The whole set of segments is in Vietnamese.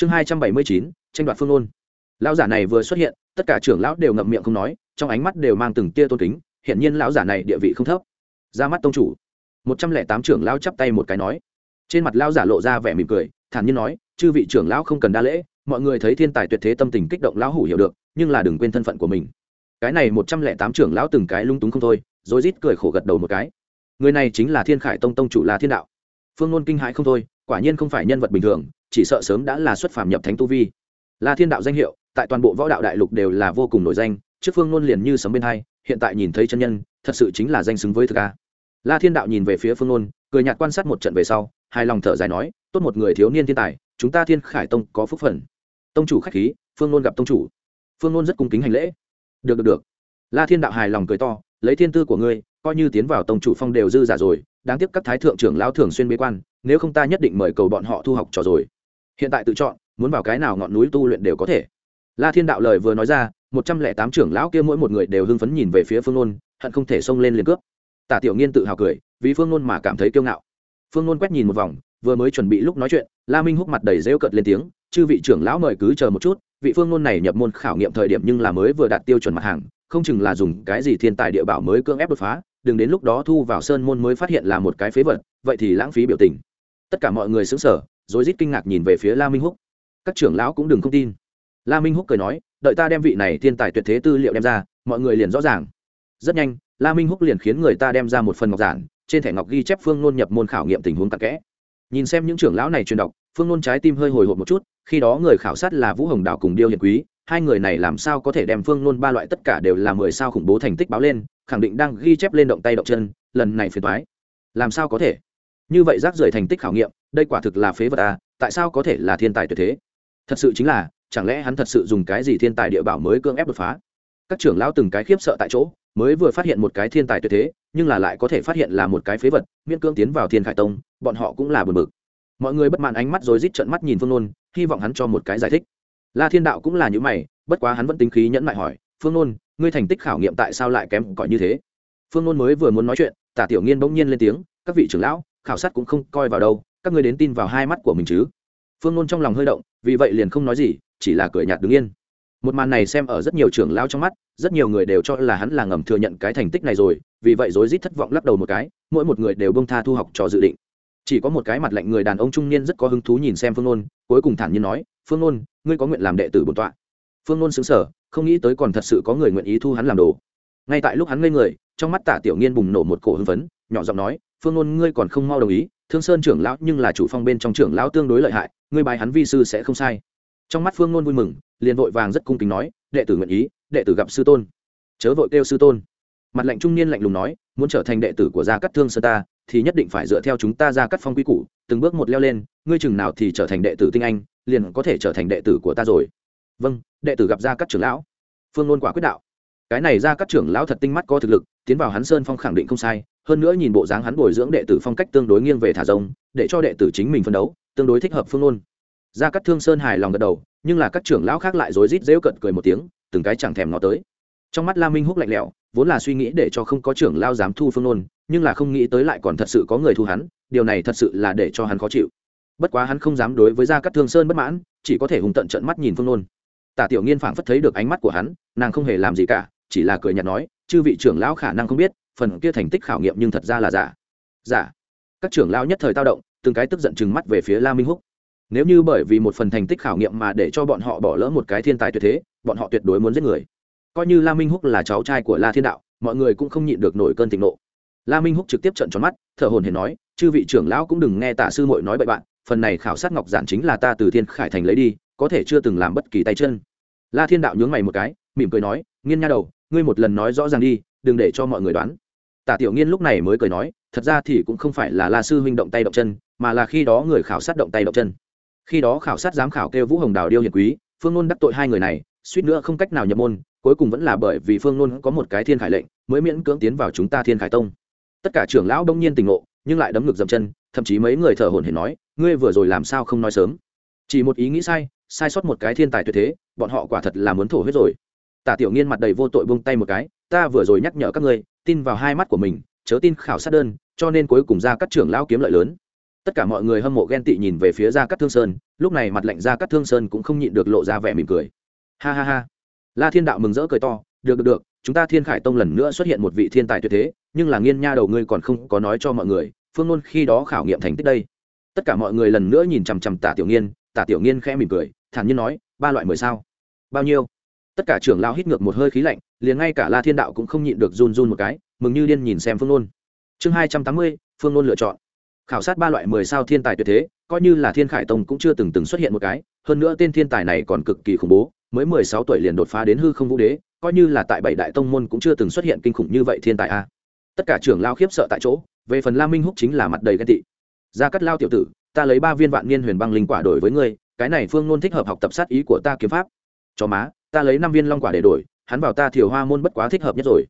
chương hai trăm bảy mươi chín, tranh đoạt phương ôn lão giả này vừa xuất hiện, tất cả trưởng lão đều ngậm miệng không nói, trong ánh mắt đều mang từng tia tôn kính hiện nhiên lão giả này địa vị không thấp. Ra mắt tông chủ. Một trăm lẻ tám trưởng lão chắp tay một cái nói. Trên mặt lão giả lộ ra vẻ mỉm cười, thản nhiên nói, chư vị trưởng lão không cần đa lễ, mọi người thấy thiên tài tuyệt thế tâm tình kích động lão hủ hiểu được, nhưng là đừng quên thân phận của mình. Cái này một trăm lẻ tám trưởng lão từng cái lung túng không thôi rồi rít cười khổ gật đầu một cái. Người này chính là thiên khải tông tông chủ la thiên đạo phương ngôn kinh hãi không thôi, quả nhiên không phải nhân vật bình thường, chỉ sợ sớm đã là xuất phàm nhập thánh tu vi. La thiên đạo danh hiệu, tại toàn bộ võ đạo đại lục đều là vô cùng nổi danh, trước phương ngôn liền như sấm bên hai, hiện tại nhìn thấy chân nhân, thật sự chính là danh xứng với thực ca la thiên đạo nhìn về phía phương ngôn cười nhạt quan sát một trận về sau, hài lòng thở dài nói, tốt một người thiếu niên thiên tài, chúng ta thiên khải tông có phúc phần. Tông chủ khách khí, phương ngôn gặp tông chủ. Phương ngôn rất cung kính hành lễ. Được được được. La thiên đạo hài lòng cười to, lấy thiên tư của ngươi coi như tiến vào tông chủ phong đều dư giả rồi, đáng tiếc các thái thượng trưởng lão thường xuyên bế quan, nếu không ta nhất định mời cầu bọn họ thu học trò rồi. Hiện tại tự chọn, muốn vào cái nào ngọn núi tu luyện đều có thể. La thiên đạo lời vừa nói ra, một trăm lẻ tám trưởng lão kia mỗi một người đều hưng phấn nhìn về phía phương nôn, hận không thể xông lên liền cướp. Tả tiểu nghiên tự hào cười, vì phương nôn mà cảm thấy kiêu ngạo. Phương nôn quét nhìn một vòng, vừa mới chuẩn bị lúc nói chuyện, la minh húc mặt đầy rêu cợt lên tiếng, chư vị trưởng lão mời cứ chờ một chút, vị phương nôn này nhập môn khảo nghiệm thời điểm nhưng là mới vừa đạt tiêu chuẩn mặt hàng, không chừng là dùng cái gì thiên tài địa bảo mới cưỡng ép đột phá đừng đến lúc đó thu vào sơn môn mới phát hiện là một cái phế vật, vậy thì lãng phí biểu tình. Tất cả mọi người xứng sở rồi rít kinh ngạc nhìn về phía la minh húc. Các trưởng lão cũng đừng không tin. La minh húc cười nói, đợi ta đem vị này thiên tài tuyệt thế tư liệu đem ra, mọi người liền rõ ràng. Rất nhanh, la minh húc liền khiến người ta đem ra một phần ngọc giản, trên thẻ ngọc ghi chép phương nôn nhập môn khảo nghiệm tình huống tắc kẽ. Nhìn xem những trưởng lão này truyền đọc, phương nôn trái tim hơi hồi hộp một chút, khi đó người khảo sát là vũ hồng đào cùng điêu hiền quý hai người này làm sao có thể đem phương nôn ba loại tất cả đều là mười sao khủng bố thành tích báo lên, khẳng định đang ghi chép lên động tay động chân, lần này phiền thoái làm sao có thể? Như vậy rác rưởi thành tích khảo nghiệm, đây quả thực là phế vật à tại sao có thể là thiên tài tuyệt thế? Thật sự chính là, chẳng lẽ hắn thật sự dùng cái gì thiên tài địa bảo mới cưỡng ép đột phá? Các trưởng lão từng cái khiếp sợ tại chỗ, mới vừa phát hiện một cái thiên tài tuyệt thế, nhưng là lại có thể phát hiện là một cái phế vật, miễn cưỡng tiến vào thiên khải tông, bọn họ cũng là bờ bực. Mọi người bất mãn ánh mắt rồi rít trận mắt nhìn phương nôn, hy vọng hắn cho một cái giải thích la thiên đạo cũng là những mày, bất quá hắn vẫn tính khí nhẫn nại hỏi, phương nôn, ngươi thành tích khảo nghiệm tại sao lại kém cỏi như thế? Phương nôn mới vừa muốn nói chuyện, tả tiểu nghiên bỗng nhiên lên tiếng, các vị trưởng lão, khảo sát cũng không coi vào đâu, các ngươi đến tin vào hai mắt của mình chứ? Phương nôn trong lòng hơi động, vì vậy liền không nói gì, chỉ là cười nhạt đứng yên. Một màn này xem ở rất nhiều trưởng lão trong mắt, rất nhiều người đều cho là hắn là ngầm thừa nhận cái thành tích này rồi, vì vậy rối rít thất vọng lắc đầu một cái, mỗi một người đều bông tha thu học trò dự định chỉ có một cái mặt lạnh người đàn ông trung niên rất có hứng thú nhìn xem phương nôn, cuối cùng thản nhiên nói, phương nôn, ngươi có nguyện làm đệ tử bổn tọa? Phương nôn xứng sở không nghĩ tới còn thật sự có người nguyện ý thu hắn làm đồ. Ngay tại lúc hắn ngây người, trong mắt tả tiểu nghiên bùng nổ một cổ hưng phấn, nhỏ giọng nói, phương nôn, ngươi còn không mau đồng ý, thương sơn trưởng lão nhưng là chủ phong bên trong trưởng lão tương đối lợi hại, ngươi bài hắn vi sư sẽ không sai. Trong mắt phương nôn vui mừng, liền vội vàng rất cung kính nói, đệ tử nguyện ý, đệ tử gặp sư tôn. Chớ vội kêu sư tôn. Mặt lệnh trung niên lạnh lùng nói, muốn trở thành đệ tử của gia cắt thương sơn ta thì nhất định phải dựa theo chúng ta ra cắt phong quy củ, từng bước một leo lên, ngươi chừng nào thì trở thành đệ tử tinh anh, liền có thể trở thành đệ tử của ta rồi. Vâng đệ tử gặp gia cắt trưởng lão. Phương luôn quả quyết đạo. Cái này gia cắt trưởng lão thật tinh mắt có thực lực, tiến vào hắn sơn phong khẳng định không sai, hơn nữa nhìn bộ dáng hắn bồi dưỡng đệ tử phong cách tương đối nghiêng về thả rông, để cho đệ tử chính mình phân đấu, tương đối thích hợp phương luôn gia cắt thương sơn hài lòng gật đầu, nhưng là các trưởng lão khác lại rối rít rêu cận cười một tiếng, từng cái chẳng thèm nó tới. Trong mắt la minh húc lạnh lẽo, vốn là suy nghĩ để cho không có trưởng lao dám thu phương nôn nhưng là không nghĩ tới lại còn thật sự có người thu hắn, điều này thật sự là để cho hắn khó chịu. Bất quá hắn không dám đối với gia cát thương sơn bất mãn, chỉ có thể hùng tận trận mắt nhìn phương nôn. Tả tiểu nghiên phảng phất thấy được ánh mắt của hắn, nàng không hề làm gì cả, chỉ là cười nhạt nói, chư vị trưởng lão khả năng không biết, phần kia thành tích khảo nghiệm nhưng thật ra là giả. Giả? Các trưởng lão nhất thời tao động, từng cái tức giận chừng mắt về phía la minh húc. Nếu như bởi vì một phần thành tích khảo nghiệm mà để cho bọn họ bỏ lỡ một cái thiên tài tuyệt thế, bọn họ tuyệt đối muốn giết người. Coi như la minh húc là cháu trai của la thiên đạo, mọi người cũng không nhịn được nổi cơn thịnh nộ la minh húc trực tiếp trận tròn mắt, thở hồn hển nói, chư vị trưởng lão cũng đừng nghe tả sư mội nói bậy bạn, phần này khảo sát ngọc giản chính là ta từ thiên khải thành lấy đi, có thể chưa từng làm bất kỳ tay chân. La thiên đạo nhướng mày một cái, mỉm cười nói, nghiên nha đầu, ngươi một lần nói rõ ràng đi, đừng để cho mọi người đoán. Tả tiểu nghiên lúc này mới cười nói, thật ra thì cũng không phải là la sư huynh động tay động chân, mà là khi đó người khảo sát động tay động chân. Khi đó khảo sát giám khảo kêu vũ hồng đào điêu hiền quý, phương nôn đắc tội hai người này, suýt nữa không cách nào nhập môn, cuối cùng vẫn là bởi vì phương nôn có một cái thiên khải lệnh, mới miễn cưỡng tiến vào chúng ta thiên khải tông tất cả trưởng lão đông nhiên tình ngộ, nhưng lại đấm ngực dậm chân, thậm chí mấy người thở hổn hển nói, ngươi vừa rồi làm sao không nói sớm? Chỉ một ý nghĩ sai sai sót một cái thiên tài tuyệt thế, bọn họ quả thật là muốn thổ huyết rồi. Tả tiểu nghiên mặt đầy vô tội buông tay một cái, ta vừa rồi nhắc nhở các ngươi, tin vào hai mắt của mình, chớ tin khảo sát đơn, cho nên cuối cùng ra các trưởng lão kiếm lợi lớn. Tất cả mọi người hâm mộ ghen tị nhìn về phía gia các thương sơn, lúc này mặt lạnh gia các thương sơn cũng không nhịn được lộ ra vẻ mỉm cười. Ha ha ha. La thiên đạo mừng rỡ cười to, được được được, chúng ta thiên khải tông lần nữa xuất hiện một vị thiên tài tuyệt thế nhưng là nghiên nha đầu ngươi còn không có nói cho mọi người, phương ngôn khi đó khảo nghiệm thành tích đây. Tất cả mọi người lần nữa nhìn chằm chằm tả tiểu nghiên, tả tiểu nghiên khẽ mỉm cười, thản nhiên nói, ba loại mười sao? Bao nhiêu? Tất cả trưởng lao hít ngược một hơi khí lạnh, liền ngay cả la thiên đạo cũng không nhịn được run run một cái, mừng như điên nhìn xem phương ngôn chương hai trăm tám mươi, phương ngôn lựa chọn. Khảo sát ba loại mười sao thiên tài tuyệt thế, coi như là thiên khải tông cũng chưa từng từng xuất hiện một cái, hơn nữa tên thiên tài này còn cực kỳ khủng bố, mới mười sáu tuổi liền đột phá đến hư không vũ đế, coi như là tại bảy đại tông môn cũng chưa từng xuất hiện kinh khủng như vậy thiên tài a tất cả trưởng lao khiếp sợ tại chỗ, về phần la minh húc chính là mặt đầy ghen tị. Gia cắt lao tiểu tử, ta lấy ba viên vạn niên huyền băng linh quả đổi với ngươi, cái này phương nôn thích hợp học tập sát ý của ta kiếm pháp. Cho má, ta lấy năm viên long quả để đổi, hắn vào ta thiểu hoa môn bất quá thích hợp nhất rồi.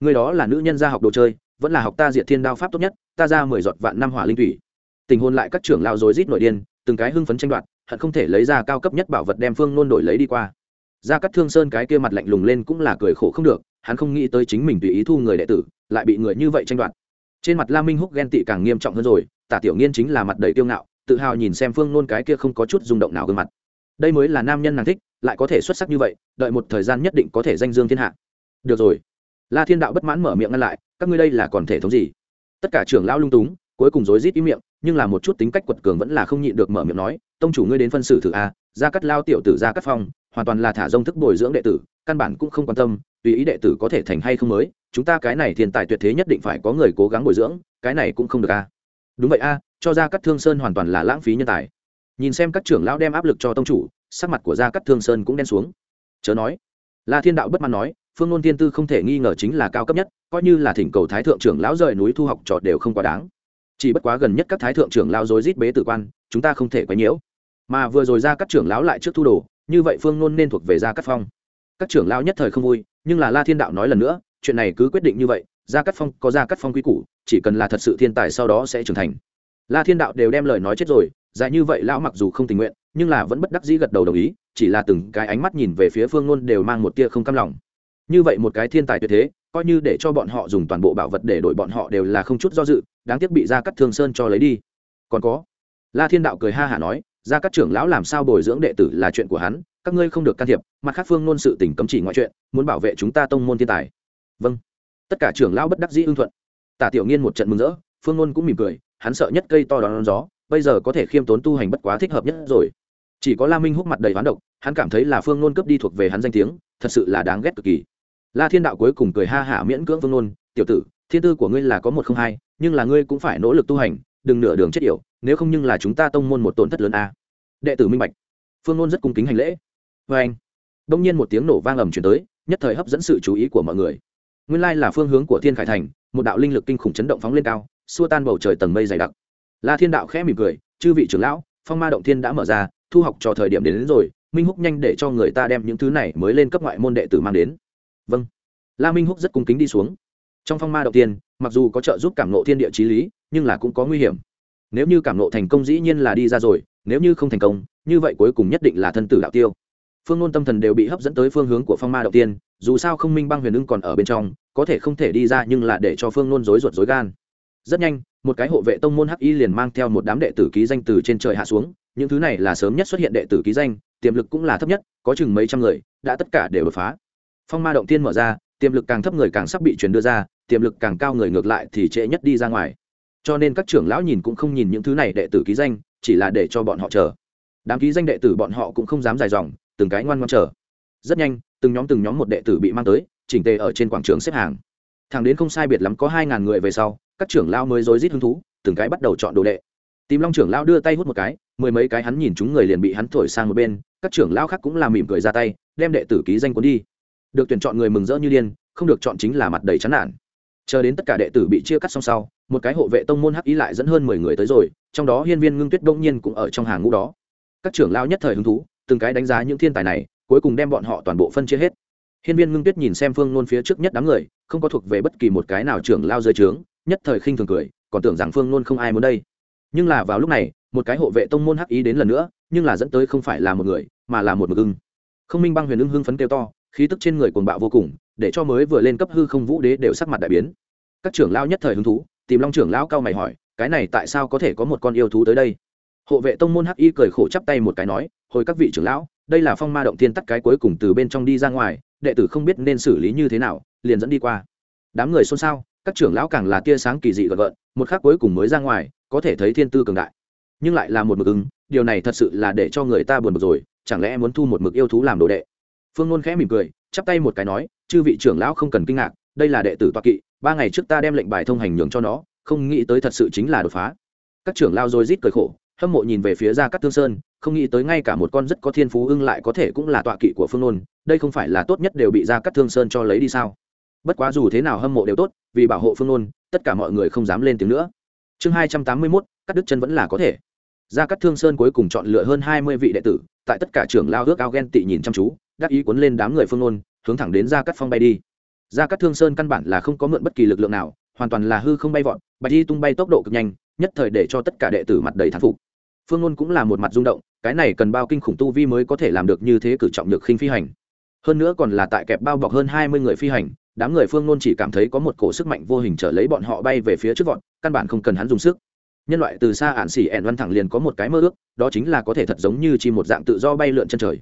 Người đó là nữ nhân gia học đồ chơi, vẫn là học ta diệt thiên đao pháp tốt nhất, ta ra mười giọt vạn năm hỏa linh thủy. Tình hôn lại các trưởng lao rồi rít nội điên, từng cái hưng phấn tranh đoạt, hận không thể lấy ra cao cấp nhất bảo vật đem phương nôn đổi lấy đi qua. Ra cắt thương sơn cái kia mặt lạnh lùng lên cũng là cười khổ không được, hắn không nghĩ tới chính mình tùy ý thu người đệ tử lại bị người như vậy tranh đoạt. Trên mặt la minh húc ghen tị càng nghiêm trọng hơn rồi, tả tiểu nghiên chính là mặt đầy kiêu ngạo, tự hào nhìn xem phương nôn cái kia không có chút rung động nào gương mặt. Đây mới là nam nhân nàng thích, lại có thể xuất sắc như vậy, đợi một thời gian nhất định có thể danh dương thiên hạ. Được rồi. La thiên đạo bất mãn mở miệng ngăn lại, các ngươi đây là còn thể thống gì? Tất cả trưởng lão lung túng, cuối cùng rối rít ý miệng, nhưng là một chút tính cách quật cường vẫn là không nhịn được mở miệng nói, tông chủ ngươi đến phân xử thử a ra cắt lao tiểu tử ra cắt phong, hoàn toàn là thả rông thức bồi dưỡng đệ tử căn bản cũng không quan tâm, tùy ý đệ tử có thể thành hay không mới, chúng ta cái này thiên tài tuyệt thế nhất định phải có người cố gắng bồi dưỡng, cái này cũng không được a. Đúng vậy a, cho ra các thương sơn hoàn toàn là lãng phí nhân tài. Nhìn xem các trưởng lão đem áp lực cho tông chủ, sắc mặt của gia cắt thương sơn cũng đen xuống. Chớ nói. La thiên đạo bất mãn nói, phương ngôn thiên tư không thể nghi ngờ chính là cao cấp nhất, coi như là thỉnh cầu thái thượng trưởng lão rời núi thu học trò đều không quá đáng. Chỉ bất quá gần nhất các thái thượng trưởng lão rối rít bế tử quan, chúng ta không thể quấy nhiễu. Mà vừa rồi ra các trưởng lão lại trước thu đồ, như vậy phương ngôn nên thuộc về gia cắt phong các trưởng lão nhất thời không vui, nhưng là la thiên đạo nói lần nữa, chuyện này cứ quyết định như vậy, gia cắt phong có gia cắt phong quy củ, chỉ cần là thật sự thiên tài sau đó sẽ trưởng thành. La thiên đạo đều đem lời nói chết rồi, dài như vậy lão mặc dù không tình nguyện, nhưng là vẫn bất đắc dĩ gật đầu đồng ý, chỉ là từng cái ánh mắt nhìn về phía phương ngôn đều mang một tia không cam lòng. Như vậy một cái thiên tài tuyệt thế, coi như để cho bọn họ dùng toàn bộ bảo vật để đổi bọn họ đều là không chút do dự, đáng tiếc bị gia cắt thương sơn cho lấy đi. Còn có, la thiên đạo cười ha hả nói, gia cắt trưởng lão làm sao bồi dưỡng đệ tử là chuyện của hắn các ngươi không được can thiệp, mặt khác phương nôn sự tỉnh cấm chỉ ngoại chuyện, muốn bảo vệ chúng ta tông môn thiên tài. Vâng. Tất cả trưởng lão bất đắc dĩ ưng thuận. Tả tiểu nghiên một trận mừng rỡ, phương nôn cũng mỉm cười, hắn sợ nhất cây to đón gió, bây giờ có thể khiêm tốn tu hành bất quá thích hợp nhất rồi. Chỉ có la minh hút mặt đầy hoán độc, hắn cảm thấy là phương nôn cướp đi thuộc về hắn danh tiếng, thật sự là đáng ghét cực kỳ. La thiên đạo cuối cùng cười ha hả miễn cưỡng phương nôn tiểu tử, thiên tư của ngươi là có một không hai, nhưng là ngươi cũng phải nỗ lực tu hành, đừng nửa đường chết yểu, nếu không nhưng là chúng ta tông môn một tổn thất lớn a. Đệ tử minh bạch. Phương nôn rất cung kính hành lễ vê anh đông nhiên một tiếng nổ vang ầm chuyển tới nhất thời hấp dẫn sự chú ý của mọi người. Nguyên lai là phương hướng của thiên khải thành một đạo linh lực kinh khủng chấn động phóng lên cao xua tan bầu trời tầng mây dày đặc. La thiên đạo khẽ mỉm cười chư vị trưởng lão phong ma động thiên đã mở ra thu học trò thời điểm đến, đến rồi minh húc nhanh để cho người ta đem những thứ này mới lên cấp ngoại môn đệ tử mang đến. Vâng. La minh húc rất cung kính đi xuống. Trong phong ma động tiên mặc dù có trợ giúp cảm nộ thiên địa trí lý nhưng là cũng có nguy hiểm. Nếu như cảm nộ thành công dĩ nhiên là đi ra rồi nếu như không thành công như vậy cuối cùng nhất định là thân tử đạo tiêu phương nôn tâm thần đều bị hấp dẫn tới phương hướng của phong ma động tiên, dù sao không minh băng huyền ưng còn ở bên trong, có thể không thể đi ra nhưng là để cho phương nôn rối ruột rối gan. Rất nhanh, một cái hộ vệ tông môn hắc y liền mang theo một đám đệ tử ký danh từ trên trời hạ xuống, những thứ này là sớm nhất xuất hiện đệ tử ký danh, tiềm lực cũng là thấp nhất, có chừng mấy trăm người, đã tất cả đều đột phá. Phong ma động tiên mở ra, tiềm lực càng thấp người càng sắp bị truyền đưa ra, tiềm lực càng cao người ngược lại thì trễ nhất đi ra ngoài. Cho nên các trưởng lão nhìn cũng không nhìn những thứ này đệ tử ký danh, chỉ là để cho bọn họ chờ. Đám ký danh đệ tử bọn họ cũng không dám dài dòng từng cái ngoan ngoan chờ. Rất nhanh, từng nhóm từng nhóm một đệ tử bị mang tới, chỉnh tề ở trên quảng trường xếp hàng. Thằng đến không sai biệt lắm có hai ngàn người về sau, các trưởng lao mới rối rít hứng thú, từng cái bắt đầu chọn đồ đệ. Tìm long trưởng lao đưa tay hút một cái, mười mấy cái hắn nhìn chúng người liền bị hắn thổi sang một bên, các trưởng lao khác cũng làm mỉm cười ra tay, đem đệ tử ký danh cuốn đi. Được tuyển chọn người mừng rỡ như điên, không được chọn chính là mặt đầy chán nản. Chờ đến tất cả đệ tử bị chia cắt xong sau, một cái hộ vệ tông môn hắc ý lại dẫn hơn mười người tới rồi, trong đó hiên viên ngưng tuyết đông nhiên cũng ở trong hàng ngũ đó. Các trưởng lao nhất thời hứng thú từng cái đánh giá những thiên tài này, cuối cùng đem bọn họ toàn bộ phân chia hết. Hiên viên ngưng tuyết nhìn xem phương nôn phía trước nhất đám người, không có thuộc về bất kỳ một cái nào trưởng lao dưới trướng, nhất thời khinh thường cười, còn tưởng rằng phương nôn không ai muốn đây. Nhưng là vào lúc này, một cái hộ vệ tông môn hắc ý đến lần nữa, nhưng là dẫn tới không phải là một người, mà là một mực ưng. Không minh băng huyền ưng hưng phấn kêu to, khí tức trên người cuồng bạo vô cùng, để cho mới vừa lên cấp hư không vũ đế đều sắc mặt đại biến. Các trưởng lao nhất thời hứng thú, tìm long trưởng lão cao mày hỏi, cái này tại sao có thể có một con yêu thú tới đây? Hộ vệ tông môn hắc y cười khổ chắp tay một cái nói, hồi các vị trưởng lão, đây là phong ma động thiên tắt cái cuối cùng từ bên trong đi ra ngoài, đệ tử không biết nên xử lý như thế nào, liền dẫn đi qua. Đám người xôn xao, các trưởng lão càng là tia sáng kỳ dị gợn gợn, một khắc cuối cùng mới ra ngoài, có thể thấy thiên tư cường đại. Nhưng lại là một mực ứng, điều này thật sự là để cho người ta buồn bực rồi, chẳng lẽ muốn thu một mực yêu thú làm đồ đệ? Phương ngôn khẽ mỉm cười, chắp tay một cái nói, chư vị trưởng lão không cần kinh ngạc, đây là đệ tử toa kỵ, ba ngày trước ta đem lệnh bài thông hành nhường cho nó, không nghĩ tới thật sự chính là đột phá. Các trưởng lao rồi rít cười khổ hâm mộ nhìn về phía ra các thương sơn, không nghĩ tới ngay cả một con rất có thiên phú ưng lại có thể cũng là tọa kỵ của phương nôn, đây không phải là tốt nhất đều bị ra các thương sơn cho lấy đi sao? Bất quá dù thế nào hâm mộ đều tốt, vì bảo hộ phương nôn, tất cả mọi người không dám lên tiếng nữa. Chương hai trăm tám mươi mốt các đức chân vẫn là có thể. Ra các thương sơn cuối cùng chọn lựa hơn hai mươi vị đệ tử, tại tất cả trưởng lao ước ao ghen tị nhìn chăm chú, đắc ý cuốn lên đám người phương nôn, hướng thẳng đến ra các phong bay đi. Ra các thương sơn căn bản là không có mượn bất kỳ lực lượng nào, hoàn toàn là hư không bay vọt, bạch đi tung bay tốc độ cực nhanh, nhất thời để cho tất cả đệ tử mặt đầy thán phục phương ngôn cũng là một mặt rung động, cái này cần bao kinh khủng tu vi mới có thể làm được như thế cử trọng nhược khinh phi hành. Hơn nữa còn là tại kẹp bao bọc hơn hai mươi người phi hành, đám người phương ngôn chỉ cảm thấy có một cổ sức mạnh vô hình trở lấy bọn họ bay về phía trước vọt, căn bản không cần hắn dùng sức. Nhân loại từ xa ạn xỉ ẹn văn thẳng liền có một cái mơ ước, đó chính là có thể thật giống như chi một dạng tự do bay lượn chân trời.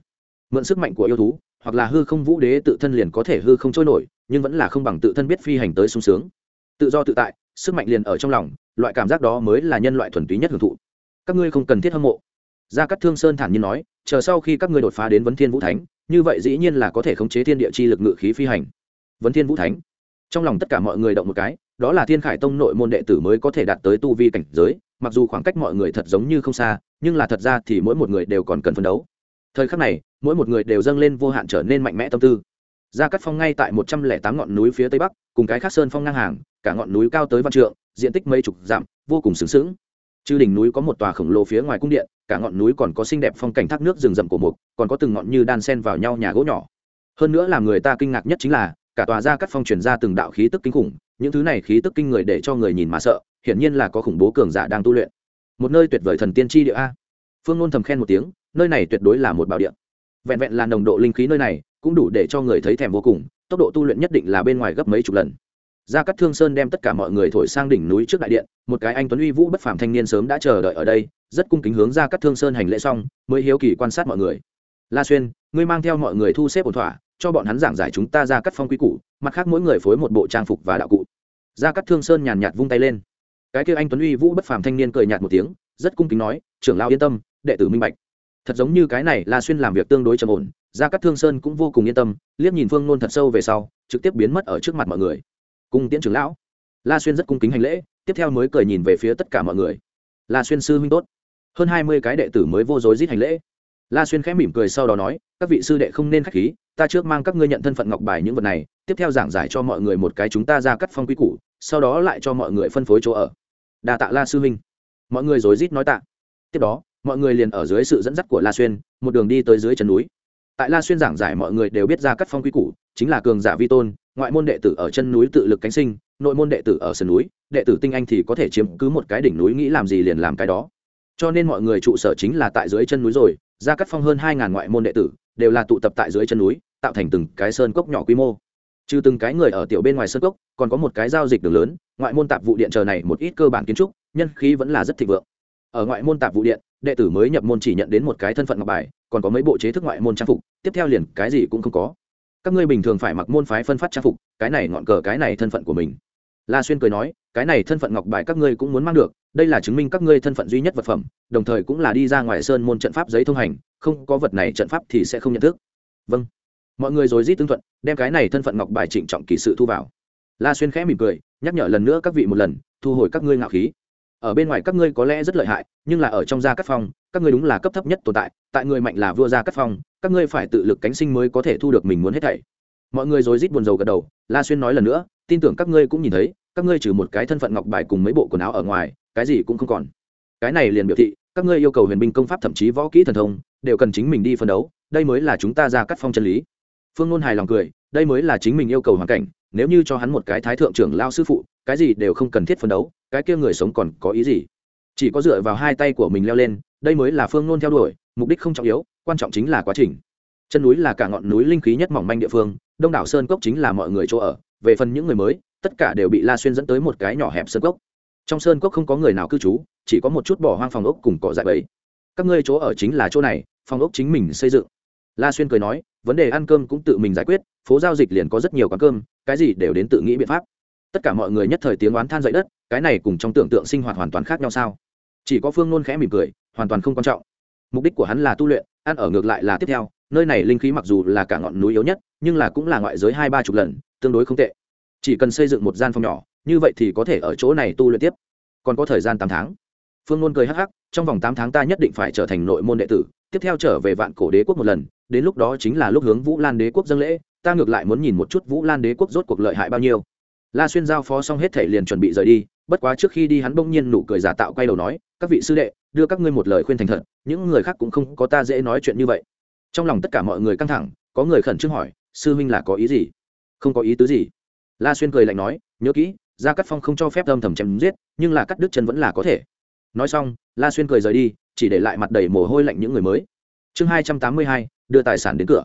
Mượn sức mạnh của yêu thú, hoặc là hư không vũ đế tự thân liền có thể hư không trôi nổi, nhưng vẫn là không bằng tự thân biết phi hành tới sung sướng. Tự do tự tại, sức mạnh liền ở trong lòng, loại cảm giác đó mới là nhân loại thuần túy nhất hưởng thụ các ngươi không cần thiết hâm mộ. Gia cát thương sơn thản nhiên nói, chờ sau khi các ngươi đột phá đến vấn thiên vũ thánh, như vậy dĩ nhiên là có thể khống chế thiên địa chi lực ngự khí phi hành. Vấn thiên vũ thánh. Trong lòng tất cả mọi người động một cái, đó là thiên khải tông nội môn đệ tử mới có thể đạt tới tu vi cảnh giới, mặc dù khoảng cách mọi người thật giống như không xa, nhưng là thật ra thì mỗi một người đều còn cần phấn đấu. Thời khắc này, mỗi một người đều dâng lên vô hạn trở nên mạnh mẽ tâm tư. Gia cát phong ngay tại một trăm lẻ tám ngọn núi phía tây bắc, cùng cái khác sơn phong ngang hàng, cả ngọn núi cao tới văn trượng, diện tích mấy chục dặm, vô cùng sướng sướng chư đỉnh núi có một tòa khổng lồ phía ngoài cung điện, cả ngọn núi còn có xinh đẹp phong cảnh thác nước rừng rậm cổ mục, còn có từng ngọn như đan sen vào nhau nhà gỗ nhỏ. Hơn nữa làm người ta kinh ngạc nhất chính là, cả tòa gia cát phong truyền ra từng đạo khí tức kinh khủng, những thứ này khí tức kinh người để cho người nhìn mà sợ, hiển nhiên là có khủng bố cường giả đang tu luyện. Một nơi tuyệt vời thần tiên tri địa a. Phương luôn thầm khen một tiếng, nơi này tuyệt đối là một bảo địa. Vẹn vẹn là nồng độ linh khí nơi này, cũng đủ để cho người thấy thèm vô cùng, tốc độ tu luyện nhất định là bên ngoài gấp mấy chục lần gia cát thương sơn đem tất cả mọi người thổi sang đỉnh núi trước đại điện, một cái anh tuấn uy vũ bất phàm thanh niên sớm đã chờ đợi ở đây, rất cung kính hướng gia cát thương sơn hành lễ xong, mới hiếu kỳ quan sát mọi người. La xuyên, ngươi mang theo mọi người thu xếp ổn thỏa, cho bọn hắn giảng giải chúng ta ra cắt phong quy củ, mặt khác mỗi người phối một bộ trang phục và đạo cụ. Gia cát thương sơn nhàn nhạt vung tay lên. Cái kia anh tuấn uy vũ bất phàm thanh niên cười nhạt một tiếng, rất cung kính nói, trưởng lao yên tâm, đệ tử minh bạch. Thật giống như cái này la xuyên làm việc tương đối trầm ổn, gia cát thương sơn cũng vô cùng yên tâm, liếc nhìn phương nôn thật sâu về sau, trực tiếp biến mất ở trước mặt mọi người cung tiễn trưởng lão. La xuyên rất cung kính hành lễ, tiếp theo mới cười nhìn về phía tất cả mọi người. La xuyên sư huynh tốt. Hơn hai mươi cái đệ tử mới vô dối giết hành lễ. La xuyên khẽ mỉm cười sau đó nói, các vị sư đệ không nên k h á c h khí, ta trước mang các ngươi nhận thân phận ngọc bài những vật này, tiếp theo giảng giải cho mọi người một cái chúng ta ra cắt phong quy củ, sau đó lại cho mọi người phân phối chỗ ở. Đà tạ la sư huynh. Mọi người rối rít nói tạ. Tiếp đó, mọi người liền ở dưới sự dẫn dắt của la xuyên, một đường đi tới dưới chân núi. Tại la xuyên giảng giải mọi người đều biết ra cắt phong quy củ, chính là cường giả vi tôn ngoại môn đệ tử ở chân núi tự lực cánh sinh, nội môn đệ tử ở sườn núi, đệ tử tinh anh thì có thể chiếm cứ một cái đỉnh núi, nghĩ làm gì liền làm cái đó. Cho nên mọi người trụ sở chính là tại dưới chân núi rồi, ra cắt phong hơn hai ngàn ngoại môn đệ tử, đều là tụ tập tại dưới chân núi, tạo thành từng cái sơn cốc nhỏ quy mô. Trừ từng cái người ở tiểu bên ngoài sơn cốc, còn có một cái giao dịch đường lớn, ngoại môn tạp vụ điện chờ này một ít cơ bản kiến trúc, nhân khí vẫn là rất thịnh vượng. Ở ngoại môn tạp vụ điện, đệ tử mới nhập môn chỉ nhận đến một cái thân phận ngọc bài, còn có mấy bộ chế thức ngoại môn trang phục, tiếp theo liền cái gì cũng không có các ngươi bình thường phải mặc môn phái phân phát trang phục, cái này ngọn cờ, cái này thân phận của mình. La xuyên cười nói, cái này thân phận ngọc bài các ngươi cũng muốn mang được, đây là chứng minh các ngươi thân phận duy nhất vật phẩm, đồng thời cũng là đi ra ngoài sơn môn trận pháp giấy thông hành, không có vật này trận pháp thì sẽ không nhận thức. Vâng. Mọi người rồi rít tương thuận, đem cái này thân phận ngọc bài trịnh trọng kỳ sự thu vào. La xuyên khẽ mỉm cười, nhắc nhở lần nữa các vị một lần, thu hồi các ngươi ngạo khí ở bên ngoài các ngươi có lẽ rất lợi hại, nhưng là ở trong gia cắt phong, các ngươi đúng là cấp thấp nhất tồn tại tại người mạnh là vua gia cắt phong, các ngươi phải tự lực cánh sinh mới có thể thu được mình muốn hết thảy. Mọi người rồi rít buồn rầu gật đầu, la xuyên nói lần nữa, tin tưởng các ngươi cũng nhìn thấy, các ngươi trừ một cái thân phận ngọc bài cùng mấy bộ quần áo ở ngoài, cái gì cũng không còn. Cái này liền biểu thị, các ngươi yêu cầu huyền binh công pháp thậm chí võ kỹ thần thông, đều cần chính mình đi phân đấu, đây mới là chúng ta ra cắt phong chân lý phương ngôn hài lòng cười, đây mới là chính mình yêu cầu hoàn cảnh, nếu như cho hắn một cái thái thượng trưởng lao sư phụ, cái gì đều không cần thiết phân đấu, cái kia người sống còn có ý gì? Chỉ có dựa vào hai tay của mình leo lên, đây mới là phương ngôn theo đuổi, mục đích không trọng yếu, quan trọng chính là quá trình. Chân núi là cả ngọn núi linh khí nhất mỏng manh địa phương, đông đảo sơn cốc chính là mọi người chỗ ở, về phần những người mới, tất cả đều bị la xuyên dẫn tới một cái nhỏ hẹp sơn cốc. Trong sơn cốc không có người nào cư trú, chỉ có một chút bỏ hoang phòng ốc cùng cỏ dại bẫy các ngươi chỗ ở chính là chỗ này, phòng ốc chính mình xây dựng. La xuyên cười nói vấn đề ăn cơm cũng tự mình giải quyết, phố giao dịch liền có rất nhiều quán cơm, cái gì đều đến tự nghĩ biện pháp. Tất cả mọi người nhất thời tiếng oán than dậy đất, cái này cùng trong tưởng tượng sinh hoạt hoàn toàn khác nhau sao? Chỉ có phương nôn khẽ mỉm cười, hoàn toàn không quan trọng. Mục đích của hắn là tu luyện, ăn ở ngược lại là tiếp theo, nơi này linh khí mặc dù là cả ngọn núi yếu nhất, nhưng là cũng là ngoại giới hai ba chục lần, tương đối không tệ. Chỉ cần xây dựng một gian phòng nhỏ, như vậy thì có thể ở chỗ này tu luyện tiếp. Còn có thời gian tám tháng. Phương nôn cười hắc hắc, trong vòng tám tháng ta nhất định phải trở thành nội môn đệ tử, tiếp theo trở về vạn cổ đế quốc một lần đến lúc đó chính là lúc hướng vũ lan đế quốc dâng lễ, ta ngược lại muốn nhìn một chút vũ lan đế quốc rốt cuộc lợi hại bao nhiêu. La xuyên giao phó xong hết thể liền chuẩn bị rời đi, bất quá trước khi đi hắn bỗng nhiên nụ cười giả tạo quay đầu nói, các vị sư đệ, đưa các ngươi một lời khuyên thành thật, những người khác cũng không có ta dễ nói chuyện như vậy. Trong lòng tất cả mọi người căng thẳng, có người khẩn trương hỏi, sư huynh là có ý gì? Không có ý tứ gì. La xuyên cười lạnh nói, nhớ kỹ, gia cắt phong không cho phép âm thầm chém giết, nhưng là cắt đứt chân vẫn là có thể. Nói xong, la xuyên cười rời đi, chỉ để lại mặt đầy mồ hôi lạnh những người mới. Chương hai trăm tám mươi hai đưa tài sản đến cửa.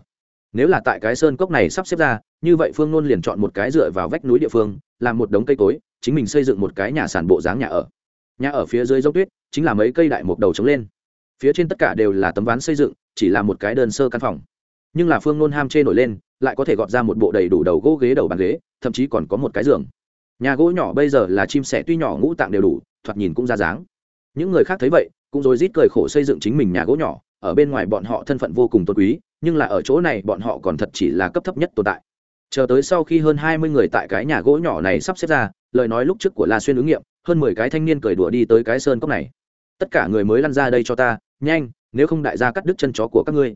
Nếu là tại cái sơn cốc này sắp xếp ra, như vậy phương nôn liền chọn một cái dựa vào vách núi địa phương, làm một đống cây cối, chính mình xây dựng một cái nhà sản bộ dáng nhà ở. Nhà ở phía dưới dốc tuyết, chính là mấy cây đại mộc đầu trống lên. Phía trên tất cả đều là tấm ván xây dựng, chỉ là một cái đơn sơ căn phòng. Nhưng là phương nôn ham chê nổi lên, lại có thể gọt ra một bộ đầy đủ đầu gỗ ghế đầu bàn ghế, thậm chí còn có một cái giường. Nhà gỗ nhỏ bây giờ là chim sẻ tuy nhỏ ngũ tạng đều đủ, thoạt nhìn cũng ra dáng. Những người khác thấy vậy, cũng rồi rít cười khổ xây dựng chính mình nhà gỗ nhỏ ở bên ngoài bọn họ thân phận vô cùng tôn quý, nhưng là ở chỗ này bọn họ còn thật chỉ là cấp thấp nhất tồn tại. Chờ tới sau khi hơn hai mươi người tại cái nhà gỗ nhỏ này sắp xếp ra, lời nói lúc trước của la xuyên ứng nghiệm, hơn mười cái thanh niên cười đùa đi tới cái sơn cốc này. Tất cả người mới lăn ra đây cho ta, nhanh, nếu không đại gia cắt đứt chân chó của các ngươi.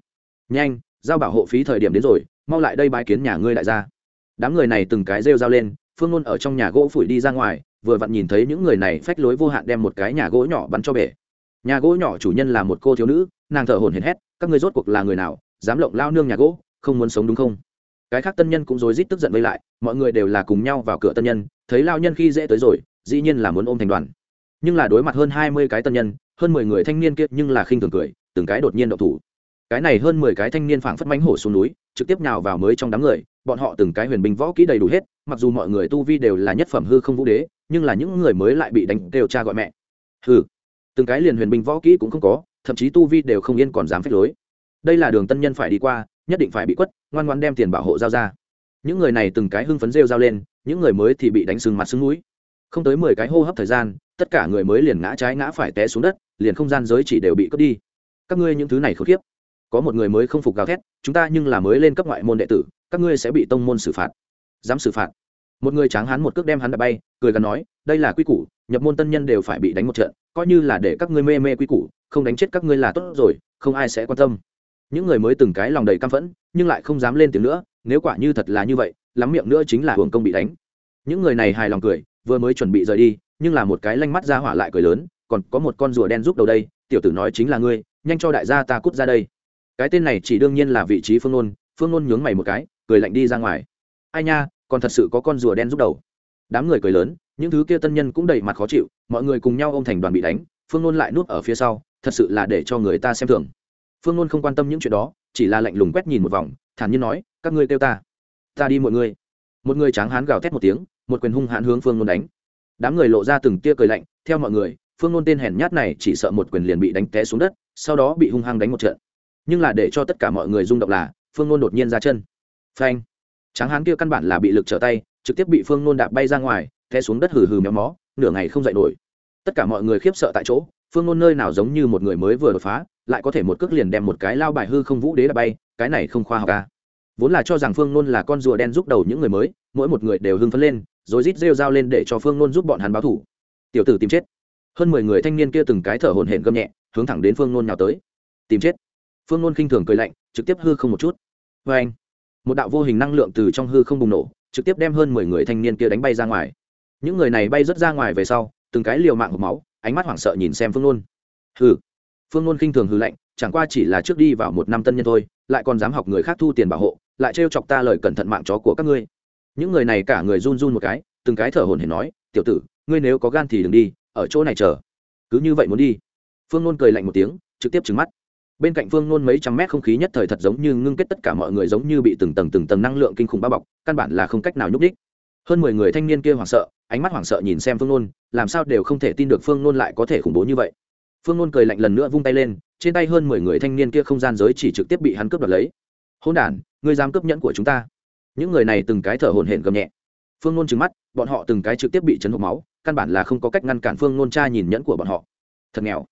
Nhanh, giao bảo hộ phí thời điểm đến rồi, mau lại đây bái kiến nhà ngươi đại gia. Đám người này từng cái rêu dao lên, phương ngôn ở trong nhà gỗ phủi đi ra ngoài, vừa vặn nhìn thấy những người này phách lối vô hạn đem một cái nhà gỗ nhỏ bắn cho bể. Nhà gỗ nhỏ chủ nhân là một cô thiếu nữ nàng thở hổn hển hét các ngươi rốt cuộc là người nào? Dám lộng lao nương nhà gỗ không muốn sống đúng không? Cái khác tân nhân cũng rối rít tức giận vây lại mọi người đều là cùng nhau vào cửa tân nhân thấy lao nhân khi dễ tới rồi dĩ nhiên là muốn ôm thành đoàn. Nhưng là đối mặt hơn hai mươi cái tân nhân hơn mười người thanh niên kia nhưng là khinh thường cười từng cái đột nhiên động thủ. Cái này hơn mười cái thanh niên phảng phất mánh hổ xuống núi trực tiếp nhào vào mới trong đám người bọn họ từng cái huyền binh võ kỹ đầy đủ hết mặc dù mọi người tu vi đều là nhất phẩm hư không vũ đế nhưng là những người mới lại bị đánh kêu cha gọi mẹ. Hừ, từng cái liền huyền binh võ kỹ cũng không có thậm chí tu vi đều không yên còn dám phép lối. Đây là đường tân nhân phải đi qua, nhất định phải bị quất, ngoan ngoan đem tiền bảo hộ giao ra. Những người này từng cái hưng phấn rêu giao lên, những người mới thì bị đánh sưng mặt sưng núi không tới mười cái hô hấp thời gian, tất cả người mới liền ngã trái ngã phải té xuống đất, liền không gian giới chỉ đều bị cướp đi. Các ngươi những thứ này khốn kiếp có một người mới không phục gào thét, chúng ta nhưng là mới lên cấp ngoại môn đệ tử, các ngươi sẽ bị tông môn xử phạt. Dám xử phạt. Một người tráng hắn một cước đem hắn đập bay, cười gần nói, đây là quy củ, nhập môn tân nhân đều phải bị đánh một trận coi như là để các ngươi mê mê quy củ, không đánh chết các ngươi là tốt rồi, không ai sẽ quan tâm. Những người mới từng cái lòng đầy căm phẫn, nhưng lại không dám lên tiếng nữa, nếu quả như thật là như vậy, lắm miệng nữa chính là hưởng công bị đánh. Những người này hài lòng cười, vừa mới chuẩn bị rời đi, nhưng là một cái lanh mắt ra hỏa lại cười lớn, còn có một con rùa đen giúp đầu đây, tiểu tử nói chính là ngươi, nhanh cho đại gia ta cút ra đây. Cái tên này chỉ đương nhiên là vị trí phương nôn phương nôn nhướng mày một cái, cười lạnh đi ra ngoài. Ai nha, còn thật sự có con rùa đen giúp đầu. Đám người cười lớn những thứ kia tân nhân cũng đầy mặt khó chịu, mọi người cùng nhau ô m thành đoàn bị đánh, phương nôn lại nuốt ở phía sau, thật sự là để cho người ta xem thường. Phương nôn không quan tâm những chuyện đó, chỉ là lạnh lùng quét nhìn một vòng, thản nhiên nói, các ngươi kêu ta ta đi mọi người. Một người tráng hán gào thét một tiếng, một quyền hung hãn hướng phương nôn đánh. Đám người lộ ra từng tia cười lạnh, theo mọi người, phương nôn tên hèn nhát này chỉ sợ một quyền liền bị đánh té xuống đất, sau đó bị hung hăng đánh một trận. Nhưng là để cho tất cả mọi người rung động là, phương nôn đột nhiên ra chân. Phanh! Tráng hán kia căn bản là bị lực trở tay, trực tiếp bị phương nôn đạp bay ra ngoài té xuống đất hừ hừ méo mó, nửa ngày không dậy nổi. Tất cả mọi người khiếp sợ tại chỗ, phương nôn nơi nào giống như một người mới vừa đột phá, lại có thể một cước liền đem một cái lao bài hư không vũ đế đạp bay, cái này không khoa học ca vốn là cho rằng phương nôn là con rùa đen giúp đầu những người mới, mỗi một người đều hưng phấn lên, rồi rít rêu dao lên để cho phương nôn giúp bọn hắn báo thủ. Tiểu tử tìm chết. Hơn mười người thanh niên kia từng cái thở hổn hển gầm nhẹ, hướng thẳng đến phương nôn nhào tới. Tìm chết. Phương nôn khinh thường cười lạnh, trực tiếp hư không một chút. Vê anh một đạo vô hình năng lượng từ trong hư không bùng nổ, trực tiếp đem hơn mười người thanh niên kia đánh bay ra ngoài những người này bay rớt ra ngoài về sau từng cái liều mạng hộp máu ánh mắt hoảng sợ nhìn xem phương nôn Hừ, phương nôn khinh thường hư lạnh chẳng qua chỉ là trước đi vào một năm tân nhân thôi lại còn dám học người khác thu tiền bảo hộ lại trêu chọc ta lời cẩn thận mạng chó của các ngươi. Những người này cả người run run một cái từng cái thở hổn hển nói tiểu tử ngươi nếu có gan thì đừng đi ở chỗ này chờ. Cứ như vậy muốn đi. Phương nôn cười lạnh một tiếng trực tiếp trừng mắt. Bên cạnh phương nôn mấy trăm mét không khí nhất thời thật giống như ngưng kết tất cả mọi người giống như bị từng tầng từng tầng năng lượng kinh khủng bao bọc căn bản là không cách nào nhúc đích hơn mười người thanh niên kia hoảng sợ, ánh mắt hoảng sợ nhìn xem phương nôn, làm sao đều không thể tin được phương nôn lại có thể khủng bố như vậy. Phương nôn cười lạnh lần nữa vung tay lên, trên tay hơn mười người thanh niên kia không gian giới chỉ trực tiếp bị hắn cướp đoạt lấy. Hôn đ ngươi dám cướp nhẫn của chúng ta? Những người này từng cái thở hổn hển gầm nhẹ. Phương nôn trừng mắt, bọn họ từng cái trực tiếp bị chấn hộp máu, căn bản là không có cách ngăn cản phương nôn cha nhìn nhẫn của bọn họ. Thật nghèo.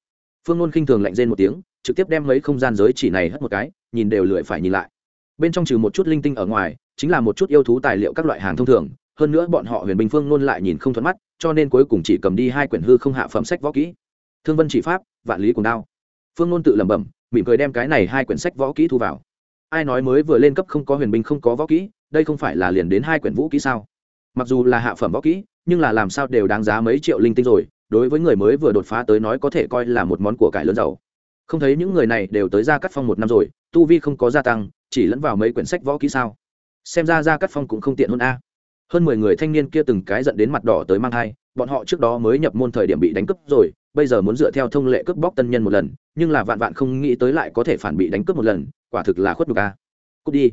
Phương nôn khinh thường lạnh rên một tiếng, trực tiếp đem mấy không gian giới chỉ này hất một cái, nhìn đều lười phải nhìn lại. Bên trong trừ một chút linh tinh ở ngoài, chính là một chút yêu thú tài liệu các loại hàng thông thường hơn nữa bọn họ huyền bình phương luôn lại nhìn không thuận mắt, cho nên cuối cùng chỉ cầm đi hai quyển hư không hạ phẩm sách võ kỹ. Thương vân chỉ pháp, vạn lý cùng đao. Phương luôn tự lẩm bẩm, mỉm cười đem cái này hai quyển sách võ kỹ thu vào. Ai nói mới vừa lên cấp không có huyền binh không có võ kỹ, đây không phải là liền đến hai quyển vũ kỹ sao? Mặc dù là hạ phẩm võ kỹ, nhưng là làm sao đều đáng giá mấy triệu linh tinh rồi, đối với người mới vừa đột phá tới nói có thể coi là một món của cải lớn giàu. Không thấy những người này đều tới ra cắt phong một năm rồi, tu vi không có gia tăng, chỉ lẫn vào mấy quyển sách võ kỹ sao? Xem ra ra cắt phong cũng không tiện hơn a hơn mười người thanh niên kia từng cái dẫn đến mặt đỏ tới mang thai, bọn họ trước đó mới nhập môn thời điểm bị đánh cướp rồi, bây giờ muốn dựa theo thông lệ cướp bóc tân nhân một lần, nhưng là vạn vạn không nghĩ tới lại có thể phản bị đánh cướp một lần, quả thực là khuất nhục a. Cút đi.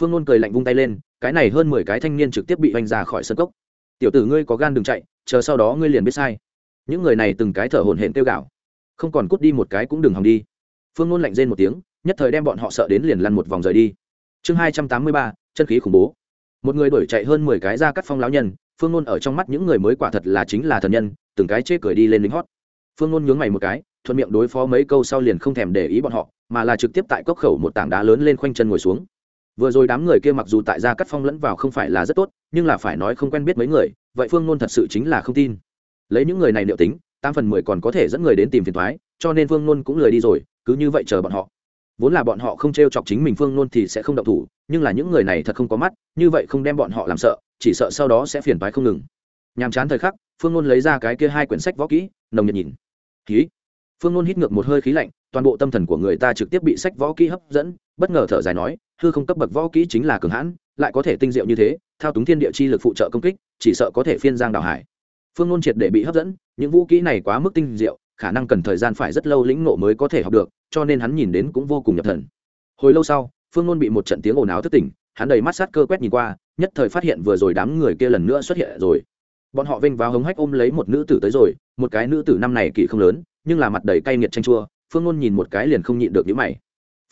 Phương ngôn cười lạnh vung tay lên, cái này hơn mười cái thanh niên trực tiếp bị oanh ra khỏi sân cốc. Tiểu tử ngươi có gan đừng chạy, chờ sau đó ngươi liền biết sai. Những người này từng cái thở hổn hển tiêu gạo không còn cút đi một cái cũng đừng hòng đi. Phương ngôn lạnh rên một tiếng, nhất thời đem bọn họ sợ đến liền lăn một vòng rời đi. Chương hai trăm tám mươi ba, chân khí khủng bố một người đuổi chạy hơn mười cái ra cắt phong lão nhân, phương ngôn ở trong mắt những người mới quả thật là chính là thần nhân, từng cái chê cười đi lên lính hót. Phương ngôn nhướng mày một cái, thuận miệng đối phó mấy câu sau liền không thèm để ý bọn họ, mà là trực tiếp tại cốc khẩu một tảng đá lớn lên khoanh chân ngồi xuống. Vừa rồi đám người kia mặc dù tại gia cắt phong lẫn vào không phải là rất tốt, nhưng là phải nói không quen biết mấy người, vậy phương ngôn thật sự chính là không tin. Lấy những người này liệu tính, tám phần mười còn có thể dẫn người đến tìm phiền thoái cho nên phương ngôn cũng lười đi rồi, cứ như vậy chờ bọn họ vốn là bọn họ không t r e o chọc chính mình phương nôn thì sẽ không động thủ, nhưng là những người này thật không có mắt, như vậy không đem bọn họ làm sợ, chỉ sợ sau đó sẽ phiền phái không ngừng. Nhàm chán thời khắc, phương nôn lấy ra cái kia hai quyển sách võ kỹ, nồng nhiệt nhìn. Ký phương nôn hít ngược một hơi khí lạnh, toàn bộ tâm thần của người ta trực tiếp bị sách võ kỹ hấp dẫn, bất ngờ thở dài nói, hư không cấp bậc võ kỹ chính là cường hãn, lại có thể tinh diệu như thế, thao túng thiên địa chi lực phụ trợ công kích, chỉ sợ có thể phiên giang đào hải. Phương nôn triệt để bị hấp dẫn, những vũ kỹ này quá mức tinh diệu khả năng cần thời gian phải rất lâu lĩnh nộ mới có thể học được, cho nên hắn nhìn đến cũng vô cùng nhập thần. Hồi lâu sau, phương ngôn bị một trận tiếng ồn ào thức tỉnh, hắn đầy mắt sát cơ quét nhìn qua, nhất thời phát hiện vừa rồi đám người kia lần nữa xuất hiện rồi. Bọn họ vinh vào hống hách ôm lấy một nữ tử tới rồi, một cái nữ tử năm này kỳ không lớn, nhưng là mặt đầy cay nghiệt chanh chua, phương ngôn nhìn một cái liền không nhịn được những mày.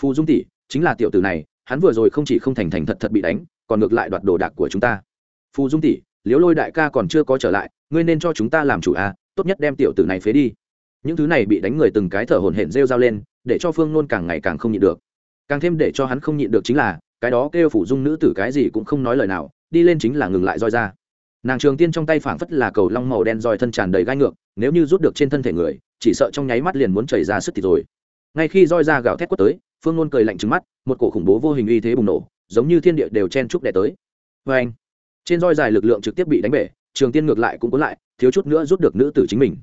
Phù dung tỷ, chính là tiểu tử này, hắn vừa rồi không chỉ không thành thành thật thật bị đánh, còn ngược lại đoạt đồ đạc của chúng ta. Phù dung tỷ liếu lôi đại ca còn chưa có trở lại, ngươi nên cho chúng ta làm chủ à tốt nhất đem tiểu tử này phế đi những thứ này bị đánh người từng cái thở hổn hển rêu r lên, để cho phương nôn càng ngày càng không nhịn được. Càng thêm để cho hắn không nhịn được chính là, cái đó kêu phủ dung nữ tử cái gì cũng không nói lời nào, đi lên chính là ngừng lại roi ra. Nàng trường tiên trong tay phảng phất là cầu long màu đen roi thân tràn đầy gai ngược, nếu như rút được trên thân thể người, chỉ sợ trong nháy mắt liền muốn chảy ra sức thì rồi. Ngay khi roi ra gào thét quất tới, phương nôn cười lạnh trứng mắt, một cổ khủng bố vô hình uy thế bùng nổ, giống như thiên địa đều chen trúc đẻ tới. Vê anh trên roi dài lực lượng trực tiếp bị đánh bể, trường tiên ngược lại cũng cuốn lại, thiếu chút nữa rút được nữ tử chính mình.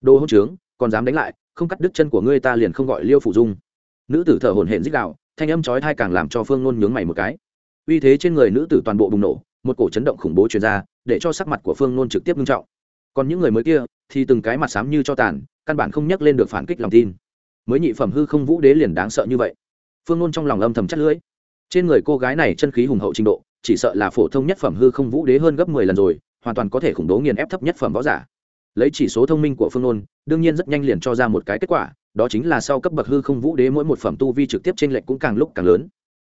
Đồ hỗn trướng còn dám đánh lại, không cắt đứt chân của ngươi ta liền không gọi liêu phủ dung. Nữ tử thở hổn hển dích đạo thanh âm chói thai càng làm cho phương nôn nhướng mày một cái. Uy thế trên người nữ tử toàn bộ bùng nổ, một cổ chấn động khủng bố truyền ra, để cho sắc mặt của phương nôn trực tiếp nghiêm trọng. Còn những người mới kia, thì từng cái mặt xám như cho tàn, căn bản không nhắc lên được phản kích lòng tin. Mới nhị phẩm hư không vũ đế liền đáng sợ như vậy. Phương nôn trong lòng âm thầm chắc lưỡi. Trên người cô gái này chân khí hùng hậu trình độ, chỉ sợ là phổ thông nhất phẩm hư không vũ đế hơn gấp mười lần rồi, hoàn toàn có thể khủng bố nghiền ép thấp nhất phẩm võ giả lấy chỉ số thông minh của phương nôn đương nhiên rất nhanh liền cho ra một cái kết quả, đó chính là sau cấp bậc hư không vũ đế mỗi một phẩm tu vi trực tiếp t r ê n lệch cũng càng lúc càng lớn.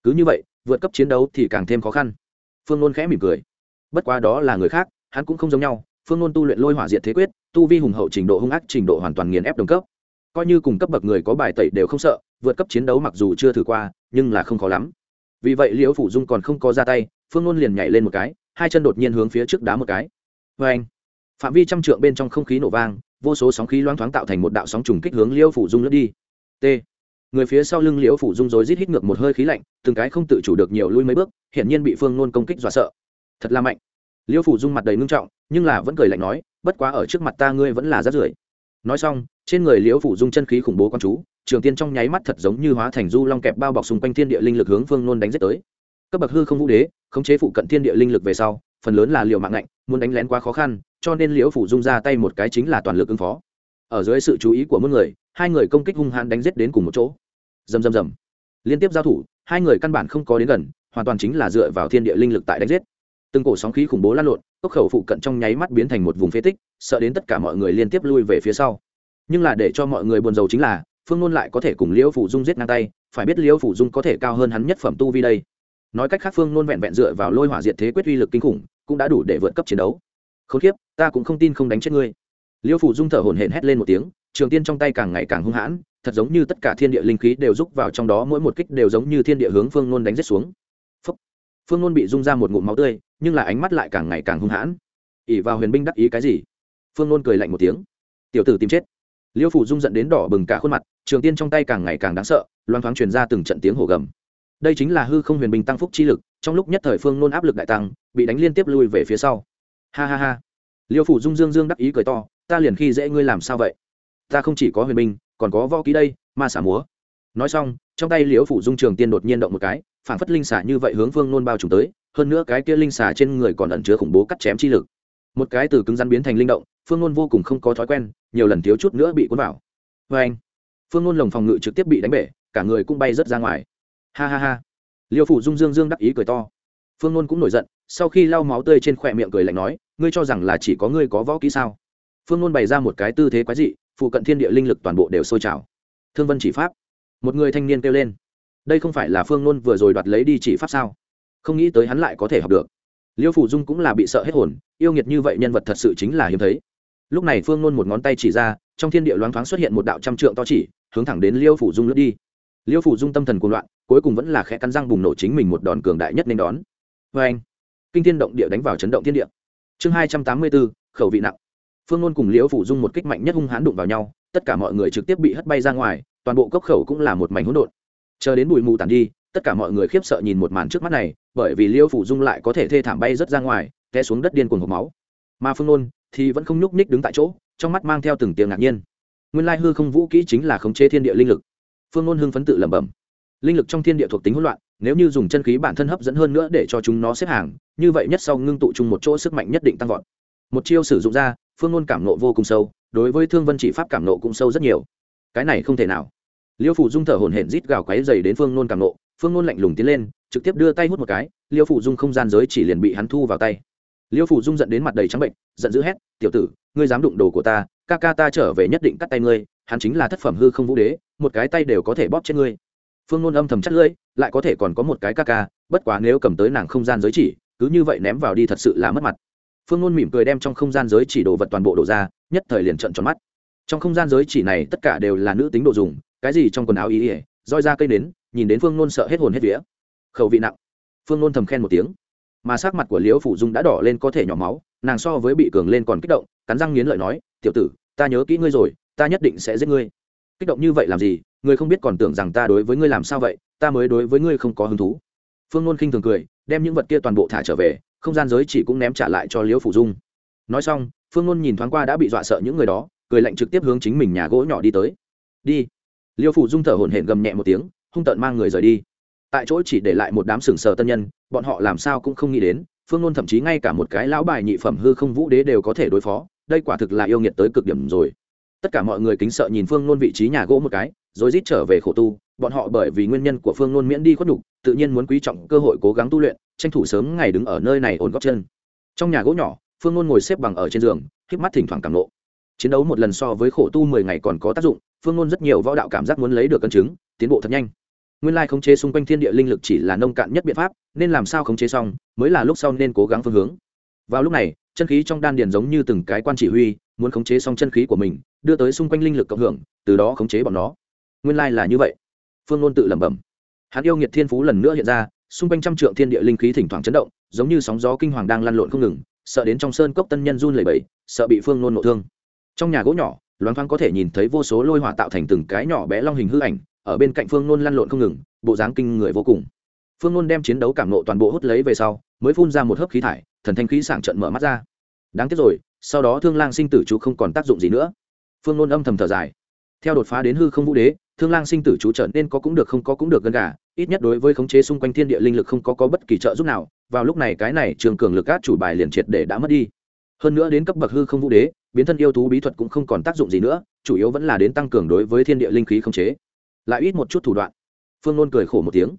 Cứ như vậy, vượt cấp chiến đấu thì càng thêm khó khăn. Phương nôn khẽ mỉm cười. Bất quá đó là người khác, hắn cũng không giống nhau, phương nôn tu luyện lôi hỏa diệt thế quyết, tu vi hùng hậu trình độ hung ác trình độ hoàn toàn nghiền ép đồng cấp. Coi như cùng cấp bậc người có bài tẩy đều không sợ, vượt cấp chiến đấu mặc dù chưa thử qua, nhưng là không khó lắm. Vì vậy liễu phủ dung còn không có ra tay, phương nôn liền nhảy lên một cái, hai chân đột nhiên hướng phía trước đá một cái. Vê anh phạm vi trăm trượng bên trong không khí nổ vang, vô số sóng khí loáng thoáng tạo thành một đạo sóng trùng kích hướng Liêu phủ dung lướt đi. T. Người phía sau lưng liễu phủ dung rối rít hít ngược một hơi khí lạnh, từng cái không tự chủ được nhiều lui mấy bước, hiển nhiên bị phương nôn công kích dọa sợ. Thật là mạnh. Liễu phủ dung mặt đầy ngưng trọng, nhưng là vẫn cười lạnh nói, bất quá ở trước mặt ta ngươi vẫn là rát rưởi. Nói xong, trên người liễu phủ dung chân khí khủng bố con chú, trường tiên trong nháy mắt thật giống như hóa thành du long kẹp bao bọc xung quanh thiên địa linh lực hướng phương nôn đánh giết tới. Cấp bậc hư không vũ đế, khống chế phụ cận thiên địa linh lực về sau phần lớn là liều mạng ngạnh, muốn đánh lén quá khó khăn, cho nên liễu phủ dung ra tay một cái chính là toàn lực ứng phó. Ở dưới sự chú ý của mỗi người, hai người công kích hung hãn đánh giết đến cùng một chỗ. Dầm dầm dầm liên tiếp giao thủ, hai người căn bản không có đến gần, hoàn toàn chính là dựa vào thiên địa linh lực tại đánh giết. Từng cổ sóng khí khủng bố lan lộn, cốc khẩu phụ cận trong nháy mắt biến thành một vùng phế tích, sợ đến tất cả mọi người liên tiếp lui về phía sau. Nhưng là để cho mọi người buồn rầu chính là, phương nôn lại có thể cùng liễu phủ dung giết ngang tay, phải biết liễu phủ dung có thể cao hơn hắn nhất phẩm tu vi đây nói cách khác phương nôn vẹn vẹn dựa vào lôi hỏa diệt thế quyết uy lực kinh khủng, cũng đã đủ để vượt cấp chiến đấu. Khốn kiếp, ta cũng không tin không đánh chết ngươi. Liêu phủ dung thở hổn hển hét lên một tiếng, trường tiên trong tay càng ngày càng hung hãn, thật giống như tất cả thiên địa linh khí đều rúc vào trong đó, mỗi một kích đều giống như thiên địa hướng phương nôn đánh rết xuống. Phúc. phương nôn bị rung ra một ngụm máu tươi, nhưng là ánh mắt lại càng ngày càng hung hãn. Ỉ vào huyền binh đắc ý cái gì? Phương nôn cười lạnh một tiếng. Tiểu tử tìm chết. Liêu phủ dung dẫn đến đỏ bừng cả khuôn mặt, trường tiên trong tay càng ngày càng đáng sợ loan thoáng truyền ra từng trận tiếng hổ gầm đây chính là hư không huyền bình tăng phúc chi lực trong lúc nhất thời phương nôn áp lực đại tăng bị đánh liên tiếp lui về phía sau. Ha ha ha. Liêu phủ dung dương dương đắc ý cười to ta liền khi dễ ngươi làm sao vậy? Ta không chỉ có huyền bình, còn có võ ký đây ma xả múa. Nói xong trong tay liễu phủ dung trường tiên đột nhiên động một cái phản phất linh xả như vậy hướng phương nôn bao trùm tới hơn nữa cái kia linh xả trên người còn ẩn chứa khủng bố cắt chém chi lực. Một cái từ cứng rắn biến thành linh động phương nôn vô cùng không có thói quen nhiều lần thiếu chút nữa bị cuốn vào. Vê anh phương nôn lồng phòng ngự trực tiếp bị đánh bể cả người cũng bay rớt ra ngoài ha ha ha. Liêu phủ dung dương dương đắc ý cười to. Phương nôn cũng nổi giận, sau khi lau máu tươi trên khỏe miệng cười lạnh nói, ngươi cho rằng là chỉ có ngươi có võ kỹ sao? Phương nôn bày ra một cái tư thế quái dị, phụ cận thiên địa linh lực toàn bộ đều sôi trào. Thương vân chỉ pháp. Một người thanh niên kêu lên. Đây không phải là phương nôn vừa rồi đoạt lấy đi chỉ pháp sao? Không nghĩ tới hắn lại có thể học được. Liêu phủ dung cũng là bị sợ hết hồn, yêu nghiệt như vậy nhân vật thật sự chính là hiếm thấy. Lúc này phương nôn một ngón tay chỉ ra, trong thiên địa loáng thoáng xuất hiện một đạo trăm trượng to chỉ, hướng thẳng đến liêu phủ dung lướt đi. Liêu phủ dung tâm thần cuồng loạn cuối cùng vẫn là khẽ cắn răng bùng nổ chính mình một đòn cường đại nhất nên đón. Vê anh, kinh thiên động địa đánh vào chấn động thiên địa. Chương hai trăm tám mươi bốn, khẩu vị nặng. Phương nôn cùng liêu phủ dung một kích mạnh nhất hung hãn đụng vào nhau, tất cả mọi người trực tiếp bị hất bay ra ngoài, toàn bộ cốc khẩu cũng là một mảnh hỗn độn. Chờ đến bụi mù tàn đi, tất cả mọi người khiếp sợ nhìn một màn trước mắt này, bởi vì liêu phủ dung lại có thể thê thảm bay rất ra ngoài, té xuống đất điên cuồng hộp máu. Mà phương nôn thì vẫn không nhúc ních đứng tại chỗ, trong mắt mang theo từng tiếng ngạc nhiên. Nguyên lai hư không vũ kỹ chính là khống chế thiên địa linh lực. Phương ngôn hưng phấn tự lẩm bẩm linh lực trong thiên địa thuộc tính hỗn loạn, nếu như dùng chân khí bản thân hấp dẫn hơn nữa để cho chúng nó xếp hàng, như vậy nhất sau ngưng tụ chung một chỗ sức mạnh nhất định tăng vọt. Một chiêu sử dụng ra, phương ngôn cảm nộ vô cùng sâu, đối với thương vân chỉ pháp cảm nộ cũng sâu rất nhiều. Cái này không thể nào. Liêu phủ dung thở hổn hển rít gào quáy dày đến phương ngôn cảm nộ, phương ngôn lạnh lùng tiến lên, trực tiếp đưa tay hút một cái, liêu phủ dung không gian giới chỉ liền bị hắn thu vào tay. Liêu phủ dung giận đến mặt đầy trắng bệnh, giận dữ hét, tiểu tử, ngươi dám đụng đồ của ta, ca ca ta trở về nhất định cắt tay ngươi, hắn chính là thất phẩm hư không vũ đế, một cái tay đều có thể bóp chết ngươi phương nôn âm thầm chắc lưỡi, lại có thể còn có một cái ca ca, bất quá nếu cầm tới nàng không gian giới chỉ, cứ như vậy ném vào đi thật sự là mất mặt. Phương nôn mỉm cười đem trong không gian giới chỉ đồ vật toàn bộ đổ ra, nhất thời liền trận tròn mắt. Trong không gian giới chỉ này tất cả đều là nữ tính đồ dùng, cái gì trong quần áo ý ỉa roi ra cây nến, nhìn đến phương nôn sợ hết hồn hết vía. Khẩu vị nặng. Phương nôn thầm khen một tiếng. Mà sắc mặt của liễu phủ dung đã đỏ lên có thể nhỏ máu, nàng so với bị cường lên còn kích động, cắn răng nghiến lợi nói, tiểu tử, ta nhớ kỹ ngươi rồi, ta nhất định sẽ giết ngươi. Kích động như vậy làm gì? Ngươi không biết còn tưởng rằng ta đối với ngươi làm sao vậy, ta mới đối với ngươi không có hứng thú. Phương ngôn khinh thường cười, đem những vật kia toàn bộ thả trở về, không gian giới chỉ cũng ném trả lại cho liễu phủ dung. Nói xong, phương ngôn nhìn thoáng qua đã bị dọa sợ những người đó, cười lạnh trực tiếp hướng chính mình nhà gỗ nhỏ đi tới. Đi. Liêu phủ dung thở hổn hển gầm nhẹ một tiếng, hung tợn mang người rời đi. Tại chỗ chỉ để lại một đám sừng sờ tân nhân, bọn họ làm sao cũng không nghĩ đến, phương ngôn thậm chí ngay cả một cái lão bài nhị phẩm hư không vũ đế đều có thể đối phó, đây quả thực là yêu nghiệt tới cực điểm rồi tất cả mọi người kính sợ nhìn phương nôn vị trí nhà gỗ một cái, rồi rít trở về khổ tu. Bọn họ bởi vì nguyên nhân của phương nôn miễn đi khuất đục tự nhiên muốn quý trọng cơ hội cố gắng tu luyện, tranh thủ sớm ngày đứng ở nơi này ổn góp chân. Trong nhà gỗ nhỏ, phương nôn ngồi xếp bằng ở trên giường k mắt thỉnh thoảng cảm lộ chiến đấu một lần so với khổ tu mười ngày còn có tác dụng, phương nôn rất nhiều võ đạo cảm giác muốn lấy được cân chứng, tiến bộ thật nhanh. Nguyên lai khống chế xung quanh thiên địa linh lực chỉ là nông cạn nhất biện pháp, nên làm sao khống chế xong, mới là lúc sau nên cố gắng phương hướng. Vào lúc này, chân khí trong đan điền giống như từng cái quan chỉ huy, muốn khống chế xong chân khí của mình đưa tới xung quanh linh lực cộng hưởng, từ đó khống chế bọn nó. Nguyên lai là như vậy. Phương ngôn tự lẩm bẩm. Hắn yêu nghiệt thiên phú lần nữa hiện ra, xung quanh trăm trượng thiên địa linh khí thỉnh thoảng chấn động, giống như sóng gió kinh hoàng đang lăn lộn không ngừng, sợ đến trong sơn cốc tân nhân run lẩy bẩy, sợ bị phương ngôn nộ thương. Trong nhà gỗ nhỏ, loáng thoáng có thể nhìn thấy vô số lôi hỏa tạo thành từng cái nhỏ bé long hình hư ảnh, ở bên cạnh phương ngôn lăn lộn không ngừng, bộ dáng kinh người vô cùng. Phương ngôn đem chiến đấu cảm nộ toàn bộ hút lấy về sau, mới phun ra một hớp khí thải, thần thanh khí sảng trận mở mắt ra. Đáng tiếc rồi, sau đó thương lang sinh tử chú không còn tác dụng gì nữa phương nôn âm thầm thở dài. Theo đột phá đến hư không vũ đế thương lang sinh tử chú trở nên có cũng được không có cũng được gần cả ít nhất đối với khống chế xung quanh thiên địa linh lực không có có bất kỳ trợ giúp nào vào lúc này cái này trường cường lực át chủ bài liền triệt để đã mất đi. Hơn nữa đến cấp bậc hư không vũ đế biến thân yêu thú bí thuật cũng không còn tác dụng gì nữa chủ yếu vẫn là đến tăng cường đối với thiên địa linh khí khống chế. Lại ít một chút thủ đoạn. Phương nôn cười khổ một tiếng.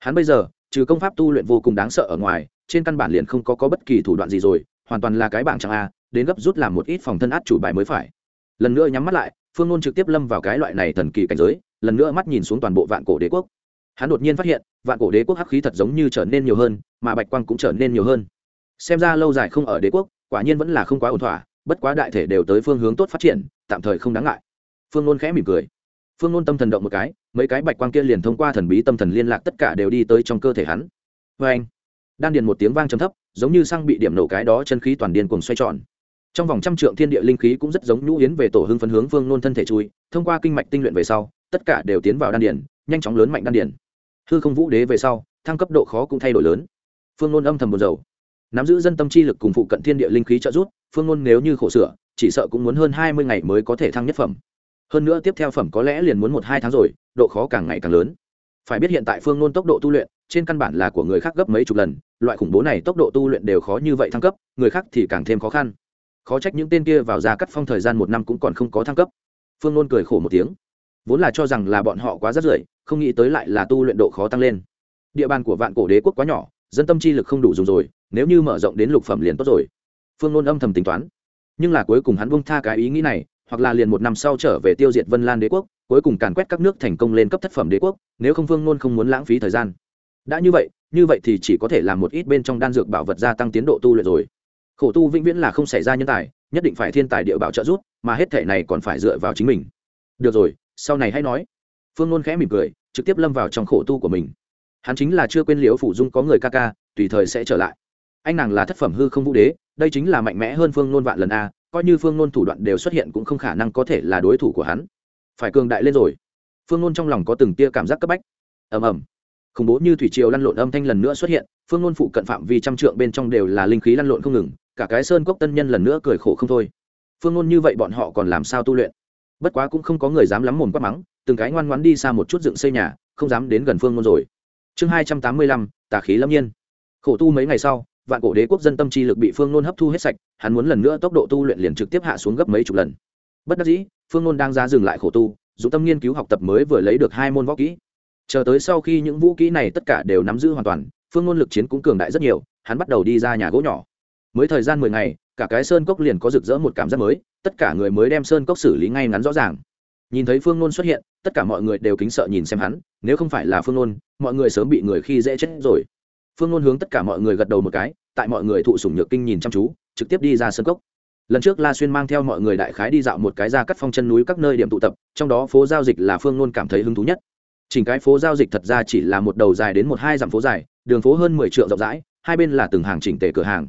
Hắn bây giờ trừ công pháp tu luyện vô cùng đáng sợ ở ngoài trên căn bản liền không có, có bất kỳ thủ đoạn gì rồi hoàn toàn là cái bảng chẳng a đến gấp rút làm một ít phòng thân át chủ bài mới phải lần nữa nhắm mắt lại, phương nôn trực tiếp lâm vào cái loại này thần kỳ cảnh giới, lần nữa mắt nhìn xuống toàn bộ vạn cổ đế quốc. Hắn đột nhiên phát hiện, vạn cổ đế quốc hắc khí thật giống như trở nên nhiều hơn, mà bạch quang cũng trở nên nhiều hơn. Xem ra lâu dài không ở đế quốc, quả nhiên vẫn là không quá ổn thỏa, bất quá đại thể đều tới phương hướng tốt phát triển, tạm thời không đáng ngại. Phương nôn khẽ mỉm cười. Phương nôn tâm thần động một cái, mấy cái bạch quang kia liền thông qua thần bí tâm thần liên lạc tất cả đều đi tới trong cơ thể hắn. Vê anh đan điền một tiếng vang trầm thấp, giống như xăng bị điểm nổ cái đó chân khí toàn điên cùng xoay tròn trong vòng trăm trượng thiên địa linh khí cũng rất giống nhũ yến về tổ hưng phấn hướng vương nôn thân thể chui, thông qua kinh mạch tinh luyện về sau, tất cả đều tiến vào đan điển nhanh chóng lớn mạnh đan điển hư không vũ đế về sau, thăng cấp độ khó cũng thay đổi lớn. Phương nôn âm thầm buồn dầu nắm giữ dân tâm chi lực cùng phụ cận thiên địa linh khí trợ giúp, phương nôn nếu như khổ sửa, chỉ sợ cũng muốn hơn hai mươi ngày mới có thể thăng nhất phẩm. Hơn nữa tiếp theo phẩm có lẽ liền muốn một hai tháng rồi, độ khó càng ngày càng lớn. Phải biết hiện tại phương nôn tốc độ tu luyện, trên căn bản là của người khác gấp mấy chục lần, loại khủng bố này tốc độ tu luyện đều khó như vậy thăng cấp, người khác thì càng thêm khó khăn khó trách những tên kia vào ra cắt phong thời gian một năm cũng còn không có thăng cấp. Phương nôn cười khổ một tiếng. Vốn là cho rằng là bọn họ quá rất rưởi, không nghĩ tới lại là tu luyện độ khó tăng lên. Địa bàn của vạn cổ đế quốc quá nhỏ, dân tâm chi lực không đủ dùng rồi, nếu như mở rộng đến lục phẩm liền tốt rồi. Phương nôn âm thầm tính toán. Nhưng là cuối cùng hắn bông tha cái ý nghĩ này, hoặc là liền một năm sau trở về tiêu diệt vân lan đế quốc, cuối cùng càn quét các nước thành công lên cấp thất phẩm đế quốc, nếu không phương nôn không muốn lãng phí thời gian. Đã như vậy như vậy thì chỉ có thể làm một ít bên trong đan dược bảo vật gia tăng tiến độ tu luyện rồi khổ tu vĩnh viễn là không xảy ra nhân tài, nhất định phải thiên tài địa bảo trợ giúp, mà hết thể này còn phải dựa vào chính mình. Được rồi, sau này hãy nói. Phương nôn khẽ mỉm cười, trực tiếp lâm vào trong khổ tu của mình. Hắn chính là chưa quên liễu phủ dung có người ca ca, tùy thời sẽ trở lại. Anh nàng là thất phẩm hư không vũ đế, đây chính là mạnh mẽ hơn phương nôn vạn lần a, coi như phương nôn thủ đoạn đều xuất hiện cũng không khả năng có thể là đối thủ của hắn. Phải cường đại lên rồi. Phương nôn trong lòng có từng tia cảm giác cấp bách. Ầm ầm. Khủng bố như thủy triều lăn lộn âm thanh lần nữa xuất hiện, phương nôn phụ cận phạm vi trăm trượng bên trong đều là linh khí lăn lộn không ngừng cả cái sơn cốc tân nhân lần nữa cười khổ không thôi. Phương ngôn như vậy bọn họ còn làm sao tu luyện? Bất quá cũng không có người dám lắm mồm quát mắng, từng cái ngoan ngoãn đi xa một chút dựng xây nhà, không dám đến gần phương ngôn rồi. Chương hai trăm tám mươi lăm, tà khí lâm nhiên. Khổ tu mấy ngày sau, vạn cổ đế quốc dân tâm chi lực bị phương nôn hấp thu hết sạch, hắn muốn lần nữa tốc độ tu luyện liền trực tiếp hạ xuống gấp mấy chục lần. Bất đắc dĩ, phương nôn đang ra dừng lại khổ tu dù tâm nghiên cứu học tập mới vừa lấy được hai môn võ kỹ. Chờ tới sau khi những vũ kỹ này tất cả đều nắm giữ hoàn toàn, phương nôn lực chiến cũng cường đại rất nhiều, hắn bắt đầu đi ra nhà gỗ nhỏ mới thời gian mười ngày, cả cái sơn cốc liền có rực rỡ một cảm giác mới, tất cả người mới đem sơn cốc xử lý ngay ngắn rõ ràng. Nhìn thấy phương nôn xuất hiện, tất cả mọi người đều kính sợ nhìn xem hắn, nếu không phải là phương nôn, mọi người sớm bị người khi dễ chết rồi. Phương nôn hướng tất cả mọi người gật đầu một cái, tại mọi người thụ sủng nhược kinh nhìn chăm chú, trực tiếp đi ra sơn cốc. Lần trước la xuyên mang theo mọi người đại khái đi dạo một cái ra cắt phong chân núi các nơi điểm tụ tập, trong đó phố giao dịch là phương nôn cảm thấy hứng thú nhất. Chỉnh cái phố giao dịch thật ra chỉ là một đầu dài đến một hai dặm phố dài, đường phố hơn mười triệu rộng rãi, hai bên là từng hàng chỉnh tề cửa hàng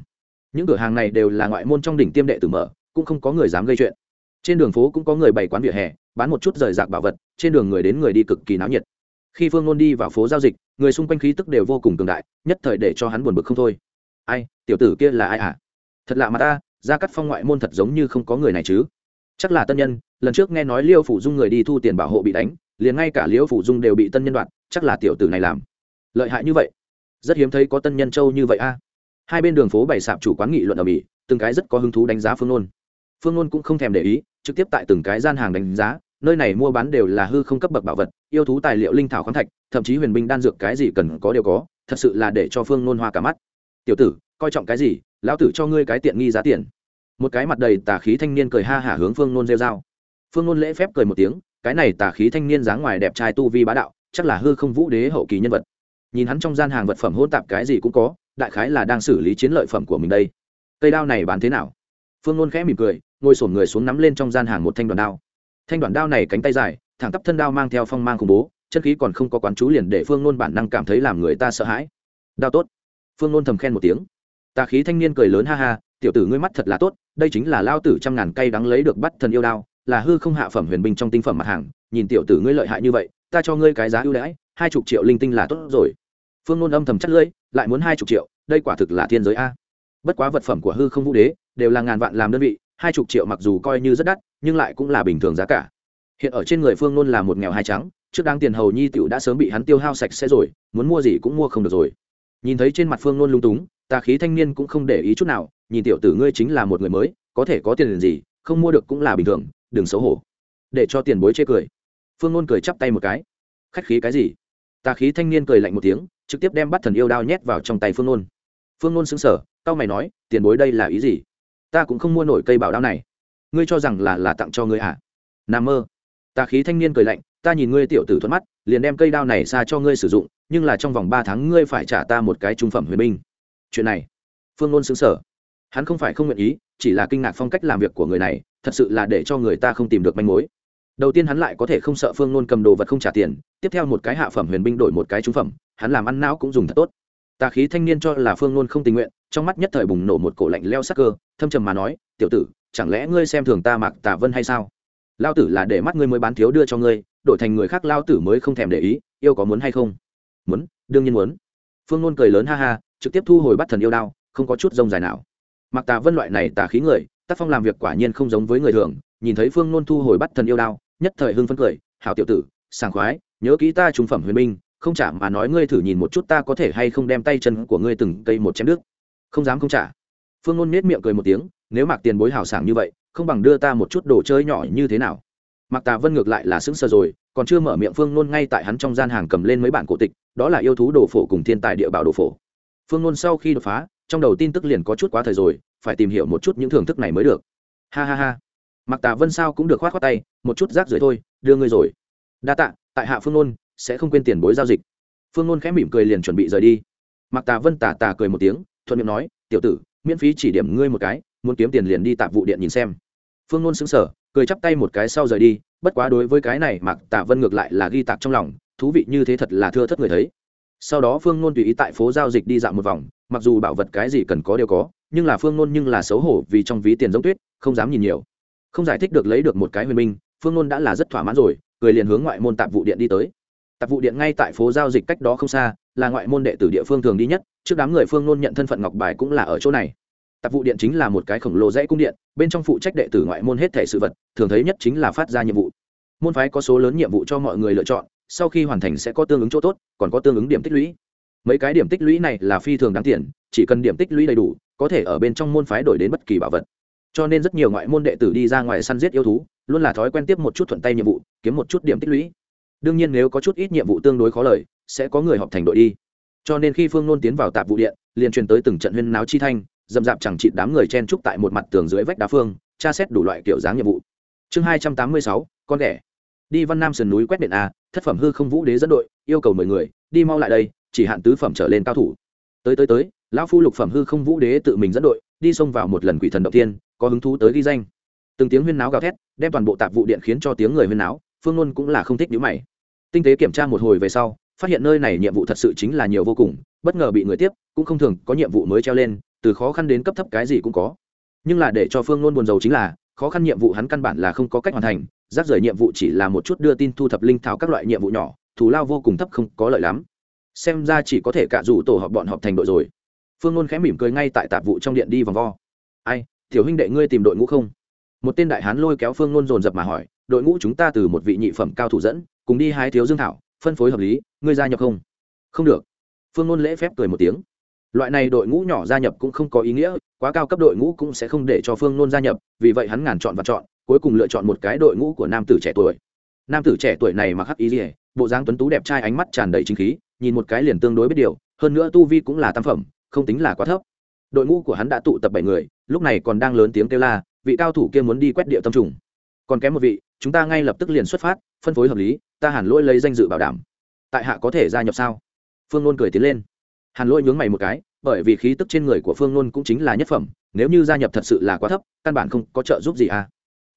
những cửa hàng này đều là ngoại môn trong đỉnh tiêm đệ tử mở, cũng không có người dám gây chuyện. Trên đường phố cũng có người bày quán vỉa hè, bán một chút rời rạc bảo vật, trên đường người đến người đi cực kỳ náo nhiệt. Khi phương ngôn đi vào phố giao dịch, người xung quanh khí tức đều vô cùng cường đại, nhất thời để cho hắn buồn bực không thôi. Ai, tiểu tử kia là ai à thật lạ mà ta ra cắt phong ngoại môn thật giống như không có người này chứ. Chắc là tân nhân, lần trước nghe nói liêu phủ dung người đi thu tiền bảo hộ bị đánh, liền ngay cả liêu phủ dung đều bị tân nhân đoạn chắc là tiểu tử này làm. Lợi hại như vậy. Rất hiếm thấy có tân nhân châu như vậy a hai bên đường phố bày sạp chủ quán nghị luận ở mỹ từng cái rất có hứng thú đánh giá phương nôn. Phương nôn cũng không thèm để ý, trực tiếp tại từng cái gian hàng đánh giá, nơi này mua bán đều là hư không cấp bậc bảo vật, yêu thú tài liệu linh thảo khoáng thạch, thậm chí huyền binh đan dược cái gì cần có đều có, thật sự là để cho phương nôn hoa cả mắt. Tiểu tử, coi trọng cái gì? Lão tử cho ngươi cái tiện nghi giá tiền. Một cái mặt đầy tà khí thanh niên cười ha hả hướng phương nôn rêu dao phương nôn lễ phép cười một tiếng, cái này tà khí thanh niên dáng ngoài đẹp trai tu vi bá đạo, chắc là hư không vũ đế hậu kỳ nhân vật. Nhìn hắn trong gian hàng vật phẩm hôn tạp cái gì cũng có đại khái là đang xử lý chiến lợi phẩm của mình đây. Cây đao này bán thế nào? Phương nôn khẽ mỉm cười, ngồi sổn người xuống nắm lên trong gian hàng một thanh đoàn đao. Thanh đoàn đao này cánh tay dài, thẳng tắp thân đao mang theo phong mang khủng bố, chân khí còn không có quán chú liền để phương nôn bản năng cảm thấy làm người ta sợ hãi. Đao tốt. Phương nôn thầm khen một tiếng. Tà khí thanh niên cười lớn ha ha, tiểu tử ngươi mắt thật là tốt, đây chính là lao tử trăm ngàn cây đắng lấy được bắt thần yêu đao, là hư không hạ phẩm huyền binh trong tinh phẩm mặt hàng, nhìn tiểu tử ngươi lợi hại như vậy, ta cho ngươi cái giá ưu đãi, hai chục triệu linh tinh là tốt rồi. Phương nôn âm thầm chắc lưỡi lại muốn hai chục triệu, đây quả thực là thiên giới a. Bất quá vật phẩm của hư không vũ đế đều là ngàn vạn làm đơn vị, hai chục triệu mặc dù coi như rất đắt, nhưng lại cũng là bình thường giá cả. Hiện ở trên người phương nôn là một nghèo hai trắng, trước đang tiền hầu nhi tiểu đã sớm bị hắn tiêu hao sạch sẽ rồi, muốn mua gì cũng mua không được rồi. Nhìn thấy trên mặt phương nôn lung túng tà khí thanh niên cũng không để ý chút nào, nhìn tiểu tử ngươi chính là một người mới, có thể có tiền gì, không mua được cũng là bình thường, đừng xấu hổ. Để cho tiền bối chê cười. Phương nôn cười chắp tay một cái. Khách khí cái gì? Tà khí thanh niên cười lạnh một tiếng, trực tiếp đem bắt thần yêu đao nhét vào trong tay phương nôn. Phương nôn xứng sở tao mày nói, tiền bối đây là ý gì? Ta cũng không mua nổi cây bảo đao này. Ngươi cho rằng là là tặng cho ngươi à? N mơ. Tà khí thanh niên cười lạnh, ta nhìn ngươi tiểu tử thuận mắt, liền đem cây đao này xa cho ngươi sử dụng, nhưng là trong vòng ba tháng ngươi phải trả ta một cái trung phẩm huyền binh. Chuyện này, phương nôn xứng sở hắn không phải không nguyện ý, chỉ là kinh ngạc phong cách làm việc của người này, thật sự là để cho người ta không tìm được manh mối đầu tiên hắn lại có thể không sợ phương nôn cầm đồ vật không trả tiền, tiếp theo một cái hạ phẩm huyền binh đổi một cái trung phẩm, hắn làm ăn não cũng dùng thật tốt. Tà khí thanh niên cho là phương nôn không tình nguyện, trong mắt nhất thời bùng nổ một cổ lạnh leo sắc cơ, thâm trầm mà nói, tiểu tử, chẳng lẽ ngươi xem thường ta mạc tà vân hay sao? Lao tử là để mắt ngươi mới bán thiếu đưa cho ngươi, đổi thành người khác lao tử mới không thèm để ý, yêu có muốn hay không? Muốn, đương nhiên muốn. Phương nôn cười lớn ha ha, trực tiếp thu hồi bắt thần yêu đao, không có chút rông dài nào. Mặc tà vân loại này tà khí người, tác phong làm việc quả nhiên không giống với người thường, nhìn thấy phương nôn thu hồi bắt thần yêu đao nhất thời hưng phấn cười, hảo tiểu tử, sảng khoái, nhớ kỹ ta trung phẩm huyền minh không trả mà nói ngươi thử nhìn một chút ta có thể hay không đem tay chân của ngươi từng cây một chém nước không dám không trả. Phương Luân nết miệng cười một tiếng, nếu mạc tiền bối hào sảng như vậy, không bằng đưa ta một chút đồ chơi nhỏ như thế nào? Mặc tà vân ngược lại là sững sờ rồi, còn chưa mở miệng phương Luân ngay tại hắn trong gian hàng cầm lên mấy bản cổ tịch, đó là yêu thú đồ phổ cùng thiên tài địa bảo đồ phổ. Phương Luân sau khi đột phá, trong đầu tin tức liền có chút quá thời rồi, phải tìm hiểu một chút những thưởng thức này mới được. Ha ha ha mặc tà vân sao cũng được khoát khoát tay, một chút rác rưởi thôi, đưa ngươi rồi. Đa tạ, tại hạ phương nôn, sẽ không quên tiền bối giao dịch. Phương nôn khẽ mỉm cười liền chuẩn bị rời đi. Mặc tà vân tà tà cười một tiếng, thuận miệng nói, tiểu tử, miễn phí chỉ điểm ngươi một cái, muốn kiếm tiền liền đi tạp vụ điện nhìn xem. Phương nôn xứng sở cười chắp tay một cái sau rời đi, bất quá đối với cái này mặc tà vân ngược lại là ghi tạc trong lòng, thú vị như thế thật là thưa thất người thấy. Sau đó phương nôn tùy ý tại phố giao dịch đi dạo một vòng, mặc dù bảo vật cái gì cần có đều có, nhưng là phương nôn nhưng là xấu hổ vì trong ví tiền giống tuyết, không dám nhìn nhiều không giải thích được lấy được một cái huyền minh, phương nôn đã là rất thỏa mãn rồi, cười liền hướng ngoại môn tạp vụ điện đi tới. Tạp vụ điện ngay tại phố giao dịch cách đó không xa, là ngoại môn đệ tử địa phương thường đi nhất, trước đám người phương nôn nhận thân phận ngọc bài cũng là ở chỗ này. Tạp vụ điện chính là một cái khổng lồ dãy cung điện, bên trong phụ trách đệ tử ngoại môn hết thể sự vật, thường thấy nhất chính là phát ra nhiệm vụ. Môn phái có số lớn nhiệm vụ cho mọi người lựa chọn, sau khi hoàn thành sẽ có tương ứng chỗ tốt, còn có tương ứng điểm tích lũy. Mấy cái điểm tích lũy này là phi thường đáng tiền, chỉ cần điểm tích lũy đầy đủ, có thể ở bên trong môn phái đổi đến bất kỳ bảo vật cho nên rất nhiều ngoại môn đệ tử đi ra ngoài săn giết yêu thú, luôn là thói quen tiếp một chút thuận tay nhiệm vụ, kiếm một chút điểm tích lũy. Đương nhiên nếu có chút ít nhiệm vụ tương đối khó lời, sẽ có người họp thành đội đi. Cho nên khi phương nôn tiến vào tạp vụ điện, liền truyền tới từng trận huyên náo chi thanh dầm dạp chẳng chịt đám người chen trúc tại một mặt tường dưới vách đá phương, tra xét đủ loại kiểu dáng nhiệm vụ. Chương hai trăm tám mươi sáu, con đẻ. đi văn nam sườn núi quét điện a, thất phẩm hư không vũ đế dẫn đội, yêu cầu mười người, đi mau lại đây, chỉ hạn tứ phẩm trở lên cao thủ. Tới tới tới, lão phu lục phẩm hư không vũ đế tự mình dẫn đội, đi xông vào một lần quỷ thần động tiên có hứng thú tới ghi danh. Từng tiếng huyên náo gào thét, đem toàn bộ tạp vụ điện khiến cho tiếng người huyên náo, phương luân cũng là không thích nhữ mày. Tinh tế kiểm tra một hồi về sau, phát hiện nơi này nhiệm vụ thật sự chính là nhiều vô cùng, bất ngờ bị người tiếp, cũng không thường có nhiệm vụ mới treo lên, từ khó khăn đến cấp thấp cái gì cũng có. Nhưng là để cho phương luân buồn rầu chính là, khó khăn nhiệm vụ hắn căn bản là không có cách hoàn thành, rác rời nhiệm vụ chỉ là một chút đưa tin thu thập linh thảo các loại nhiệm vụ nhỏ, thù lao vô cùng thấp không có lợi lắm. Xem ra chỉ có thể cả rủ tổ họp bọn họp thành đội rồi. Phương luôn khẽ mỉm cười ngay tại tạp vụ trong điện đi vòng vo. Ai tiểu huynh đệ ngươi tìm đội ngũ không? Một tên đại hán lôi kéo phương Nôn dồn dập mà hỏi, đội ngũ chúng ta từ một vị nhị phẩm cao thủ dẫn, cùng đi hai thiếu dương thảo, phân phối hợp lý, ngươi gia nhập không? Không được. Phương Nôn lễ phép cười một tiếng. Loại này đội ngũ nhỏ gia nhập cũng không có ý nghĩa, quá cao cấp đội ngũ cũng sẽ không để cho phương Nôn gia nhập, vì vậy hắn ngàn chọn và chọn, cuối cùng lựa chọn một cái đội ngũ của nam tử trẻ tuổi. Nam tử trẻ tuổi này mặc hắc ý ỉa bộ dáng tuấn tú đẹp trai, ánh mắt tràn đầy chính khí, nhìn một cái liền tương đối biết điều, hơn nữa tu vi cũng là tam phẩm, không tính là quá thấp đội ngũ của hắn đã tụ tập bảy người, lúc này còn đang lớn tiếng kêu la, vị cao thủ kia muốn đi quét địa tâm trùng. Còn kém một vị, chúng ta ngay lập tức liền xuất phát, phân phối hợp lý, ta hàn lỗi lấy danh dự bảo đảm. Tại hạ có thể gia nhập sao? Phương nôn cười tiến lên. Hàn lỗi nhướng mày một cái, bởi vì khí tức trên người của phương nôn cũng chính là nhất phẩm, nếu như gia nhập thật sự là quá thấp, căn bản không có trợ giúp gì à.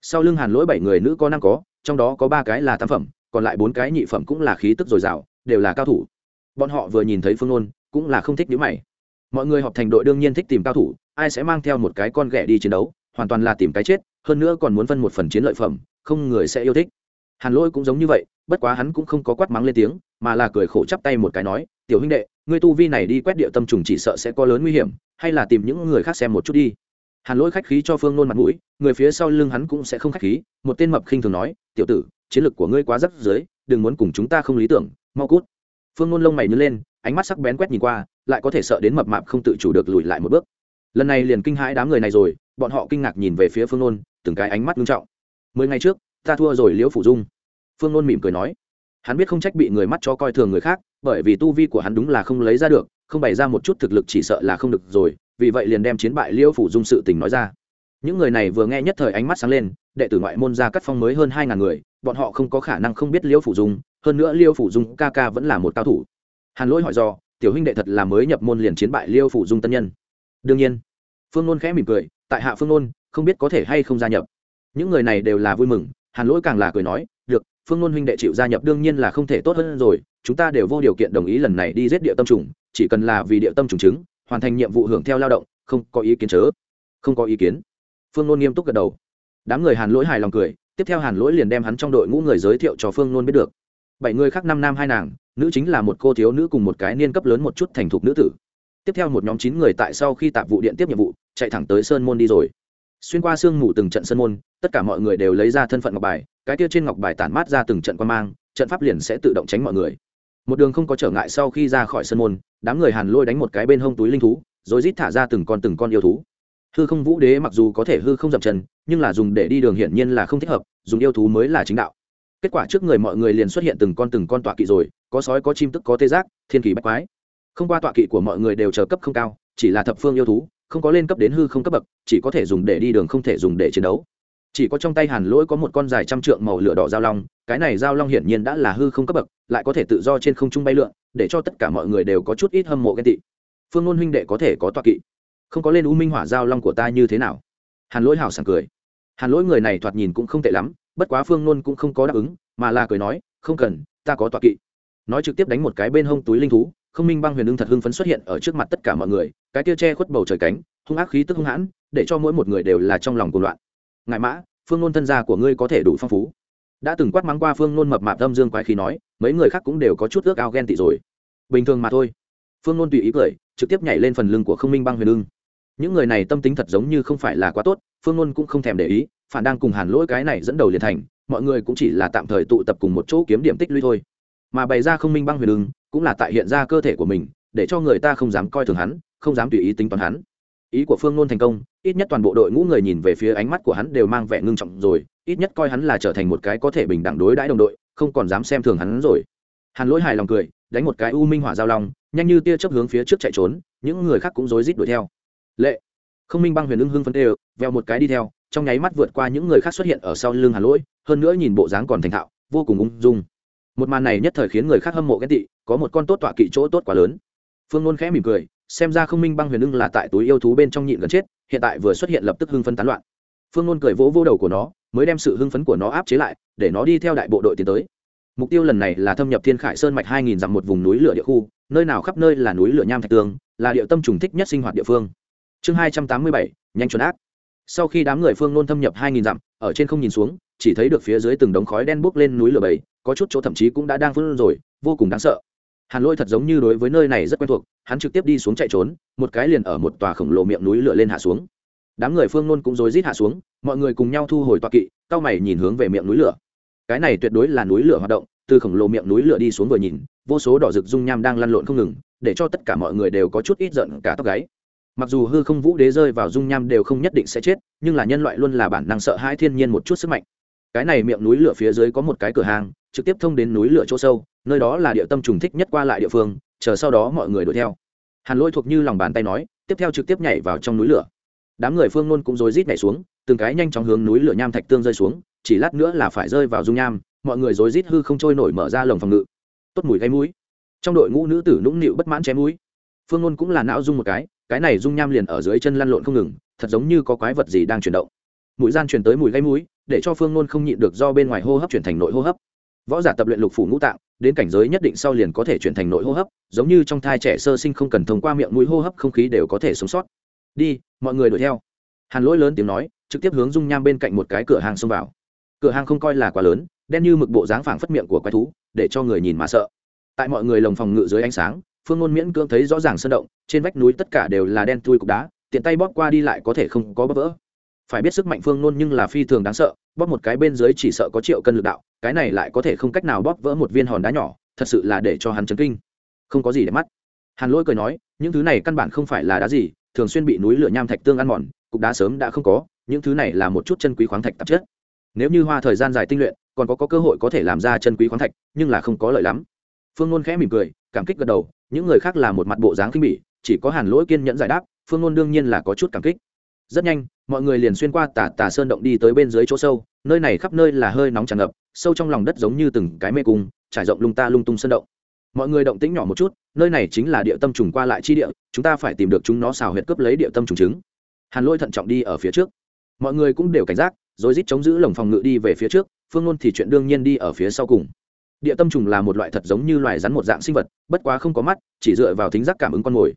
Sau lưng hàn lỗi bảy người nữ có năm có, trong đó có ba cái là tam phẩm, còn lại bốn cái nhị phẩm cũng là khí tức dồi dào, đều là cao thủ. Bọn họ vừa nhìn thấy phương nôn cũng là không thích nhữ mày mọi người họp thành đội đương nhiên thích tìm cao thủ, ai sẽ mang theo một cái con ghẻ đi chiến đấu, hoàn toàn là tìm cái chết, hơn nữa còn muốn phân một phần chiến lợi phẩm, không người sẽ yêu thích. Hàn lỗi cũng giống như vậy, bất quá hắn cũng không có quát mắng lên tiếng, mà là cười khổ chắp tay một cái nói, tiểu huynh đệ, ngươi tu vi này đi quét địa tâm trùng chỉ sợ sẽ có lớn nguy hiểm, hay là tìm những người khác xem một chút đi. Hàn lỗi khách khí cho phương nôn mặt mũi, người phía sau lưng hắn cũng sẽ không khách khí, một tên mập khinh thường nói, tiểu tử, chiến lược của ngươi quá rắc dưới đừng muốn cùng chúng ta không lý tưởng, mau cút. Phương nôn lông mày nhớ lên, ánh mắt sắc bén quét nhìn qua lại có thể sợ đến mập mạp không tự chủ được lùi lại một bước. Lần này liền kinh hãi đám người này rồi, bọn họ kinh ngạc nhìn về phía phương nôn, từng cái ánh mắt nghiêm trọng. Mười ngày trước, ta thua rồi liễu phủ dung. Phương nôn mỉm cười nói, hắn biết không trách bị người mắt cho coi thường người khác, bởi vì tu vi của hắn đúng là không lấy ra được, không bày ra một chút thực lực chỉ sợ là không được rồi, vì vậy liền đem chiến bại liêu phủ dung sự tình nói ra. Những người này vừa nghe nhất thời ánh mắt sáng lên, đệ tử ngoại môn ra cắt phong mới hơn hai ngàn người, bọn họ không có khả năng không biết liêu phủ dung, hơn nữa liêu phủ dung ca ca vẫn là một cao thủ. Hàn lỗi hỏi do tiểu huynh đệ thật là mới nhập môn liền chiến bại liêu phủ dung tân nhân. Đương nhiên, phương nôn khẽ mỉm cười, tại hạ phương nôn, không biết có thể hay không gia nhập. Những người này đều là vui mừng, hàn lỗi càng là cười nói, được, phương nôn huynh đệ chịu gia nhập đương nhiên là không thể tốt hơn rồi, chúng ta đều vô điều kiện đồng ý lần này đi giết địa tâm trùng, chỉ cần là vì địa tâm trùng chứng, hoàn thành nhiệm vụ hưởng theo lao động, không có ý kiến chớ. Không có ý kiến. Phương nôn nghiêm túc gật đầu. Đám người hàn lỗi hài lòng cười, tiếp theo hàn lỗi liền đem hắn trong đội ngũ người giới thiệu cho phương nôn biết được bảy người khác năm nam hai nàng, nữ chính là một cô thiếu nữ cùng một cái niên cấp lớn một chút thành thục nữ tử. Tiếp theo một nhóm chín người tại sau khi tạp vụ điện tiếp nhiệm vụ, chạy thẳng tới sơn môn đi rồi. Xuyên qua sương mù từng trận sơn môn, tất cả mọi người đều lấy ra thân phận ngọc bài, cái kia trên ngọc bài tản mát ra từng trận quan mang, trận pháp liền sẽ tự động tránh mọi người. Một đường không có trở ngại sau khi ra khỏi sân môn, đám người hàn lôi đánh một cái bên hông túi linh thú, rồi rít thả ra từng con từng con yêu thú. Hư không vũ đế mặc dù có thể hư không dậm chân, nhưng là dùng để đi đường hiển nhiên là không thích hợp, dùng yêu thú mới là chính đạo kết quả trước người mọi người liền xuất hiện từng con từng con tọa kỵ rồi, có sói, có chim tức, có tê giác, thiên kỳ bách quái. Không qua tọa kỵ của mọi người đều chờ cấp không cao, chỉ là thập phương yêu thú, không có lên cấp đến hư không cấp bậc, chỉ có thể dùng để đi đường, không thể dùng để chiến đấu. Chỉ có trong tay hàn lỗi có một con dài trăm trượng màu lửa đỏ giao long, cái này giao long hiển nhiên đã là hư không cấp bậc, lại có thể tự do trên không trung bay lượn, để cho tất cả mọi người đều có chút ít hâm mộ ghen tị. Phương ngôn huynh đệ có thể có tọa kỵ. Không có lên u minh hỏa giao long của ta như thế nào? Hàn lỗi hào sảng cười. Hàn lỗi người này thoạt nhìn cũng không tệ lắm bất quá phương nôn cũng không có đáp ứng, mà là cười nói, không cần, ta có tọa kỵ. Nói trực tiếp đánh một cái bên hông túi linh thú, không minh băng huyền ưng thật hưng phấn xuất hiện ở trước mặt tất cả mọi người, cái tia che khuất bầu trời cánh, hung ác khí tức hung hãn, để cho mỗi một người đều là trong lòng cuồng loạn. Ngại mã, phương nôn thân gia của ngươi có thể đủ phong phú. Đã từng quát mắng qua phương nôn mập mạp âm dương quái khí nói, mấy người khác cũng đều có chút ước ao ghen tị rồi. Bình thường mà thôi. Phương nôn tùy ý cười, trực tiếp nhảy lên phần lưng của không minh băng huyền ưng những người này tâm tính thật giống như không phải là quá tốt, phương Luân cũng không thèm để ý, phản đang cùng hàn lỗi cái này dẫn đầu liền thành, mọi người cũng chỉ là tạm thời tụ tập cùng một chỗ kiếm điểm tích lũy thôi. Mà bày ra không minh băng huyền ứng cũng là tại hiện ra cơ thể của mình, để cho người ta không dám coi thường hắn, không dám tùy ý tính toán hắn. Ý của phương nôn thành công, ít nhất toàn bộ đội ngũ người nhìn về phía ánh mắt của hắn đều mang vẻ ngưng trọng rồi, ít nhất coi hắn là trở thành một cái có thể bình đẳng đối đãi đồng đội, không còn dám xem thường hắn rồi. Hàn lỗi hài lòng cười, đánh một cái u minh hỏa giao long, nhanh như tia chấp hướng phía trước chạy trốn, những người khác cũng rối rít đuổi theo lệ. Không minh băng huyền ưng hưng phân tê veo một cái đi theo, trong nháy mắt vượt qua những người khác xuất hiện ở sau lưng Hà lỗi, hơn nữa nhìn bộ dáng còn thành thạo, vô cùng ung dung. Một màn này nhất thời khiến người khác hâm mộ ghen tị, có một con tốt tọa kỵ chỗ tốt quá lớn. Phương nôn khẽ mỉm cười, xem ra không minh băng huyền ưng là tại túi yêu thú bên trong nhịn gần chết, hiện tại vừa xuất hiện lập tức hưng phấn tán loạn. Phương nôn cười vỗ vô đầu của nó, mới đem sự hưng phấn của nó áp chế lại, để nó đi theo đại bộ đội tiến tới. Mục tiêu lần này là thâm nhập thiên khải sơn mạch hai nghìn dặm một vùng núi lửa địa khu, nơi nào khắp nơi là núi lửa nham thạch tương là địa tâm trùng thích nhất sinh hoạt địa phương chương hai trăm tám mươi bảy, nhanh chuẩn ác. Sau khi đám người phương nôn thâm nhập hai nghìn dặm, ở trên không nhìn xuống, chỉ thấy được phía dưới từng đống khói đen bốc lên núi lửa bầy, có chút chỗ thậm chí cũng đã đang phân rồi, vô cùng đáng sợ. Hàn lôi thật giống như đối với nơi này rất quen thuộc, hắn trực tiếp đi xuống chạy trốn, một cái liền ở một tòa khổng lồ miệng núi lửa lên hạ xuống. Đám người phương nôn cũng rối rít hạ xuống, mọi người cùng nhau thu hồi tọa kỵ cao mày nhìn hướng về miệng núi lửa. Cái này tuyệt đối là núi lửa hoạt động, từ khổng lồ miệng núi lửa đi xuống vừa nhìn, vô số đỏ rực dung nham đang lăn lộn không ngừng, để cho tất cả mọi người đều có chút ít giận cả tóc gáy mặc dù hư không vũ đế rơi vào dung nham đều không nhất định sẽ chết, nhưng là nhân loại luôn là bản năng sợ hãi thiên nhiên một chút sức mạnh. Cái này miệng núi lửa phía dưới có một cái cửa hàng, trực tiếp thông đến núi lửa chỗ sâu, nơi đó là địa tâm trùng thích nhất qua lại địa phương, chờ sau đó mọi người đuổi theo. Hàn lôi thuộc như lòng bàn tay nói, tiếp theo trực tiếp nhảy vào trong núi lửa. Đám người phương nôn cũng rối rít nhảy xuống, từng cái nhanh chóng hướng núi lửa nham thạch tương rơi xuống, chỉ lát nữa là phải rơi vào dung nham, mọi người rối rít hư không trôi nổi mở ra lồng phòng ngự. Tốt mùi gây mũi. Trong đội ngũ nữ tử nũng nịu bất mãn chém mũi. Phương nôn cũng là não dung một cái cái này dung nham liền ở dưới chân lăn lộn không ngừng, thật giống như có quái vật gì đang chuyển động. Mũi gian chuyển tới mùi gây mũi, để cho phương nôn không nhịn được do bên ngoài hô hấp chuyển thành nội hô hấp. Võ giả tập luyện lục phủ ngũ tạng, đến cảnh giới nhất định sau liền có thể chuyển thành nội hô hấp, giống như trong thai trẻ sơ sinh không cần thông qua miệng mũi hô hấp không khí đều có thể sống sót. Đi, mọi người đuổi theo. Hàn lỗi lớn tiếng nói, trực tiếp hướng dung nham bên cạnh một cái cửa hàng xông vào. Cửa hàng không coi là quá lớn, đen như mực bộ dáng phảng phất miệng của quái thú, để cho người nhìn mà sợ. Tại mọi người lồng phòng ngự dưới ánh sáng phương ngôn miễn cưỡng thấy rõ ràng sơn động trên vách núi tất cả đều là đen thui cục đá tiện tay bóp qua đi lại có thể không có bóp vỡ. Phải biết sức mạnh phương ngôn nhưng là phi thường đáng sợ bóp một cái bên dưới chỉ sợ có triệu cân lực đạo cái này lại có thể không cách nào bóp vỡ một viên hòn đá nhỏ thật sự là để cho hắn chấn kinh. Không có gì để mắt. Hàn lỗi cười nói những thứ này căn bản không phải là đá gì thường xuyên bị núi lửa nham thạch tương ăn mòn cục đá sớm đã không có những thứ này là một chút chân quý khoáng thạch tạp chất. Nếu như hoa thời gian dài tinh luyện còn có, có cơ hội có thể làm ra chân quý khoáng thạch nhưng là không có lợi lắm. Phương ngôn khẽ mỉm cười cảm kích gật đầu những người khác là một mặt bộ dáng khinh bỉ, chỉ có hàn lỗi kiên nhẫn giải đáp, phương ngôn đương nhiên là có chút cảm kích. Rất nhanh, mọi người liền xuyên qua tà tà sơn động đi tới bên dưới chỗ sâu, nơi này khắp nơi là hơi nóng tràn ngập, sâu trong lòng đất giống như từng cái mê cung, trải rộng lung ta lung tung sơn động. Mọi người động tĩnh nhỏ một chút, nơi này chính là địa tâm trùng qua lại chi địa, chúng ta phải tìm được chúng nó xào huyệt cướp lấy địa tâm trùng trứng. Hàn lôi thận trọng đi ở phía trước. Mọi người cũng đều cảnh giác rồi rít chống giữ lồng phòng ngự đi về phía trước, phương ngôn thì chuyện đương nhiên đi ở phía sau cùng địa tâm trùng là một loại thật giống như loài rắn một dạng sinh vật, bất quá không có mắt, chỉ dựa vào thính giác cảm ứng con mồi.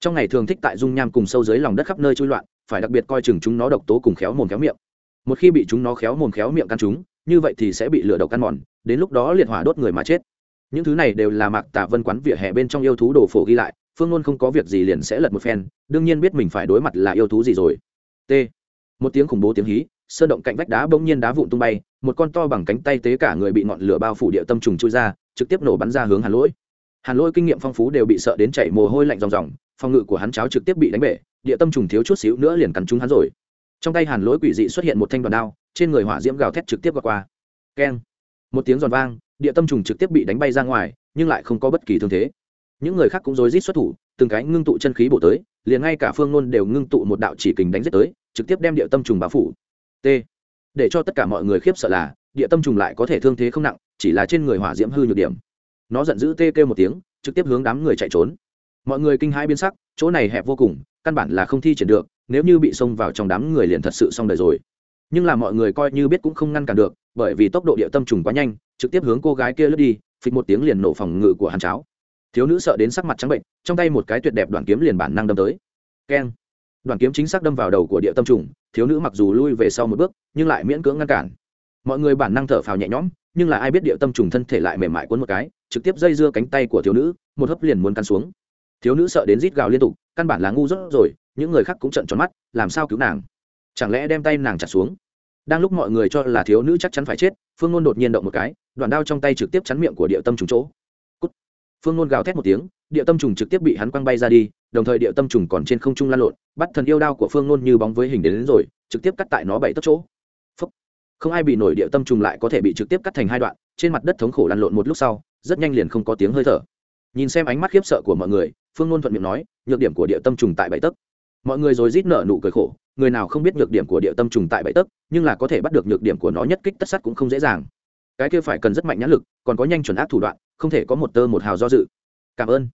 Trong ngày thường thích tại dung nham cùng sâu dưới lòng đất khắp nơi trôi loạn, phải đặc biệt coi chừng chúng nó độc tố cùng khéo mồm khéo miệng. Một khi bị chúng nó khéo mồm khéo miệng căn chúng, như vậy thì sẽ bị lửa độc căn mòn, đến lúc đó liệt hỏa đốt người mà chết. Những thứ này đều là mạc tả vân quán vỉa hè bên trong yêu thú đồ phổ ghi lại, phương ngôn không có việc gì liền sẽ lật một phen, đương nhiên biết mình phải đối mặt là yêu thú gì rồi. T. Một tiếng khủng bố tiếng hí sơn động cạnh vách đá bỗng nhiên đá vụn tung bay, một con to bằng cánh tay tế cả người bị ngọn lửa bao phủ địa tâm trùng chui ra, trực tiếp nổ bắn ra hướng hàn lỗi. Hàn lỗi kinh nghiệm phong phú đều bị sợ đến chảy mồ hôi lạnh ròng ròng, phòng ngự của hắn cháo trực tiếp bị đánh bể, địa tâm trùng thiếu chút xíu nữa liền cắn trúng hắn rồi. Trong tay hàn lỗi quỷ dị xuất hiện một thanh đoàn đao, trên người hỏa diễm gào thét trực tiếp qua qua. Keng. Một tiếng giòn vang, địa tâm trùng trực tiếp bị đánh bay ra ngoài, nhưng lại không có bất kỳ thương thế. Những người khác cũng rối rít xuất thủ, từng cái ngưng tụ chân khí bổ tới, liền ngay cả phương nôn đều ngưng tụ một đạo chỉ kình đánh giết tới, trực tiếp đem địa tâm trùng bao phủ t. Để cho tất cả mọi người khiếp sợ là, địa tâm trùng lại có thể thương thế không nặng, chỉ là trên người hỏa diễm hư nhược điểm. Nó giận dữ tê kêu một tiếng, trực tiếp hướng đám người chạy trốn. Mọi người kinh hãi biến sắc, chỗ này hẹp vô cùng, căn bản là không thi triển được, nếu như bị xông vào trong đám người liền thật sự xong đời rồi. Nhưng là mọi người coi như biết cũng không ngăn cản được, bởi vì tốc độ địa tâm trùng quá nhanh, trực tiếp hướng cô gái kia lướt đi, phịch một tiếng liền nổ phòng ngự của hàn cháo. Thiếu nữ sợ đến sắc mặt trắng bệnh, trong tay một cái tuyệt đẹp đoàn kiếm liền bản năng đâm tới. Keng đoàn kiếm chính xác đâm vào đầu của địa tâm trùng, thiếu nữ mặc dù lui về sau một bước, nhưng lại miễn cưỡng ngăn cản. Mọi người bản năng thở phào nhẹ nhõm, nhưng là ai biết địa tâm trùng thân thể lại mềm mại cuốn một cái, trực tiếp dây dưa cánh tay của thiếu nữ, một hấp liền muốn căn xuống. Thiếu nữ sợ đến rít gào liên tục, căn bản là ngu dốt rồi, những người khác cũng trận tròn mắt, làm sao cứu nàng? Chẳng lẽ đem tay nàng chặt xuống? Đang lúc mọi người cho là thiếu nữ chắc chắn phải chết, phương ngôn đột nhiên động một cái, đoạn đao trong tay trực tiếp chắn miệng của địa tâm trùng chỗ. Cút. phương ngôn gào thét một tiếng địa tâm trùng trực tiếp bị hắn quăng bay ra đi đồng thời địa tâm trùng còn trên không trung lan lộn bắt thần yêu đao của phương Nôn như bóng với hình đến, đến rồi trực tiếp cắt tại nó bảy tấc chỗ. Không ai bị nổi địa tâm trùng lại có thể bị trực tiếp cắt thành hai đoạn trên mặt đất thống khổ lăn lộn một lúc sau rất nhanh liền không có tiếng hơi thở. Nhìn xem ánh mắt khiếp sợ của mọi người phương Nôn thuận miệng nói nhược điểm của địa tâm trùng tại bảy tấc. Mọi người rồi rít nở nụ cười khổ người nào không biết nhược điểm của địa tâm trùng tại bảy tấc nhưng là có thể bắt được nhược điểm của nó nhất kích tất sắt cũng không dễ dàng. Cái kia phải cần rất mạnh nhãn lực còn có nhanh chuẩn ác thủ đoạn không thể có một tơ một hào do dự. Cảm ơn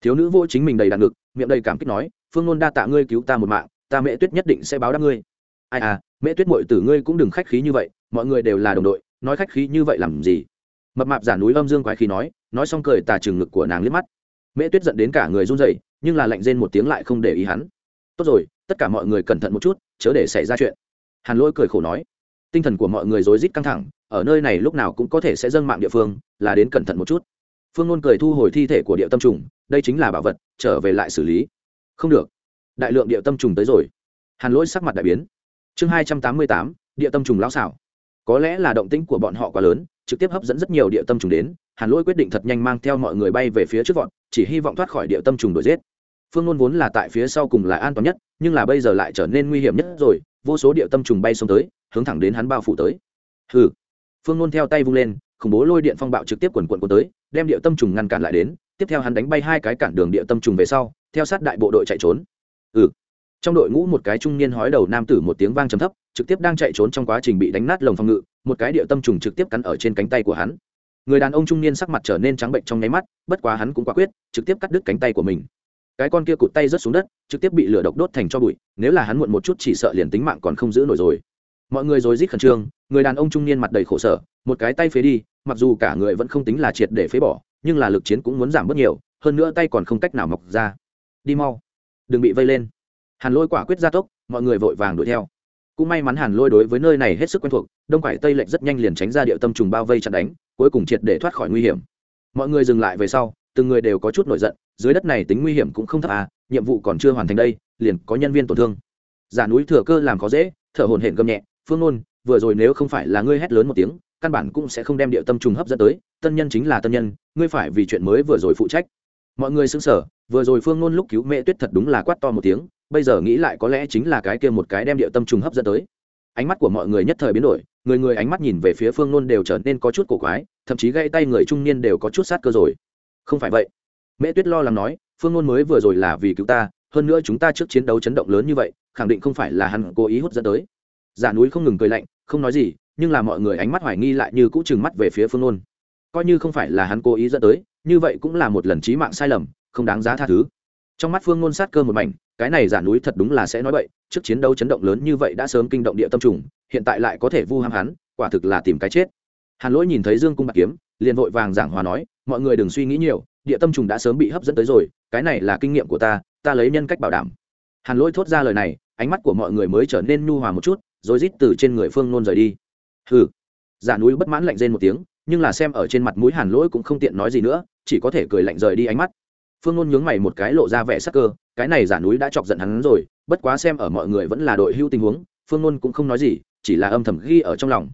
thiếu nữ vô chính mình đầy đạn ngực, miệng đầy cảm kích nói, phương ngôn đa tạ ngươi cứu ta một mạng, ta mẹ tuyết nhất định sẽ báo đáp ngươi. Ai à mẹ tuyết mội tử ngươi cũng đừng khách khí như vậy, mọi người đều là đồng đội, nói khách khí như vậy làm gì? Mập mạp giả núi âm dương quái khí nói nói xong cười tà trừng ngực của nàng liếc mắt. Mẹ tuyết giận đến cả người run rẩy, nhưng là lạnh rên một tiếng lại không để ý hắn. Tốt rồi, tất cả mọi người cẩn thận một chút, chớ để xảy ra chuyện. Hàn lôi cười khổ nói. Tinh thần của mọi người rối rít căng thẳng, ở nơi này lúc nào cũng có thể sẽ dâng mạng địa phương, là đến cẩn thận một chút. Phương ngôn cười thu hồi thi thể của địa tâm trùng đây chính là bảo vật, trở về lại xử lý. Không được. Đại lượng địa tâm trùng tới rồi. Hàn lỗi sắc mặt đại biến. Chương hai trăm tám mươi tám, địa tâm trùng lão xảo. Có lẽ là động tĩnh của bọn họ quá lớn, trực tiếp hấp dẫn rất nhiều địa tâm trùng đến, hàn lỗi quyết định thật nhanh mang theo mọi người bay về phía trước vọn chỉ hy vọng thoát khỏi địa tâm trùng đuổi giết. Phương ngôn vốn là tại phía sau cùng là an toàn nhất, nhưng là bây giờ lại trở nên nguy hiểm nhất rồi, vô số địa tâm trùng bay xông tới, hướng thẳng đến hắn bao phủ tới. Hừ. Phương ngôn theo tay vung lên, khủng bố lôi điện phong bạo trực tiếp quần quận quần tới, đem địa tâm trùng ngăn cản lại đến tiếp theo hắn đánh bay hai cái cản đường địa tâm trùng về sau, theo sát đại bộ đội chạy trốn. Ừ. Trong đội ngũ một cái trung niên hói đầu nam tử một tiếng vang trầm thấp, trực tiếp đang chạy trốn trong quá trình bị đánh nát lồng phòng ngự, một cái địa tâm trùng trực tiếp cắn ở trên cánh tay của hắn. Người đàn ông trung niên sắc mặt trở nên trắng bệnh trong nháy mắt, bất quá hắn cũng quả quyết, trực tiếp cắt đứt cánh tay của mình. Cái con kia cụt tay rớt xuống đất, trực tiếp bị lửa độc đốt thành cho bụi, nếu là hắn muộn một chút chỉ sợ liền tính mạng còn không giữ nổi rồi. Mọi người rồi rít khẩn trương, người đàn ông trung niên mặt đầy khổ sở, một cái tay phế đi, mặc dù cả người vẫn không tính là triệt để phế bỏ nhưng là lực chiến cũng muốn giảm bớt nhiều, hơn nữa tay còn không cách nào mọc ra. Đi mau. Đừng bị vây lên. Hàn lôi quả quyết gia tốc, mọi người vội vàng đuổi theo. Cũng may mắn hàn lôi đối với nơi này hết sức quen thuộc, đông quải tây lệch rất nhanh liền tránh ra địa tâm trùng bao vây chặn đánh, cuối cùng triệt để thoát khỏi nguy hiểm. Mọi người dừng lại về sau, từng người đều có chút nổi giận, dưới đất này tính nguy hiểm cũng không thấp à nhiệm vụ còn chưa hoàn thành đây, liền có nhân viên tổn thương. Giả núi thừa cơ làm khó dễ, thở hồn hển gầm nhẹ, phương ngôn vừa rồi nếu không phải là ngươi hét lớn một tiếng, căn bản cũng sẽ không đem địa tâm trùng hấp dẫn tới tân nhân chính là tân nhân, ngươi phải vì chuyện mới vừa rồi phụ trách. Mọi người xứng sở vừa rồi phương ngôn lúc cứu mẹ tuyết thật đúng là quát to một tiếng, bây giờ nghĩ lại có lẽ chính là cái kia một cái đem địa tâm trùng hấp dẫn tới. Ánh mắt của mọi người nhất thời biến đổi, người người ánh mắt nhìn về phía phương ngôn đều trở nên có chút cổ quái, thậm chí gây tay người trung niên đều có chút sát cơ rồi. Không phải vậy. Mẹ tuyết lo lắng nói, phương ngôn mới vừa rồi là vì cứu ta, hơn nữa chúng ta trước chiến đấu chấn động lớn như vậy, khẳng định không phải là hắn cố ý hút dẫn tới. Giả núi không ngừng cười lạnh, không nói gì, nhưng là mọi người ánh mắt hoài nghi lại như cũ chừng mắt về phía phương ngôn coi như không phải là hắn cố ý dẫn tới, như vậy cũng là một lần trí mạng sai lầm, không đáng giá tha thứ. Trong mắt phương ngôn sát cơ một mảnh, cái này giả núi thật đúng là sẽ nói vậy trước chiến đấu chấn động lớn như vậy đã sớm kinh động địa tâm trùng, hiện tại lại có thể vu ham hắn, quả thực là tìm cái chết. Hàn lỗi nhìn thấy dương cung bạc kiếm, liền vội vàng giảng hòa nói, mọi người đừng suy nghĩ nhiều, địa tâm trùng đã sớm bị hấp dẫn tới rồi, cái này là kinh nghiệm của ta ta lấy nhân cách bảo đảm. Hàn lỗi thốt ra lời này, ánh mắt của mọi người mới trở nên nhu hòa một chút, rồi rít từ trên người phương nôn rời đi. Hừ. Giả núi bất mãn lạnh rên một tiếng nhưng là xem ở trên mặt mũi hàn lỗi cũng không tiện nói gì nữa chỉ có thể cười lạnh rời đi ánh mắt. Phương nôn nhướng mày một cái lộ ra vẻ sắc cơ cái này giả núi đã chọc giận hắn rồi bất quá xem ở mọi người vẫn là đội hưu tình huống phương nôn cũng không nói gì chỉ là âm thầm ghi ở trong lòng.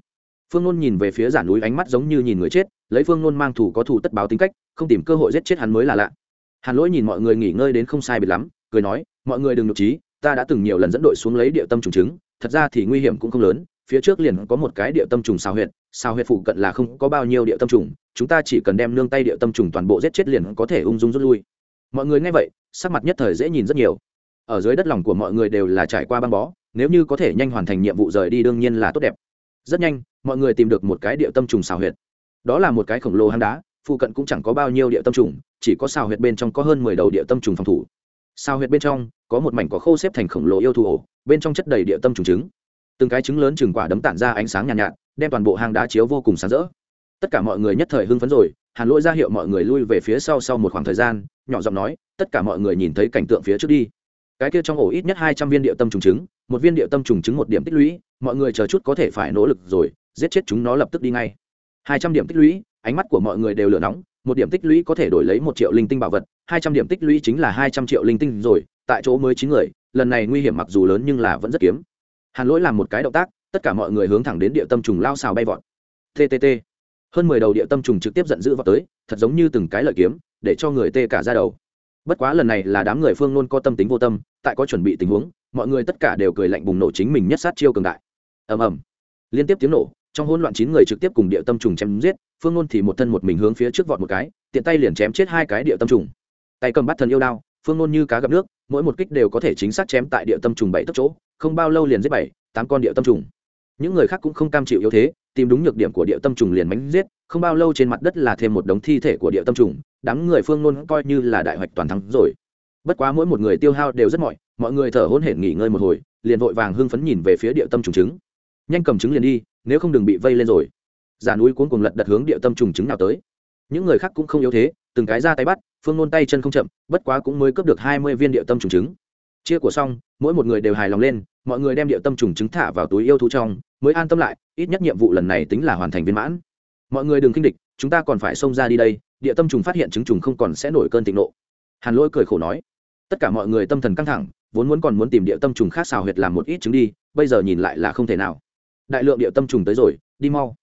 Phương nôn nhìn về phía giả núi ánh mắt giống như nhìn người chết lấy phương nôn mang thủ có thủ tất báo tính cách không tìm cơ hội giết chết hắn mới là lạ. Hàn lỗi nhìn mọi người nghỉ ngơi đến không sai biệt lắm cười nói mọi người đừng nhục trí ta đã từng nhiều lần dẫn đội xuống lấy địa tâm trùng chứng, thật ra thì nguy hiểm cũng không lớn phía trước liền có một cái địa tâm trùng xào huyệt xào huyệt phụ cận là không có bao nhiêu địa tâm trùng, chúng ta chỉ cần đem nương tay địa tâm trùng toàn bộ giết chết liền có thể ung dung rút lui. Mọi người nghe vậy, sắc mặt nhất thời dễ nhìn rất nhiều. Ở dưới đất lòng của mọi người đều là trải qua băng bó, nếu như có thể nhanh hoàn thành nhiệm vụ rời đi đương nhiên là tốt đẹp. Rất nhanh, mọi người tìm được một cái địa tâm trùng xào huyệt. Đó là một cái khổng lồ hang đá, phụ cận cũng chẳng có bao nhiêu địa tâm trùng, chỉ có xào huyệt bên trong có hơn mười đầu địa tâm trùng phòng thủ. Xào huyệt bên trong, có một mảnh có khô xếp thành khổng lồ yêu thù ổ, bên trong chất đầy địa tâm trùng trứng từng cái trứng lớn chừng quả đấm tản ra ánh sáng nhàn nhạt, nhạt đem toàn bộ hang đá chiếu vô cùng sáng rỡ. Tất cả mọi người nhất thời hưng phấn rồi hàn lỗi ra hiệu mọi người lui về phía sau sau một khoảng thời gian nhỏ giọng nói tất cả mọi người nhìn thấy cảnh tượng phía trước đi. Cái kia trong ổ ít nhất hai trăm viên địa tâm trùng trứng một viên địa tâm trùng trứng một điểm tích lũy mọi người chờ chút có thể phải nỗ lực rồi giết chết chúng nó lập tức đi ngay. Hai trăm điểm tích lũy ánh mắt của mọi người đều lửa nóng một điểm tích lũy có thể đổi lấy một triệu linh tinh bảo vật hai trăm điểm tích lũy chính là hai trăm triệu linh tinh rồi tại chỗ mới chín người lần này nguy hiểm mặc dù lớn nhưng là vẫn rất kiếm hàn lỗi làm một cái động tác, tất cả mọi người hướng thẳng đến địa tâm trùng lao xào bay vọt. Ttt hơn mười đầu địa tâm trùng trực tiếp giận dữ vào tới, thật giống như từng cái lợi kiếm, để cho người tê cả ra đầu. Bất quá lần này là đám người phương nôn có tâm tính vô tâm, tại có chuẩn bị tình huống, mọi người tất cả đều cười lạnh bùng nổ chính mình nhất sát chiêu cường đại. Ầm ầm. Liên tiếp tiếng nổ, trong hỗn loạn chín người trực tiếp cùng địa tâm trùng chém giết, phương nôn thì một thân một mình hướng phía trước vọt một cái, tiện tay liền chém chết hai cái địa tâm trùng. Tay cầm bắt thần yêu đao, phương nôn như cá gặp nước mỗi một kích đều có thể chính xác chém tại địa tâm trùng bảy tốc chỗ, không bao lâu liền giết bảy, tám con địa tâm trùng. Những người khác cũng không cam chịu yếu thế, tìm đúng nhược điểm của địa tâm trùng liền bánh giết, không bao lâu trên mặt đất là thêm một đống thi thể của địa tâm trùng, đám người phương nôn coi như là đại hoạch toàn thắng rồi. Bất quá mỗi một người tiêu hao đều rất mỏi mọi người thở hôn hển nghỉ ngơi một hồi, liền vội vàng hưng phấn nhìn về phía địa tâm trùng trứng. Nhanh cầm trứng liền đi, nếu không đừng bị vây lên rồi. Giả núi cuốn cùng lật đặt hướng địa tâm trùng trứng nào tới. Những người khác cũng không yếu thế từng cái ra tay bắt, phương nôn tay chân không chậm, bất quá cũng mới cướp được hai mươi viên địa tâm trùng trứng. Chia của xong, mỗi một người đều hài lòng lên, mọi người đem địa tâm trùng trứng thả vào túi yêu thú trong, mới an tâm lại, ít nhất nhiệm vụ lần này tính là hoàn thành viên mãn. Mọi người đừng kinh địch, chúng ta còn phải xông ra đi đây địa tâm trùng phát hiện trứng trùng không còn sẽ nổi cơn thịnh nộ. Hàn lỗi cười khổ nói, tất cả mọi người tâm thần căng thẳng, vốn muốn còn muốn tìm địa tâm trùng khác xào huyệt làm một ít trứng đi, bây giờ nhìn lại là không thể nào. Đại lượng địa tâm trùng tới rồi, đi mau.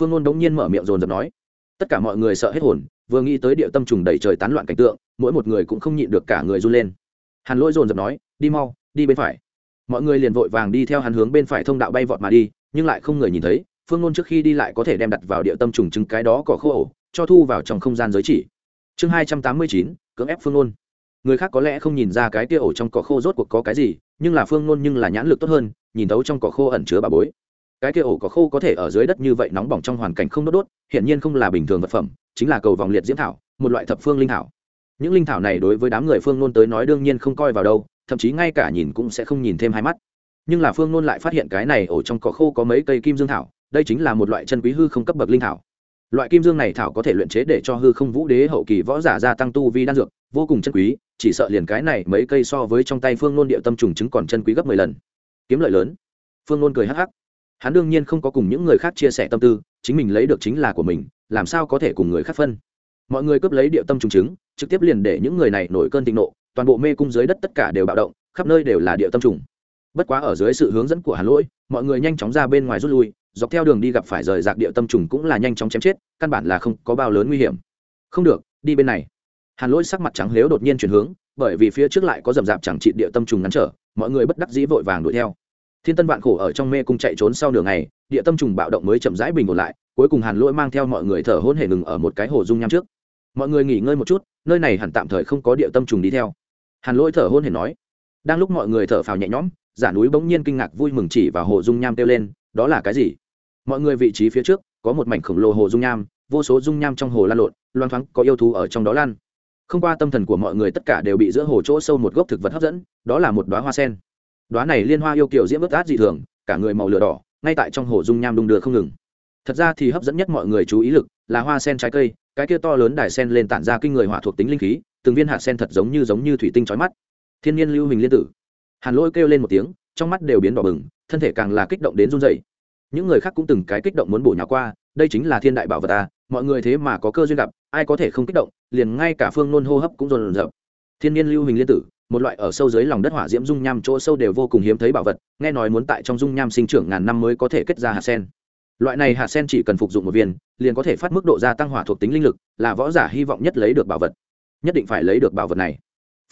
Phương ngôn đống nhiên mở miệng rồn rập nói, tất cả mọi người sợ hết hồn vừa nghĩ tới địa tâm trùng đầy trời tán loạn cảnh tượng, mỗi một người cũng không nhịn được cả người run lên. Hàn lỗi rồn rập nói, đi mau, đi bên phải. Mọi người liền vội vàng đi theo hắn hướng bên phải thông đạo bay vọt mà đi, nhưng lại không người nhìn thấy, phương ngôn trước khi đi lại có thể đem đặt vào địa tâm trùng chứng cái đó cỏ khô ổ, cho thu vào trong không gian giới chỉ. Chương hai trăm tám mươi chín, cưỡng ép phương ngôn người khác có lẽ không nhìn ra cái kia ổ trong cỏ khô rốt cuộc có cái gì, nhưng là phương ngôn nhưng là nhãn lực tốt hơn, nhìn thấu trong cỏ khô ẩn chứa bà bối cái kia ổ cỏ khô có thể ở dưới đất như vậy nóng bỏng trong hoàn cảnh không đốt đốt hiện nhiên không là bình thường vật phẩm, chính là cầu vòng liệt diễm thảo, một loại thập phương linh thảo. Những linh thảo này đối với đám người phương nôn tới nói đương nhiên không coi vào đâu, thậm chí ngay cả nhìn cũng sẽ không nhìn thêm hai mắt. Nhưng là phương nôn lại phát hiện cái này ổ trong cỏ khô có mấy cây kim dương thảo, đây chính là một loại chân quý hư không cấp bậc linh thảo. Loại kim dương này thảo có thể luyện chế để cho hư không vũ đế hậu kỳ võ giả gia tăng tu vi đan dược, vô cùng chân quý, chỉ sợ liền cái này mấy cây so với trong tay phương nôn địa tâm trùng chứng còn chân quý gấp mười lần. Kiếm lợi lớn. Phương nôn cười hắc hắc hắn đương nhiên không có cùng những người khác chia sẻ tâm tư, chính mình lấy được chính là của mình, làm sao có thể cùng người khác phân? Mọi người cướp lấy địa tâm trùng chứng trực tiếp liền để những người này nổi cơn thịnh nộ, toàn bộ mê cung dưới đất tất cả đều bạo động, khắp nơi đều là địa tâm trùng. Bất quá ở dưới sự hướng dẫn của Hàn lỗi, mọi người nhanh chóng ra bên ngoài rút lui, dọc theo đường đi gặp phải rời rạc địa tâm trùng cũng là nhanh chóng chém chết, căn bản là không có bao lớn nguy hiểm. Không được, đi bên này. Hàn lỗi sắc mặt trắng lếu đột nhiên chuyển hướng, bởi vì phía trước lại có rầm rạp chẳng trị địa tâm trùng ngắn trở, mọi người bất đắc dĩ vội vàng đuổi theo thiên tân vạn khổ ở trong mê cung chạy trốn sau nửa ngày, địa tâm trùng bạo động mới chậm rãi bình ổn lại, cuối cùng hàn lỗi mang theo mọi người thở hôn hề ngừng ở một cái hồ dung nham trước. Mọi người nghỉ ngơi một chút, nơi này hẳn tạm thời không có địa tâm trùng đi theo. Hàn lỗi thở hôn hề nói. Đang lúc mọi người thở phào nhẹ nhõm, giả núi bỗng nhiên kinh ngạc vui mừng chỉ vào hồ dung nham kêu lên, đó là cái gì? Mọi người vị trí phía trước, có một mảnh khổng lồ hồ dung nham, vô số dung nham trong hồ lan lộn, loang thoáng, có yêu thú ở trong đó lan. Không qua tâm thần của mọi người tất cả đều bị giữa hồ chỗ sâu một gốc thực vật hấp dẫn, đó là một đoá hoa sen đoá này liên hoa yêu kiểu diễm ướt át dị thường, cả người màu lửa đỏ, ngay tại trong hồ dung nham đung đưa không ngừng. Thật ra thì hấp dẫn nhất mọi người chú ý lực là hoa sen trái cây, cái kia to lớn đài sen lên tản ra kinh người hỏa thuộc tính linh khí, từng viên hạt sen thật giống như giống như thủy tinh trói mắt. Thiên nhiên lưu hình liên tử. Hàn lôi kêu lên một tiếng, trong mắt đều biến đỏ bừng, thân thể càng là kích động đến run dậy những người khác cũng từng cái kích động muốn bổ nhà qua, đây chính là thiên đại bảo vật ta, mọi người thế mà có cơ duyên gặp, ai có thể không kích động, liền ngay cả phương nôn hô hấp cũng rồn rập. Thiên nhiên lưu hình liên tử một loại ở sâu dưới lòng đất hỏa diễm dung nham chỗ sâu đều vô cùng hiếm thấy bảo vật, nghe nói muốn tại trong dung nham sinh trưởng ngàn năm mới có thể kết ra hạt sen. Loại này hạt sen chỉ cần phục dụng một viên, liền có thể phát mức độ gia tăng hỏa thuộc tính linh lực, là võ giả hy vọng nhất lấy được bảo vật. Nhất định phải lấy được bảo vật này.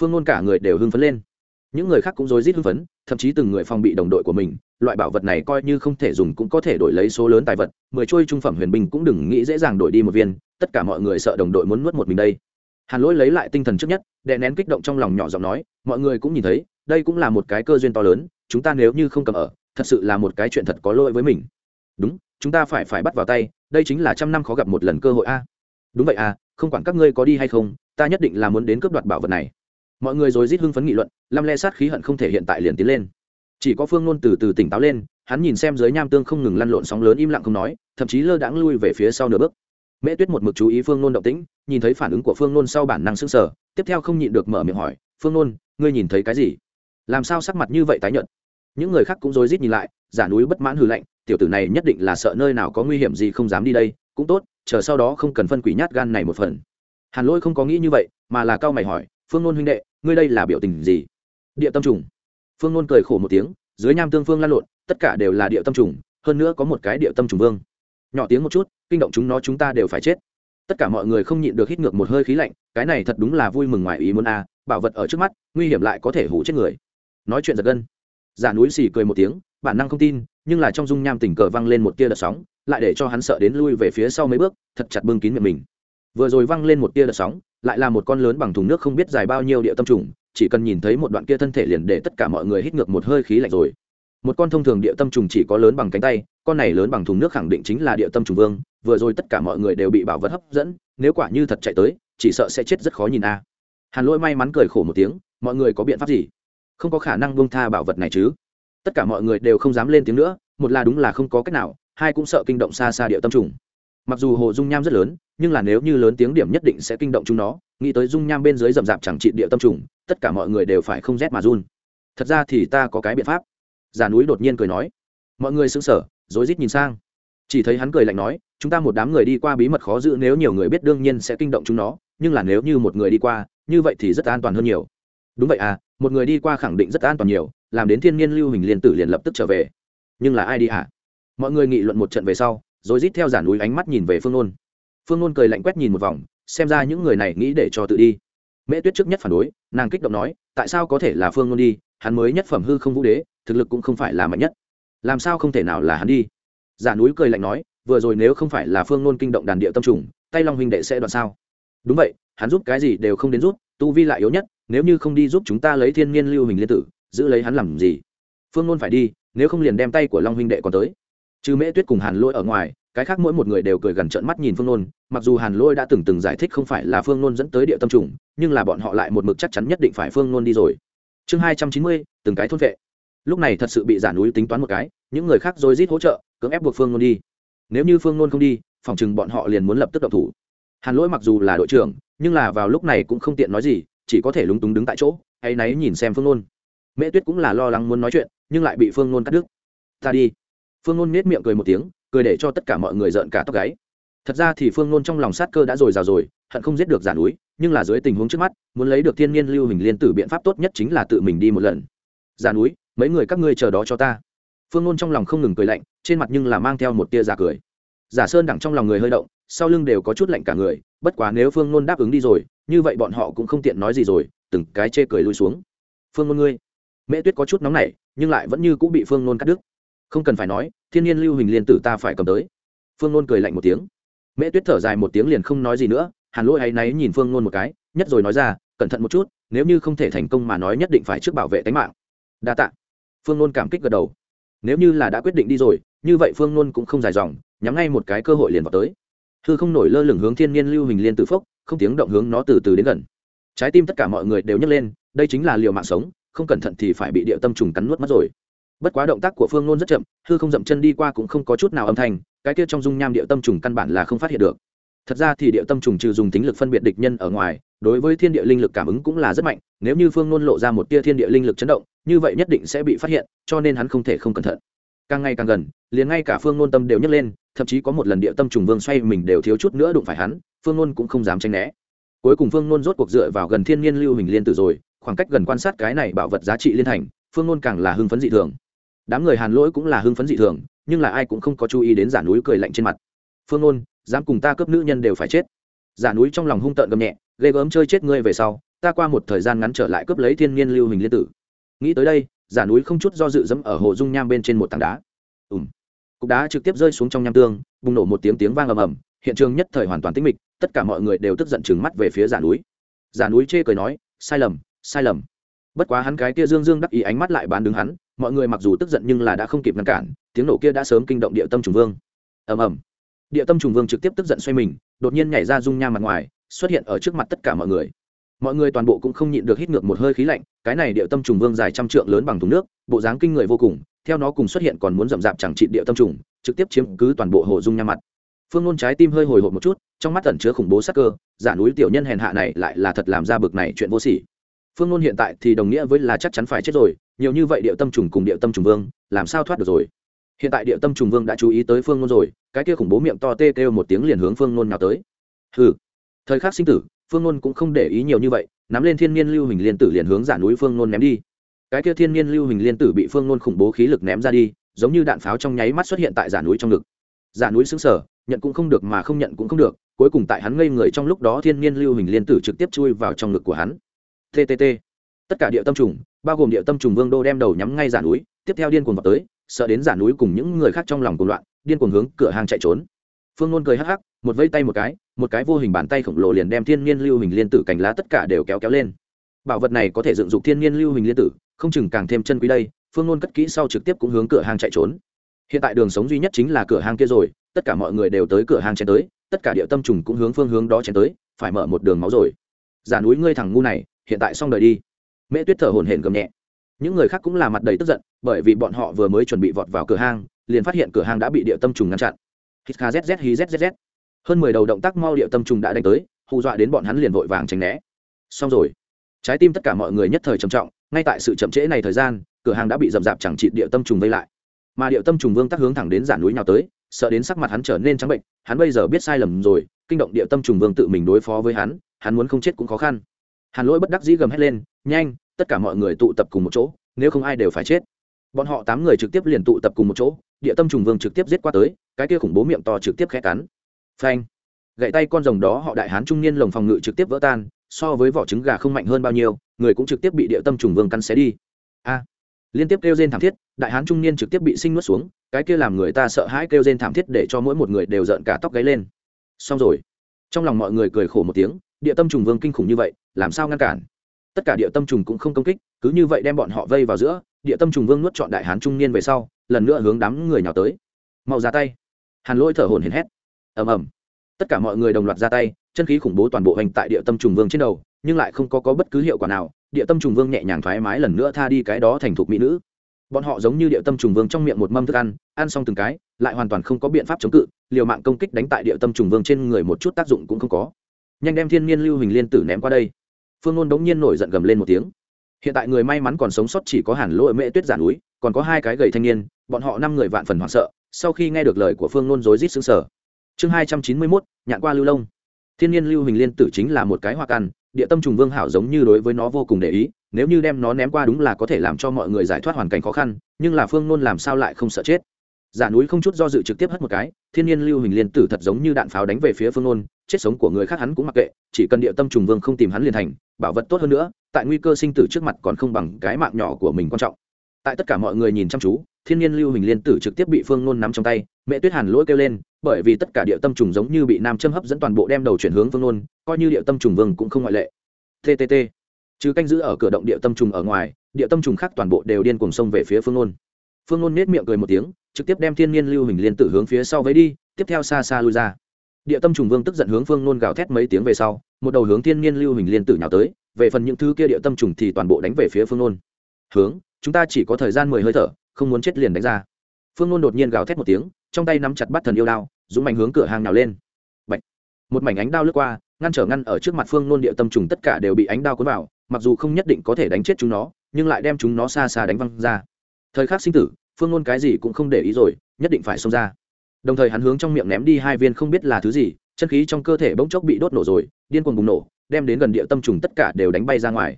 Phương ngôn cả người đều hưng phấn lên. Những người khác cũng rối rít hưng phấn, thậm chí từng người phòng bị đồng đội của mình, loại bảo vật này coi như không thể dùng cũng có thể đổi lấy số lớn tài vật, mười trôi trung phẩm huyền binh cũng đừng nghĩ dễ dàng đổi đi một viên, tất cả mọi người sợ đồng đội muốn nuốt một mình đây hàn lỗi lấy lại tinh thần trước nhất, đè nén kích động trong lòng nhỏ giọng nói, mọi người cũng nhìn thấy, đây cũng là một cái cơ duyên to lớn, chúng ta nếu như không cầm ở, thật sự là một cái chuyện thật có lỗi với mình. Đúng, chúng ta phải phải bắt vào tay, đây chính là trăm năm khó gặp một lần cơ hội a. Đúng vậy à không quản các ngươi có đi hay không, ta nhất định là muốn đến cướp đoạt bảo vật này. Mọi người rồi rít hưng phấn nghị luận lăm le sát khí hận không thể hiện tại liền tiến lên. Chỉ có phương nôn từ từ tỉnh táo lên, hắn nhìn xem dưới nham tương không ngừng lăn lộn sóng lớn im lặng không nói, thậm chí lơ đãng lui về phía sau nửa bước mễ tuyết một mực chú ý phương nôn động tĩnh, nhìn thấy phản ứng của phương nôn sau bản năng s ư n g sở tiếp theo không nhịn được mở miệng hỏi, phương nôn, ngươi nhìn thấy cái gì? Làm sao sắc mặt như vậy tái nhợt? Những người khác cũng rối rít nhìn lại, giả núi bất mãn hư lạnh, tiểu tử này nhất định là sợ nơi nào có nguy hiểm gì không dám đi đây, cũng tốt, chờ sau đó không cần phân quỷ nhát gan này một phần. Hàn lôi không có nghĩ như vậy, mà là cao mày hỏi, phương nôn huynh đệ, ngươi đây là biểu tình gì? Địa tâm trùng. Phương nôn cười khổ một tiếng, dưới nham tương phương lan lộn, tất cả đều là địa tâm trùng, hơn nữa có một cái địa tâm trùng vương nhỏ tiếng một chút, kinh động chúng nó, chúng ta đều phải chết. Tất cả mọi người không nhịn được hít ngược một hơi khí lạnh, cái này thật đúng là vui mừng ngoài ý muốn a bảo vật ở trước mắt, nguy hiểm lại có thể hủ chết người. Nói chuyện giật gân. Giả núi xì cười một tiếng, bản năng không tin, nhưng là trong dung nham tình cờ văng lên một tia đợt sóng, lại để cho hắn sợ đến lui về phía sau mấy bước, thật chặt bưng kín miệng mình. Vừa rồi văng lên một tia đợt sóng, lại là một con lớn bằng thùng nước không biết dài bao nhiêu địa tâm trùng, chỉ cần nhìn thấy một đoạn kia thân thể liền để tất cả mọi người hít ngược một hơi khí lạnh rồi một con thông thường địa tâm trùng chỉ có lớn bằng cánh tay, con này lớn bằng thùng nước khẳng định chính là địa tâm trùng vương, vừa rồi tất cả mọi người đều bị bảo vật hấp dẫn, nếu quả như thật chạy tới, chỉ sợ sẽ chết rất khó nhìn a. Hàn lỗi may mắn cười khổ một tiếng, mọi người có biện pháp gì? Không có khả năng bông tha bảo vật này chứ. Tất cả mọi người đều không dám lên tiếng nữa, một là đúng là không có cách nào, hai cũng sợ kinh động xa xa địa tâm trùng. Mặc dù hồ dung nham rất lớn, nhưng là nếu như lớn tiếng điểm nhất định sẽ kinh động chúng nó, nghĩ tới dung nham bên dưới rậm rạp chẳng trị địa tâm trùng, tất cả mọi người đều phải không rét mà run. Thật ra thì ta có cái biện pháp già núi đột nhiên cười nói. Mọi người sững sờ, rối rít nhìn sang. Chỉ thấy hắn cười lạnh nói, chúng ta một đám người đi qua bí mật khó giữ, nếu nhiều người biết đương nhiên sẽ kinh động chúng nó, nhưng là nếu như một người đi qua, như vậy thì rất an toàn hơn nhiều. Đúng vậy à một người đi qua khẳng định rất an toàn nhiều, làm đến thiên nhiên lưu hình liên tử liền lập tức trở về. Nhưng là ai đi hả? Mọi người nghị luận một trận về sau rồi rít theo giản núi ánh mắt nhìn về phương nôn. Phương nôn cười lạnh quét nhìn một vòng, xem ra những người này nghĩ để cho tự đi. Mễ tuyết trước nhất phản đối, nàng kích động nói, tại sao có thể là phương nôn đi, hắn mới nhất phẩm hư không vũ đế thực lực cũng không phải là mạnh nhất. Làm sao không thể nào là hắn đi? Giả núi cười lạnh nói, vừa rồi nếu không phải là phương nôn kinh động đàn địa tâm trùng, tay long huynh đệ sẽ đoạn sao? Đúng vậy, hắn giúp cái gì đều không đến giúp, tu vi lại yếu nhất, nếu như không đi giúp chúng ta lấy thiên nhiên lưu hình liên tử, giữ lấy hắn làm gì? Phương nôn phải đi, nếu không liền đem tay của long huynh đệ còn tới. Trừ mễ tuyết cùng hàn Lỗi ở ngoài, cái khác mỗi một người đều cười gần trợn mắt nhìn phương nôn, mặc dù hàn Lỗi đã từng từng giải thích không phải là phương nôn dẫn tới địa tâm trùng, nhưng là bọn họ lại một mực chắc chắn nhất định phải phương nôn đi rồi. Chương hai trăm chín mươi, từng cái thôn vệ lúc này thật sự bị giả núi tính toán một cái, những người khác rồi rít hỗ trợ, cưỡng ép buộc phương nôn đi. Nếu như phương nôn không đi, phòng chừng bọn họ liền muốn lập tức động thủ. Hàn lỗi mặc dù là đội trưởng, nhưng là vào lúc này cũng không tiện nói gì, chỉ có thể lúng túng đứng tại chỗ hay náy nhìn xem phương nôn. Mễ tuyết cũng là lo lắng muốn nói chuyện, nhưng lại bị phương nôn cắt đứt. Ta đi. Phương nôn nết miệng cười một tiếng, cười để cho tất cả mọi người rợn cả tóc gáy. Thật ra thì phương nôn trong lòng sát cơ đã rồi rào rồi, hận không giết được giả núi, nhưng là dưới tình huống trước mắt, muốn lấy được thiên nhiên lưu hình liên tử biện pháp tốt nhất chính là tự mình đi một lần. Giả núi mấy người các ngươi chờ đó cho ta. Phương nôn trong lòng không ngừng cười lạnh, trên mặt nhưng là mang theo một tia giả cười. Giả sơn đẳng trong lòng người hơi động, sau lưng đều có chút lạnh cả người, bất quá nếu phương nôn đáp ứng đi rồi, như vậy bọn họ cũng không tiện nói gì rồi, từng cái chê cười lui xuống. Phương nôn ngươi, mễ tuyết có chút nóng nảy, nhưng lại vẫn như cũng bị phương nôn cắt đứt. Không cần phải nói, thiên nhiên lưu hình liên tử ta phải cầm tới. Phương nôn cười lạnh một tiếng. Mễ tuyết thở dài một tiếng liền không nói gì nữa, hàn lỗi hay náy nhìn phương nôn một cái, nhất rồi nói ra, cẩn thận một chút, nếu như không thể thành công mà nói nhất định phải trước bảo vệ tính mạng. Đa tạ phương nôn cảm kích gật đầu. Nếu như là đã quyết định đi rồi, như vậy phương nôn cũng không dài dòng, nhắm ngay một cái cơ hội liền vào tới. Hư không nổi lơ lửng hướng thiên nhiên lưu hình liên từ phốc, không tiếng động hướng nó từ từ đến gần. Trái tim tất cả mọi người đều nhấc lên, đây chính là liều mạng sống, không cẩn thận thì phải bị địa tâm trùng cắn nuốt mất rồi. Bất quá động tác của phương nôn rất chậm, hư không dậm chân đi qua cũng không có chút nào âm thanh, cái kia trong dung nham địa tâm trùng căn bản là không phát hiện được thật ra thì địa tâm trùng trừ dùng tính lực phân biệt địch nhân ở ngoài, đối với thiên địa linh lực cảm ứng cũng là rất mạnh, nếu như phương nôn lộ ra một tia thiên địa linh lực chấn động, như vậy nhất định sẽ bị phát hiện, cho nên hắn không thể không cẩn thận. Càng ngày càng gần, liền ngay cả phương nôn tâm đều nhấc lên, thậm chí có một lần địa tâm trùng vương xoay mình đều thiếu chút nữa đụng phải hắn, phương nôn cũng không dám tranh né. Cuối cùng phương nôn rốt cuộc dựa vào gần thiên nhiên lưu hình liên tử rồi, khoảng cách gần quan sát cái này bảo vật giá trị liên thành, phương nôn càng là hưng phấn dị thường. Đám người hàn lỗi cũng là hưng phấn dị thường, nhưng là ai cũng không có chú ý đến giả núi cười lạnh trên mặt. Phương nôn dám cùng ta cướp nữ nhân đều phải chết. Giả núi trong lòng hung tợn gầm nhẹ, ghê gớm chơi chết ngươi về sau, ta qua một thời gian ngắn trở lại cướp lấy thiên nhiên lưu hình liên tử. Nghĩ tới đây, giả núi không chút do dự dẫm ở hồ dung nham bên trên một tảng đá. Ùm. Cục đá trực tiếp rơi xuống trong nham tương, bùng nổ một tiếng tiếng vang ầm ầm, hiện trường nhất thời hoàn toàn tĩnh mịch, tất cả mọi người đều tức giận trừng mắt về phía giả núi. Giả núi chê cười nói, sai lầm sai lầm. Bất quá hắn cái kia dương dương đắc ý ánh mắt lại bán đứng hắn, mọi người mặc dù tức giận nhưng là đã không kịp ngăn cản, tiếng nổ kia đã sớm kinh động địa tâm trùng vương. Ầm ầm địa tâm trùng vương trực tiếp tức giận xoay mình, đột nhiên nhảy ra dung nham mặt ngoài, xuất hiện ở trước mặt tất cả mọi người. Mọi người toàn bộ cũng không nhịn được hít ngược một hơi khí lạnh, cái này địa tâm trùng vương dài trăm trượng lớn bằng thùng nước, bộ dáng kinh người vô cùng, theo nó cùng xuất hiện còn muốn rậm rạp chẳng trị địa tâm trùng, trực tiếp chiếm cứ toàn bộ hồ dung nham mặt. Phương nôn trái tim hơi hồi hộp một chút, trong mắt tẩn chứa khủng bố sắc cơ, giả núi tiểu nhân hèn hạ này lại là thật làm ra bực này chuyện vô sỉ. Phương nôn hiện tại thì đồng nghĩa với là chắc chắn phải chết rồi, nhiều như vậy địa tâm trùng cùng địa tâm trùng vương, làm sao thoát được rồi? Hiện tại địa tâm trùng vương đã chú ý tới phương ngôn rồi, cái kia khủng bố miệng to tê kêu một tiếng liền hướng phương ngôn nào tới. Hừ. Thời khắc sinh tử, phương ngôn cũng không để ý nhiều như vậy, nắm lên thiên niên lưu hình liên tử liền hướng giả núi phương ngôn ném đi. Cái kia thiên niên lưu hình liên tử bị phương ngôn khủng bố khí lực ném ra đi, giống như đạn pháo trong nháy mắt xuất hiện tại giả núi trong ngực. Giả núi xứng sở nhận cũng không được mà không nhận cũng không được, cuối cùng tại hắn ngây người trong lúc đó thiên niên lưu hình liên tử trực tiếp chui vào trong ngực của hắn. Ttt tất cả địa tâm trùng, bao gồm địa tâm trùng vương đô đem đầu nhắm ngay giả núi, tiếp theo điên cuồng vào tới sợ đến giả núi cùng những người khác trong lòng cuồng loạn, điên cuồng hướng cửa hàng chạy trốn. Phương nôn cười hắc hắc, một vây tay một cái một cái vô hình bàn tay khổng lồ liền đem thiên nhiên lưu hình liên tử cành lá tất cả đều kéo kéo lên. Bảo vật này có thể dựng dục thiên nhiên lưu hình liên tử, không chừng càng thêm chân quý đây, phương nôn cất kỹ sau trực tiếp cũng hướng cửa hàng chạy trốn. Hiện tại đường sống duy nhất chính là cửa hàng kia rồi, tất cả mọi người đều tới cửa hàng chen tới, tất cả địa tâm trùng cũng hướng phương hướng đó chen tới, phải mở một đường máu rồi. Giả núi ngươi thằng ngu này, hiện tại xong đời đi. Mễ tuyết thở hổn hển gầm nhẹ những người khác cũng là mặt đầy tức giận, bởi vì bọn họ vừa mới chuẩn bị vọt vào cửa hang, liền phát hiện cửa hang đã bị địa tâm trùng ngăn chặn. Hít hí zzz hơn mười đầu động tác mau địa tâm trùng đã đánh tới, hù dọa đến bọn hắn liền vội vàng tránh né. Xong rồi. Trái tim tất cả mọi người nhất thời trầm trọng, ngay tại sự chậm trễ này thời gian, cửa hàng đã bị dập dạp chẳng trị địa tâm trùng vây lại. Mà địa tâm trùng vương tắc hướng thẳng đến giả núi nào tới, sợ đến sắc mặt hắn trở nên trắng bệnh, hắn bây giờ biết sai lầm rồi, kinh động địa tâm trùng vương tự mình đối phó với hắn hắn muốn không chết cũng khó khăn. Hàn lỗi bất đắc dĩ gầm hét lên, nhanh tất cả mọi người tụ tập cùng một chỗ, nếu không ai đều phải chết. Bọn họ tám người trực tiếp liền tụ tập cùng một chỗ, địa tâm trùng vương trực tiếp giết qua tới, cái kia khủng bố miệng to trực tiếp khẽ cắn. Phanh. Gậy tay con rồng đó họ đại hán trung niên lồng phòng ngự trực tiếp vỡ tan, so với vỏ trứng gà không mạnh hơn bao nhiêu, người cũng trực tiếp bị địa tâm trùng vương cắn xé đi. A. Liên tiếp kêu rên thảm thiết, đại hán trung niên trực tiếp bị sinh nuốt xuống, cái kia làm người ta sợ hãi kêu rên thảm thiết để cho mỗi một người đều giận cả tóc gáy lên. Xong rồi. Trong lòng mọi người cười khổ một tiếng, địa tâm trùng vương kinh khủng như vậy, làm sao ngăn cản? Tất cả địa tâm trùng cũng không công kích cứ như vậy đem bọn họ vây vào giữa địa tâm trùng vương nuốt chọn đại hán trung niên về sau lần nữa hướng đám người nhào tới. Mau ra tay. Hàn lôi thở hồn hển hét. Ầm ầm. Tất cả mọi người đồng loạt ra tay chân khí khủng bố toàn bộ hành tại địa tâm trùng vương trên đầu nhưng lại không có, có bất cứ hiệu quả nào địa tâm trùng vương nhẹ nhàng thoải mái lần nữa tha đi cái đó thành thục mỹ nữ. Bọn họ giống như địa tâm trùng vương trong miệng một mâm thức ăn ăn xong từng cái lại hoàn toàn không có biện pháp chống cự liều mạng công kích đánh tại địa tâm trùng vương trên người một chút tác dụng cũng không có. Nhanh đem thiên niên lưu hình liên tử ném qua đây phương ngôn đống nhiên nổi giận gầm lên một tiếng. Hiện tại người may mắn còn sống sót chỉ có hàn lỗ mễ tuyết giả núi, còn có hai cái gầy thanh niên, bọn họ năm người vạn phần hoảng sợ, sau khi nghe được lời của phương ngôn rối rít xứng sở chương hai trăm chín mươi mốt, nhạn qua lưu lông thiên nhiên lưu hình liên tử chính là một cái hoa căn, địa tâm trùng vương hảo giống như đối với nó vô cùng để ý, nếu như đem nó ném qua đúng là có thể làm cho mọi người giải thoát hoàn cảnh khó khăn, nhưng là phương nôn làm sao lại không sợ chết? Giả núi không chút do dự trực tiếp hất một cái, thiên nhiên lưu hình liên tử thật giống như đạn pháo đánh về phía phương nôn chết sống của người khác hắn cũng mặc kệ, chỉ cần địa tâm trùng vương không tìm hắn liền thành, bảo vật tốt hơn nữa, tại nguy cơ sinh tử trước mặt còn không bằng cái mạng nhỏ của mình quan trọng. Tại tất cả mọi người nhìn chăm chú, thiên nhiên lưu hình liên tử trực tiếp bị phương nôn nắm trong tay, mẹ tuyết hàn lỗi kêu lên, bởi vì tất cả địa tâm trùng giống như bị nam châm hấp dẫn toàn bộ đem đầu chuyển hướng phương nôn, coi như địa tâm trùng vương cũng không ngoại lệ. Ttt chứ canh giữ ở cửa động địa tâm trùng ở ngoài, địa tâm trùng khác toàn bộ đều điên cùng sông về phía phương nôn. Phương nôn nết miệng cười một tiếng, trực tiếp đem thiên nhiên lưu hình liên tử hướng phía sau với đi, tiếp theo xa xa lui ra địa tâm trùng vương tức giận hướng phương nôn gào thét mấy tiếng về sau, một đầu hướng thiên nhiên lưu hình liên tử nhào tới, về phần những thứ kia địa tâm trùng thì toàn bộ đánh về phía phương nôn. Hướng, chúng ta chỉ có thời gian mười hơi thở, không muốn chết liền đánh ra. Phương nôn đột nhiên gào thét một tiếng, trong tay nắm chặt bắt thần yêu đao, dũng mạnh hướng cửa hàng nào lên. Bạch. một mảnh ánh đao lướt qua, ngăn trở ngăn ở trước mặt phương nôn địa tâm trùng tất cả đều bị ánh đao cuốn vào, mặc dù không nhất định có thể đánh chết chúng nó, nhưng lại đem chúng nó xa xa đánh văng ra. Thời khắc sinh tử, phương nôn cái gì cũng không để ý rồi, nhất định phải xông ra đồng thời hắn hướng trong miệng ném đi hai viên không biết là thứ gì, chân khí trong cơ thể bỗng chốc bị đốt nổ rồi, điên cuồng bùng nổ, đem đến gần địa tâm trùng tất cả đều đánh bay ra ngoài.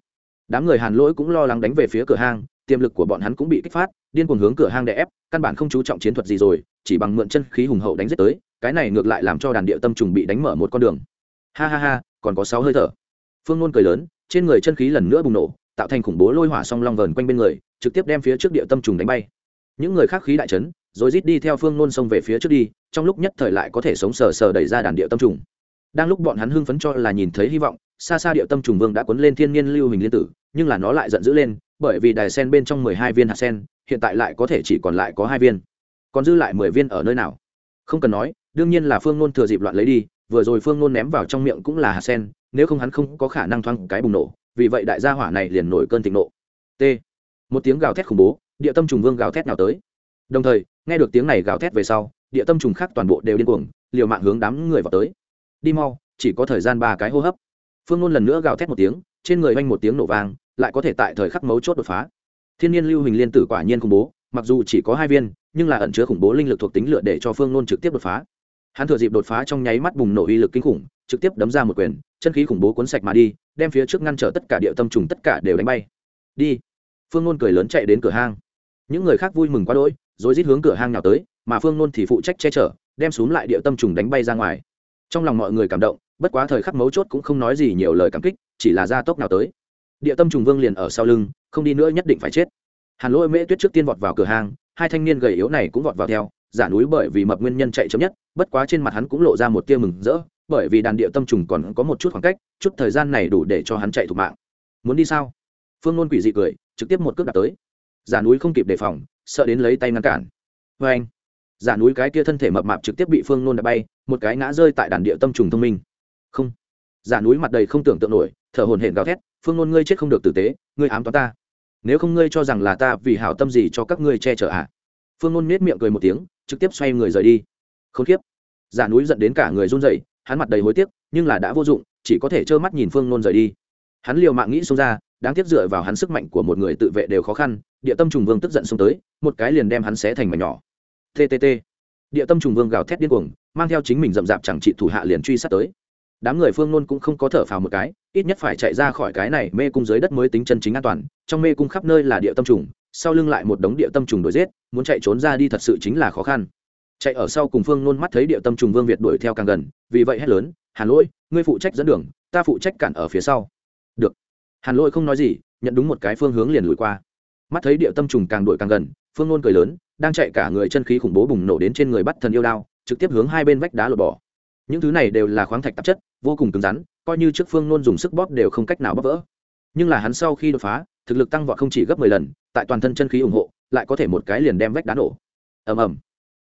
Đám người hàn lỗi cũng lo lắng đánh về phía cửa hang, tiềm lực của bọn hắn cũng bị kích phát, điên cuồng hướng cửa hang đè ép, căn bản không chú trọng chiến thuật gì rồi, chỉ bằng mượn chân khí hùng hậu đánh giết tới, cái này ngược lại làm cho đàn địa tâm trùng bị đánh mở một con đường. Ha ha ha, còn có sáu hơi thở. Phương nôn cười lớn, trên người chân khí lần nữa bùng nổ, tạo thành khủng bố lôi hỏa song long vờn quanh bên người, trực tiếp đem phía trước địa tâm trùng đánh bay. Những người khác khí đại trấn rồi rít đi theo phương nôn sông về phía trước đi, trong lúc nhất thời lại có thể sống sờ sờ đẩy ra đàn địa tâm trùng. Đang lúc bọn hắn hưng phấn cho là nhìn thấy hy vọng, xa xa địa tâm trùng vương đã cuốn lên thiên nhiên lưu hình liên tử, nhưng là nó lại giận dữ lên, bởi vì đài sen bên trong mười hai viên hạt sen, hiện tại lại có thể chỉ còn lại có hai viên. Còn dư lại mười viên ở nơi nào? Không cần nói, đương nhiên là phương nôn thừa dịp loạn lấy đi, vừa rồi phương nôn ném vào trong miệng cũng là hạt sen, nếu không hắn không có khả năng thoáng cái bùng nổ, vì vậy đại gia hỏa này liền nổi cơn thịnh nộ. T. Một tiếng gào thét khủng bố địa tâm trùng vương gào thét nào tới đồng thời, nghe được tiếng này gào thét về sau, địa tâm trùng khác toàn bộ đều điên cuồng, liều mạng hướng đám người vào tới. Đi mau, chỉ có thời gian ba cái hô hấp. Phương ngôn lần nữa gào thét một tiếng, trên người oanh một tiếng nổ vang, lại có thể tại thời khắc mấu chốt đột phá. Thiên nhiên lưu hình liên tử quả nhiên khủng bố, mặc dù chỉ có hai viên, nhưng là ẩn chứa khủng bố linh lực thuộc tính lựa để cho phương nôn trực tiếp đột phá. Hắn thừa dịp đột phá trong nháy mắt bùng nổ uy lực kinh khủng, trực tiếp đấm ra một quyền, chân khí khủng bố cuốn sạch mà đi, đem phía trước ngăn trở tất cả địa tâm trùng tất cả đều đánh bay. Đi. Phương nôn cười lớn chạy đến cửa hang. Những người khác vui mừng quá đỗi rồi rít hướng cửa hang nào tới, mà phương nôn thì phụ trách che chở, đem xuống lại địa tâm trùng đánh bay ra ngoài. Trong lòng mọi người cảm động, bất quá thời khắc mấu chốt cũng không nói gì nhiều lời cảm kích, chỉ là gia tốc nào tới. Địa tâm trùng vương liền ở sau lưng, không đi nữa nhất định phải chết. Hàn lỗi mễ tuyết trước tiên vọt vào cửa hang, hai thanh niên gầy yếu này cũng vọt vào theo, giả núi bởi vì mập nguyên nhân chạy chấm nhất, bất quá trên mặt hắn cũng lộ ra một tia mừng rỡ, bởi vì đàn địa tâm trùng còn có một chút khoảng cách, chút thời gian này đủ để cho hắn chạy thủ mạng. Muốn đi sao? Phương nôn quỷ dị cười, trực tiếp một cước đạp tới. Giả núi không kịp đề phòng sợ đến lấy tay ngăn cản. Vê anh, giả núi cái kia thân thể mập mạp trực tiếp bị phương nôn đã bay, một cái ngã rơi tại đàn địa tâm trùng thông minh. Không, giả núi mặt đầy không tưởng tượng nổi, thở hồn hển gào thét, phương nôn, ngươi chết không được tử tế, ngươi ám toán ta. Nếu không ngươi cho rằng là ta vì hảo tâm gì cho các ngươi che chở ạ? À? phương nôn nết miệng cười một tiếng, trực tiếp xoay người rời đi. Không khiếp giả núi dẫn đến cả người run rẩy, hắn mặt đầy hối tiếc, nhưng là đã vô dụng, chỉ có thể trơ mắt nhìn phương nôn rời đi. Hắn liều mạng nghĩ xông ra đáng tiếc dựa vào hắn sức mạnh của một người tự vệ đều khó khăn, địa tâm trùng vương tức giận xông tới, một cái liền đem hắn xé thành mảnh nhỏ. Ttt địa tâm trùng vương gào thét điên cuồng, mang theo chính mình rậm rạp chẳng trị thủ hạ liền truy sát tới. Đám người phương nôn cũng không có thở phào một cái, ít nhất phải chạy ra khỏi cái này mê cung dưới đất mới tính chân chính an toàn, trong mê cung khắp nơi là địa tâm trùng, sau lưng lại một đống địa tâm trùng đuổi giết, muốn chạy trốn ra đi thật sự chính là khó khăn. Chạy ở sau cùng phương nôn mắt thấy địa tâm trùng vương việt đuổi theo càng gần, vì vậy hét lớn hàn lỗi, ngươi phụ trách dẫn đường, ta phụ trách cản ở phía sau. Được hàn lỗi không nói gì, nhận đúng một cái phương hướng liền lùi qua. Mắt thấy địa tâm trùng càng đuổi càng gần, phương ngôn cười lớn, đang chạy cả người chân khí khủng bố bùng nổ đến trên người bắt thần yêu đao, trực tiếp hướng hai bên vách đá lột bỏ. Những thứ này đều là khoáng thạch tạp chất, vô cùng cứng rắn, coi như trước phương ngôn dùng sức bóp đều không cách nào bóp vỡ. Nhưng là hắn sau khi đột phá, thực lực tăng vọt không chỉ gấp mười lần, tại toàn thân chân khí ủng hộ, lại có thể một cái liền đem vách đá nổ. Ầm ầm.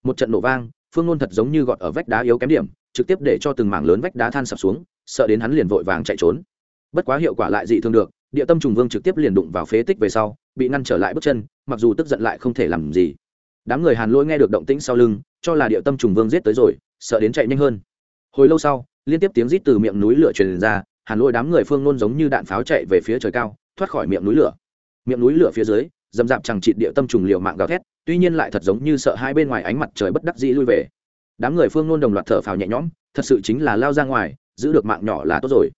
Một trận nổ vang, phương ngôn thật giống như gọt ở vách đá yếu kém điểm, trực tiếp để cho từng mảng lớn vách đá than sập xuống, sợ đến hắn liền vội vàng chạy trốn bất quá hiệu quả lại dị thường được, địa tâm trùng vương trực tiếp liền đụng vào phế tích về sau, bị ngăn trở lại bước chân, mặc dù tức giận lại không thể làm gì. Đám người hàn lỗi nghe được động tĩnh sau lưng, cho là địa tâm trùng vương giết tới rồi, sợ đến chạy nhanh hơn. Hồi lâu sau, liên tiếp tiếng rít từ miệng núi lửa truyền ra, hàn lỗi đám người phương nôn giống như đạn pháo chạy về phía trời cao, thoát khỏi miệng núi lửa. Miệng núi lửa phía dưới, dầm dạp chẳng trị địa tâm trùng liều mạng gào thét, tuy nhiên lại thật giống như sợ hai bên ngoài ánh mặt trời bất đắc dĩ lui về. Đám người phương nôn đồng loạt thở phào nhẹ nhõm, thật sự chính là lao ra ngoài, giữ được mạng nhỏ là tốt rồi.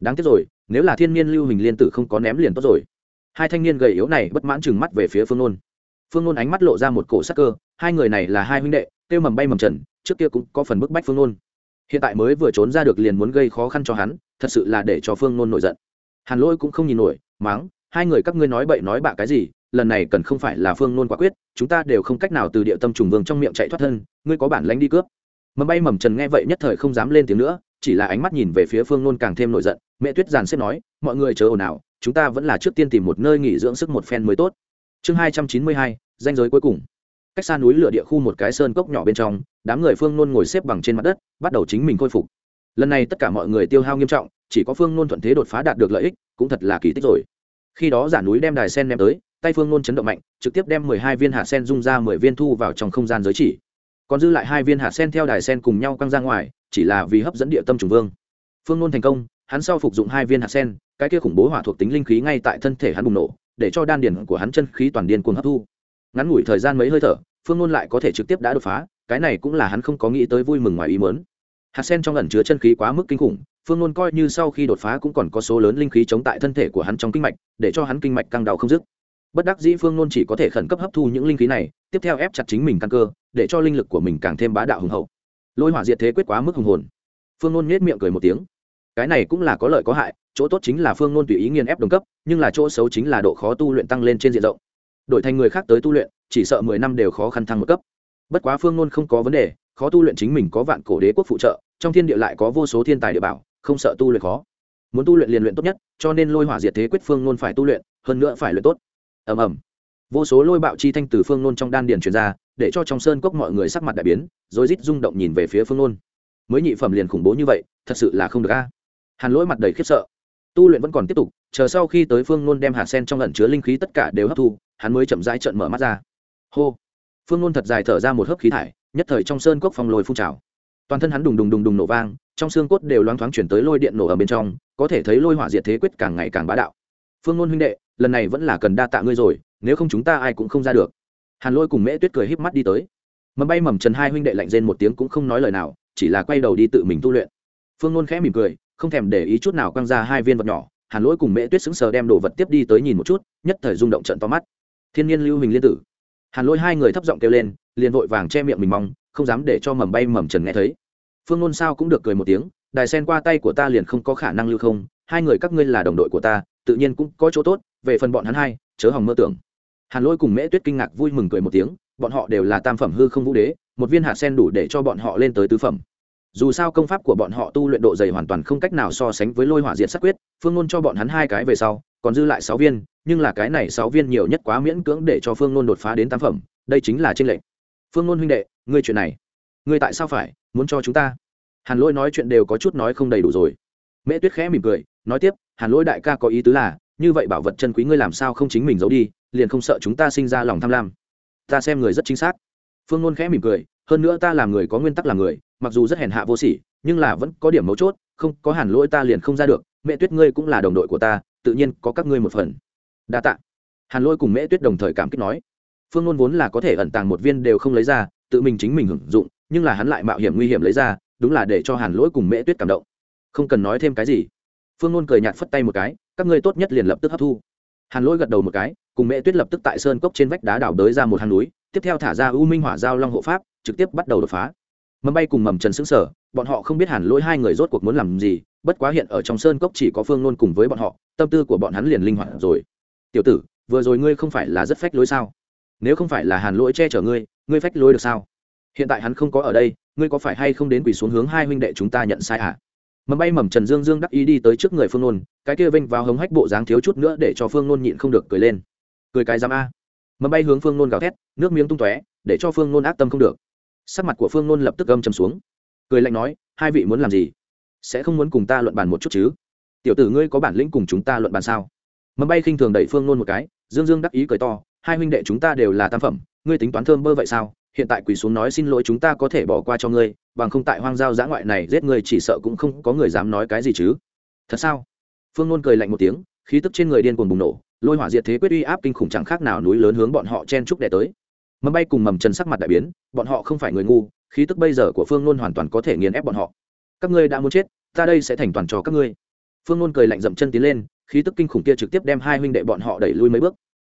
Đáng tiếc rồi nếu là thiên niên lưu hình liên tử không có ném liền tốt rồi. Hai thanh niên gầy yếu này bất mãn chừng mắt về phía phương nôn. Phương nôn ánh mắt lộ ra một cổ sắc cơ, hai người này là hai huynh đệ, tiêu mầm bay mầm trần, trước kia cũng có phần bức bách phương nôn. Hiện tại mới vừa trốn ra được liền muốn gây khó khăn cho hắn, thật sự là để cho phương nôn nổi giận. Hàn lỗi cũng không nhìn nổi máng hai người các ngươi nói bậy nói bạ cái gì, lần này cần không phải là phương nôn quả quyết, chúng ta đều không cách nào từ địa tâm trùng vương trong miệng chạy thoát thân, ngươi có bản lánh đi cướp. Mầm bay mầm trần nghe vậy nhất thời không dám lên tiếng nữa, chỉ là ánh mắt nhìn về phía phương nôn càng thêm nổi giận mẹ tuyết giàn xếp nói, mọi người chờ ồn ào, chúng ta vẫn là trước tiên tìm một nơi nghỉ dưỡng sức một phen mới tốt. Chương hai trăm chín mươi hai, danh giới cuối cùng. Cách xa núi lửa địa khu một cái sơn cốc nhỏ bên trong, đám người phương nôn ngồi xếp bằng trên mặt đất, bắt đầu chính mình khôi phục. Lần này tất cả mọi người tiêu hao nghiêm trọng, chỉ có phương nôn thuận thế đột phá đạt được lợi ích, cũng thật là kỳ tích rồi. Khi đó giả núi đem đài sen đem tới, tay phương nôn chấn động mạnh, trực tiếp đem mười hai viên hạt sen dung ra mười viên thu vào trong không gian giới chỉ. Còn dư lại hai viên hạt sen theo đài sen cùng nhau căng ra ngoài, chỉ là vì hấp dẫn địa tâm trùng vương. Phương nôn thành công hắn sau phục dụng hai viên hạt sen, cái kia khủng bố hỏa thuộc tính linh khí ngay tại thân thể hắn bùng nổ, để cho đan điền của hắn chân khí toàn điên cuồng hấp thu. Ngắn ngủi thời gian mấy hơi thở, phương Luân lại có thể trực tiếp đã đột phá, cái này cũng là hắn không có nghĩ tới vui mừng ngoài ý mớn hạt sen trong lần chứa chân khí quá mức kinh khủng, phương Luân coi như sau khi đột phá cũng còn có số lớn linh khí chống tại thân thể của hắn trong kinh mạch, để cho hắn kinh mạch căng đau không dứt. Bất đắc dĩ phương Luân chỉ có thể khẩn cấp hấp thu những linh khí này, tiếp theo ép chặt chính mình căn cơ, để cho linh lực của mình càng thêm bá đạo hùng hậu. Lôi hỏa diệt thế quyết quá mức hùng hồn. Phương Luân nhét miệng cười một tiếng cái này cũng là có lợi có hại, chỗ tốt chính là phương nôn tùy ý nghiên ép đồng cấp, nhưng là chỗ xấu chính là độ khó tu luyện tăng lên trên diện rộng. Đổi thành người khác tới tu luyện, chỉ sợ mười năm đều khó khăn thăng một cấp. Bất quá phương nôn không có vấn đề, khó tu luyện chính mình có vạn cổ đế quốc phụ trợ, trong thiên địa lại có vô số thiên tài địa bảo, không sợ tu luyện khó. Muốn tu luyện liền luyện tốt nhất, cho nên lôi hỏa diệt thế quyết phương nôn phải tu luyện, hơn nữa phải luyện tốt. Ầm ầm. Vô số lôi bạo chi thanh từ phương nôn trong đan điền truyền ra, để cho trong sơn cốc mọi người sắc mặt đại biến rồi rít rung động nhìn về phía phương nôn mới nhị phẩm liền khủng bố như vậy, thật sự là không được a hàn lỗi mặt đầy khiếp sợ. Tu luyện vẫn còn tiếp tục, chờ sau khi tới phương nôn đem hạt sen trong lần chứa linh khí tất cả đều hấp thu, hắn mới chậm rãi trận mở mắt ra. Hô! Phương nôn thật dài thở ra một hớp khí thải, nhất thời trong sơn cốc phong lôi phun trào. Toàn thân hắn đùng đùng đùng đùng nổ vang, trong xương cốt đều loáng thoáng chuyển tới lôi điện nổ ở bên trong, có thể thấy lôi hỏa diệt thế quyết càng ngày càng bá đạo. Phương nôn huynh đệ, lần này vẫn là cần đa tạ ngươi rồi, nếu không chúng ta ai cũng không ra được. Hàn lôi cùng mễ tuyết cười híp mắt đi tới. Mầm bay mầm trần hai huynh đệ lạnh rên một tiếng cũng không nói lời nào, chỉ là quay đầu đi tự mình tu luyện. Phương nôn khẽ mỉm cười không thèm để ý chút nào quăng ra hai viên vật nhỏ, hàn lỗi cùng mễ tuyết sững sờ đem đồ vật tiếp đi tới nhìn một chút, nhất thời rung động trận to mắt. Thiên nhiên lưu hình liên tử. Hàn lỗi hai người thấp giọng kêu lên, liền vội vàng che miệng mình mong, không dám để cho mầm bay mầm trần nghe thấy. Phương ngôn sao cũng được cười một tiếng, đài sen qua tay của ta liền không có khả năng lưu không, hai người các ngươi là đồng đội của ta, tự nhiên cũng có chỗ tốt, về phần bọn hắn hai, chớ hòng mơ tưởng. Hàn lỗi cùng mễ tuyết kinh ngạc vui mừng cười một tiếng, bọn họ đều là tam phẩm hư không vũ đế, một viên hạt sen đủ để cho bọn họ lên tới tứ phẩm dù sao công pháp của bọn họ tu luyện độ dày hoàn toàn không cách nào so sánh với lôi hỏa diện sắc quyết, phương nôn cho bọn hắn hai cái về sau, còn dư lại sáu viên, nhưng là cái này sáu viên nhiều nhất quá miễn cưỡng để cho phương nôn đột phá đến tam phẩm, đây chính là tranh lệch. Phương nôn huynh đệ, ngươi chuyện này, ngươi tại sao phải muốn cho chúng ta? Hàn lỗi nói chuyện đều có chút nói không đầy đủ rồi. Mễ tuyết khẽ mỉm cười, nói tiếp, hàn lỗi đại ca có ý tứ là, như vậy bảo vật chân quý ngươi làm sao không chính mình giấu đi, liền không sợ chúng ta sinh ra lòng tham lam. Ta xem người rất chính xác. Phương nôn khẽ mỉm cười, hơn nữa ta làm người có nguyên tắc làm người mặc dù rất hèn hạ vô sỉ, nhưng là vẫn có điểm mấu chốt, không có hàn lỗi ta liền không ra được, mẹ tuyết ngươi cũng là đồng đội của ta, tự nhiên có các ngươi một phần. Đa tạ. Hàn lỗi cùng mẹ tuyết đồng thời cảm kích nói. Phương nôn vốn là có thể ẩn tàng một viên đều không lấy ra, tự mình chính mình hưởng dụng, nhưng là hắn lại mạo hiểm nguy hiểm lấy ra, đúng là để cho hàn lỗi cùng mẹ tuyết cảm động. Không cần nói thêm cái gì. Phương nôn cười nhạt phất tay một cái, các ngươi tốt nhất liền lập tức hấp thu. Hàn lỗi gật đầu một cái, cùng mẹ tuyết lập tức tại sơn cốc trên vách đá đảo đới ra một hang núi, tiếp theo thả ra u minh hỏa giao long hộ pháp, trực tiếp bắt đầu đột phá mầm bay cùng mầm trần xứng sở, bọn họ không biết hàn lỗi hai người rốt cuộc muốn làm gì, bất quá hiện ở trong sơn cốc chỉ có phương nôn cùng với bọn họ, tâm tư của bọn hắn liền linh hoạt rồi. Tiểu tử, vừa rồi ngươi không phải là rất phách lối sao? Nếu không phải là hàn lỗi che chở ngươi ngươi phách lối được sao? Hiện tại hắn không có ở đây, ngươi có phải hay không đến quỳ xuống hướng hai huynh đệ chúng ta nhận sai à? Mầm bay mầm trần dương dương đắc ý đi tới trước người phương nôn, cái kia vênh vào hống hách bộ dáng thiếu chút nữa để cho phương nôn nhịn không được cười lên. Cười cái dám a. Mầm bay hướng phương nôn gào thét, nước miếng tung tóe, để cho phương nôn ác tâm không được sắc mặt của phương nôn lập tức gâm chầm xuống. Cười lạnh nói, hai vị muốn làm gì? Sẽ không muốn cùng ta luận bàn một chút chứ? Tiểu tử ngươi có bản lĩnh cùng chúng ta luận bàn sao? Mầm bay khinh thường đẩy phương nôn một cái, dương dương đắc ý cười to, hai huynh đệ chúng ta đều là tam phẩm, ngươi tính toán thơm bơ vậy sao? Hiện tại quỳ xuống nói xin lỗi chúng ta có thể bỏ qua cho ngươi, bằng không tại hoang giao giã ngoại này giết ngươi chỉ sợ cũng không có người dám nói cái gì chứ. Thật sao? Phương nôn cười lạnh một tiếng, khí tức trên người điên cuồng bùng nổ, lôi hỏa diệt thế quyết uy áp kinh khủng chẳng khác nào núi lớn hướng bọn họ chen trúc đẻ tới mầm bay cùng mầm trần sắc mặt đại biến, bọn họ không phải người ngu, khí tức bây giờ của phương nôn hoàn toàn có thể nghiền ép bọn họ. Các ngươi đã muốn chết, ta đây sẽ thành toàn cho các ngươi. Phương nôn cười lạnh dậm chân tiến lên, khí tức kinh khủng kia trực tiếp đem hai huynh đệ bọn họ đẩy lui mấy bước.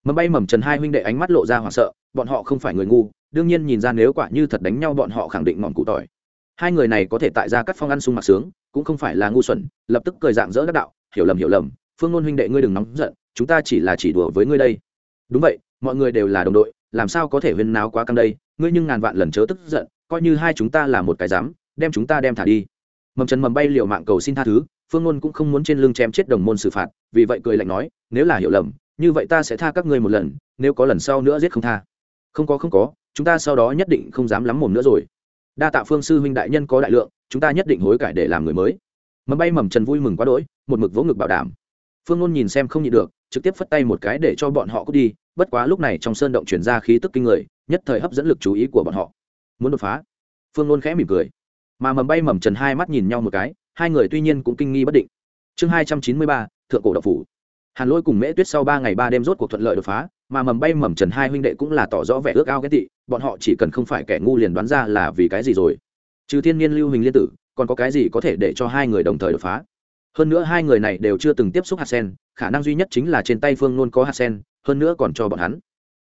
Mầm bay mầm trần hai huynh đệ ánh mắt lộ ra hoảng sợ, bọn họ không phải người ngu, đương nhiên nhìn ra nếu quả như thật đánh nhau bọn họ khẳng định ngọn cụ tỏi. Hai người này có thể tại ra cắt phong ăn sung mặc sướng, cũng không phải là ngu xuẩn, lập tức cười dạng dỡ đắc đạo, hiểu lầm hiểu lầm, phương nôn huynh đệ ngươi đừng nóng giận, chúng ta chỉ là chỉ đùa với ngươi đây. Đúng vậy mọi người đều là đồng đội, làm sao có thể huyên náo quá căng đây? Ngươi nhưng ngàn vạn lần chớ tức giận, coi như hai chúng ta là một cái dám đem chúng ta đem thả đi. Mầm trần mầm bay liệu mạng cầu xin tha thứ, phương ngôn cũng không muốn trên lưng chém chết đồng môn xử phạt, vì vậy cười lạnh nói, nếu là hiểu lầm, như vậy ta sẽ tha các ngươi một lần, nếu có lần sau nữa giết không tha. Không có không có, chúng ta sau đó nhất định không dám lắm mồm nữa rồi. Đa tạ phương sư huynh đại nhân có đại lượng, chúng ta nhất định hối cải để làm người mới. Mầm bay mầm trần vui mừng quá đỗi, một mực vỗ ngực bảo đảm. Phương ngôn nhìn xem không nhịn được, trực tiếp phất tay một cái để cho bọn họ cút đi bất quá lúc này trong sơn động chuyển ra khí tức kinh người, nhất thời hấp dẫn lực chú ý của bọn họ. Muốn đột phá? Phương nôn khẽ mỉm cười. Mà mầm bay mầm trần hai mắt nhìn nhau một cái, hai người tuy nhiên cũng kinh nghi bất định. Chương hai trăm chín mươi ba, thượng cổ độc phủ. Hàn lôi cùng mễ tuyết sau ba ngày ba đêm rốt cuộc thuận lợi đột phá, mà mầm bay mầm trần hai huynh đệ cũng là tỏ rõ vẻ ước ao ghét tị, bọn họ chỉ cần không phải kẻ ngu liền đoán ra là vì cái gì rồi. Trừ thiên nhiên lưu hình liên tử, còn có cái gì có thể để cho hai người đồng thời đột phá? Hơn nữa hai người này đều chưa từng tiếp xúc hạt sen, khả năng duy nhất chính là trên tay phương nôn có hạt sen hơn nữa còn cho bọn hắn.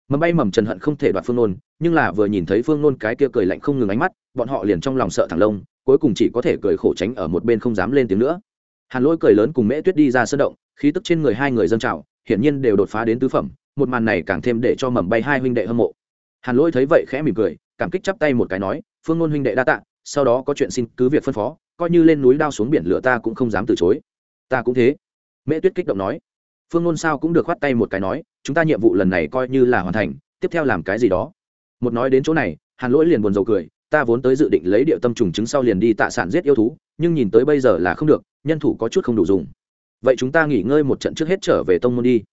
Mầm bay mầm trần hận không thể đoạt phương nôn, nhưng là vừa nhìn thấy phương nôn cái kia cười lạnh không ngừng ánh mắt, bọn họ liền trong lòng sợ thẳng lông, cuối cùng chỉ có thể cười khổ tránh ở một bên không dám lên tiếng nữa. Hàn lỗi cười lớn cùng mễ tuyết đi ra sân động, khí tức trên người hai người dâng trào, hiển nhiên đều đột phá đến tứ phẩm, một màn này càng thêm để cho mầm bay hai huynh đệ hâm mộ. Hàn lỗi thấy vậy khẽ mỉm cười, cảm kích chắp tay một cái nói, phương nôn huynh đệ đa tạ, sau đó có chuyện xin cứ việc phân phó, coi như lên núi đao xuống biển lửa ta cũng không dám từ chối. Ta cũng thế. Mễ tuyết kích động nói phương ngôn sao cũng được khoát tay một cái nói, chúng ta nhiệm vụ lần này coi như là hoàn thành, tiếp theo làm cái gì đó? Một nói đến chỗ này, hàn lỗi liền buồn rầu cười, ta vốn tới dự định lấy điệu tâm trùng trứng sau liền đi tạ sản giết yêu thú, nhưng nhìn tới bây giờ là không được, nhân thủ có chút không đủ dùng. Vậy chúng ta nghỉ ngơi một trận trước hết trở về tông môn đi.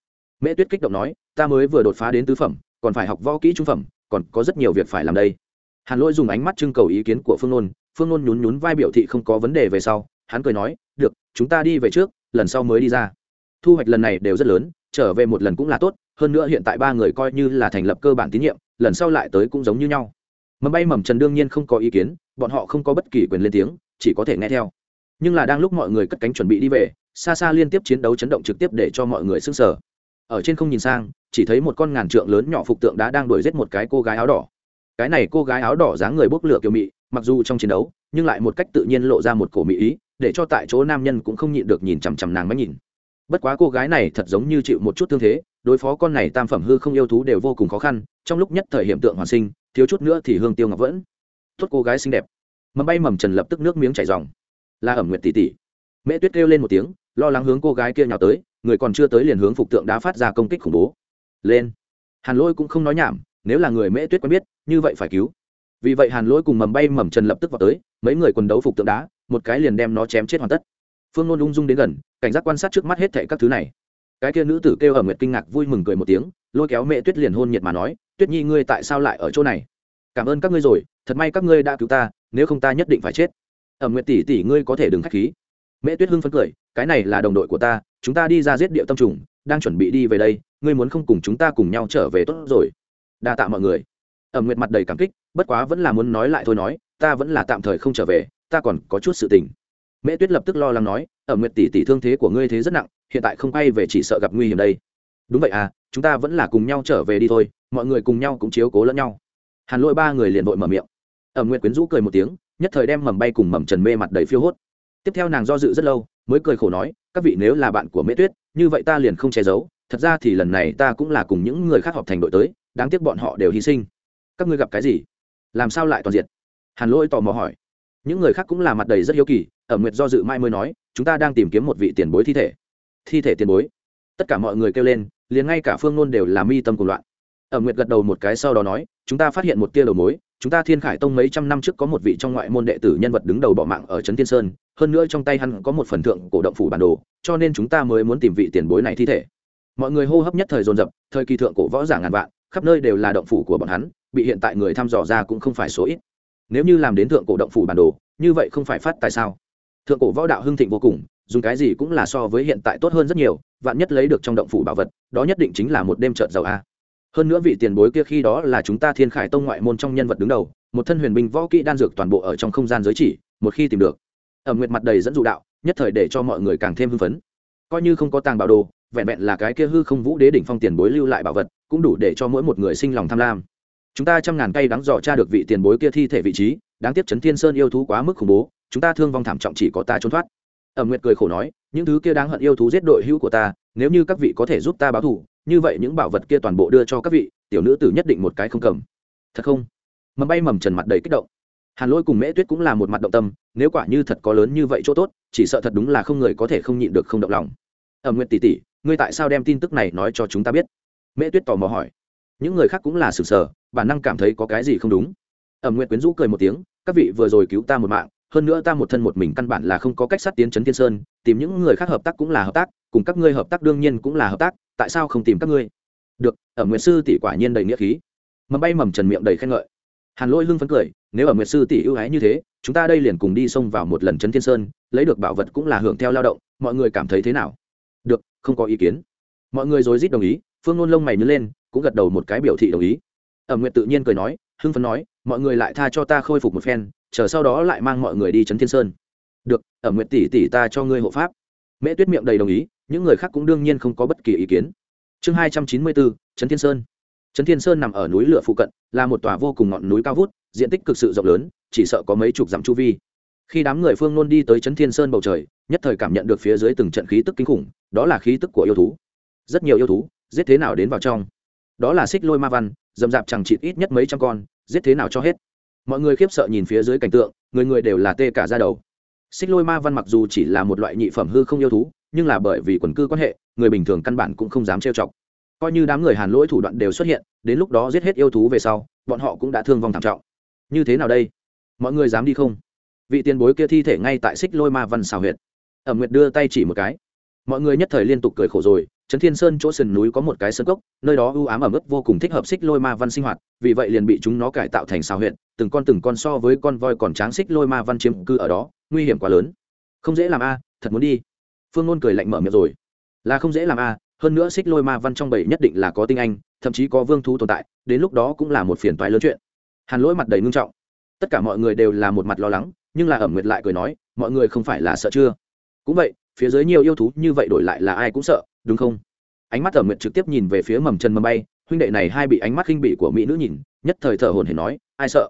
Mễ tuyết kích động nói, ta mới vừa đột phá đến tứ phẩm, còn phải học võ kỹ trung phẩm, còn có rất nhiều việc phải làm đây. Hàn lỗi dùng ánh mắt trưng cầu ý kiến của phương nôn phương nôn nhún nhún vai biểu thị không có vấn đề về sau, hắn cười nói, được, chúng ta đi về trước, lần sau mới đi ra thu hoạch lần này đều rất lớn, trở về một lần cũng là tốt, hơn nữa hiện tại ba người coi như là thành lập cơ bản tín nhiệm, lần sau lại tới cũng giống như nhau. Mầm bay mầm trần đương nhiên không có ý kiến, bọn họ không có bất kỳ quyền lên tiếng, chỉ có thể nghe theo. Nhưng là đang lúc mọi người cất cánh chuẩn bị đi về, xa xa liên tiếp chiến đấu chấn động trực tiếp để cho mọi người s ư n g sở ở trên không nhìn sang, chỉ thấy một con ngàn trượng lớn nhỏ phục tượng đã đang đuổi giết một cái cô gái áo đỏ. Cái này cô gái áo đỏ dáng người bốc lửa kiều mị, mặc dù trong chiến đấu, nhưng lại một cách tự nhiên lộ ra một cổ mỹ ý, để cho tại chỗ nam nhân cũng không nhịn được nhìn chằm chằm nàng mới nhìn bất quá cô gái này thật giống như chịu một chút thương thế, đối phó con này tam phẩm hư không yêu thú đều vô cùng khó khăn, trong lúc nhất thời hiện tượng hoàn sinh, thiếu chút nữa thì hương tiêu ngọc vẫn. Tốt cô gái xinh đẹp. Mầm bay mầm trần lập tức nước miếng chảy dòng là ẩm nguyện tỷ tỷ mẹ tuyết kêu lên một tiếng, lo lắng hướng cô gái kia nhào tới, người còn chưa tới liền hướng phục tượng đá phát ra công kích khủng bố. Lên. Hàn lôi cũng không nói nhảm, nếu là người mễ tuyết quen biết, như vậy phải cứu. Vì vậy hàn lôi cùng mầm bay mầm trần lập tức vào tới, mấy người quần đấu phục tượng đá, một cái liền đem nó chém chết hoàn tất phương nôn ung dung đến gần, cảnh giác quan sát trước mắt hết thệ các thứ này. Cái kia nữ tử kêu ở nguyệt kinh ngạc vui mừng cười một tiếng, lôi kéo mẹ tuyết liền hôn nhiệt mà nói, tuyết nhi, ngươi tại sao lại ở chỗ này? Cảm ơn các ngươi rồi, thật may các ngươi đã cứu ta, nếu không ta nhất định phải chết. Ở nguyệt tỷ tỷ, ngươi có thể đừng k h á c h khí. Mẹ tuyết hưng phấn cười, cái này là đồng đội của ta, chúng ta đi ra giết điệu tâm trùng, đang chuẩn bị đi về đây, ngươi muốn không cùng chúng ta cùng nhau trở về tốt rồi. Đa tạ mọi người. Ẩm nguyệt mặt đầy cảm kích, bất quá vẫn là muốn nói lại thôi nói, ta vẫn là tạm thời không trở về, ta còn có chút sự tình. Mễ tuyết lập tức lo lắng nói ẩm nguyệt tỷ tỷ thương thế của ngươi thế rất nặng, hiện tại không quay về chỉ sợ gặp nguy hiểm đây. Đúng vậy à chúng ta vẫn là cùng nhau trở về đi thôi, mọi người cùng nhau cũng chiếu cố lẫn nhau. Hàn lỗi ba người liền vội mở miệng. Ẩm nguyệt quyến rũ cười một tiếng, nhất thời đem mầm bay cùng mầm trần mê mặt đầy phiêu hốt. Tiếp theo nàng do dự rất lâu, mới cười khổ nói, các vị nếu là bạn của mễ tuyết, như vậy ta liền không che giấu, thật ra thì lần này ta cũng là cùng những người khác họp thành đội tới, đáng tiếc bọn họ đều hy sinh. Các ngươi gặp cái gì? Làm sao lại toàn diện? Hàn lỗi tò mò hỏi những người khác cũng là mặt đầy rất hiếu kỳ, ở nguyệt do dự mai mới nói, chúng ta đang tìm kiếm một vị tiền bối thi thể. Thi thể tiền bối? Tất cả mọi người kêu lên, liền ngay cả phương nôn đều là mi tâm cùng loạn. Ở nguyệt gật đầu một cái sau đó nói, chúng ta phát hiện một tia đầu mối, chúng ta thiên khải tông mấy trăm năm trước có một vị trong ngoại môn đệ tử nhân vật đứng đầu bỏ mạng ở trấn thiên sơn, hơn nữa trong tay hắn có một phần thượng cổ động phủ bản đồ, cho nên chúng ta mới muốn tìm vị tiền bối này thi thể. Mọi người hô hấp nhất thời dồn dập, thời kỳ thượng cổ võ giả ngàn vạn, khắp nơi đều là động phủ của bọn hắn, bị hiện tại người thăm dò ra cũng không phải số ít nếu như làm đến thượng cổ động phủ bản đồ, như vậy không phải phát tại sao? Thượng cổ võ đạo hưng thịnh vô cùng, dùng cái gì cũng là so với hiện tại tốt hơn rất nhiều, vạn nhất lấy được trong động phủ bảo vật, đó nhất định chính là một đêm trợt giàu a. Hơn nữa vị tiền bối kia khi đó là chúng ta thiên khải tông ngoại môn trong nhân vật đứng đầu, một thân huyền binh võ kỹ đan dược toàn bộ ở trong không gian giới chỉ, một khi tìm được, ẩm nguyệt mặt đầy dẫn dụ đạo, nhất thời để cho mọi người càng thêm hưng phấn. Coi như không có tàng bảo đồ, vẹn vẹn là cái kia hư không vũ đế đỉnh phong tiền bối lưu lại bảo vật, cũng đủ để cho mỗi một người sinh lòng tham lam chúng ta trăm ngàn cây đắng dò tra được vị tiền bối kia thi thể vị trí, đáng tiếc chấn thiên sơn yêu thú quá mức khủng bố, chúng ta thương vong thảm trọng chỉ có ta trốn thoát. Ẩm nguyệt cười khổ nói, những thứ kia đáng hận yêu thú giết đội hữu của ta, nếu như các vị có thể giúp ta báo thù, như vậy những bảo vật kia toàn bộ đưa cho các vị, tiểu nữ tử nhất định một cái không cầm. Thật không? Mầm bay mầm trần mặt đầy kích động. Hàn lôi cùng mễ tuyết cũng là một mặt động tâm, nếu quả như thật có lớn như vậy chỗ tốt, chỉ sợ thật đúng là không người có thể không nhịn được không động lòng. Ẩm Nguyệt tỷ tỷ ngươi tại sao đem tin tức này nói cho chúng ta biết? Mễ tuyết tò mò hỏi những người khác cũng là sừng sờ, bản năng cảm thấy có cái gì không đúng. Ẩm nguyện quyến rũ cười một tiếng, các vị vừa rồi cứu ta một mạng, hơn nữa ta một thân một mình căn bản là không có cách sát tiến trấn thiên sơn, tìm những người khác hợp tác cũng là hợp tác, cùng các ngươi hợp tác đương nhiên cũng là hợp tác, tại sao không tìm các ngươi? Được ở nguyệt sư tỷ quả nhiên đầy nghĩa khí. Mầm bay mầm trần miệng đầy khen ngợi. Hàn lôi hưng phấn cười, nếu ở nguyệt sư tỷ ưu ái như thế, chúng ta đây liền cùng đi xông vào một lần trấn thiên sơn, lấy được bảo vật cũng là hưởng theo lao động, mọi người cảm thấy thế nào? Được, không có ý kiến. Mọi người rối rít đồng ý, phương nôn lông mày nhớ lên cũng gật đầu một cái biểu thị đồng ý. Ẩm nguyệt tự nhiên cười nói, hưng phấn nói, mọi người lại tha cho ta khôi phục một phen, chờ sau đó lại mang mọi người đi trấn thiên sơn. Được, ẩm nguyệt tỷ tỷ ta cho ngươi hộ pháp. Mễ tuyết miệng đầy đồng ý, những người khác cũng đương nhiên không có bất kỳ ý kiến. Chương hai trăm chín mươi bốn trấn thiên sơn. Trấn thiên sơn nằm ở núi lửa phụ cận, là một tòa vô cùng ngọn núi cao vút, diện tích cực sự rộng lớn, chỉ sợ có mấy chục dặm chu vi. Khi đám người phương nôn đi tới trấn thiên sơn bầu trời, nhất thời cảm nhận được phía dưới từng trận khí tức kinh khủng, đó là khí tức của yêu thú. Rất nhiều yêu thú, giết thế nào đến vào trong đó là xích lôi ma văn, dầm dạp chẳng chịt ít nhất mấy trăm con, giết thế nào cho hết. Mọi người khiếp sợ nhìn phía dưới cảnh tượng, người người đều là tê cả ra đầu. Xích lôi ma văn mặc dù chỉ là một loại nhị phẩm hư không yêu thú, nhưng là bởi vì quần cư quan hệ, người bình thường căn bản cũng không dám trêu chọc. Coi như đám người hàn lỗi thủ đoạn đều xuất hiện, đến lúc đó giết hết yêu thú về sau, bọn họ cũng đã thương vong thảm trọng. Như thế nào đây? Mọi người dám đi không? Vị tiền bối kia thi thể ngay tại xích lôi ma văn xào huyệt. Ẩm nguyệt đưa tay chỉ một cái. Mọi người nhất thời liên tục cười khổ rồi trấn thiên sơn chỗ sườn núi có một cái sơn cốc, nơi đó ưu ám ẩm ướt vô cùng thích hợp xích lôi ma văn sinh hoạt, vì vậy liền bị chúng nó cải tạo thành xào huyện từng con từng con so với con voi còn tráng xích lôi ma văn chiếm cư ở đó, nguy hiểm quá lớn. Không dễ làm a, thật muốn đi. Phương ngôn cười lạnh mở miệng rồi. Là không dễ làm a, hơn nữa xích lôi ma văn trong bảy nhất định là có tinh anh, thậm chí có vương thú tồn tại, đến lúc đó cũng là một phiền toái lớn chuyện. Hàn lỗi mặt đầy ngưng trọng. Tất cả mọi người đều là một mặt lo lắng, nhưng là ẩm nguyệt lại cười nói, mọi người không phải là sợ chưa? Cũng vậy, phía dưới nhiều yêu thú như vậy đổi lại là ai cũng sợ đúng không? Ánh mắt ẩm nguyện trực tiếp nhìn về phía mầm chân mầm bay, huynh đệ này hai bị ánh mắt khinh bị của mỹ nữ nhìn, nhất thời thở hồn hển nói, ai sợ?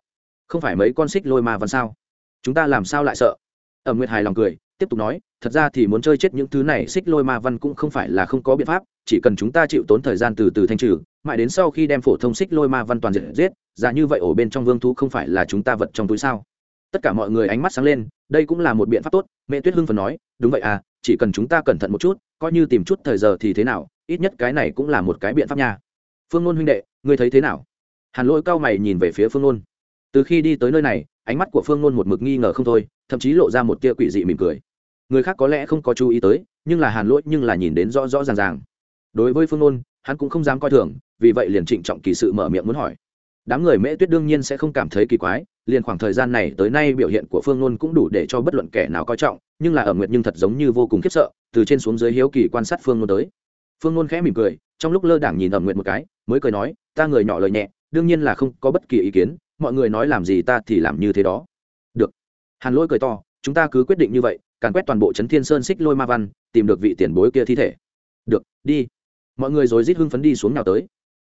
Không phải mấy con xích lôi ma văn sao? Chúng ta làm sao lại sợ? Ẩm nguyệt hài lòng cười, tiếp tục nói, thật ra thì muốn chơi chết những thứ này xích lôi ma văn cũng không phải là không có biện pháp, chỉ cần chúng ta chịu tốn thời gian từ từ thanh trừ, mãi đến sau khi đem phổ thông xích lôi ma văn toàn diệt giết, ra như vậy ổ bên trong vương thú không phải là chúng ta vật trong túi sao? Tất cả mọi người ánh mắt sáng lên, đây cũng là một biện pháp tốt mẹ tuyết hưng phần nói, đúng vậy à chỉ cần chúng ta cẩn thận một chút coi như tìm chút thời giờ thì thế nào, ít nhất cái này cũng là một cái biện pháp nha. Phương ngôn huynh đệ, ngươi thấy thế nào? Hàn lỗi cao mày nhìn về phía phương ngôn từ khi đi tới nơi này, ánh mắt của phương ngôn một mực nghi ngờ không thôi, thậm chí lộ ra một tia quỷ dị mỉm cười. Người khác có lẽ không có chú ý tới, nhưng là hàn lỗi nhưng là nhìn đến rõ rõ ràng ràng. Đối với phương ngôn hắn cũng không dám coi thường, vì vậy liền trịnh trọng kỳ sự mở miệng muốn hỏi. Đám người mễ tuyết đương nhiên sẽ không cảm thấy kỳ quái liền khoảng thời gian này tới nay biểu hiện của phương nôn cũng đủ để cho bất luận kẻ nào coi trọng, nhưng là ở nguyệt nhưng thật giống như vô cùng khiếp sợ, từ trên xuống dưới hiếu kỳ quan sát phương nôn tới. Phương nôn khẽ mỉm cười, trong lúc lơ đảng nhìn ở nguyệt một cái, mới cười nói, ta người nhỏ lời nhẹ, đương nhiên là không có bất kỳ ý kiến, mọi người nói làm gì ta thì làm như thế đó. Được. Hàn lỗi cười to, chúng ta cứ quyết định như vậy, càn quét toàn bộ trấn thiên sơn xích lôi ma văn, tìm được vị tiền bối kia thi thể. Được, đi. Mọi người rồi rít hưng phấn đi xuống nào tới.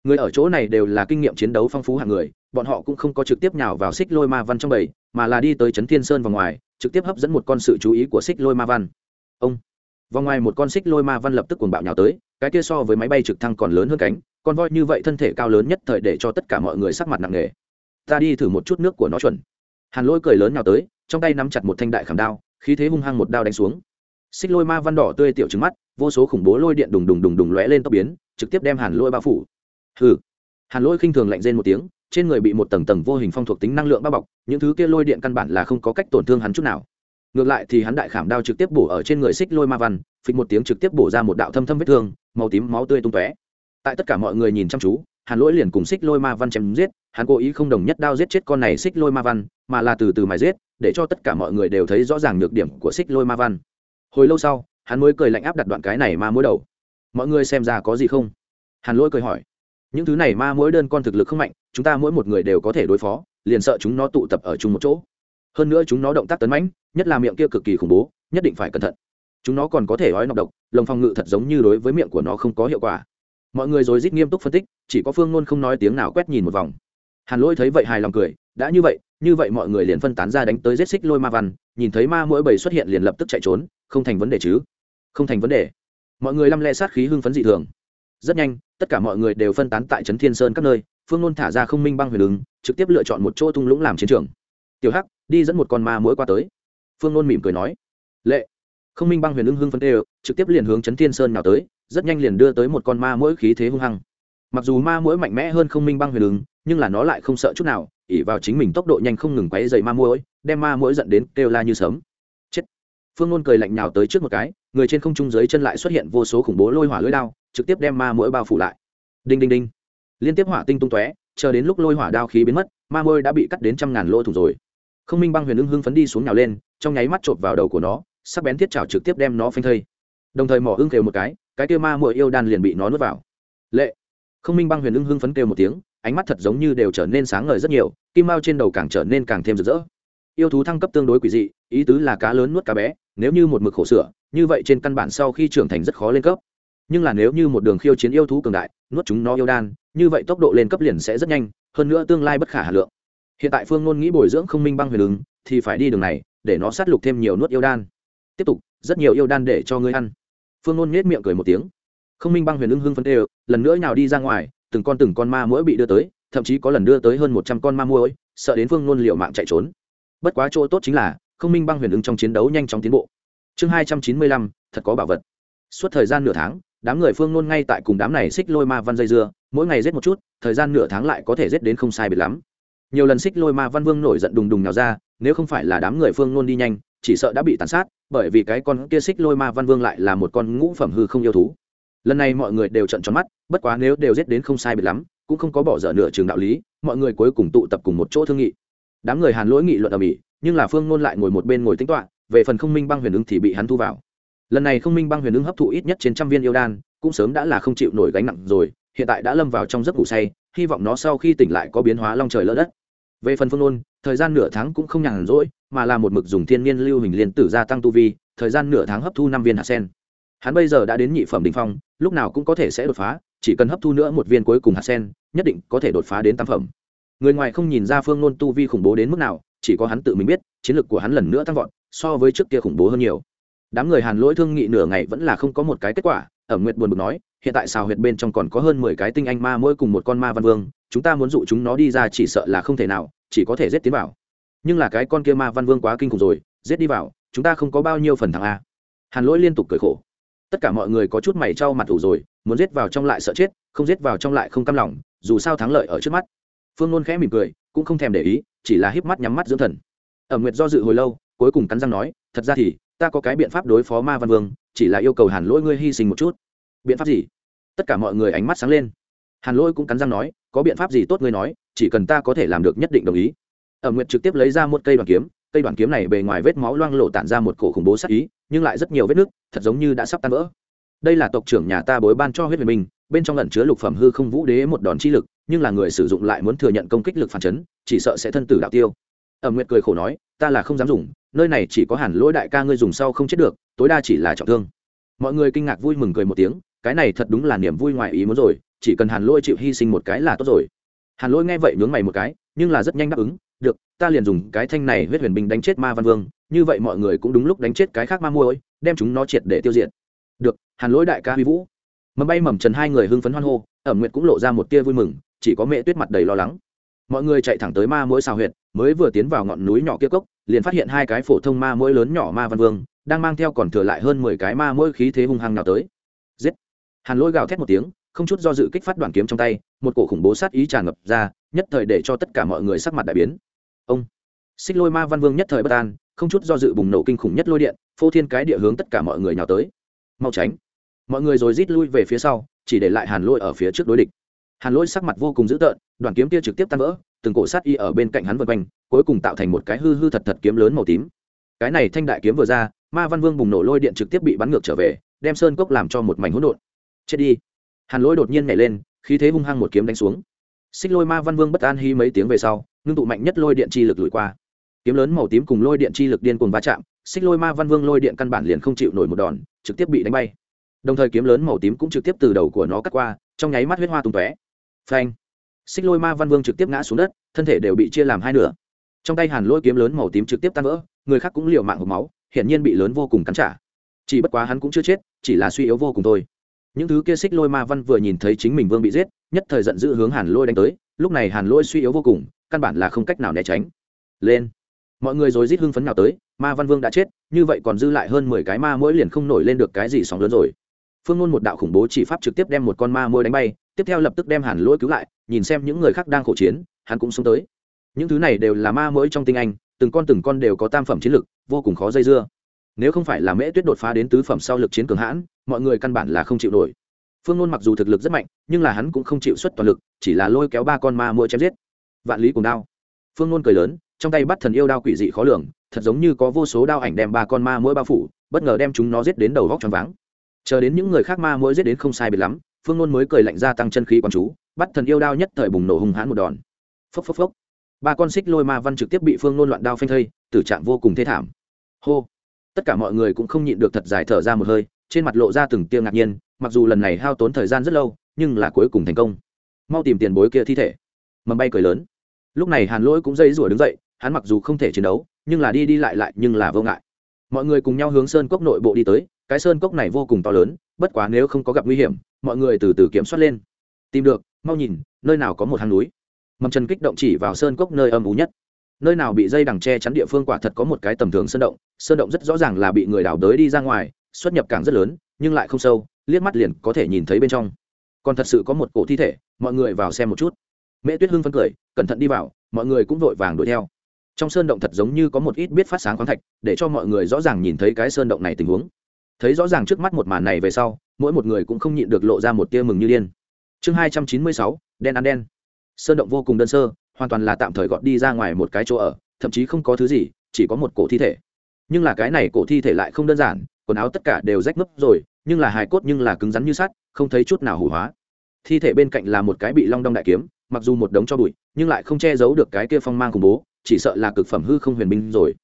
Người ở chỗ này đều là kinh nghiệm chiến đấu phong phú hạng người bọn họ cũng không có trực tiếp nhào vào xích lôi ma văn trong bầy, mà là đi tới trấn thiên sơn và ngoài, trực tiếp hấp dẫn một con sự chú ý của xích lôi ma văn. Ông! Vòng ngoài một con xích lôi ma văn lập tức cuồng bạo nhào tới, cái kia so với máy bay trực thăng còn lớn hơn cánh, con voi như vậy thân thể cao lớn nhất thời để cho tất cả mọi người sắc mặt nặng nề. Ta đi thử một chút nước của nó chuẩn. Hàn lôi cười lớn nhào tới, trong tay nắm chặt một thanh đại khảm đao, khí thế hung hăng một đao đánh xuống. Xích lôi ma văn đỏ tươi tiểu trứng mắt, vô số khủng bố lôi điện đùng đùng đùng đùng lóe lên tốc biến, trực tiếp đem hàn lôi bao phủ. Hừ! Hàn lôi khinh thường lạnh rên một tiếng trên người bị một tầng tầng vô hình phong thuộc tính năng lượng bao bọc, những thứ kia lôi điện căn bản là không có cách tổn thương hắn chút nào. Ngược lại thì hắn đại khảm đao trực tiếp bổ ở trên người xích lôi ma văn, phịch một tiếng trực tiếp bổ ra một đạo thâm thâm vết thương, màu tím máu tươi tung tóe. Tại tất cả mọi người nhìn chăm chú, hàn lỗi liền cùng xích lôi ma văn chém giết, hắn cố ý không đồng nhất đao giết chết con này xích lôi ma văn, mà là từ từ mài giết, để cho tất cả mọi người đều thấy rõ ràng nhược điểm của xích lôi ma văn. Hồi lâu sau, hắn mới cười lạnh áp đặt đoạn cái này ma mối đầu. Mọi người xem ra có gì không? Hàn lỗi cười hỏi. Những thứ này ma mối đơn con thực lực không mạnh chúng ta mỗi một người đều có thể đối phó, liền sợ chúng nó tụ tập ở chung một chỗ. Hơn nữa chúng nó động tác tấn mãnh, nhất là miệng kia cực kỳ khủng bố, nhất định phải cẩn thận. Chúng nó còn có thể ói nọc độc, lồng phòng ngự thật giống như đối với miệng của nó không có hiệu quả. Mọi người rồi rít nghiêm túc phân tích, chỉ có phương ngôn không nói tiếng nào quét nhìn một vòng. Hàn lỗi thấy vậy hài lòng cười, đã như vậy như vậy mọi người liền phân tán ra đánh tới giết xích lôi ma văn, nhìn thấy ma mỗi bầy xuất hiện liền lập tức chạy trốn, không thành vấn đề chứ? Không thành vấn đề. Mọi người lăm le sát khí hưng phấn dị thường. Rất nhanh, tất cả mọi người đều phân tán tại trấn thiên sơn các nơi phương nôn thả ra không minh băng huyền ứng trực tiếp lựa chọn một chỗ thung lũng làm chiến trường. Tiểu hắc đi dẫn một con ma mũi qua tới. Phương nôn mỉm cười nói. Lệ. Không minh băng huyền ứng hưng phấn đều trực tiếp liền hướng Chấn thiên sơn nào tới rất nhanh liền đưa tới một con ma mũi khí thế hung hăng. Mặc dù ma mũi mạnh mẽ hơn không minh băng huyền ứng nhưng là nó lại không sợ chút nào ỉ vào chính mình tốc độ nhanh không ngừng quấy dày ma mũi, đem ma mũi dẫn đến kêu la như sớm chết. Phương nôn cười lạnh nhào tới trước một cái người trên không trung dưới chân lại xuất hiện vô số khủng bố lôi hỏa lưỡi đao trực tiếp đem ma mũi bao phủ lại. Đinh đinh đinh liên tiếp hỏa tinh tung tóe, chờ đến lúc lôi hỏa đao khí biến mất, ma môi đã bị cắt đến trăm ngàn lỗ thủ rồi. Không minh băng huyền ưng hưng phấn đi xuống nhào lên, trong nháy mắt chộp vào đầu của nó, sắc bén thiết chảo trực tiếp đem nó phanh thây. Đồng thời mỏ ưng kêu một cái cái kêu ma mội yêu đan liền bị nó nuốt vào. Lệ! Không minh băng huyền ưng hưng phấn kêu một tiếng, ánh mắt thật giống như đều trở nên sáng ngời rất nhiều, kim mao trên đầu càng trở nên càng thêm rực rỡ. Yêu thú thăng cấp tương đối quỷ dị, ý tứ là cá lớn nuốt cá bé, nếu như một mực khổ sửa, như vậy trên căn bản sau khi trưởng thành rất khó lên cấp nhưng là nếu như một đường khiêu chiến yêu thú cường đại, nuốt chúng nó yêu đan, như vậy tốc độ lên cấp liền sẽ rất nhanh, hơn nữa tương lai bất khả hà lượng. Hiện tại phương ngôn nghĩ bồi dưỡng không minh băng huyền ứng, thì phải đi đường này, để nó sát lục thêm nhiều nuốt yêu đan. Tiếp tục, rất nhiều yêu đan để cho ngươi ăn. Phương ngôn nhét miệng cười một tiếng. Không minh băng huyền ứng hưng phấn đều, lần nữa nào đi ra ngoài, từng con từng con ma mũi bị đưa tới, thậm chí có lần đưa tới hơn một trăm con ma mũi sợ đến phương ngôn liệu mạng chạy trốn. Bất quá chỗ tốt chính là, không minh băng huyền ứng trong chiến đấu nhanh chóng tiến bộ. Chương hai trăm chín mươi lăm, thật có bảo vật. Suốt thời gian nửa tháng đám người phương nôn ngay tại cùng đám này xích lôi ma văn dây dưa, mỗi ngày giết một chút, thời gian nửa tháng lại có thể giết đến không sai biệt lắm. Nhiều lần xích lôi ma văn vương nổi giận đùng đùng nào ra, nếu không phải là đám người phương nôn đi nhanh, chỉ sợ đã bị tàn sát, bởi vì cái con kia xích lôi ma văn vương lại là một con ngũ phẩm hư không yêu thú. Lần này mọi người đều trận tròn mắt, bất quá nếu đều giết đến không sai biệt lắm, cũng không có bỏ dở nửa trường đạo lý, mọi người cuối cùng tụ tập cùng một chỗ thương nghị. Đám người hàn lỗi nghị luận ở mỹ nhưng là phương nôn lại ngồi một bên ngồi tính toạ về phần không minh băng huyền ứng thì bị hắn thu vào lần này không minh băng huyền ứng hấp thụ ít nhất trên trăm viên yêu đan, cũng sớm đã là không chịu nổi gánh nặng rồi, hiện tại đã lâm vào trong giấc ngủ say, hy vọng nó sau khi tỉnh lại có biến hóa long trời lỡ đất. Về phần phương ôn, thời gian nửa tháng cũng không nhàn rỗi, mà là một mực dùng thiên nhiên lưu hình liên tử gia tăng tu vi, thời gian nửa tháng hấp thu năm viên hạt sen. Hắn bây giờ đã đến nhị phẩm đ ỉ n h phong, lúc nào cũng có thể sẽ đột phá, chỉ cần hấp thu nữa một viên cuối cùng hạt sen, nhất định có thể đột phá đến tam phẩm. Người ngoài không nhìn ra phương nôn tu vi khủng bố đến mức nào, chỉ có hắn tự mình biết, chiến lược của hắn lần nữa tăng vọt, so với trước kia khủng bố hơn nhiều đám người hàn lỗi thương nghị nửa ngày vẫn là không có một cái kết quả ở nguyệt buồn bực nói, hiện tại xào huyệt bên trong còn có hơn mười cái tinh anh ma mỗi cùng một con ma văn vương, chúng ta muốn dụ chúng nó đi ra chỉ sợ là không thể nào, chỉ có thể giết tiến vào. Nhưng là cái con kia ma văn vương quá kinh khủng rồi, giết đi vào, chúng ta không có bao nhiêu phần thắng a. Hàn lỗi liên tục cười khổ. Tất cả mọi người có chút mày trao mặt ủ rồi, muốn giết vào trong lại sợ chết, không giết vào trong lại không cam lòng, dù sao thắng lợi ở trước mắt. Phương luôn khẽ mỉm cười, cũng không thèm để ý, chỉ là híp mắt nhắm mắt dưỡng thần. Ở nguyệt do dự hồi lâu, cuối cùng cắn răng nói, thật ra thì ta có cái biện pháp đối phó ma văn vương, chỉ là yêu cầu hàn lỗi ngươi hy sinh một chút. Biện pháp gì? Tất cả mọi người ánh mắt sáng lên. Hàn lỗi cũng cắn răng nói, có biện pháp gì tốt ngươi nói, chỉ cần ta có thể làm được nhất định đồng ý. Ở nguyệt trực tiếp lấy ra một cây đoàn kiếm, cây đoàn kiếm này bề ngoài vết máu loang lộ tản ra một cổ khủng bố sắc ý, nhưng lại rất nhiều vết nước thật giống như đã sắp tan vỡ. Đây là tộc trưởng nhà ta bối ban cho huyết huyền minh, bên trong lẩn chứa lục phẩm hư không vũ đế một đòn chi lực, nhưng là người sử dụng lại muốn thừa nhận công kích lực phản chấn, chỉ sợ sẽ thân tử đạo tiêu. Ở nguyệt cười khổ nói, ta là không dám dùng nơi này chỉ có hàn lỗi đại ca ngươi dùng sau không chết được, tối đa chỉ là trọng thương. Mọi người kinh ngạc vui mừng cười một tiếng, cái này thật đúng là niềm vui ngoài ý muốn rồi, chỉ cần hàn lỗi chịu hy sinh một cái là tốt rồi. Hàn lỗi nghe vậy nhướng mày một cái, nhưng là rất nhanh đáp ứng, được, ta liền dùng cái thanh này huyết huyền binh đánh chết ma văn vương, như vậy mọi người cũng đúng lúc đánh chết cái khác ma môi đem chúng nó triệt để tiêu diệt. Được, hàn lỗi đại ca huy vũ. Mầm bay mầm trần hai người hưng phấn hoan hô, ẩm nguyệt cũng lộ ra một tia vui mừng, chỉ có mẹ tuyết mặt đầy lo lắng mọi người chạy thẳng tới ma mũi xào huyệt, mới vừa tiến vào ngọn núi nhỏ kia cốc, liền phát hiện hai cái phổ thông ma mũi lớn nhỏ ma văn vương, đang mang theo còn thừa lại hơn mười cái ma mũi khí thế hung hăng nào tới. Giết! Hàn lỗi gào thét một tiếng, không chút do dự kích phát đoàn kiếm trong tay, một cổ khủng bố sát ý tràn ngập ra, nhất thời để cho tất cả mọi người sắc mặt đại biến. Ông! Xích lôi ma văn vương nhất thời bất an, không chút do dự bùng nổ kinh khủng nhất lôi điện, phô thiên cái địa hướng tất cả mọi người nhào tới. Mau tránh! Mọi người rồi rít lui về phía sau, chỉ để lại hàn lôi ở phía trước đối địch hàn Lỗi sắc mặt vô cùng dữ tợn đoàn kiếm kia trực tiếp tan vỡ, từng cổ sát y ở bên cạnh hắn vân quanh, cuối cùng tạo thành một cái hư hư thật thật kiếm lớn màu tím. Cái này thanh đại kiếm vừa ra, ma văn vương bùng nổ lôi điện trực tiếp bị bắn ngược trở về, đem sơn cốc làm cho một mảnh hỗn độn. Chết đi. Hàn lỗi đột nhiên nhảy lên, khí thế hung hăng một kiếm đánh xuống. Xích lôi ma văn vương bất an hy mấy tiếng về sau, ngưng tụ mạnh nhất lôi điện chi lực lùi qua. Kiếm lớn màu tím cùng lôi điện chi lực điên cuồng va chạm, xích lôi ma văn vương lôi điện căn bản liền không chịu nổi một đòn, trực tiếp bị đánh bay. Đồng thời kiếm lớn màu tím cũng trực tiếp từ đầu của nó cắt qua, trong nháy mắt huyết hoa tung tóe phanh. Xích lôi ma văn vương trực tiếp ngã xuống đất, thân thể đều bị chia làm hai nửa. Trong tay hàn lôi kiếm lớn màu tím trực tiếp tan vỡ, người khác cũng liều mạng hộp máu, hiển nhiên bị lớn vô cùng cắn trả. Chỉ bất quá hắn cũng chưa chết, chỉ là suy yếu vô cùng thôi. Những thứ kia xích lôi ma văn vừa nhìn thấy chính mình vương bị giết, nhất thời giận dữ hướng hàn lôi đánh tới, lúc này hàn lôi suy yếu vô cùng, căn bản là không cách nào né tránh. Lên. Mọi người rồi rít hưng phấn nào tới, ma văn vương đã chết, như vậy còn dư lại hơn mười cái ma mỗi liền không nổi lên được cái gì sóng lớn rồi. Phương ngôn một đạo khủng bố chỉ pháp trực tiếp đem một con ma môi đánh bay tiếp theo lập tức đem hàn lỗi cứu lại, nhìn xem những người khác đang khổ chiến, hắn cũng xông tới. Những thứ này đều là ma mỗi trong tinh anh, từng con từng con đều có tam phẩm chiến lực, vô cùng khó dây dưa. Nếu không phải là mễ tuyết đột phá đến tứ phẩm sau lực chiến cường hãn, mọi người căn bản là không chịu nổi. Phương ngôn mặc dù thực lực rất mạnh, nhưng là hắn cũng không chịu xuất toàn lực, chỉ là lôi kéo ba con ma mỗi chém giết. Vạn lý cùng đao. Phương ngôn cười lớn, trong tay bắt thần yêu đao quỷ dị khó lường, thật giống như có vô số đao ảnh đem ba con ma mỗi bao phủ, bất ngờ đem chúng nó giết đến đầu vóc tròn váng. Chờ đến những người khác ma mỗi giết đến không sai biệt lắm phương nôn mới cười lạnh ra tăng chân khí quán chú, bắt thần yêu đao nhất thời bùng nổ hung hãn một đòn. Phốc phốc phốc. Ba con xích lôi ma văn trực tiếp bị phương nôn loạn đao phanh thây, tử trạng vô cùng thê thảm. Hô. Tất cả mọi người cũng không nhịn được thật dài thở ra một hơi, trên mặt lộ ra từng tiêu ngạc nhiên, mặc dù lần này hao tốn thời gian rất lâu, nhưng là cuối cùng thành công. Mau tìm tiền bối kia thi thể. Mầm bay cười lớn. Lúc này hàn lỗi cũng dây rủa đứng dậy, hắn mặc dù không thể chiến đấu, nhưng là đi đi lại lại, nhưng là vô ngại. Mọi người cùng nhau hướng sơn cốc nội bộ đi tới cái sơn cốc này vô cùng to lớn, bất quá nếu không có gặp nguy hiểm, mọi người từ từ kiểm soát lên. Tìm được, mau nhìn, nơi nào có một hang núi. Mầm trần kích động chỉ vào sơn cốc nơi âm ú nhất. Nơi nào bị dây đằng tre chắn địa phương quả thật có một cái tầm thường sơn động sơn động rất rõ ràng là bị người đào đới đi ra ngoài, xuất nhập càng rất lớn, nhưng lại không sâu, liếc mắt liền có thể nhìn thấy bên trong. Còn thật sự có một cổ thi thể, mọi người vào xem một chút. Mễ tuyết hưng phấn cười, cẩn thận đi vào, mọi người cũng vội vàng đuổi theo. Trong sơn động thật giống như có một ít biết phát sáng khoáng thạch, để cho mọi người rõ ràng nhìn thấy cái sơn động này tình huống thấy rõ ràng trước mắt một màn này về sau, mỗi một người cũng không nhịn được lộ ra một tia mừng như điên. Chương hai trăm chín mươi sáu, đen ăn đen. Sơn động vô cùng đơn sơ, hoàn toàn là tạm thời gọt đi ra ngoài một cái chỗ ở, thậm chí không có thứ gì, chỉ có một cổ thi thể. Nhưng là cái này cổ thi thể lại không đơn giản, quần áo tất cả đều rách nứt rồi, nhưng là hài cốt nhưng là cứng rắn như sắt, không thấy chút nào hủ hóa. Thi thể bên cạnh là một cái bị long đong đại kiếm, mặc dù một đống cho bụi, nhưng lại không che giấu được cái kia phong mang khủng bố, chỉ sợ là cực phẩm hư không huyền binh rồi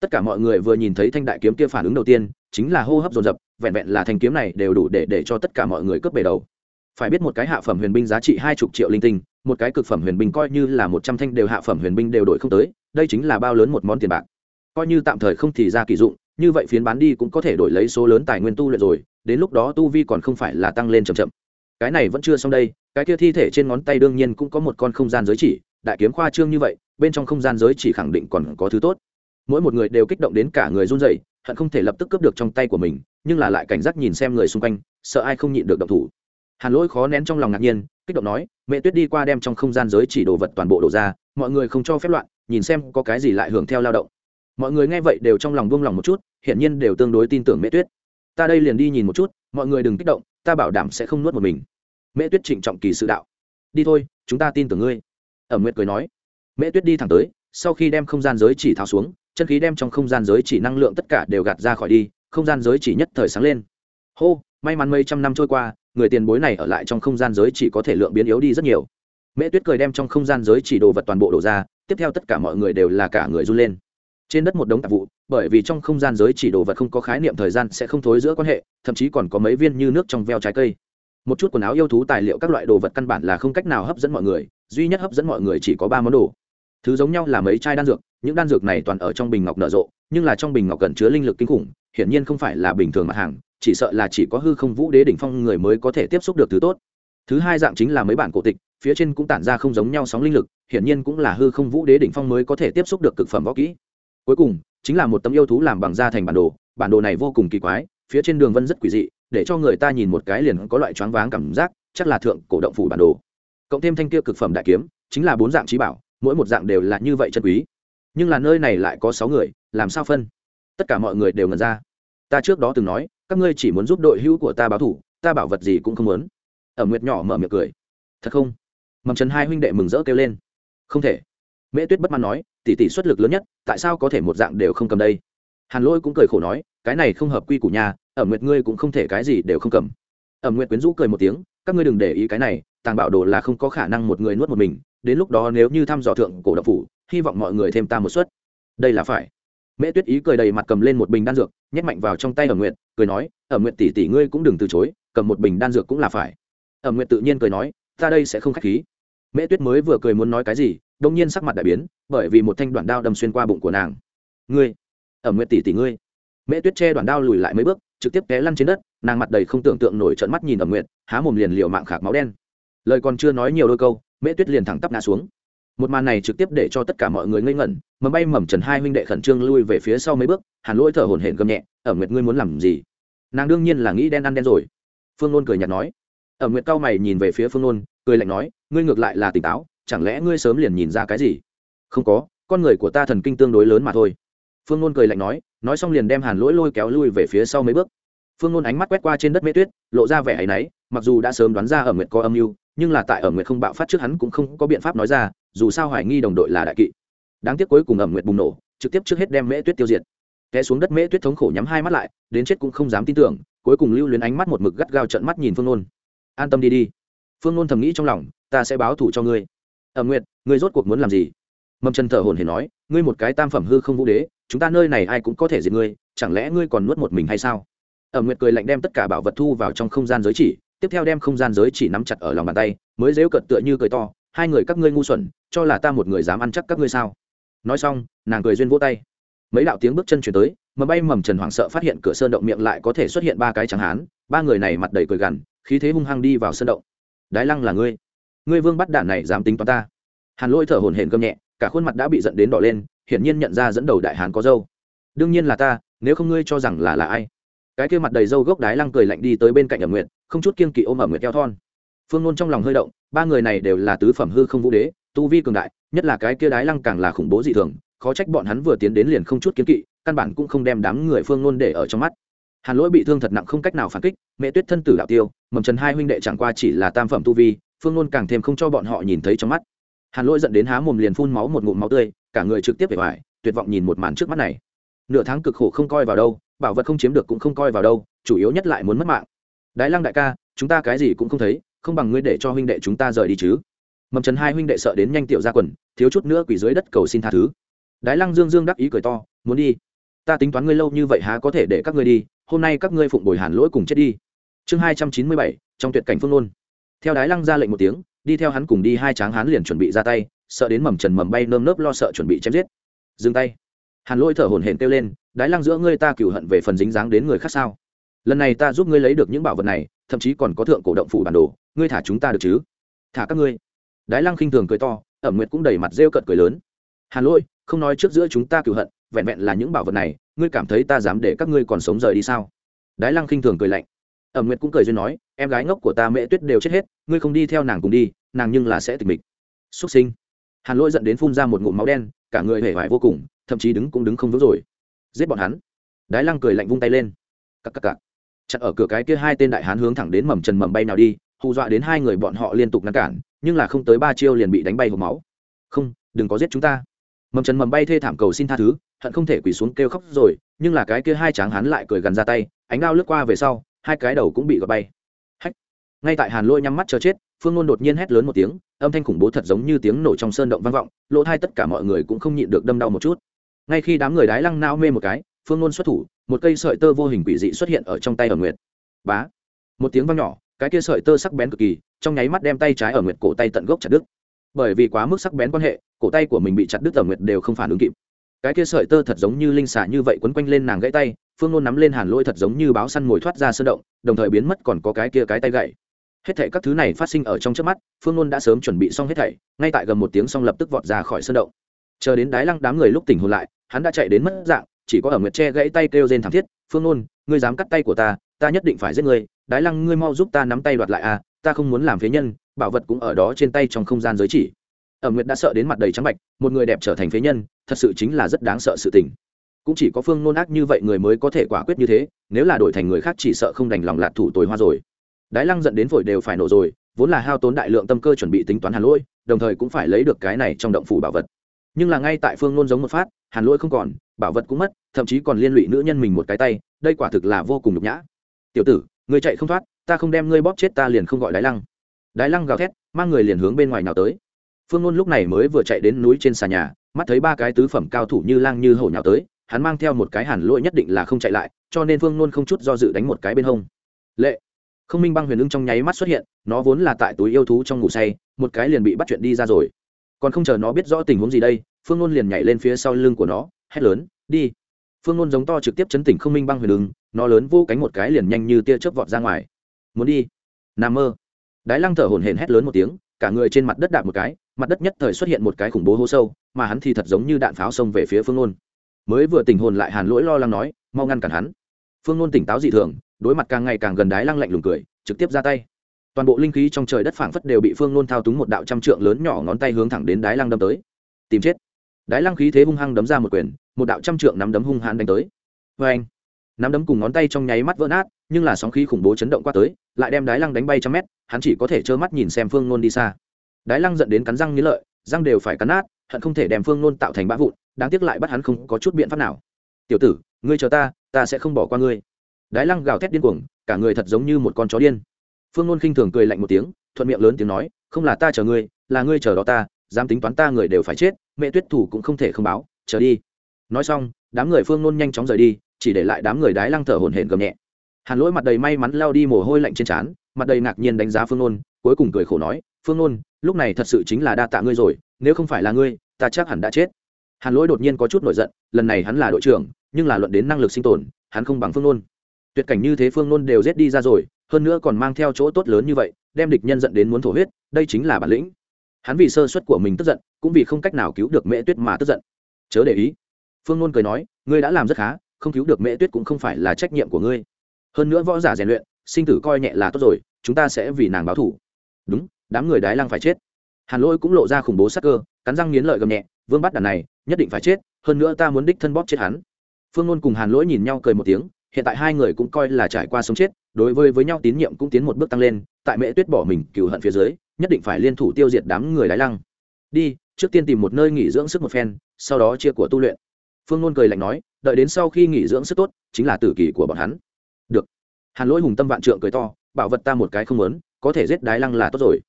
tất cả mọi người vừa nhìn thấy thanh đại kiếm kia phản ứng đầu tiên, chính là hô hấp dồn dập, vẹn vẹn là thanh kiếm này đều đủ để để cho tất cả mọi người cướp bể đầu. Phải biết một cái hạ phẩm huyền binh giá trị hai chục triệu linh tinh, một cái cực phẩm huyền binh coi như là một trăm thanh đều hạ phẩm huyền binh đều đổi không tới, đây chính là bao lớn một món tiền bạc. Coi như tạm thời không thì ra kỳ dụng, như vậy phiến bán đi cũng có thể đổi lấy số lớn tài nguyên tu luyện rồi, đến lúc đó tu vi còn không phải là tăng lên chậm chậm. Cái này vẫn chưa xong đây, cái kia thi thể trên ngón tay đương nhiên cũng có một con không gian giới chỉ, đại kiếm khoa trương như vậy, bên trong không gian giới chỉ khẳng định còn có thứ tốt mỗi một người đều kích động đến cả người run rẩy, hận không thể lập tức cướp được trong tay của mình, nhưng là lại cảnh giác nhìn xem người xung quanh, sợ ai không nhịn được động thủ. Hàn lỗi khó nén trong lòng ngạc nhiên, kích động nói, mẹ tuyết đi qua đem trong không gian giới chỉ đồ vật toàn bộ đổ ra, mọi người không cho phép loạn, nhìn xem có cái gì lại hưởng theo lao động. Mọi người nghe vậy đều trong lòng buông lòng một chút, hiển nhiên đều tương đối tin tưởng mẹ tuyết. Ta đây liền đi nhìn một chút, mọi người đừng kích động, ta bảo đảm sẽ không nuốt một mình. Mẹ tuyết trịnh trọng kỳ sự đạo. Đi thôi, chúng ta tin tưởng ngươi. Ẩm nguyệt cười nói. Mẹ tuyết đi thẳng tới, sau khi đem không gian giới chỉ tháo xuống chân khí đem trong không gian giới chỉ năng lượng tất cả đều gạt ra khỏi đi, không gian giới chỉ nhất thời sáng lên. Hô, may mắn mấy trăm năm trôi qua, người tiền bối này ở lại trong không gian giới chỉ có thể lượng biến yếu đi rất nhiều. Mẹ tuyết cười đem trong không gian giới chỉ đồ vật toàn bộ đổ ra, tiếp theo tất cả mọi người đều là cả người run lên. Trên đất một đống tạp vụ, bởi vì trong không gian giới chỉ đồ vật không có khái niệm thời gian sẽ không thối giữa quan hệ, thậm chí còn có mấy viên như nước trong veo trái cây. Một chút quần áo yêu thú tài liệu các loại đồ vật căn bản là không cách nào hấp dẫn mọi người, duy nhất hấp dẫn mọi người chỉ có ba món đồ thứ giống nhau là mấy chai đan dược, những đan dược này toàn ở trong bình ngọc nở rộ, nhưng là trong bình ngọc cần chứa linh lực kinh khủng, hiển nhiên không phải là bình thường mặt hàng, chỉ sợ là chỉ có hư không vũ đế đỉnh phong người mới có thể tiếp xúc được thứ tốt. Thứ hai dạng chính là mấy bản cổ tịch, phía trên cũng tản ra không giống nhau sóng linh lực, hiển nhiên cũng là hư không vũ đế đỉnh phong mới có thể tiếp xúc được cực phẩm võ kỹ. Cuối cùng, chính là một tấm yêu thú làm bằng da thành bản đồ bản đồ này vô cùng kỳ quái, phía trên đường vân rất quỷ dị, để cho người ta nhìn một cái liền có loại choáng váng cảm giác, chắc là thượng cổ động phủ bản đồ. Cộng thêm thanh kia cực phẩm đại kiếm, chính là bốn dạng trí bảo mỗi một dạng đều là như vậy chân quý. Nhưng là nơi này lại có sáu người, làm sao phân? Tất cả mọi người đều ngần ra. Ta trước đó từng nói, các ngươi chỉ muốn giúp đội hữu của ta báo thủ, ta bảo vật gì cũng không muốn. Ở nguyệt nhỏ mở miệng cười. Thật không? Mầm trần hai huynh đệ mừng rỡ kêu lên. Không thể. Mễ tuyết bất mãn nói, tỷ tỷ xuất lực lớn nhất, tại sao có thể một dạng đều không cầm đây? Hàn lôi cũng cười khổ nói, cái này không hợp quy củ nhà ở nguyệt ngươi cũng không thể cái gì đều không cầm. Ở nguyệt quyến rũ cười một tiếng, các ngươi đừng để ý cái này, tàng bảo đồ là không có khả năng một người nuốt một mình đến lúc đó nếu như thăm dò thượng cổ độc phủ, hy vọng mọi người thêm ta một suất. Đây là phải. Mễ tuyết ý cười đầy mặt cầm lên một bình đan dược, nhét mạnh vào trong tay ở nguyện cười nói ở nguyện tỷ tỷ ngươi cũng đừng từ chối, cầm một bình đan dược cũng là phải. Ở nguyện tự nhiên cười nói, ta đây sẽ không k h á c h khí. Mễ tuyết mới vừa cười muốn nói cái gì đông nhiên sắc mặt đại biến, bởi vì một thanh đoạn đao đâm xuyên qua bụng của nàng. Ngươi ở nguyện tỷ tỷ ngươi. Mễ tuyết che đoạn đao lùi lại mấy bước, trực tiếp té lăn trên đất, nàng mặt đầy không tưởng tượng nổi trận mắt nhìn ở nguyệt, há mồm liền liều mạng khạc máu đen. Lời còn chưa nói nhiều đôi câu mễ tuyết liền thẳng tắp ngã xuống. Một màn này trực tiếp để cho tất cả mọi người ngây ngẩn mầm bay mầm trần hai huynh đệ khẩn trương lui về phía sau mấy bước, hàn lỗi thở hổn hển gầm nhẹ ở nguyệt ngươi muốn làm gì? Nàng đương nhiên là nghĩ đen ăn đen rồi. Phương nôn cười nhạt nói. Ở nguyệt cao mày nhìn về phía phương nôn, cười lạnh nói, ngươi ngược lại là tỉnh táo, chẳng lẽ ngươi sớm liền nhìn ra cái gì? Không có, con người của ta thần kinh tương đối lớn mà thôi. Phương nôn cười lạnh nói nói xong liền đem hàn lỗi lôi kéo lui về phía sau mấy bước. Phương nôn ánh mắt quét qua trên đất mê tuyết, lộ ra vẻ áy náy, mặc dù đã sớm đoán ra ở nguyệt có âm mưu nhưng là tại ở nguyệt không bạo phát trước hắn cũng không có biện pháp nói ra, dù sao hoài nghi đồng đội là đại kỵ. Đáng tiếc cuối cùng ẩm nguyệt bùng nổ, trực tiếp trước hết đem mễ tuyết tiêu diệt. Té xuống đất mễ tuyết thống khổ nhắm hai mắt lại, đến chết cũng không dám tin tưởng, cuối cùng lưu luyến ánh mắt một mực gắt gao trận mắt nhìn phương nôn. An tâm đi đi. Phương nôn thầm nghĩ trong lòng, ta sẽ báo thủ cho ngươi. Ẩm nguyệt, ngươi rốt cuộc muốn làm gì? Mầm chân thở hồn hề nói, ngươi một cái tam phẩm hư không vũ đế, chúng ta nơi này ai cũng có thể diệt ngươi, chẳng lẽ ngươi còn nuốt một mình hay sao? Ẩm nguyệt cười lạnh đem tất cả bảo vật thu vào trong không gian giới chỉ tiếp theo đem không gian giới chỉ nắm chặt ở lòng bàn tay, mới dễu cận tựa như cười to, hai người các ngươi ngu xuẩn, cho là ta một người dám ăn chắc các ngươi sao? Nói xong, nàng cười duyên vỗ tay. Mấy đạo tiếng bước chân chuyển tới mầm bay mầm trần hoảng sợ phát hiện cửa sơn động miệng lại có thể xuất hiện ba cái trắng hán, ba người này mặt đầy cười gằn, khí thế hung hăng đi vào sơn động. Đái lăng là ngươi? Ngươi vương bắt đạn này dám tính toán ta? Hàn lôi thở hổn hển gầm nhẹ, cả khuôn mặt đã bị giận đến đỏ lên, hiển nhiên nhận ra dẫn đầu đại hán có dâu. Đương nhiên là ta, nếu không ngươi cho rằng là là ai? Cái kia mặt đầy dâu gốc đái lăng cười lạnh đi tới bên cạnh ẩm nguyệt không chút kiên kỵ ôm ẩm nguyệt keo thon. Phương nôn trong lòng hơi động, ba người này đều là tứ phẩm hư không vũ đế, tu vi cường đại, nhất là cái kia đái lăng càng là khủng bố dị thường, khó trách bọn hắn vừa tiến đến liền không chút kiến kỵ, căn bản cũng không đem đám người phương nôn để ở trong mắt. Hàn lỗi bị thương thật nặng không cách nào phản kích mẹ tuyết thân tử đạo tiêu, mầm trần hai huynh đệ chẳng qua chỉ là tam phẩm tu vi, phương nôn càng thêm không cho bọn họ nhìn thấy trong mắt. Hàn lỗi dẫn đến há mồm liền phun máu một ngụm máu tươi, cả người trực tiếp về hoài tuyệt vọng nhìn một màn trước mắt này. Nửa tháng cực khổ không coi vào đâu, bảo vật không chiếm được cũng không coi vào đâu, chủ yếu nhất lại muốn mất mạng đái lăng đại ca, chúng ta cái gì cũng không thấy, không bằng ngươi để cho huynh đệ chúng ta rời đi chứ. Mầm trần hai huynh đệ sợ đến nhanh tiểu ra quần, thiếu chút nữa quỷ dưới đất cầu xin tha thứ. Đái lăng dương dương đắc ý cười to, muốn đi? Ta tính toán ngươi lâu như vậy há có thể để các ngươi đi, hôm nay các ngươi phụng bồi hàn lỗi cùng chết đi. Chương hai trăm chín mươi bảy, trong tuyệt cảnh phương nôn theo đái lăng ra lệnh một tiếng, đi theo hắn cùng đi hai tráng hắn liền chuẩn bị ra tay, sợ đến mầm trần mầm bay nơm nớp lo sợ chuẩn bị chém giết. Dừng tay. Hàn lỗi thở hổn hển kêu lên, đái lăng giữa ngươi ta cửu hận về phần dính dáng đến người khác sao? Lần này ta giúp ngươi lấy được những bảo vật này, thậm chí còn có thượng cổ động phủ bản đồ, ngươi thả chúng ta được chứ? Thả các ngươi. Đái lăng khinh thường cười to, ẩm nguyệt cũng đầy mặt rêu cận cười lớn. Hàn lỗi không nói trước giữa chúng ta cựu hận, vẹn vẹn là những bảo vật này, ngươi cảm thấy ta dám để các ngươi còn sống rời đi sao? Đái lăng khinh thường cười lạnh. Ẩm nguyệt cũng cười duyên nói, em gái ngốc của ta mẹ tuyết đều chết hết, ngươi không đi theo nàng cùng đi, nàng nhưng là sẽ tịch mịch. Xuất sinh. Hàn lỗi dẫn đến phun ra một ngụm máu đen, cả người hể vải vô cùng, thậm chí đứng cũng đứng không vững rồi. Giết bọn hắn. Đái lăng cười lạnh vung tay lên. Cặc cặc cặc chặt ở cửa cái kia hai tên đại hán hướng thẳng đến mầm trần mầm bay nào đi, hù dọa đến hai người bọn họ liên tục ngăn cản, nhưng là không tới ba chiêu liền bị đánh bay hộp máu. Không, đừng có giết chúng ta. Mầm trần mầm bay thê thảm cầu xin tha thứ, hận không thể quỳ xuống kêu khóc rồi, nhưng là cái kia hai tráng hán lại cười gần ra tay, ánh đao lướt qua về sau, hai cái đầu cũng bị gọt bay. Hách! Ngay tại hàn lôi nhắm mắt chờ chết, phương ngôn đột nhiên hét lớn một tiếng, âm thanh khủng bố thật giống như tiếng nổ trong sơn động vang vọng, lỗ thai tất cả mọi người cũng không nhịn được đâm đau một chút. Ngay khi đám người đái lăng nao mê một cái phương ngôn xuất thủ, một cây sợi tơ vô hình quỷ dị xuất hiện ở trong tay ở nguyệt. Bá! Một tiếng vang nhỏ, cái kia sợi tơ sắc bén cực kỳ, trong nháy mắt đem tay trái ở nguyệt cổ tay tận gốc chặt đứt. Bởi vì quá mức sắc bén quan hệ, cổ tay của mình bị chặt đứt ở nguyệt đều không phản ứng kịp. Cái kia sợi tơ thật giống như linh xả như vậy quấn quanh lên nàng gãy tay, phương nôn nắm lên hàn lôi thật giống như báo săn ngồi thoát ra sơn động, đồng thời biến mất còn có cái kia cái tay gãy. Hết thảy các thứ này phát sinh ở trong trước mắt, phương nôn đã sớm chuẩn bị xong hết thảy, ngay tại gần một tiếng xong lập tức vọt ra khỏi sơn động. Chờ đến đái lăng đám người lúc tỉnh hồn lại, hắn đã chạy đến mất dạng chỉ có ở nguyệt che gãy tay kêu rên thảm thiết, phương nôn, ngươi dám cắt tay của ta ta nhất định phải giết ngươi, đái lăng ngươi mau giúp ta nắm tay đoạt lại à ta không muốn làm phế nhân, bảo vật cũng ở đó trên tay trong không gian giới chỉ. Ở nguyệt đã sợ đến mặt đầy trắng bạch, một người đẹp trở thành phế nhân, thật sự chính là rất đáng sợ sự tình. Cũng chỉ có phương nôn ác như vậy người mới có thể quả quyết như thế, nếu là đổi thành người khác chỉ sợ không đành lòng lạt thủ tồi hoa rồi. Đái lăng dẫn đến phổi đều phải nổ rồi, vốn là hao tốn đại lượng tâm cơ chuẩn bị tính toán hàn lỗi, đồng thời cũng phải lấy được cái này trong động phủ bảo vật. Nhưng là ngay tại phương nôn giống một phát, hàn lỗi không còn bảo vật cũng mất, thậm chí còn liên lụy nữ nhân mình một cái tay, đây quả thực là vô cùng nhục nhã. Tiểu tử người chạy không thoát, ta không đem ngươi bóp chết ta liền không gọi đái lăng. Đái lăng gào thét, mang người liền hướng bên ngoài nào tới. Phương ngôn lúc này mới vừa chạy đến núi trên xà nhà, mắt thấy ba cái tứ phẩm cao thủ như lang như hổ nhào tới, hắn mang theo một cái hàn lỗi nhất định là không chạy lại, cho nên phương ngôn không chút do dự đánh một cái bên hông. Lệ! Không minh băng huyền ưng trong nháy mắt xuất hiện, nó vốn là tại túi yêu thú trong ngủ say, một cái liền bị bắt chuyện đi ra rồi. Còn không chờ nó biết rõ tình huống gì đây, phương ngôn liền nhảy lên phía sau lưng của nó hét lớn, đi! Phương nôn giống to trực tiếp chấn tỉnh không minh băng huyền ứng, nó lớn vô cánh một cái liền nhanh như tia chớp vọt ra ngoài. Muốn đi? Nằm mơ. Đái lăng thở hổn hển hét lớn một tiếng, cả người trên mặt đất đạp một cái, mặt đất nhất thời xuất hiện một cái khủng bố hố sâu, mà hắn thì thật giống như đạn pháo xông về phía phương nôn mới vừa tình hồn lại hàn lỗi lo lắng nói, mau ngăn cản hắn. Phương nôn tỉnh táo dị thường, đối mặt càng ngày càng gần đái lăng lạnh lùng cười, trực tiếp ra tay. Toàn bộ linh khí trong trời đất phảng phất đều bị phương nôn thao túng một đạo trăm trượng lớn nhỏ ngón tay hướng thẳng đến đái lăng đâm tới. Tìm chết! Đái lăng khí thế hung hăng đấm ra một quyền, một đạo trăm trượng nắm đấm hung hãn đánh tới. Vê anh, nắm đấm cùng ngón tay trong nháy mắt vỡ nát, nhưng là sóng khí khủng bố chấn động qua tới, lại đem đái lăng đánh bay trăm mét, hắn chỉ có thể trơ mắt nhìn xem phương nôn đi xa. Đái lăng giận đến cắn răng nghĩ lợi, răng đều phải cắn nát, hận không thể đem phương nôn tạo thành bã vụn, đáng tiếc lại bắt hắn không có chút biện pháp nào. Tiểu tử, ngươi chờ ta ta sẽ không bỏ qua ngươi. Đái lăng gào thét điên cuồng, cả người thật giống như một con chó điên. Phương nôn khinh thường cười lạnh một tiếng, thuận miệng lớn tiếng nói, không là ta chờ ngươi, là ngươi chờ đó ta, dám tính toán ta người đều phải chết mẹ tuyết thủ cũng không thể không báo, chờ đi. Nói xong, đám người phương nôn nhanh chóng rời đi, chỉ để lại đám người đái lăng thở hổn hển gầm nhẹ. Hàn lỗi mặt đầy may mắn lao đi mồ hôi lạnh trên trán, mặt đầy ngạc nhiên đánh giá phương nôn, cuối cùng cười khổ nói, phương nôn, lúc này thật sự chính là đa tạ ngươi rồi, nếu không phải là ngươi, ta chắc hẳn đã chết. Hàn lỗi đột nhiên có chút nổi giận, lần này hắn là đội trưởng, nhưng là luận đến năng lực sinh tồn, hắn không bằng phương nôn. Tuyệt cảnh như thế phương nôn đều rét đi ra rồi, hơn nữa còn mang theo chỗ tốt lớn như vậy, đem địch nhân giận đến muốn thổ huyết, đây chính là bản lĩnh hắn vì sơ suất của mình tức giận, cũng vì không cách nào cứu được mễ tuyết mà tức giận. Chớ để ý. Phương nôn cười nói, ngươi đã làm rất khá, không cứu được mễ tuyết cũng không phải là trách nhiệm của ngươi. Hơn nữa võ giả rèn luyện, sinh tử coi nhẹ là tốt rồi, chúng ta sẽ vì nàng báo thủ đúng, đám người đái lăng phải chết. Hàn lỗi cũng lộ ra khủng bố sắc cơ, cắn răng nghiến lợi gầm nhẹ, vương bắt đàn này, nhất định phải chết, hơn nữa ta muốn đích thân bóp chết hắn. Phương Nôn cùng hàn lỗi nhìn nhau cười một tiếng, hiện tại hai người cũng coi là trải qua sống chết, đối với với nhau tín nhiệm cũng tiến một bước tăng lên, tại mẹ tuyết bỏ mình cựu hận phía dưới nhất định phải liên thủ tiêu diệt đám người đái lăng. Đi, trước tiên tìm một nơi nghỉ dưỡng sức một phen, sau đó chia của tu luyện. Phương ngôn cười lạnh nói, đợi đến sau khi nghỉ dưỡng sức tốt, chính là tử kỳ của bọn hắn. Được. Hàn lỗi hùng tâm vạn trượng cười to, bảo vật ta một cái không lớn có thể giết đái lăng là tốt rồi.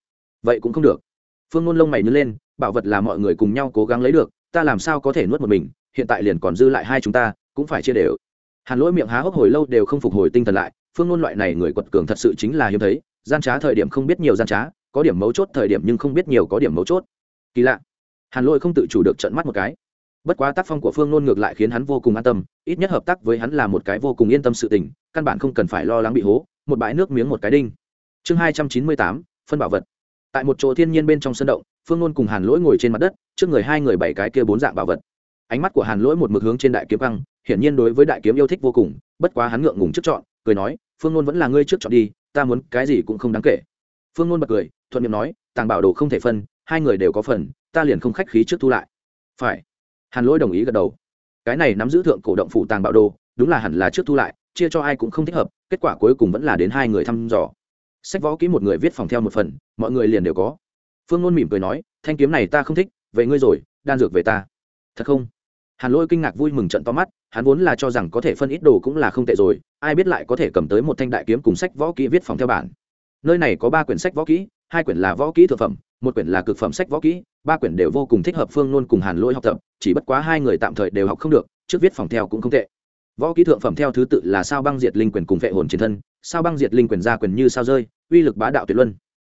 Vậy cũng không được. Phương ngôn lông mày nhớ lên, bảo vật là mọi người cùng nhau cố gắng lấy được, ta làm sao có thể nuốt một mình, hiện tại liền còn dư lại hai chúng ta, cũng phải chia đều. Hàn lỗi miệng há hốc hồi lâu đều không phục hồi tinh thần lại, phương ngôn loại này người quật cường thật sự chính là hiếm thấy, gian trá thời điểm không biết nhiều gian trá có điểm mấu chốt thời điểm nhưng không biết nhiều có điểm mấu chốt. Kỳ lạ. Hàn lỗi không tự chủ được trận mắt một cái. Bất quá tác phong của phương nôn ngược lại khiến hắn vô cùng an tâm, ít nhất hợp tác với hắn là một cái vô cùng yên tâm sự tình, căn bản không cần phải lo lắng bị hố, một bãi nước miếng một cái đinh. Chương hai trăm chín mươi tám, phân bảo vật. Tại một chỗ thiên nhiên bên trong sân động, phương nôn cùng hàn lỗi ngồi trên mặt đất, trước người hai người bảy cái kia bốn dạng bảo vật. Ánh mắt của hàn lỗi một mực hướng trên đại kiếm căng hiển nhiên đối với đại kiếm yêu thích vô cùng, bất quá hắn ngượng ngùng trước chọn, cười nói, phương nôn vẫn là ngươi trước chọn đi, ta muốn cái gì cũng không đáng kể. Phương nôn bật cười thuận miệng nói, tàng bảo đồ không thể phân, hai người đều có phần, ta liền không khách khí trước thu lại. Phải. Hàn lỗi đồng ý gật đầu. Cái này nắm giữ thượng cổ động phủ tàng bảo đồ, đúng là hẳn là trước thu lại, chia cho ai cũng không thích hợp, kết quả cuối cùng vẫn là đến hai người thăm dò. Sách võ kỹ một người viết phòng theo một phần, mọi người liền đều có. Phương ngôn mỉm cười nói, thanh kiếm này ta không thích, về ngươi rồi, đan dược về ta. Thật không? Hàn lôi kinh ngạc vui mừng trận to mắt, hắn vốn là cho rằng có thể phân ít đồ cũng là không tệ rồi, ai biết lại có thể cầm tới một thanh đại kiếm cùng sách võ kỹ viết phòng theo bản. Nơi này có ba quyển sách võ kỹ hai quyển là võ kỹ thực phẩm, một quyển là cực phẩm sách võ kỹ, ba quyển đều vô cùng thích hợp phương nôn cùng hàn Lỗi học tập, chỉ bất quá hai người tạm thời đều học không được, trước viết phòng theo cũng không tệ. Võ kỹ thượng phẩm theo thứ tự là sao băng diệt linh quyền cùng vệ hồn chiến thân, sao băng diệt linh quyền ra quyền như sao rơi, uy lực bá đạo tuyệt luân.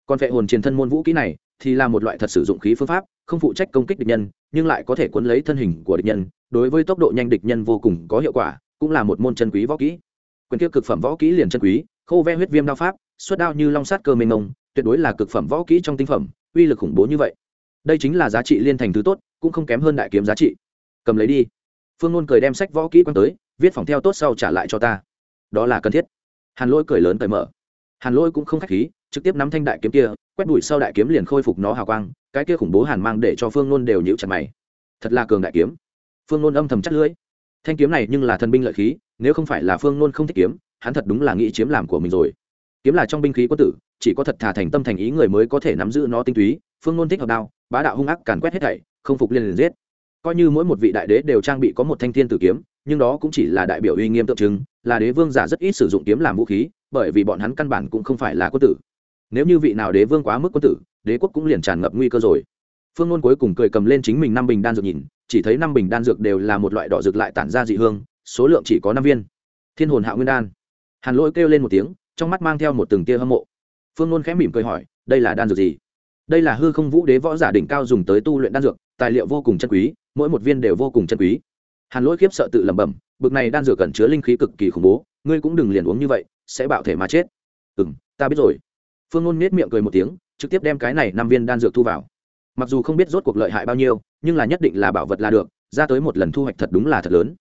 Còn vệ hồn chiến thân môn vũ kỹ này thì là một loại thật sử dụng khí phương pháp, không phụ trách công kích địch nhân, nhưng lại có thể cuốn lấy thân hình của địch nhân, đối với tốc độ nhanh địch nhân vô cùng có hiệu quả, cũng là một môn chân quý võ kỹ. Quyền kia cực phẩm võ kỹ liền chân quý khô ve huyết viêm đao pháp xuất đao như long sát cơ mênh mông, tuyệt đối là cực phẩm võ kỹ trong tinh phẩm, uy lực khủng bố như vậy. Đây chính là giá trị liên thành thứ tốt, cũng không kém hơn đại kiếm giá trị. Cầm lấy đi. Phương nôn cười đem sách võ kỹ quan tới, viết phòng theo tốt sau trả lại cho ta. Đó là cần thiết. Hàn lỗi cười lớn cởi mở. Hàn lỗi cũng không k h á c h khí, trực tiếp nắm thanh đại kiếm kia, quét bụi sau đại kiếm liền khôi phục nó hào quang, cái kia khủng bố hàn mang để cho phương nôn đều nhịu chặt mày. Thật là cường đại kiếm. Phương nôn âm thầm chắc lưỡi. Thanh kiếm này nhưng là thần binh lợi khí, nếu không phải là phương nôn không thích kiếm, hắn thật đúng là nghĩ chiếm làm của mình rồi kiếm là trong binh khí quân tử, chỉ có thật thà thành tâm thành ý người mới có thể nắm giữ nó tinh túy, phương ngôn thích hợp đao, bá đạo hung ác càn quét hết thảy, không phục liền liền giết. Coi như mỗi một vị đại đế đều trang bị có một thanh thiên tử kiếm, nhưng đó cũng chỉ là đại biểu uy nghiêm tượng trưng, là đế vương giả rất ít sử dụng kiếm làm vũ khí, bởi vì bọn hắn căn bản cũng không phải là quân tử. Nếu như vị nào đế vương quá mức quân tử, đế quốc cũng liền tràn ngập nguy cơ rồi. Phương ngôn cuối cùng cười cầm lên chính mình năm bình đan dược nhìn, chỉ thấy năm bình đan dược đều là một loại đỏ dược lại tản ra dị hương, số lượng chỉ có năm viên. Thiên hồn hạ nguyên đan. Hàn lỗi kêu lên một tiếng trong mắt mang theo một từng tia hâm mộ. Phương nôn khẽ mỉm cười hỏi, đây là đan dược gì? Đây là hư không vũ đế võ giả đỉnh cao dùng tới tu luyện đan dược, tài liệu vô cùng chân quý, mỗi một viên đều vô cùng chân quý. Hàn lỗi khiếp sợ tự lẩm bẩm, bực này đan dược cẩn chứa linh khí cực kỳ khủng bố, ngươi cũng đừng liền uống như vậy, sẽ bạo thể mà chết. Ừ m ta biết rồi. Phương ngôn nết miệng cười một tiếng, trực tiếp đem cái này năm viên đan dược thu vào. Mặc dù không biết rốt cuộc lợi hại bao nhiêu, nhưng là nhất định là bảo vật là được, ra tới một lần thu hoạch thật đúng là thật lớn.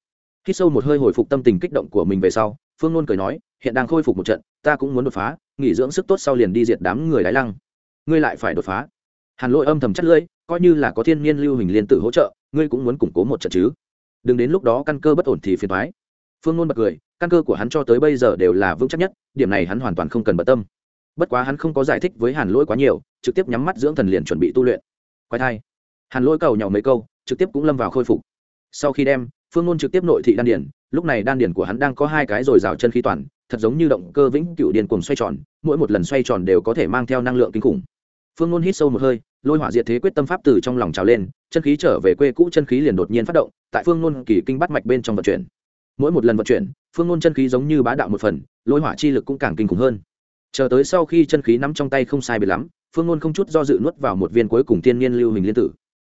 Khi sâu một hơi hồi phục tâm tình kích động của mình về sau phương nôn cười nói, hiện đang khôi phục một trận, ta cũng muốn đột phá, nghỉ dưỡng sức tốt sau liền đi diệt đám người đái lăng. Ngươi lại phải đột phá. Hàn lỗi âm thầm chất lưỡi, coi như là có thiên nhiên lưu hình liên tử hỗ trợ, ngươi cũng muốn củng cố một trận chứ? Đừng đến lúc đó căn cơ bất ổn thì phiền thoái phương nôn bật cười, căn cơ của hắn cho tới bây giờ đều là vững chắc nhất, điểm này hắn hoàn toàn không cần bận tâm. Bất quá hắn không có giải thích với hàn lỗi quá nhiều, trực tiếp nhắm mắt dưỡng thần liền chuẩn bị tu luyện. Quay thai. Hàn lỗi cầu nhỏ mấy câu, trực tiếp cũng lâm vào khôi phục. Sau khi đem, phương nôn trực tiếp nội thị đan điển lúc này đan điển của hắn đang có hai cái rồi rào chân khí toàn, thật giống như động cơ vĩnh cựu điền cùng xoay tròn, mỗi một lần xoay tròn đều có thể mang theo năng lượng kinh khủng. Phương ngôn hít sâu một hơi, lôi hỏa diệt thế quyết tâm pháp từ trong lòng trào lên, chân khí trở về quê cũ chân khí liền đột nhiên phát động, tại phương ngôn kỳ kinh bắt mạch bên trong vận chuyển. Mỗi một lần vận chuyển, phương ngôn chân khí giống như bá đạo một phần, lôi hỏa chi lực cũng càng kinh khủng hơn. Chờ tới sau khi chân khí nắm trong tay không sai biệt lắm, phương ngôn không chút do dự nuốt vào một viên cuối cùng tiên niên lưu hình liên tử.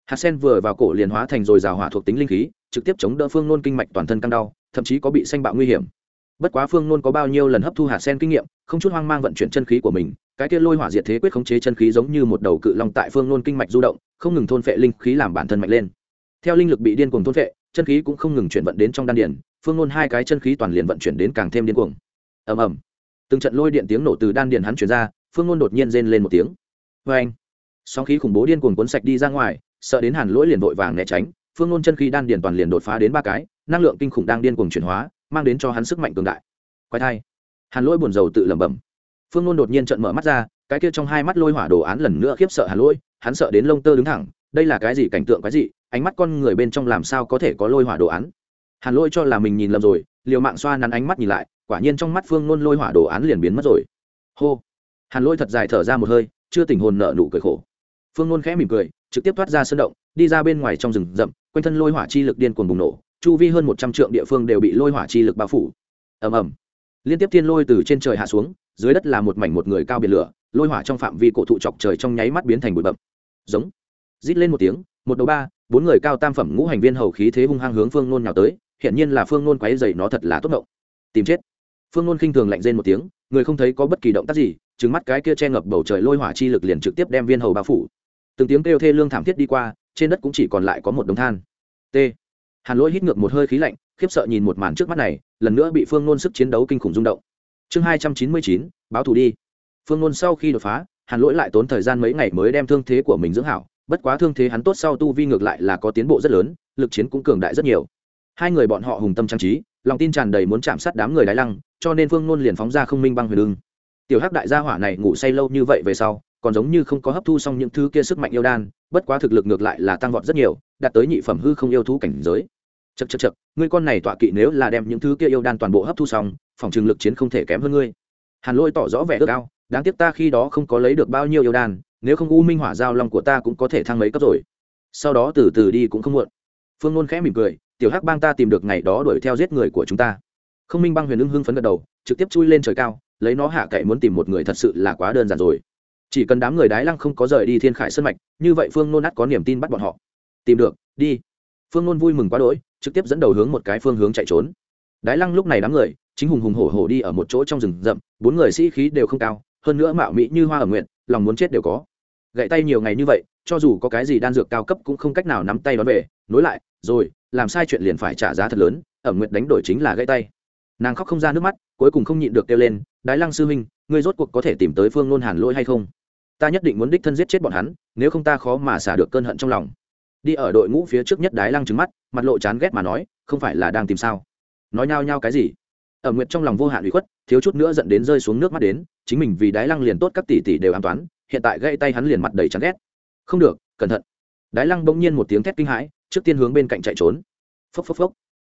Hạt sen vừa vào cổ liền hóa thành rồi rào hỏa thuộc tính linh khí, trực tiếp chống đỡ phương ngôn kinh mạch toàn thân căng đau thậm chí có bị xanh bạo nguy hiểm. Bất quá phương Nôn có bao nhiêu lần hấp thu hạt sen kinh nghiệm, không chút hoang mang vận chuyển chân khí của mình, cái kia lôi hỏa diệt thế quyết khống chế chân khí giống như một đầu cự long tại phương Nôn kinh mạch du động, không ngừng thôn phệ linh khí làm bản thân mạnh lên. Theo linh lực bị điên cuồng thôn phệ, chân khí cũng không ngừng chuyển vận đến trong đan điền, phương Nôn hai cái chân khí toàn liền vận chuyển đến càng thêm điên cuồng. Ầm ầm. Từng trận lôi điện tiếng nổ từ đan điền hắn chuyển ra, phương Nôn đột nhiên rên lên một tiếng. Vê anh sóng khí khủng bố điên cuồng cuốn sạch đi ra ngoài, sợ đến hàn lỗi liền vội vàng né tránh phương nôn chân khí đan điền toàn liền đột phá đến ba cái, năng lượng kinh khủng đang điên cuồng chuyển hóa, mang đến cho hắn sức mạnh cường đại. Quay thai. Hàn lỗi buồn rầu tự lẩm bẩm. Phương nôn đột nhiên trận mở mắt ra, cái kia trong hai mắt lôi hỏa đồ án lần nữa khiếp sợ hàn lỗi, hắn sợ đến lông tơ đứng thẳng, đây là cái gì cảnh tượng cái gì ánh mắt con người bên trong làm sao có thể có lôi hỏa đồ án? Hàn lỗi cho là mình nhìn lầm rồi, liều mạng xoa nắn ánh mắt nhìn lại, quả nhiên trong mắt phương nôn lôi hỏa đồ án liền biến mất rồi. Hô. Hàn lỗi thật dài thở ra một hơi, chưa tình hồn nợ nụ cười khổ. Phương nôn khẽ mỉm cười trực tiếp thoát ra sân động, đi ra bên ngoài trong rừng rậm, quanh thân lôi hỏa chi lực điên cuồng bùng nổ, chu vi hơn một trăm trượng địa phương đều bị lôi hỏa chi lực bao phủ. Ầm ầm. Liên tiếp thiên lôi từ trên trời hạ xuống, dưới đất là một mảnh một người cao biển lửa, lôi hỏa trong phạm vi cổ thụ chọc trời trong nháy mắt biến thành bụi bậm giống. Rít lên một tiếng, một đầu ba, bốn người cao tam phẩm ngũ hành viên hầu khí thế hung hăng hướng phương nôn nhào tới hiện nhiên là phương nôn quáy dày nó thật là tốt động tìm chết. Phương nôn khinh thường lạnh rên một tiếng, người không thấy có bất kỳ động tác gì trứng mắt cái kia che ngập bầu trời lôi hỏa chi lực liền trực tiếp đem viên hầu bao phủ từng tiếng kêu thê lương thảm thiết đi qua, trên đất cũng chỉ còn lại có một đống than. T. Hàn lỗi hít ngược một hơi khí lạnh, khiếp sợ nhìn một màn trước mắt này, lần nữa bị phương nôn sức chiến đấu kinh khủng rung động. Chương hai trăm chín mươi chín, báo thù đi. Phương nôn sau khi đột phá, hàn lỗi lại tốn thời gian mấy ngày mới đem thương thế của mình dưỡng hảo, bất quá thương thế hắn tốt sau tu vi ngược lại là có tiến bộ rất lớn, lực chiến cũng cường đại rất nhiều. Hai người bọn họ hùng tâm trang trí, lòng tin tràn đầy muốn chạm sát đám người đái lăng, cho nên phương nôn liền phóng ra không minh băng huyền ưng. Tiểu hắc đại gia hỏa này ngủ say lâu như vậy về sau còn giống như không có hấp thu xong những thứ kia sức mạnh yêu đan, bất quá thực lực ngược lại là tăng vọt rất nhiều, đạt tới nhị phẩm hư không yêu thú cảnh giới. Chật chật chật ngươi con này tọa kỵ nếu là đem những thứ kia yêu đan toàn bộ hấp thu xong, phòng trường lực chiến không thể kém hơn ngươi. Hàn lôi tỏ rõ vẻ ước ao, đáng tiếc ta khi đó không có lấy được bao nhiêu yêu đan, nếu không u minh hỏa giao long của ta cũng có thể thăng mấy cấp rồi. Sau đó từ từ đi cũng không muộn. Phương ngôn khẽ mỉm cười, tiểu hắc bang ta tìm được ngày đó đuổi theo giết người của chúng ta. Không minh băng huyền ưng hưng phấn gật đầu, trực tiếp chui lên trời cao, lấy nó hạ cậy muốn tìm một người thật sự là quá đơn giản rồi chỉ cần đám người đái lăng không có rời đi thiên khải sân mạch, như vậy phương nôn nát có niềm tin bắt bọn họ. Tìm được, đi. Phương nôn vui mừng quá đỗi, trực tiếp dẫn đầu hướng một cái phương hướng chạy trốn. Đái lăng lúc này đám người, chính hùng hùng hổ hổ đi ở một chỗ trong rừng rậm, bốn người sĩ khí đều không cao, hơn nữa mạo mỹ như hoa ở nguyện, lòng muốn chết đều có. Gậy tay nhiều ngày như vậy, cho dù có cái gì đan dược cao cấp cũng không cách nào nắm tay đón về, nối lại, rồi, làm sai chuyện liền phải trả giá thật lớn, ở nguyện đánh đổi chính là gãy tay. Nàng khóc không ra nước mắt, cuối cùng không nhịn được kêu lên, đái lăng sư huynh, ngươi rốt cuộc có thể tìm tới phương nôn hàn lỗi hay không? Ta nhất định muốn đích thân giết chết bọn hắn, nếu không ta khó mà xả được cơn hận trong lòng. Đi ở đội ngũ phía trước nhất đái lăng trứng mắt, mặt lộ chán ghét mà nói, không phải là đang tìm sao? Nói nhao nhao cái gì? Ở nguyệt trong lòng vô hạn ủy khuất, thiếu chút nữa dẫn đến rơi xuống nước mắt đến, chính mình vì đái lăng liền tốt các tỷ tỷ đều an toán hiện tại gãy tay hắn liền mặt đầy chán ghét. Không được, cẩn thận. Đái lăng bỗng nhiên một tiếng thét kinh hãi, trước tiên hướng bên cạnh chạy trốn. Phốc phốc phốc.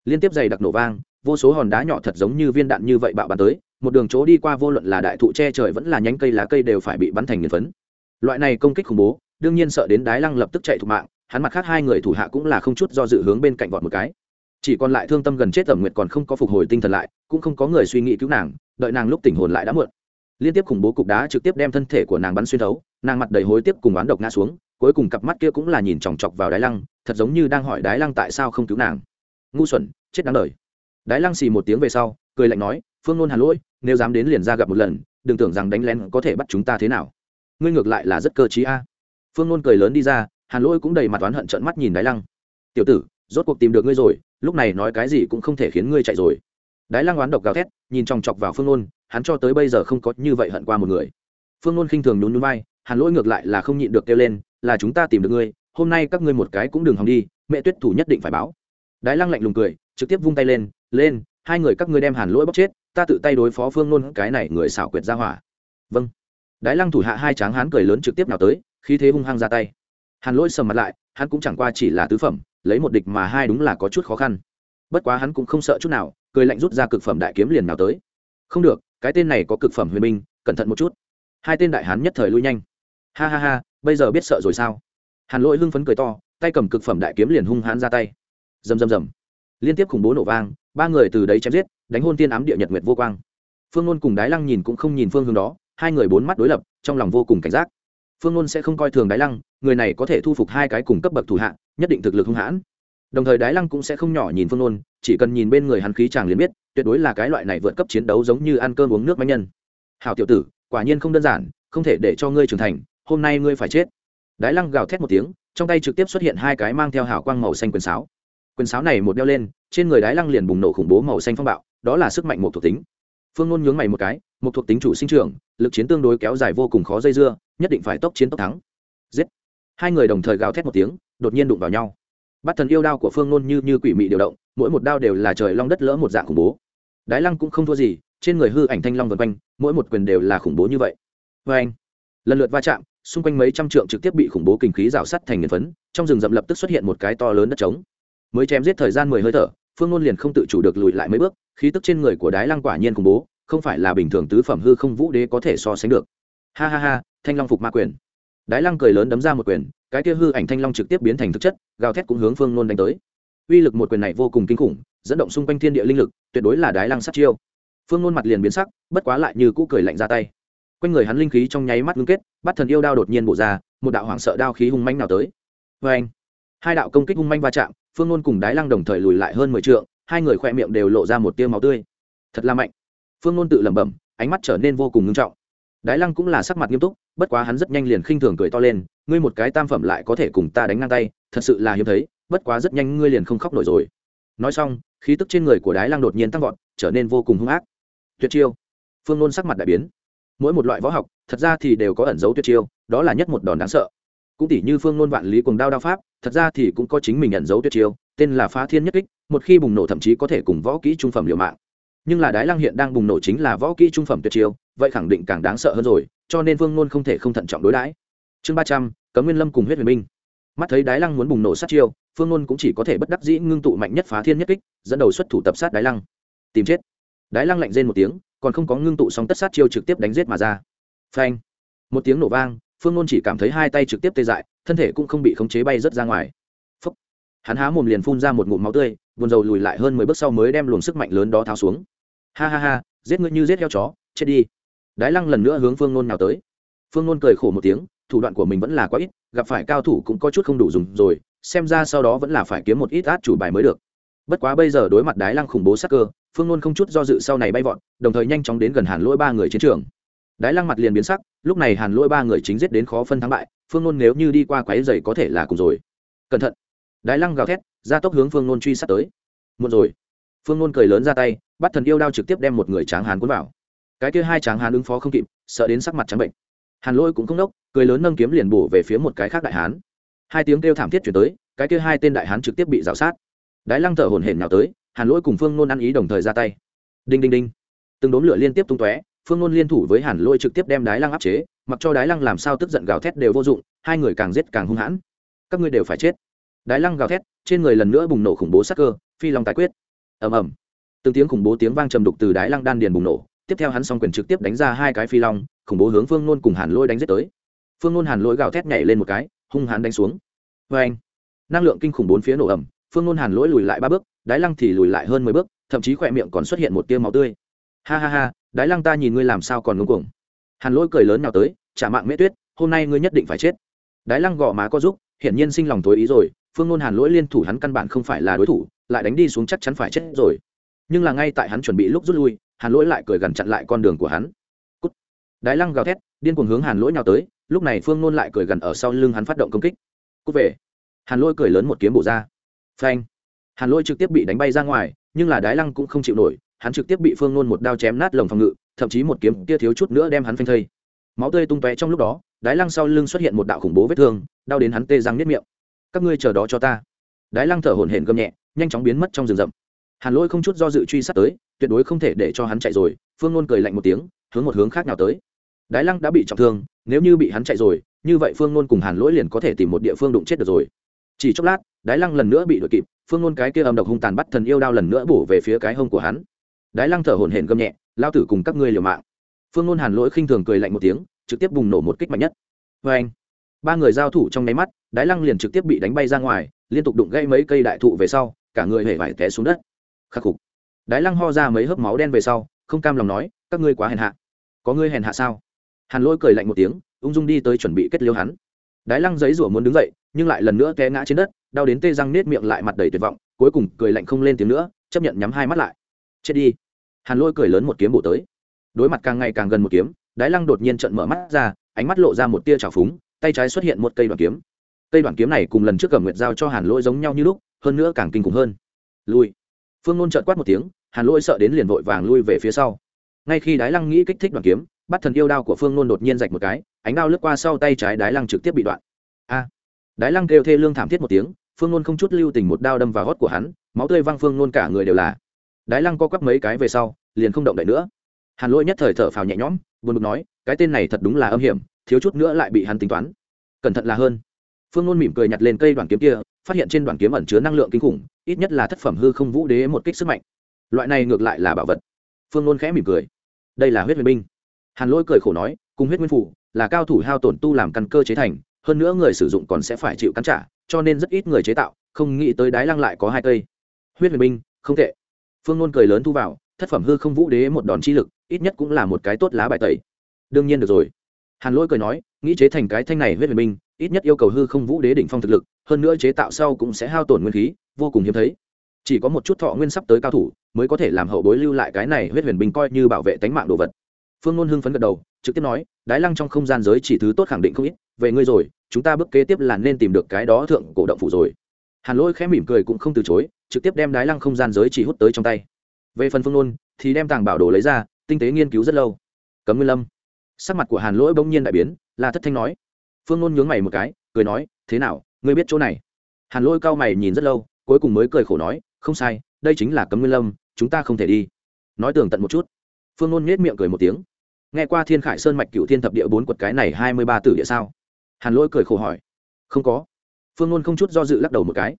Liên tiếp giày đặc nổ vang vô số hòn đá nhỏ thật giống như viên đạn như vậy bạo bắn tới, một đường chỗ đi qua vô luận là đại thụ che trời vẫn là nhánh cây lá cây đều phải bị bắn thành nghiền phấn. Loại này công kích khủng bố, đương nhiên sợ đến đái lăng lập tức chạy thục mạng, hắn mặt khác hai người thủ hạ cũng là không chút do dự hướng bên cạnh vọt một cái. Chỉ còn lại thương tâm gần chết tẩm nguyệt còn không có phục hồi tinh thần lại, cũng không có người suy nghĩ cứu nàng, đợi nàng lúc tỉnh hồn lại đã muộn. Liên tiếp khủng bố cục đá trực tiếp đem thân thể của nàng bắn xuyên thấu, nàng mặt đầy hối tiếp cùng oán độc ngã xuống, cuối cùng cặp mắt kia cũng là nhìn chòng chọc vào đái lăng, thật giống như đang hỏi đái lăng tại sao không cứu nàng. Ngu xuẩn, chết đáng đời đái lăng xì một tiếng về sau, cười lạnh nói, phương nôn hàn lỗi, nếu dám đến liền ra gặp một lần, đừng tưởng rằng đánh lén có thể bắt chúng ta thế nào. Ngươi ngược lại là rất cơ t a. Phương nôn cười lớn đi ra hàn lỗi cũng đầy mặt oán hận trợn mắt nhìn đái lăng. Tiểu tử, rốt cuộc tìm được ngươi rồi, lúc này nói cái gì cũng không thể khiến ngươi chạy rồi. Đái lăng oán độc gào thét, nhìn chòng chọc vào phương nôn, hắn cho tới bây giờ không có như vậy hận qua một người. Phương nôn khinh thường nhún nhún vai hàn lỗi ngược lại là không nhịn được kêu lên, là chúng ta tìm được ngươi, hôm nay các ngươi một cái cũng đừng hòng đi, mẹ tuyết thủ nhất định phải báo. Đái lăng lạnh lùng cười, trực tiếp vung tay lên lên, hai người các ngươi đem hàn lỗi bóc chết, ta tự tay đối phó phương nôn, cái này người xảo quyệt ra hỏa. Vâng. Đái lăng thủ hạ hai tráng hán cười lớn trực tiếp nào tới khi thế hung hăng ra tay. Hàn lỗi sầm mặt lại, hắn cũng chẳng qua chỉ là tứ phẩm, lấy một địch mà hai đúng là có chút khó khăn. Bất quá hắn cũng không sợ chút nào, cười lạnh rút ra cực phẩm đại kiếm liền nào tới. Không được, cái tên này có cực phẩm huyền minh cẩn thận một chút. Hai tên đại hán nhất thời lui nhanh. Ha ha ha, bây giờ biết sợ rồi sao? Hàn lỗi hưng phấn cười to, tay cầm cực phẩm đại kiếm liền hung hãn ra tay. Rầm rầm rầm liên tiếp khủng bố nổ vang, ba người từ đấy chém giết, đánh hôn tiên ám địa nhật nguyệt vô quang. Phương ngôn cùng đái lăng nhìn cũng không nhìn phương hướng đó, hai người bốn mắt đối lập, trong lòng vô cùng cảnh giác. Phương ngôn sẽ không coi thường đái lăng, người này có thể thu phục hai cái cùng cấp bậc thủ hạ, nhất định thực lực hung hãn. Đồng thời đái lăng cũng sẽ không nhỏ nhìn phương ngôn, chỉ cần nhìn bên người hắn khí chàng liền biết, tuyệt đối là cái loại này vượt cấp chiến đấu giống như ăn cơm uống nước máy nhân. Hào tiểu tử, quả nhiên không đơn giản, không thể để cho ngươi trưởng thành, hôm nay ngươi phải chết. Đái lăng gào thét một tiếng, trong tay trực tiếp xuất hiện hai cái mang theo hào quang màu xanh quyền sáo quyền sáo này một đeo lên, trên người đái lăng liền bùng nổ khủng bố màu xanh phong bạo, đó là sức mạnh một thuộc tính. Phương ngôn nhướng mày một cái, một thuộc tính chủ sinh trưởng, lực chiến tương đối kéo dài vô cùng khó dây dưa, nhất định phải tốc chiến tốc thắng. Giết! Hai người đồng thời gào thét một tiếng, đột nhiên đụng vào nhau. Bắt thần yêu đao của phương ngôn như như quỷ mị điều động, mỗi một đao đều là trời long đất lỡ một dạng khủng bố. Đái lăng cũng không thua gì, trên người hư ảnh thanh long vân quanh, mỗi một quyền đều là khủng bố như vậy. Vê anh, lần lượt va chạm, xung quanh mấy trăm trượng trực tiếp bị khủng bố kinh khí rào sắt thành nghiền phấn, trong rừng rậm lập tức xuất hiện một cái to lớn đất trống mới chém giết thời gian mười hơi thở, phương ngôn liền không tự chủ được lùi lại mấy bước, khí tức trên người của đái lăng quả nhiên khủng bố, không phải là bình thường tứ phẩm hư không vũ đế có thể so sánh được. Ha ha ha, thanh long phục ma quyền. Đái lăng cười lớn đấm ra một quyền, cái kia hư ảnh thanh long trực tiếp biến thành thực chất, gào thét cũng hướng phương nôn đánh tới. Uy lực một quyền này vô cùng kinh khủng, dẫn động xung quanh thiên địa linh lực, tuyệt đối là đái lăng sát chiêu. Phương nôn mặt liền biến sắc, bất quá lại như cũ cười lạnh ra tay. Quanh người hắn linh khí trong nháy mắt ngưng kết, bắt thần yêu đao đột nhiên bổ ra, một đạo hoảng sợ đao khí hung manh nào tới. Vê anh hai đạo công kích hung manh va chạm phương nôn cùng đái lăng đồng thời lùi lại hơn mười t hai người khoe miệng đều lộ ra một tia máu tươi. Thật là mạnh. Phương nôn tự lẩm bẩm, ánh mắt trở nên vô cùng ngưng trọng. Đái lăng cũng là sắc mặt nghiêm túc, bất quá hắn rất nhanh liền khinh thường cười to lên, ngươi một cái tam phẩm lại có thể cùng ta đánh ngang tay, thật sự là hiếm thấy, bất quá rất nhanh ngươi liền không khóc nổi rồi. Nói xong, khí tức trên người của đái lăng đột nhiên tăng vọt, trở nên vô cùng hung ác. Tuyệt chiêu. Phương nôn sắc mặt đại biến. Mỗi một loại võ học, thật ra thì đều có ẩn dấu tuyệt chiêu, đó là nhất một đòn đáng sợ cũng tỷ như phương nôn vạn lý cùng đao đao pháp, thật ra thì cũng có chính mình nhận dấu tuyệt chiêu, tên là phá thiên nhất kích, một khi bùng nổ thậm chí có thể cùng võ kỹ trung phẩm liều mạng. Nhưng là đái lăng hiện đang bùng nổ chính là võ kỹ trung phẩm tuyệt chiêu, vậy khẳng định càng đáng sợ hơn rồi, cho nên vương nôn không thể không thận trọng đối đãi. Chương ba trăm, cấm nguyên lâm cùng huyết huyền minh. Mắt thấy đái lăng muốn bùng nổ sát chiêu, phương nôn cũng chỉ có thể bất đắc dĩ ngưng tụ mạnh nhất phá thiên nhất kích, dẫn đầu xuất thủ tập sát đái lăng. Tìm chết. Đái lăng lạnh rên một tiếng, còn không có ngưng tụ xong tất sát chiêu trực tiếp đánh giết mà ra. Phanh. Một tiếng nổ vang phương nôn chỉ cảm thấy hai tay trực tiếp tê dại, thân thể cũng không bị khống chế bay rớt ra ngoài. Phúc. hắn há mồm liền phun ra một ngụm máu tươi, buồn rầu lùi lại hơn mười bước sau mới đem luồng sức mạnh lớn đó tháo xuống. Ha ha ha, giết ngươi như giết heo chó, chết đi. Đái lăng lần nữa hướng phương nôn nào tới. Phương nôn cười khổ một tiếng, thủ đoạn của mình vẫn là quá ít, gặp phải cao thủ cũng có chút không đủ dùng rồi, xem ra sau đó vẫn là phải kiếm một ít át chủ bài mới được. Bất quá bây giờ đối mặt đái lăng khủng bố sắc cơ, phương nôn không chút do dự sau này bay vọt, đồng thời nhanh chóng đến gần hàn lỗi ba người chiến trường đái lăng mặt liền biến sắc, lúc này hàn lỗi ba người chính giết đến khó phân thắng bại, phương nôn nếu như đi qua quáy dày có thể là cùng rồi. Cẩn thận. Đái lăng gào thét, ra tốc hướng phương nôn truy sát tới. Muộn rồi. Phương nôn cười lớn ra tay, bắt thần yêu đao trực tiếp đem một người tráng hán cuốn vào. Cái kia hai tráng hán ứng phó không kịp, sợ đến sắc mặt trắng bệnh. Hàn lôi cũng không đốc, cười lớn nâng kiếm liền bổ về phía một cái khác đại hán. Hai tiếng kêu thảm thiết chuyển tới, cái kia hai tên đại hán trực tiếp bị rào sát. Đái lăng thở hổn hển nào tới, hàn lỗi cùng phương nôn ăn ý đồng thời ra tay. Đinh đinh đinh. Từng đốm lửa liên tiếp tung tóe phương nôn liên thủ với hàn lôi trực tiếp đem đái lăng áp chế, mặc cho đái lăng làm sao tức giận gào thét đều vô dụng, hai người càng giết càng hung hãn. Các ngươi đều phải chết. Đái lăng gào thét, trên người lần nữa bùng nổ khủng bố sắc cơ, phi long tài quyết. Ầm ầm. Từng tiếng khủng bố tiếng vang trầm đục từ đái lăng đan điền bùng nổ, tiếp theo hắn s quyền trực tiếp đánh ra hai cái phi long, khủng bố hướng phương nôn cùng hàn lôi đánh giết tới. Phương nôn hàn lôi gào thét nhảy lên một cái, hung hãn đánh xuống. Vê anh năng lượng kinh khủng bốn phía nổ ẩm phương nôn hàn lỗi lùi lại ba bước, đái lăng thì lùi lại hơn mười bước, thậm chí khỏe miệng còn xuất hiện một tiêu máu tươi. Ha ha ha đái lăng ta nhìn ngươi làm sao còn ngưng cuồng. Hàn lỗi cười lớn nào tới, trả mạng mễ tuyết, hôm nay ngươi nhất định phải chết. Đái lăng gõ má có giúp, hiển nhiên sinh lòng tối ý rồi, phương nôn hàn lỗi liên thủ hắn căn bản không phải là đối thủ, lại đánh đi xuống chắc chắn phải chết rồi. Nhưng là ngay tại hắn chuẩn bị lúc rút lui, hàn lỗi lại cười gần chặn lại con đường của hắn. Cút. đái lăng gào thét, điên cuồng hướng hàn lỗi nào tới, lúc này phương nôn lại cười gần ở sau lưng hắn phát động công kích. Cút về. Hàn lỗi cười lớn một kiếm bổ ra. Phanh. Hàn lỗi trực tiếp bị đánh bay ra ngoài, nhưng là đái lăng cũng không chịu nổi hắn trực tiếp bị phương nôn một đao chém nát lồng phòng ngự, thậm chí một kiếm kia thiếu chút nữa đem hắn phanh thây. Máu tươi tung tóe trong lúc đó, đái lăng sau lưng xuất hiện một đạo khủng bố vết thương, đau đến hắn tê răng nếp miệng. Các ngươi chờ đó cho ta. Đái lăng thở hổn hển gầm nhẹ, nhanh chóng biến mất trong rừng rậm. Hàn lỗi không chút do dự truy sát tới, tuyệt đối không thể để cho hắn chạy rồi, phương nôn cười lạnh một tiếng, hướng một hướng khác nào tới. Đái lăng đã bị trọng thương, nếu như bị hắn chạy rồi, như vậy phương nôn cùng hàn lỗi liền có thể tìm một địa phương đụng chết được rồi. Chỉ chốc lát, đái lăng lần nữa bị đuổi kịp, phương nôn cái kia âm độc hung tàn bắt thần yêu đao lần nữa bổ về phía cái hông của hắn đái lăng thở hổn hển gầm nhẹ lao tử cùng các ngươi liều mạng. Phương nôn hàn lỗi khinh thường cười lạnh một tiếng, trực tiếp bùng nổ một kích mạnh nhất. Vê anh, ba người giao thủ trong nháy mắt, đái lăng liền trực tiếp bị đánh bay ra ngoài, liên tục đụng gãy mấy cây đại thụ về sau, cả người hề vải té xuống đất. Khắc phục đái lăng ho ra mấy hớp máu đen về sau, không cam lòng nói, các ngươi quá hèn hạ. Có ngươi hèn hạ sao? Hàn lỗi cười lạnh một tiếng, ung dung đi tới chuẩn bị kết liêu hắn. Đái lăng giấy rủa muốn đứng dậy, nhưng lại lần nữa té ngã trên đất, đau đến tê răng nết miệng lại mặt đầy tuyệt vọng, cuối cùng cười lạnh không lên tiếng nữa, chấp nhận nhắm hai mắt lại. Chết đi hàn lôi cười lớn một kiếm bổ tới. Đối mặt càng ngày càng gần một kiếm, đái lăng đột nhiên trận mở mắt ra, ánh mắt lộ ra một tia trào phúng, tay trái xuất hiện một cây đoạn kiếm. Cây đoạn kiếm này cùng lần trước cầm nguyệt giao cho hàn lôi giống nhau như lúc, hơn nữa càng kinh khủng hơn. Lui. Phương nôn trợn quát một tiếng, hàn lôi sợ đến liền vội vàng lui về phía sau. Ngay khi đái lăng nghĩ kích thích đoạn kiếm, bắt thần yêu đao của phương nôn đột nhiên rạch một cái, ánh đao lướt qua sau tay trái đái lăng trực tiếp bị đoạn. A. Đái lăng kêu thê lương thảm thiết một tiếng, phương nôn không chút lưu tình một đao đâm vào gót của hắn, máu tươi văng phương nôn cả người đều là đái lăng co quắp mấy cái về sau, liền không động đậy nữa. Hàn lỗi nhất thời thở phào nhẹ nhõm, buồn bực nói, cái tên này thật đúng là âm hiểm, thiếu chút nữa lại bị hắn tính toán. Cẩn thận là hơn. Phương nôn mỉm cười nhặt lên cây đoàn kiếm kia, phát hiện trên đoàn kiếm ẩn chứa năng lượng kinh khủng, ít nhất là thất phẩm hư không vũ đế một kích sức mạnh. Loại này ngược lại là bảo vật. Phương nôn khẽ mỉm cười. Đây là huyết huyền binh. Hàn lỗi cười khổ nói, cùng huyết nguyên phủ là cao thủ hao tổn tu làm căn cơ chế thành, hơn nữa người sử dụng còn sẽ phải chịu cắn trả, cho nên rất ít người chế tạo, không nghĩ tới đái lăng lại có hai cây. Huyết huyền binh, không tệ phương nôn cười lớn thu vào, thất phẩm hư không vũ đế một đòn chi lực, ít nhất cũng là một cái tốt lá bài tẩy. Đương nhiên được rồi. Hàn lỗi cười nói, nghĩ chế thành cái thanh này huyết huyền binh, ít nhất yêu cầu hư không vũ đế đỉnh phong thực lực, hơn nữa chế tạo sau cũng sẽ hao tổn nguyên khí, vô cùng hiếm thấy. Chỉ có một chút thọ nguyên sắp tới cao thủ, mới có thể làm hậu bối lưu lại cái này huyết huyền binh coi như bảo vệ tánh mạng đồ vật. Phương nôn hưng phấn gật đầu, trực tiếp nói, đái lăng trong không gian giới chỉ thứ tốt khẳng định không ít, về ngươi rồi, chúng ta bước kế tiếp là nên tìm được cái đó thượng cổ động phủ rồi hàn lỗi khẽ mỉm cười cũng không từ chối, trực tiếp đem đái lăng không gian giới chỉ hút tới trong tay. Về phần phương nôn, thì đem tàng bảo đồ lấy ra, tinh tế nghiên cứu rất lâu. Cấm nguyên lâm. Sắc mặt của hàn lỗi bỗng nhiên đại biến là thất thanh nói. Phương nôn nhướng mày một cái, cười nói, thế nào, ngươi biết chỗ này? Hàn lỗi cao mày nhìn rất lâu, cuối cùng mới cười khổ nói, không sai, đây chính là cấm nguyên lâm, chúng ta không thể đi. Nói tường tận một chút. Phương nôn nhếch miệng cười một tiếng. Nghe qua thiên khải sơn mạch cựu thiên thập địa bốn quật cái này hai mươi ba tử địa sao? Hàn lỗi cười khổ hỏi. Không có phương ngôn không chút do dự lắc đầu một cái.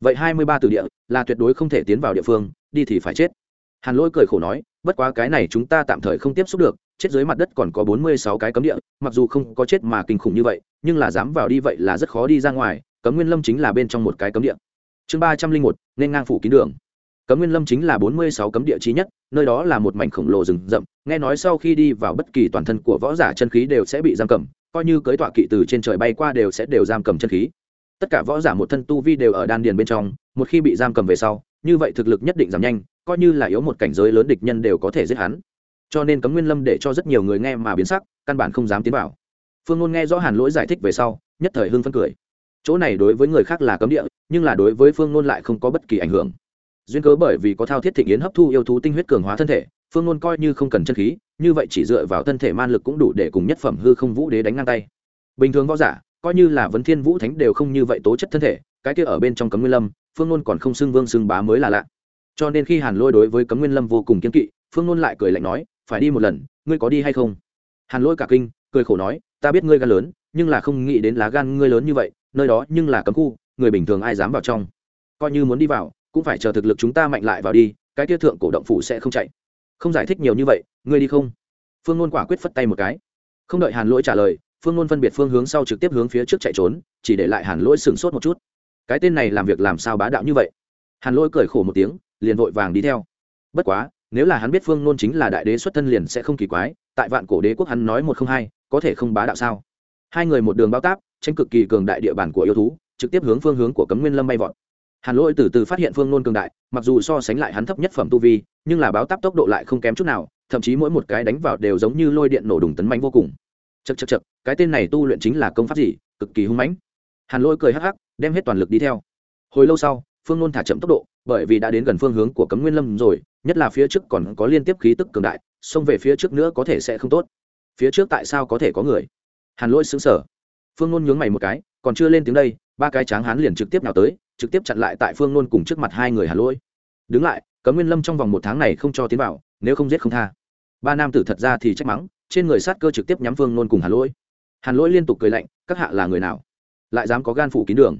Vậy hai mươi ba từ địa là tuyệt đối không thể tiến vào địa phương, đi thì phải chết. Hàn lỗi cười khổ nói, bất quá cái này chúng ta tạm thời không tiếp xúc được, chết dưới mặt đất còn có bốn mươi sáu cái cấm địa, mặc dù không có chết mà kinh khủng như vậy, nhưng là dám vào đi vậy là rất khó đi ra ngoài, cấm nguyên lâm chính là bên trong một cái cấm địa. Chương ba trăm linh một, nên ngang phủ kín đường. Cấm nguyên lâm chính là bốn mươi sáu cấm địa trí nhất, nơi đó là một mảnh khổng lồ rừng rậm, nghe nói sau khi đi vào bất kỳ toàn thân của võ giả chân khí đều sẽ bị giam cầm, coi như cưới tọa kỵ từ trên trời bay qua đều sẽ đều giam cầm chân khí tất cả võ giả một thân tu vi đều ở đan điền bên trong, một khi bị giam cầm về sau, như vậy thực lực nhất định giảm nhanh, coi như là yếu một cảnh giới lớn địch nhân đều có thể giết hắn. Cho nên cấm nguyên lâm để cho rất nhiều người nghe mà biến sắc, căn bản không dám tiến vào. Phương ngôn nghe rõ hàn lỗi giải thích về sau, nhất thời hưng phân cười. Chỗ này đối với người khác là cấm địa, nhưng là đối với phương ngôn lại không có bất kỳ ảnh hưởng. Duyên cớ bởi vì có thao thiết thịnh yến hấp thu yêu thú tinh huyết cường hóa thân thể, phương ngôn coi như không cần chân khí, như vậy chỉ dựa vào thân thể man lực cũng đủ để cùng nhất phẩm hư không vũ đế đánh ngang tay. Bình thường võ giả coi như là vấn thiên vũ thánh đều không như vậy tố chất thân thể, cái kia ở bên trong cấm nguyên lâm, phương ngôn còn không xưng vương xưng bá mới là lạ. Cho nên khi hàn lôi đối với cấm nguyên lâm vô cùng kiên kỵ, phương ngôn lại cười lạnh nói, phải đi một lần, ngươi có đi hay không? Hàn lôi cả kinh, cười khổ nói, ta biết ngươi gan lớn, nhưng là không nghĩ đến lá gan ngươi lớn như vậy, nơi đó nhưng là cấm khu, người bình thường ai dám vào trong? Coi như muốn đi vào, cũng phải chờ thực lực chúng ta mạnh lại vào đi, cái kia thượng cổ động phủ sẽ không chạy. Không giải thích nhiều như vậy, ngươi đi không? Phương ngôn quả quyết phất tay một cái. Không đợi hàn lỗi trả lời phương ngôn phân biệt phương hướng sau trực tiếp hướng phía trước chạy trốn, chỉ để lại hàn lỗi sửng sốt một chút. Cái tên này làm việc làm sao bá đạo như vậy? Hàn lỗi cười khổ một tiếng, liền vội vàng đi theo. Bất quá, nếu là hắn biết phương ngôn chính là đại đế xuất thân liền sẽ không kỳ quái, tại vạn cổ đế quốc hắn nói một không hai, có thể không bá đạo sao? Hai người một đường bao táp, tranh cực kỳ cường đại địa bàn của yêu thú, trực tiếp hướng phương hướng của cấm nguyên lâm bay vọt. Hàn lỗi từ từ phát hiện phương nôn cường đại, mặc dù so sánh lại hắn thấp nhất phẩm tu vi, nhưng là báo táp tốc độ lại không kém chút nào, thậm chí mỗi một cái đánh vào đều giống như lôi điện nổ đùng tấn manh vô cùng chật chật chật, cái tên này tu luyện chính là công pháp gì, cực kỳ hung mãnh. Hàn lỗi cười hắc hắc, đem hết toàn lực đi theo. Hồi lâu sau, phương nôn thả chậm tốc độ, bởi vì đã đến gần phương hướng của cấm nguyên lâm rồi, nhất là phía trước còn có liên tiếp khí tức cường đại, xông về phía trước nữa có thể sẽ không tốt. Phía trước tại sao có thể có người? Hàn lỗi xứng sở phương nôn nhướng mày một cái, còn chưa lên tiếng đây, ba cái tráng hán liền trực tiếp nào tới, trực tiếp chặn lại tại phương nôn cùng trước mặt hai người hàn lỗi đứng lại, cấm nguyên lâm trong vòng một tháng này không cho tiến vào, nếu không giết không tha. Ba nam tử thật ra thì trách mắng trên người sát cơ trực tiếp nhắm vương nôn cùng hàn lỗi. Hàn lỗi liên tục cười lạnh, các hạ là người nào? Lại dám có gan phủ kín đường?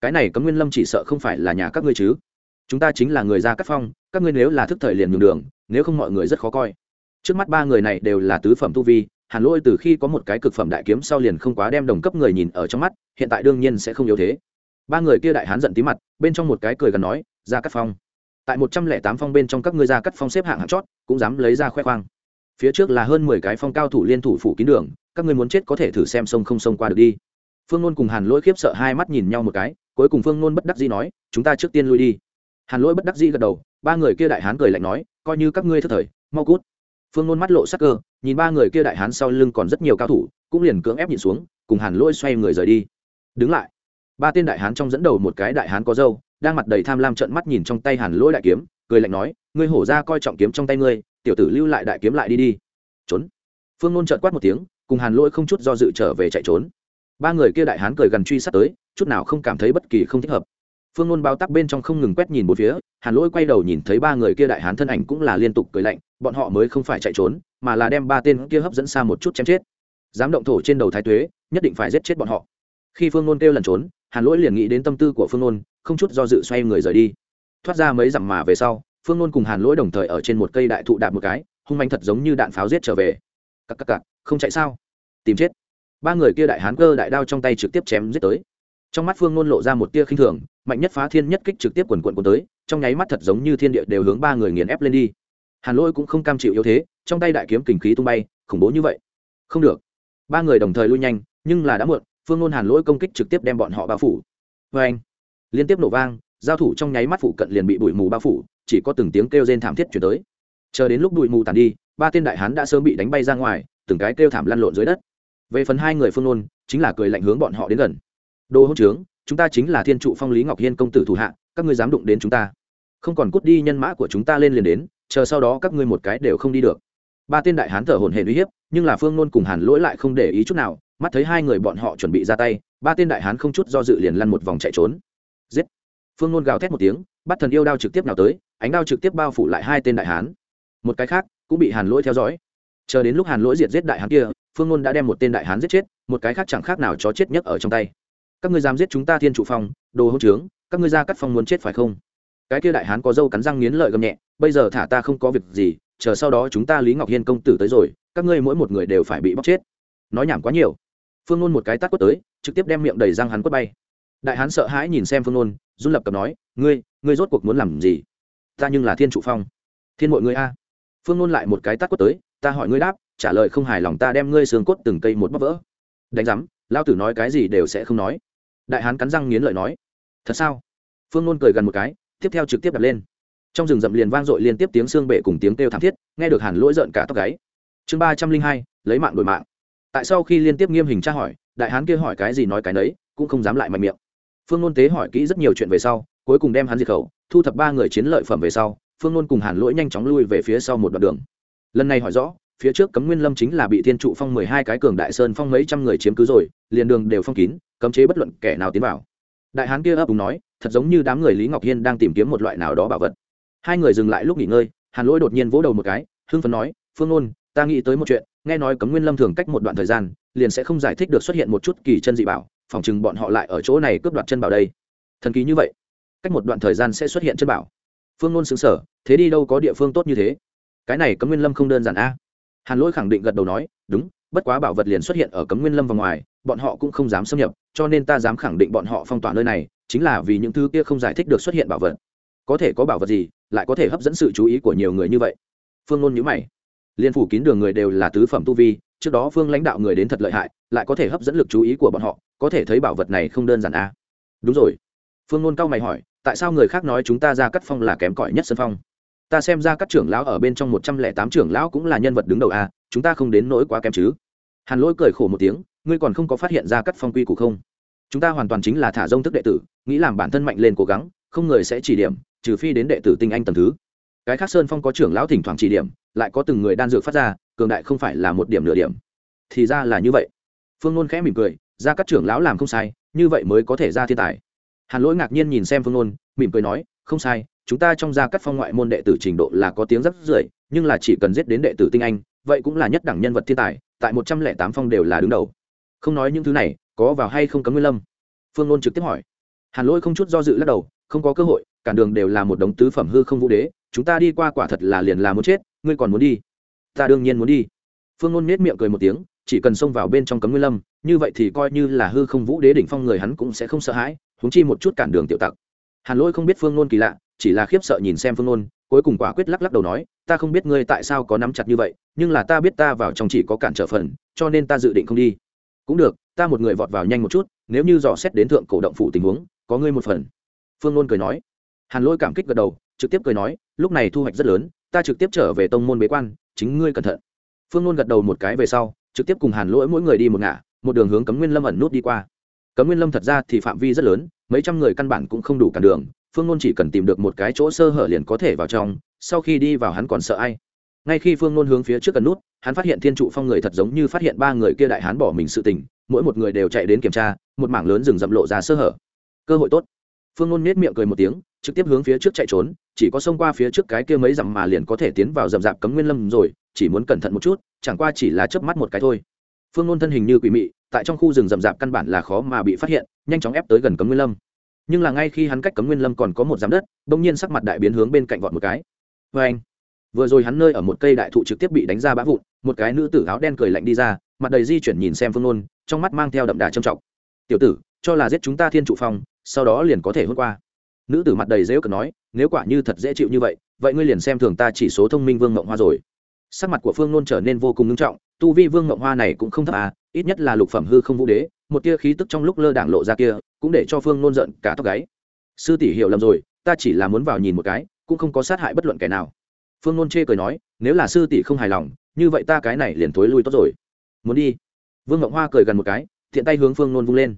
Cái này cấm nguyên lâm chỉ sợ không phải là nhà các ngươi chứ. Chúng ta chính là người ra cắt phong, các ngươi nếu là thức thời liền nhường đường, nếu không mọi người rất khó coi. Trước mắt ba người này đều là tứ phẩm tu vi, hàn lỗi từ khi có một cái cực phẩm đại kiếm sau liền không quá đem đồng cấp người nhìn ở trong mắt, hiện tại đương nhiên sẽ không yếu thế. Ba người kia đại hán giận tí mặt, bên trong một cái cười gần nói ra cắt phong. Tại một trăm lẻ tám phong bên trong các ngươi ra cắt phong xếp hạng hạng chót, cũng dám lấy ra khoe khoang phía trước là hơn mười cái phong cao thủ liên thủ phủ kín đường, các ngươi muốn chết có thể thử xem sông không sông qua được đi. Phương nôn cùng hàn lỗi khiếp sợ hai mắt nhìn nhau một cái, cuối cùng phương nôn bất đắc dĩ nói, chúng ta trước tiên lui đi. Hàn lỗi bất đắc dĩ gật đầu, ba người kia đại hán cười lạnh nói, coi như các ngươi thất thời, mau cút. Phương nôn mắt lộ sắc cơ, nhìn ba người kia đại hán sau lưng còn rất nhiều cao thủ, cũng liền cưỡng ép nhìn xuống, cùng hàn lỗi xoay người rời đi. Đứng lại, ba tên đại hán trong dẫn đầu một cái đại hán có dâu đang mặt đầy tham lam trợn mắt nhìn trong tay hàn lỗi đại kiếm, cười lạnh nói, ngươi hổ ra coi trọng kiếm trong tay ngươi tiểu tử lưu lại đại kiếm lại đi đi. Trốn. Phương nôn trợt quát một tiếng, cùng hàn lỗi không chút do dự trở về chạy trốn. Ba người kia đại hán cười gần truy sát tới, chút nào không cảm thấy bất kỳ không thích hợp. Phương nôn bao tắc bên trong không ngừng quét nhìn một phía, hàn lỗi quay đầu nhìn thấy ba người kia đại hán thân ảnh cũng là liên tục cười lạnh, bọn họ mới không phải chạy trốn, mà là đem ba tên kia hấp dẫn xa một chút chém chết. Dám động thổ trên đầu thái tuế, nhất định phải giết chết bọn họ. Khi phương nôn kêu lần trốn, hàn lỗi liền nghĩ đến tâm tư của phương nôn, không chút do dự xoay người rời đi. Thoát ra mấy dặm mà về sau phương nôn cùng hàn lỗi đồng thời ở trên một cây đại thụ đạp một cái, hung manh thật giống như đạn pháo giết trở về. Cặp cặp cặp không chạy sao? Tìm chết. Ba người kia đại hán cơ đại đao trong tay trực tiếp chém giết tới. Trong mắt phương nôn lộ ra một tia khinh thường, mạnh nhất phá thiên nhất kích trực tiếp quần quận quần tới, trong nháy mắt thật giống như thiên địa đều hướng ba người nghiền ép lên đi. Hàn Lỗi cũng không cam chịu yếu thế, trong tay đại kiếm kình khí tung bay, khủng bố như vậy. Không được. Ba người đồng thời lui nhanh, nhưng là đã muộn, phương nôn hàn lỗi công kích trực tiếp đem bọn họ bao phủ. Vê anh liên tiếp nổ vang, giao thủ trong nháy mắt phụ cận liền bị bụi mù bao phủ chỉ có từng tiếng kêu rên thảm thiết chuyển tới. Chờ đến lúc bụi mù tàn đi, ba tên đại hán đã sớm bị đánh bay ra ngoài, từng cái kêu thảm lăn lộn dưới đất. Về phần hai người phương nôn chính là cười lạnh hướng bọn họ đến gần. Đồ hỗn trướng, chúng ta chính là thiên trụ phong lý ngọc hiên công tử thủ hạ, các ngươi dám đụng đến chúng ta. Không còn cút đi nhân mã của chúng ta lên liền đến, chờ sau đó các ngươi một cái đều không đi được. Ba tên đại hán thở hổn hển uy hiếp, nhưng là phương nôn cùng hàn lỗi lại không để ý chút nào, mắt thấy hai người bọn họ chuẩn bị ra tay, ba tên đại hán không chút do dự liền lăn một vòng chạy trốn. Giết! Phương nôn gào thét một tiếng bắt thần yêu đao trực tiếp nào tới, ánh đao trực tiếp bao phủ lại hai tên đại hán. Một cái khác cũng bị hàn lỗi theo dõi. Chờ đến lúc hàn lỗi diệt giết đại hán kia, phương ngôn đã đem một tên đại hán giết chết, một cái khác chẳng khác nào chó chết nhất ở trong tay. Các ngươi dám giết chúng ta thiên trụ phong, đồ hỗn trướng, các ngươi ra cắt phong muốn chết phải không? Cái kia đại hán có dâu cắn răng nghiến lợi gầm nhẹ, bây giờ thả ta không có việc gì, chờ sau đó chúng ta lý ngọc hiên công tử tới rồi, các ngươi mỗi một người đều phải bị bóc chết. Nói nhảm quá nhiều. Phương ngôn một cái tắt quất tới, trực tiếp đem miệng đầy răng hắn quất bay. Đại hán sợ hãi nhìn xem phương ngôn, run lập cập nói, ngươi ngươi rốt cuộc muốn làm gì? Ta nhưng là thiên trụ phong. Thiên mọi người a. Phương nôn lại một cái tắt quất tới, ta hỏi ngươi đáp, trả lời không hài lòng ta đem ngươi xương cốt từng cây một bóc vỡ. Đánh giám, lao tử nói cái gì đều sẽ không nói. Đại hán cắn răng nghiến lợi nói. Thật sao? Phương nôn cười gần một cái, tiếp theo trực tiếp đặt lên. Trong rừng rậm liền vang dội liên tiếp tiếng xương bệ cùng tiếng kêu thảm thiết, nghe được hàn lỗi rợn cả tóc gáy. Chương ba trăm linh hai, lấy mạng đổi mạng. Tại sau khi liên tiếp nghiêm hình tra hỏi, đại hán kia hỏi cái gì nói cái nấy, cũng không dám lại mạnh miệng. Phương nôn tế hỏi kỹ rất nhiều chuyện về sau cuối cùng đem hắn diệt khẩu, thu thập ba người chiến lợi phẩm về sau, phương nôn cùng hàn lỗi nhanh chóng lui về phía sau một đoạn đường. Lần này hỏi rõ, phía trước cấm nguyên lâm chính là bị thiên trụ phong mười hai cái cường đại sơn phong mấy trăm người chiếm cứ rồi, liền đường đều phong kín, cấm chế bất luận kẻ nào tiến vào. Đại hán kia ấp úng nói, thật giống như đám người lý ngọc hiên đang tìm kiếm một loại nào đó bảo vật. Hai người dừng lại lúc nghỉ ngơi, hàn lỗi đột nhiên vỗ đầu một cái, hưng phấn nói, phương ôn ta nghĩ tới một chuyện, nghe nói cấm nguyên lâm thường cách một đoạn thời gian, liền sẽ không giải thích được xuất hiện một chút kỳ chân dị bảo, phòng chừng bọn họ lại ở chỗ này cướp đoạt chân bảo đây. Thần kỳ như vậy cách một đoạn thời gian sẽ xuất hiện chân bảo. Phương nôn xứng sở thế đi đâu có địa phương tốt như thế? Cái này cấm nguyên lâm không đơn giản a. Hàn lỗi khẳng định gật đầu nói, đúng, bất quá bảo vật liền xuất hiện ở cấm nguyên lâm và ngoài, bọn họ cũng không dám xâm nhập, cho nên ta dám khẳng định bọn họ phong tỏa nơi này, chính là vì những thứ kia không giải thích được xuất hiện bảo vật. Có thể có bảo vật gì, lại có thể hấp dẫn sự chú ý của nhiều người như vậy? Phương nôn nhữ mày. Liên phủ kín đường người đều là tứ phẩm tu vi, trước đó phương lãnh đạo người đến thật lợi hại, lại có thể hấp dẫn lực chú ý của bọn họ, có thể thấy bảo vật này không đơn giản a. Đúng rồi. Phương nôn cao mày hỏi tại sao người khác nói chúng ta ra cắt phong là kém cỏi nhất sân phong? Ta xem ra các trưởng lão ở bên trong một trăm lẻ tám trưởng lão cũng là nhân vật đứng đầu a, chúng ta không đến nỗi quá kém chứ. Hàn lỗi cười khổ một tiếng, ngươi còn không có phát hiện ra cắt phong quy củ không? Chúng ta hoàn toàn chính là thả rông thức đệ tử, nghĩ làm bản thân mạnh lên cố gắng, không người sẽ chỉ điểm, trừ phi đến đệ tử tinh anh tầm thứ. Cái khác sơn phong có trưởng lão thỉnh thoảng chỉ điểm, lại có từng người đan dược phát ra, cường đại không phải là một điểm nửa điểm. Thì ra là như vậy. Phương nôn khẽ mỉm cười, ra các trưởng lão làm không sai, như vậy mới có thể ra thiên tài hàn lỗi ngạc nhiên nhìn xem phương nôn, mỉm cười nói, không sai, chúng ta trong gia cắt phong ngoại môn đệ tử trình độ là có tiếng rất rưỡi, nhưng là chỉ cần giết đến đệ tử tinh anh, vậy cũng là nhất đẳng nhân vật thiên tài, tại một trăm lẻ tám phong đều là đứng đầu. Không nói những thứ này, có vào hay không cấm nguyên lâm? Phương nôn trực tiếp hỏi. Hàn lỗi không chút do dự lắc đầu, không có cơ hội cản đường đều là một đống tứ phẩm hư không vũ đế, chúng ta đi qua quả thật là liền là muốn chết, ngươi còn muốn đi? Ta đương nhiên muốn đi. Phương nôn nết miệng cười một tiếng, chỉ cần xông vào bên trong cấm nguyên lâm, như vậy thì coi như là hư không vũ đế đỉnh phong người hắn cũng sẽ không sợ hãi huống chi một chút cản đường tiểu tặc. Hàn lỗi không biết phương nôn kỳ lạ, chỉ là khiếp sợ nhìn xem phương nôn, cuối cùng quả quyết lắc lắc đầu nói, ta không biết ngươi tại sao có nắm chặt như vậy, nhưng là ta biết ta vào trong chỉ có cản trở phần, cho nên ta dự định không đi. Cũng được, ta một người vọt vào nhanh một chút, nếu như dò xét đến thượng cổ động phủ tình huống, có ngươi một phần. Phương nôn cười nói. Hàn lỗi cảm kích gật đầu, trực tiếp cười nói, lúc này thu hoạch rất lớn, ta trực tiếp trở về tông môn bế quan, chính ngươi cẩn thận. Phương nôn gật đầu một cái về sau, trực tiếp cùng hàn lỗi mỗi người đi một ngả, một đường hướng cấm nguyên lâm ẩn nút đi qua cấm nguyên lâm thật ra thì phạm vi rất lớn, mấy trăm người căn bản cũng không đủ cản đường, phương nôn chỉ cần tìm được một cái chỗ sơ hở liền có thể vào trong, sau khi đi vào hắn còn sợ ai. Ngay khi phương nôn hướng phía trước cần nút, hắn phát hiện thiên trụ phong người thật giống như phát hiện ba người kia đại hán bỏ mình sự tình, mỗi một người đều chạy đến kiểm tra, một mảng lớn rừng rậm lộ ra sơ hở. Cơ hội tốt. Phương nôn nết miệng cười một tiếng, trực tiếp hướng phía trước chạy trốn, chỉ có xông qua phía trước cái kia mấy dặm mà liền có thể tiến vào rậm rạp cấm nguyên lâm rồi, chỉ muốn cẩn thận một chút, chẳng qua chỉ là chớp mắt một cái thôi phương nôn thân hình như quỷ mị, tại trong khu rừng rậm rạp căn bản là khó mà bị phát hiện, nhanh chóng ép tới gần cấm nguyên lâm. Nhưng là ngay khi hắn cách cấm nguyên lâm còn có một giám đất bỗng nhiên sắc mặt đại biến hướng bên cạnh vọt một cái. Vê anh vừa rồi hắn nơi ở một cây đại thụ trực tiếp bị đánh ra bã vụn, một cái nữ tử áo đen cười lạnh đi ra, mặt đầy di chuyển nhìn xem phương nôn, trong mắt mang theo đậm đà trầm trọng. Tiểu tử, cho là giết chúng ta thiên trụ phong, sau đó liền có thể hôn qua. Nữ tử mặt đầy dễ cờ nói, nếu quả như thật dễ chịu như vậy vậy ngươi liền xem thường ta chỉ số thông minh vương mộng hoa rồi. Sắc mặt của phương nôn trở nên vô cùng nghiêm trọng tu vi vương ngộng hoa này cũng không thấp à ít nhất là lục phẩm hư không vũ đế, một tia khí tức trong lúc lơ đảng lộ ra kia, cũng để cho phương nôn giận cả tóc gáy. Sư tỷ hiểu lầm rồi, ta chỉ là muốn vào nhìn một cái, cũng không có sát hại bất luận kẻ nào. Phương nôn chê cười nói, nếu là sư tỷ không hài lòng, như vậy ta cái này liền thối lui tốt rồi. Muốn đi. Vương ngộng hoa cười gần một cái, thiện tay hướng phương nôn vung lên.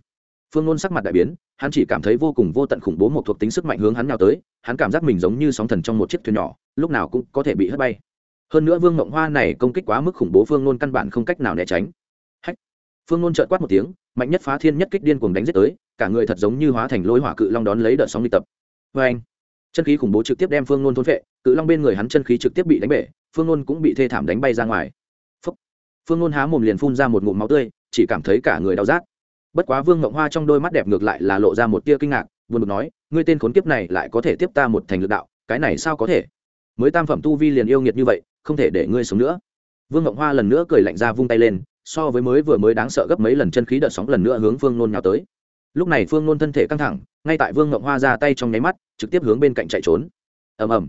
Phương nôn sắc mặt đại biến, hắn chỉ cảm thấy vô cùng vô tận khủng bố một thuộc tính sức mạnh hướng hắn nào tới, hắn cảm giác mình giống như sóng thần trong một chiếc thuyền nhỏ, lúc nào cũng có thể bị hất bay hơn nữa vương mộng hoa này công kích quá mức khủng bố, phương nôn căn bản không cách nào né tránh. Hách! Phương nôn trợt quát một tiếng, mạnh nhất phá thiên nhất kích điên cuồng đánh giết tới, cả người thật giống như hóa thành lôi hỏa cự long đón lấy đợt sóng đi tập. Vê anh chân khí khủng bố trực tiếp đem phương nôn thôn vệ cự long bên người hắn chân khí trực tiếp bị đánh bể, phương nôn cũng bị thê thảm đánh bay ra ngoài. Phúc. phương nôn há mồm liền phun ra một ngụm máu tươi, chỉ cảm thấy cả người đau rát. Bất quá vương ngộng hoa trong đôi mắt đẹp ngược lại là lộ ra một tia kinh ngạc, buồn bực nói, ngươi tên khốn kiếp này lại có thể tiếp ta một thành lực đạo, cái này sao có thể? Mới tam phẩm tu vi liền yêu nghiệt như vậy không thể để ngươi sống nữa. Vương ngộng hoa lần nữa cười lạnh ra vung tay lên, so với mới vừa mới đáng sợ gấp mấy lần chân khí đợt sóng lần nữa hướng phương nôn nhào tới. Lúc này phương nôn thân thể căng thẳng, ngay tại vương ngộng hoa ra tay trong nháy mắt, trực tiếp hướng bên cạnh chạy trốn. Ầm ầm.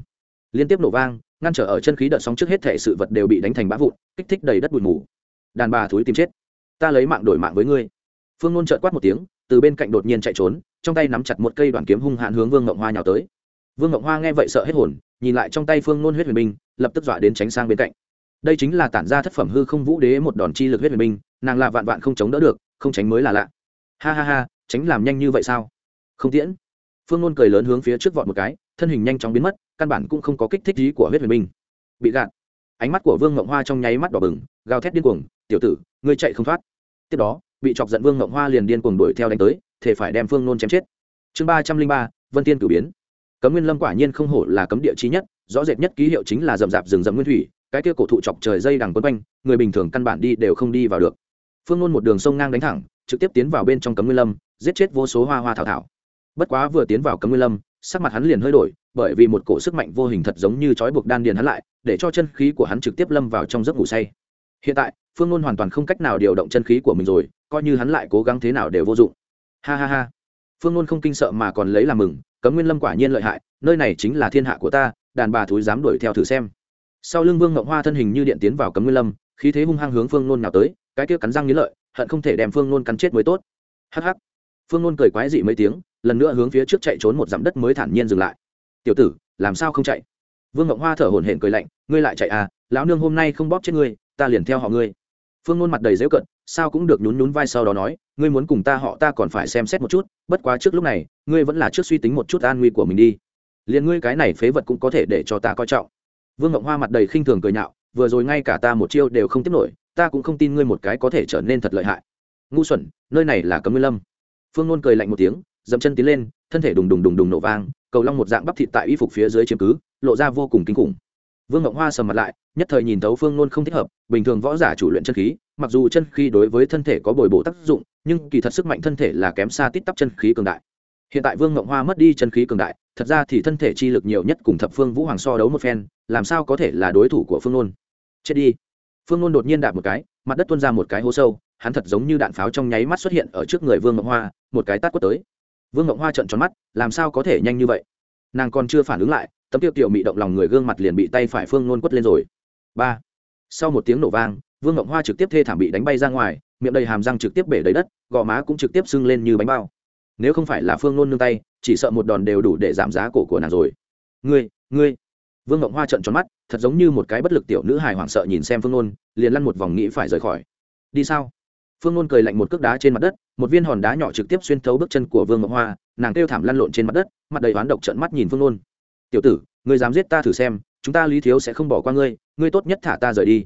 Liên tiếp nổ vang, ngăn trở ở chân khí đợt sóng trước hết thể sự vật đều bị đánh thành bã vụn, kích thích đầy đất bụi mù. Đàn bà thúi tìm chết. Ta lấy mạng đổi mạng với ngươi. Phương nôn trợn quát một tiếng, từ bên cạnh đột nhiên chạy trốn, trong tay nắm chặt một cây đoàn kiếm hung hạn hướng vương ngộng hoa nhào tới. Vương ngộng hoa nghe vậy sợ hết hồn, nhìn lại trong tay phương nôn huyết huyền binh lập tức dọa đến tránh sang bên cạnh. Đây chính là tản ra thất phẩm hư không vũ đế một đòn chi lực huyết huyền binh, nàng là vạn vạn không chống đỡ được, không tránh mới là lạ. Ha ha ha, tránh làm nhanh như vậy sao? Không tiễn. Phương nôn cười lớn hướng phía trước vọt một cái, thân hình nhanh chóng biến mất, căn bản cũng không có kích thích ý của huyết huyền binh. Bị gạt. Ánh mắt của vương ngộng hoa trong nháy mắt đỏ bừng, gào thét điên cuồng, tiểu tử, ngươi chạy không thoát. Tiếp đó, bị chọc giận vương ngộng hoa liền điên cuồng đuổi theo đánh tới thể phải đem phương nôn chém chết. Chương ba trăm linh ba, vân tiên cử biến. Cấm nguyên lâm quả nhiên không hổ là cấm địa chí nhất rõ rệt nhất ký hiệu chính là rậm rạp rừng rậm nguyên thủy, cái kia cổ thụ chọc trời dây đằng quấn quanh, người bình thường căn bản đi đều không đi vào được. Phương nôn một đường sông ngang đánh thẳng, trực tiếp tiến vào bên trong cấm nguyên lâm, giết chết vô số hoa hoa thảo thảo. Bất quá vừa tiến vào cấm nguyên lâm, sắc mặt hắn liền hơi đổi, bởi vì một cổ sức mạnh vô hình thật giống như trói buộc đan điền hắn lại, để cho chân khí của hắn trực tiếp lâm vào trong giấc ngủ say. Hiện tại, phương nôn hoàn toàn không cách nào điều động chân khí của mình rồi, coi như hắn lại cố gắng thế nào đều vô dụng. Ha ha ha. Phương nôn không kinh sợ mà còn lấy làm mừng, cấm nguyên lâm quả nhiên lợi hại, nơi này chính là thiên hạ của ta đàn bà thúi dám đuổi theo thử xem. Sau lưng vương ngộng hoa thân hình như điện tiến vào cấm nguyên lâm, khí thế hung hăng hướng phương nôn nào tới, cái kia cắn răng nghĩ lợi, hận không thể đem phương nôn cắn chết mới tốt. Hắc hắc. Phương nôn cười quái dị mấy tiếng, lần nữa hướng phía trước chạy trốn một dặm đất mới thản nhiên dừng lại. Tiểu tử, làm sao không chạy? Vương ngọc hoa thở hổn hển cười lạnh, ngươi lại chạy à? Lão nương hôm nay không bóp chết ngươi, ta liền theo họ ngươi. Phương nôn mặt đầy dễu cận sao cũng được nhún nhún vai sau đó nói, ngươi muốn cùng ta họ ta còn phải xem xét một chút, bất quá trước lúc này, ngươi vẫn là trước suy tính một chút an nguy của mình đi liền ngươi cái này phế vật cũng có thể để cho ta coi trọng. Vương ngộng hoa mặt đầy khinh thường cười nhạo, vừa rồi ngay cả ta một chiêu đều không tiếp nổi, ta cũng không tin ngươi một cái có thể trở nên thật lợi hại. Ngu xuẩn, nơi này là cấm nguyên lâm. Phương nôn cười lạnh một tiếng, dậm chân tiến lên, thân thể đùng đùng đùng đùng nổ vang, cầu long một dạng bắp thịt tại y phục phía dưới chiếm cứ, lộ ra vô cùng kinh khủng. Vương ngộng hoa sầm mặt lại, nhất thời nhìn thấu phương nôn không thích hợp, bình thường võ giả chủ luyện chân khí, mặc dù chân khí đối với thân thể có bồi bổ tác dụng, nhưng kỳ thật sức mạnh thân thể là kém xa tít tắp chân khí cường đại hiện tại vương ngộng hoa mất đi chân khí cường đại, thật ra thì thân thể chi lực nhiều nhất cùng thập phương vũ hoàng so đấu một phen, làm sao có thể là đối thủ của phương nôn? Chết đi. Phương nôn đột nhiên đạp một cái, mặt đất tuôn ra một cái hố sâu, hắn thật giống như đạn pháo trong nháy mắt xuất hiện ở trước người vương ngộng hoa, một cái tát quất tới. Vương ngộng hoa trợn tròn mắt, làm sao có thể nhanh như vậy? Nàng còn chưa phản ứng lại, tấm tiêu tiểu mị động lòng người gương mặt liền bị tay phải phương nôn quất lên rồi. Ba. Sau một tiếng nổ vang, vương ngộng hoa trực tiếp thê thảm bị đánh bay ra ngoài, miệng đầy hàm răng trực tiếp bể đầy đất, gò má cũng trực tiếp sưng lên như bánh bao nếu không phải là phương nôn nương tay, chỉ sợ một đòn đều đủ để giảm giá cổ của nàng rồi. Ngươi ngươi. Vương ngộng hoa trợn tròn mắt, thật giống như một cái bất lực tiểu nữ hài hoảng sợ nhìn xem phương nôn, liền lăn một vòng nghĩ phải rời khỏi. Đi sao? Phương nôn cười lạnh một cước đá trên mặt đất, một viên hòn đá nhỏ trực tiếp xuyên thấu bước chân của vương ngọc hoa, nàng kêu thảm lăn lộn trên mặt đất, mặt đầy oán độc trận mắt nhìn phương nôn. Tiểu tử, ngươi dám giết ta thử xem, chúng ta lý thiếu sẽ không bỏ qua ngươi ngươi tốt nhất thả ta rời đi.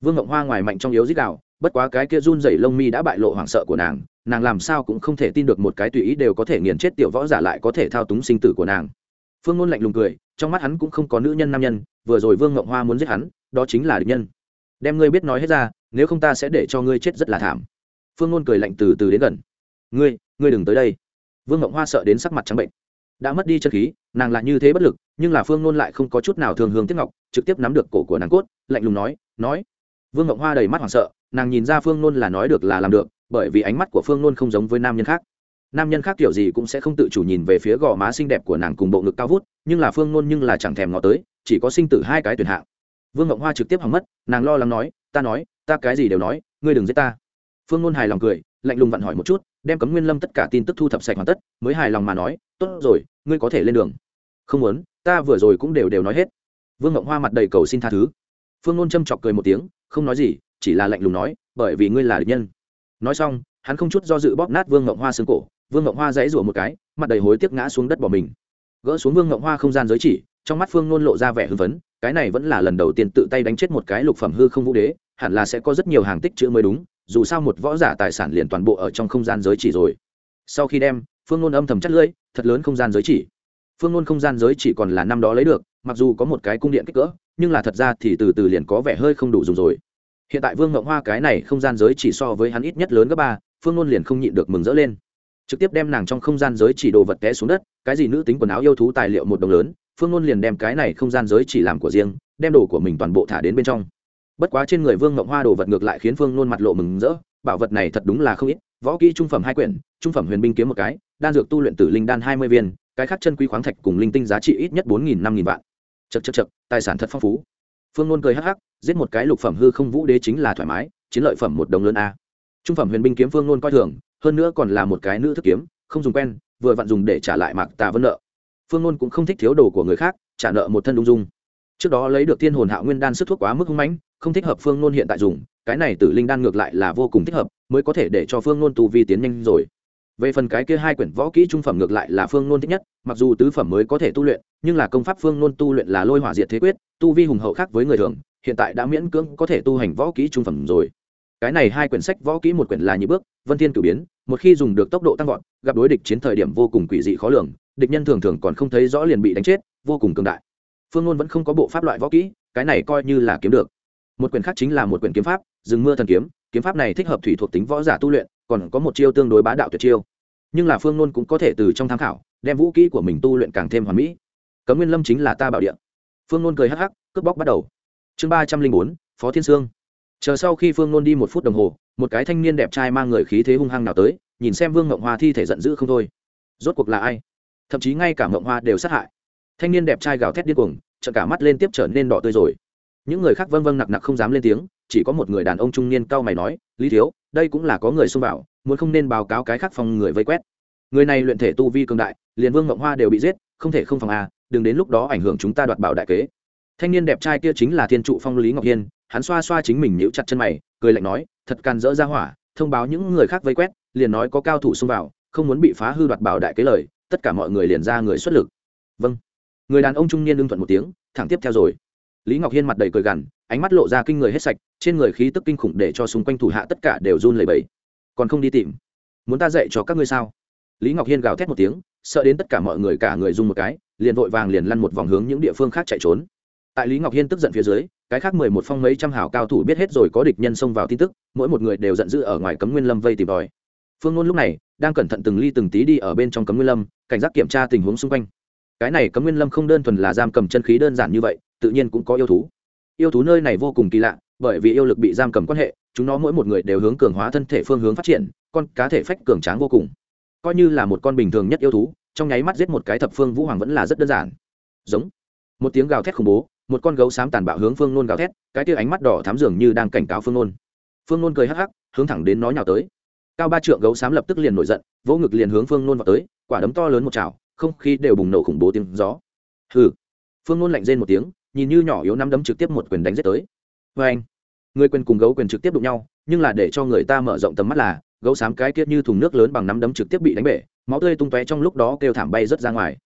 Vương ngọc hoa ngoài mạnh trong yếu dít đạo bất quá cái kia run rẩy lông mi đã bại lộ hoảng sợ của nàng nàng làm sao cũng không thể tin được một cái tùy ý đều có thể nghiền chết tiểu võ giả lại có thể thao túng sinh tử của nàng. Phương ngôn lạnh lùng cười, trong mắt hắn cũng không có nữ nhân nam nhân, vừa rồi vương ngộng hoa muốn giết hắn, đó chính là địch nhân. Đem ngươi biết nói hết ra, nếu không ta sẽ để cho ngươi chết rất là thảm. Phương ngôn cười lạnh từ từ đến gần. Ngươi ngươi đừng tới đây. Vương ngộng hoa sợ đến sắc mặt trắng bệnh. Đã mất đi chân khí, nàng lại như thế bất lực, nhưng là phương ngôn lại không có chút nào thường hướng tiếp ngọc, trực tiếp nắm được cổ của nàng cốt, lạnh lùng nói nói. Vương ngộng hoa đầy mắt hoảng sợ, nàng nhìn ra phương ngôn là nói được là làm được bởi vì ánh mắt của phương ngôn không giống với nam nhân khác. Nam nhân khác kiểu gì cũng sẽ không tự chủ nhìn về phía gò má xinh đẹp của nàng cùng bộ ngực cao vút, nhưng là phương ngôn nhưng là chẳng thèm ngó tới, chỉ có sinh tử hai cái tuyển hạng. Vương ngộng hoa trực tiếp hỏng mất, nàng lo lắng nói, ta nói, ta cái gì đều nói, ngươi đừng giết ta. Phương ngôn hài lòng cười, lạnh lùng vặn hỏi một chút, đem cấm nguyên lâm tất cả tin tức thu thập sạch hoàn tất, mới hài lòng mà nói, tốt rồi, ngươi có thể lên đường. Không muốn, ta vừa rồi cũng đều đều nói hết. Vương ngộng hoa mặt đầy cầu xin tha thứ. Phương ngôn châm chọc cười một tiếng, không nói gì, chỉ là lạnh lùng nói, bởi vì ngươi là địch nhân nói xong, hắn không chút do dự bóp nát vương ngọc hoa xương cổ, vương ngọc hoa dãy rủa một cái, mặt đầy hối tiếc ngã xuống đất bỏ mình. Gỡ xuống vương ngọc hoa không gian giới chỉ, trong mắt phương nôn lộ ra vẻ hưng phấn, cái này vẫn là lần đầu tiên tự tay đánh chết một cái lục phẩm hư không vũ đế, hẳn là sẽ có rất nhiều hàng tích chữ mới đúng, dù sao một võ giả tài sản liền toàn bộ ở trong không gian giới chỉ rồi. Sau khi đem, phương nôn âm thầm chất lưỡi, thật lớn không gian giới chỉ. Phương nôn không gian giới chỉ còn là năm đó lấy được, mặc dù có một cái cung điện kích cỡ, nhưng là thật ra thì từ từ liền có vẻ hơi không đủ dùng rồi hiện tại vương ngộng hoa cái này không gian giới chỉ so với hắn ít nhất lớn gấp ba, phương nôn liền không nhịn được mừng rỡ lên. Trực tiếp đem nàng trong không gian giới chỉ đồ vật té xuống đất, cái gì nữ tính quần áo yêu thú tài liệu một đồng lớn, phương nôn liền đem cái này không gian giới chỉ làm của riêng, đem đồ của mình toàn bộ thả đến bên trong. Bất quá trên người vương ngộng hoa đồ vật ngược lại khiến phương nôn mặt lộ mừng rỡ, bảo vật này thật đúng là không ít, võ kỹ trung phẩm hai quyển, trung phẩm huyền binh kiếm một cái, đan dược tu luyện tử linh đan hai mươi viên, cái khác chân quý khoáng thạch cùng linh tinh giá trị ít nhất bốn nghìn năm nghìn vạn. Chật chật chật tài sản thật phong phú. Phương nôn cười hắc hắc giết một cái lục phẩm hư không vũ đế chính là thoải mái, chiến lợi phẩm một đồng lớn a. Trung phẩm huyền binh kiếm phương nôn coi thường, hơn nữa còn là một cái nữ thức kiếm, không dùng quen, vừa vặn dùng để trả lại mạc tà vân nợ. Phương nôn cũng không thích thiếu đồ của người khác, trả nợ một thân ung dung. Trước đó lấy được thiên hồn hạo nguyên đan sức thuốc quá mức hung mãnh, không thích hợp phương nôn hiện tại dùng, cái này tử linh đan ngược lại là vô cùng thích hợp, mới có thể để cho phương nôn tu vi tiến nhanh rồi. Về phần cái kia hai quyển võ kỹ trung phẩm ngược lại là phương nôn thích nhất, mặc dù tứ phẩm mới có thể tu luyện, nhưng là công pháp phương nôn tu luyện là lôi hỏa diệt thế quyết, tu vi hùng hậu khác với người thường hiện tại đã miễn cưỡng có thể tu hành võ kỹ trung phẩm rồi. Cái này hai quyển sách võ kỹ một quyển là nhị bước, vân thiên cử biến, một khi dùng được tốc độ tăng vọt, gặp đối địch chiến thời điểm vô cùng quỷ dị khó lường, địch nhân thường thường còn không thấy rõ liền bị đánh chết, vô cùng cường đại. Phương ngôn vẫn không có bộ pháp loại võ kỹ, cái này coi như là kiếm được. Một quyển khác chính là một quyển kiếm pháp, rừng mưa thần kiếm kiếm pháp này thích hợp thủy thuộc tính võ giả tu luyện, còn có một chiêu tương đối bá đạo tuyệt chiêu. Nhưng là phương ngôn cũng có thể từ trong tham khảo, đem vũ kỹ của mình tu luyện càng thêm hoàn mỹ. Cấm nguyên lâm chính là ta bảo địa. phương ngôn cười hắc hắc, cướp bóc bắt đầu chương ba trăm linh bốn, phó thiên sương. Chờ sau khi phương nôn đi một phút đồng hồ, một cái thanh niên đẹp trai mang người khí thế hung hăng nào tới, nhìn xem vương ngộng hoa thi thể giận dữ không thôi. Rốt cuộc là ai? Thậm chí ngay cả ngộng hoa đều sát hại. Thanh niên đẹp trai gào thét điên cuồng chợt cả mắt lên tiếp trở nên đỏ tươi rồi. Những người khác vâng vâng nặc nặc không dám lên tiếng, chỉ có một người đàn ông trung niên cao mày nói, lý thiếu, đây cũng là có người xông vào, muốn không nên báo cáo cái khác phòng người vây quét. Người này luyện thể tu vi cường đại, liền vương ngộng hoa đều bị giết, không thể không phòng à? đừng đến lúc đó ảnh hưởng chúng ta đoạt bảo đại kế thanh niên đẹp trai kia chính là thiên trụ phong lý ngọc hiên, hắn xoa xoa chính mình nhíu chặt chân mày, cười lạnh nói, thật can dỡ ra hỏa, thông báo những người khác vây quét, liền nói có cao thủ xông vào, không muốn bị phá hư đoạt bảo đại kế lời, tất cả mọi người liền ra người xuất lực. Vâng. Người đàn ông trung niên đương thuận một tiếng, thẳng tiếp theo rồi. Lý ngọc hiên mặt đầy cười gằn, ánh mắt lộ ra kinh người hết sạch, trên người khí tức kinh khủng để cho xung quanh thủ hạ tất cả đều run lẩy bẩy. Còn không đi tìm? Muốn ta dạy cho các ngươi sao? Lý ngọc hiên gào thét một tiếng, sợ đến tất cả mọi người cả người run một cái, liền vội vàng liền lăn một vòng hướng những địa phương khác chạy trốn tại lý ngọc hiên tức giận phía dưới, cái khác mười một phong mấy trăm hảo cao thủ biết hết rồi có địch nhân xông vào tin tức, mỗi một người đều giận dữ ở ngoài cấm nguyên lâm vây tìm tòi phương ngôn lúc này đang cẩn thận từng ly từng tí đi ở bên trong cấm nguyên lâm, cảnh giác kiểm tra tình huống xung quanh. Cái này cấm nguyên lâm không đơn thuần là giam cầm chân khí đơn giản như vậy, tự nhiên cũng có yêu thú. Yêu thú nơi này vô cùng kỳ lạ, bởi vì yêu lực bị giam cầm quan hệ, chúng nó mỗi một người đều hướng cường hóa thân thể phương hướng phát triển, con cá thể phách cường tráng vô cùng. Coi như là một con bình thường nhất yêu thú, trong nháy mắt giết một cái thập phương vũ hoàng vẫn là rất đơn giản. Giống. Một tiếng gào thét khủng bố một con gấu xám tàn bạo hướng phương nôn gào thét, cái tia ánh mắt đỏ thám dường như đang cảnh cáo phương nôn. Phương nôn cười hắc hắc, hướng thẳng đến nó nhào tới. Cao ba trượng gấu xám lập tức liền nổi giận, vỗ ngực liền hướng phương nôn vào tới, quả đấm to lớn một chảo, không khí đều bùng nổ khủng bố tiếng gió. Hừ. Phương nôn lạnh rên một tiếng, nhìn như nhỏ yếu năm đấm trực tiếp một quyền đánh giết tới. Vê anh, người quyền cùng gấu quyền trực tiếp đụng nhau, nhưng là để cho người ta mở rộng tầm mắt là, gấu xám cái kiết như thùng nước lớn bằng năm đấm trực tiếp bị đánh bể, máu tươi tung tóe trong lúc đó kêu thảm bay rất ra ngoài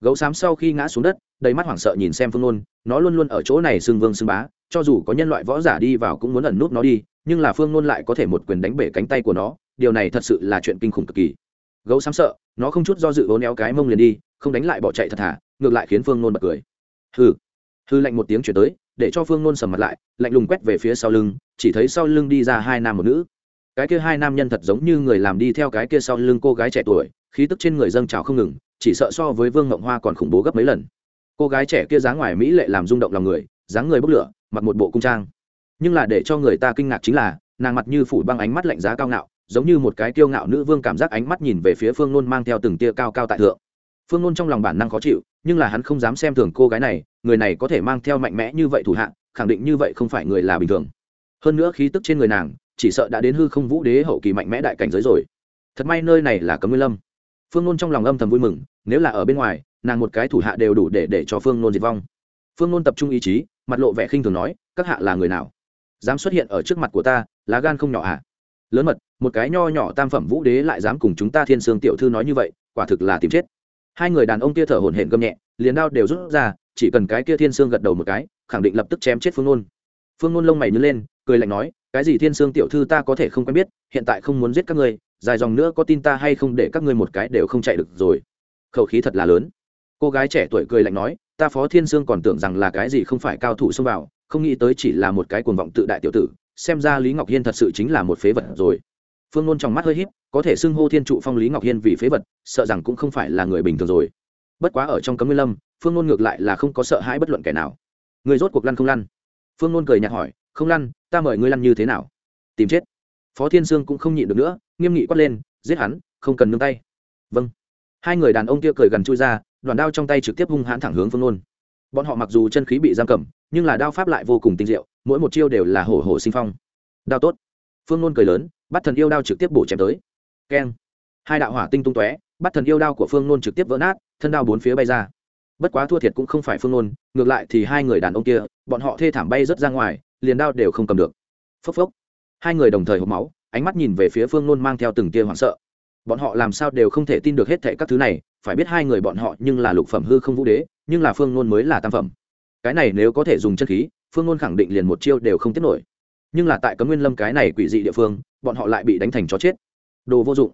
gấu xám sau khi ngã xuống đất, đầy mắt hoảng sợ nhìn xem phương nôn nó luôn luôn ở chỗ này xưng vương xưng bá, cho dù có nhân loại võ giả đi vào cũng muốn ẩn nút nó đi, nhưng là phương nôn lại có thể một quyền đánh bể cánh tay của nó, điều này thật sự là chuyện kinh khủng cực kỳ. Gấu xám sợ, nó không chút do dự vốn éo cái mông liền đi, không đánh lại bỏ chạy thật thả ngược lại khiến phương nôn bật cười. Hừ. Hư lạnh một tiếng chuyển tới, để cho phương nôn sầm mặt lại, lạnh lùng quét về phía sau lưng, chỉ thấy sau lưng đi ra hai nam một nữ. Cái kia hai nam nhân thật giống như người làm đi theo cái kia sau lưng cô gái trẻ tuổi, khí tức trên người dâng trào không ngừng chỉ sợ so với vương ngộng hoa còn khủng bố gấp mấy lần. Cô gái trẻ kia dáng ngoài mỹ lệ làm rung động lòng người, dáng người bốc lửa, mặc một bộ cung trang. Nhưng là để cho người ta kinh ngạc chính là, nàng mặt như phủ băng ánh mắt lạnh giá cao ngạo, giống như một cái kiêu ngạo nữ vương cảm giác ánh mắt nhìn về phía phương nôn mang theo từng tia cao cao tại thượng. Phương nôn trong lòng bản năng khó chịu, nhưng là hắn không dám xem thường cô gái này, người này có thể mang theo mạnh mẽ như vậy thủ hạng khẳng định như vậy không phải người là bình thường. Hơn nữa khí tức trên người nàng, chỉ sợ đã đến hư không vũ đế hậu kỳ mạnh mẽ đại cảnh giới rồi. Thật may nơi này là cấm nguyên lâm phương nôn trong lòng âm thầm vui mừng, nếu là ở bên ngoài, nàng một cái thủ hạ đều đủ để để cho phương nôn diệt vong. Phương nôn tập trung ý chí, mặt lộ vẻ khinh thường nói, các hạ là người nào? Dám xuất hiện ở trước mặt của ta, lá gan không nhỏ à? Lớn mật, một cái nho nhỏ tam phẩm vũ đế lại dám cùng chúng ta thiên sương tiểu thư nói như vậy, quả thực là tìm chết. Hai người đàn ông kia thở hổn hển gầm nhẹ, liền đao đều rút ra, chỉ cần cái kia thiên sương gật đầu một cái, khẳng định lập tức chém chết phương nôn. Phương nôn lông mày nhớ lên, cười lạnh nói, cái gì thiên sương tiểu thư ta có thể không quen biết, hiện tại không muốn giết các ngươi dài dòng nữa có tin ta hay không để các ngươi một cái đều không chạy được rồi. Khẩu khí thật là lớn. Cô gái trẻ tuổi cười lạnh nói, ta phó thiên sương còn tưởng rằng là cái gì không phải cao thủ xông vào, không nghĩ tới chỉ là một cái cuồng vọng tự đại tiểu tử, xem ra lý ngọc hiên thật sự chính là một phế vật rồi. Phương nôn trong mắt hơi h í p có thể xưng hô thiên trụ phong lý ngọc hiên vì phế vật, sợ rằng cũng không phải là người bình thường rồi. Bất quá ở trong cấm nguyên lâm, phương nôn ngược lại là không có sợ hãi bất luận kẻ nào. Người rốt cuộc lăn không lăn? Phương nôn cười nhạt hỏi, không lăn, ta mời ngươi lăn như thế nào? Tìm chết phó thiên sương cũng không nhịn được nữa, nghiêm nghị quát lên, giết hắn, không cần nương tay. Vâng. Hai người đàn ông kia cười gần chui ra, đoàn đao trong tay trực tiếp hung hãn thẳng hướng phương nôn bọn họ mặc dù chân khí bị giam cầm, nhưng là đao pháp lại vô cùng tinh diệu, mỗi một chiêu đều là hổ hổ sinh phong. Đao tốt. Phương nôn cười lớn, bắt thần yêu đao trực tiếp bổ chém tới. Keng. Hai đạo hỏa tinh tung tóe, bắt thần yêu đao của phương nôn trực tiếp vỡ nát, thân đao bốn phía bay ra. Bất quá thua thiệt cũng không phải phương nôn ngược lại thì hai người đàn ông kia, bọn họ thê thảm bay rớt ra ngoài, liền đao đều không cầm được. Phốc phốc hai người đồng thời hộp máu, ánh mắt nhìn về phía phương nôn mang theo từng tia hoảng sợ. Bọn họ làm sao đều không thể tin được hết thệ các thứ này, phải biết hai người bọn họ nhưng là lục phẩm hư không vũ đế, nhưng là phương nôn mới là tam phẩm. Cái này nếu có thể dùng chân khí, phương nôn khẳng định liền một chiêu đều không tiết nổi. Nhưng là tại cấm nguyên lâm cái này quỷ dị địa phương, bọn họ lại bị đánh thành chó chết. Đồ vô dụng.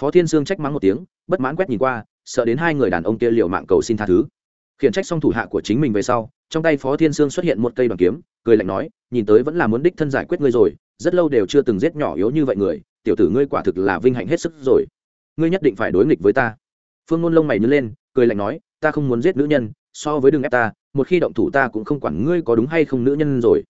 Phó thiên sương trách mắng một tiếng, bất mãn quét nhìn qua, sợ đến hai người đàn ông kia liều mạng cầu xin tha thứ. Khiển trách xong thủ hạ của chính mình về sau, trong tay phó thiên sương xuất hiện một cây đoàn kiếm, cười lạnh nói, nhìn tới vẫn là muốn đích thân giải quyết ngươi rồi rất lâu đều chưa từng giết nhỏ yếu như vậy người, tiểu tử ngươi quả thực là vinh hạnh hết sức rồi. Ngươi nhất định phải đối nghịch với ta. Phương ngôn lông mày nhớ lên, cười lạnh nói, ta không muốn giết nữ nhân, so với đừng ép ta, một khi động thủ ta cũng không quản ngươi có đúng hay không nữ nhân rồi.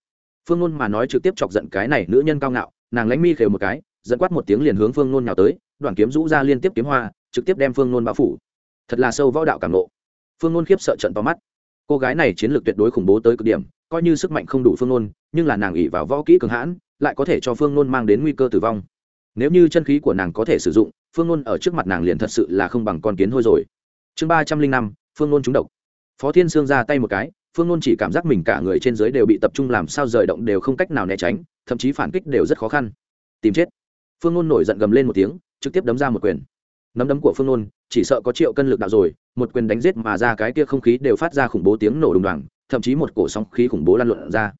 Phương ngôn mà nói trực tiếp chọc giận cái này nữ nhân cao ngạo, nàng lánh mi khều một cái dẫn quát một tiếng liền hướng phương ngôn nhào tới đoàn kiếm rũ ra liên tiếp kiếm hoa, trực tiếp đem phương ngôn bao phủ. Thật là sâu võ đạo cảm nộ phương ngôn khiếp sợ trận to mắt. Cô gái này chiến lược tuyệt đối khủng bố tới cực điểm coi như sức mạnh không đủ phương nôn nhưng là nàng ỉ vào võ kỹ cường hãn, lại có thể cho phương nôn mang đến nguy cơ tử vong. Nếu như chân khí của nàng có thể sử dụng, phương nôn ở trước mặt nàng liền thật sự là không bằng con kiến hôi rồi. Chương ba trăm linh năm, phương nôn trúng độc. Phó thiên sương ra tay một cái, phương nôn chỉ cảm giác mình cả người trên dưới đều bị tập trung làm sao rời động đều không cách nào né tránh, thậm chí phản kích đều rất khó khăn. Tìm chết. Phương nôn nổi giận gầm lên một tiếng, trực tiếp đấm ra một quyền. Nắm đấm của phương nôn chỉ sợ có triệu cân lực đạo rồi, một quyền đánh giết mà ra cái kia không khí đều phát ra khủng bố tiếng nổ đùng đoàng thậm chí một cổ sóng khí khủng bố lan luận ra.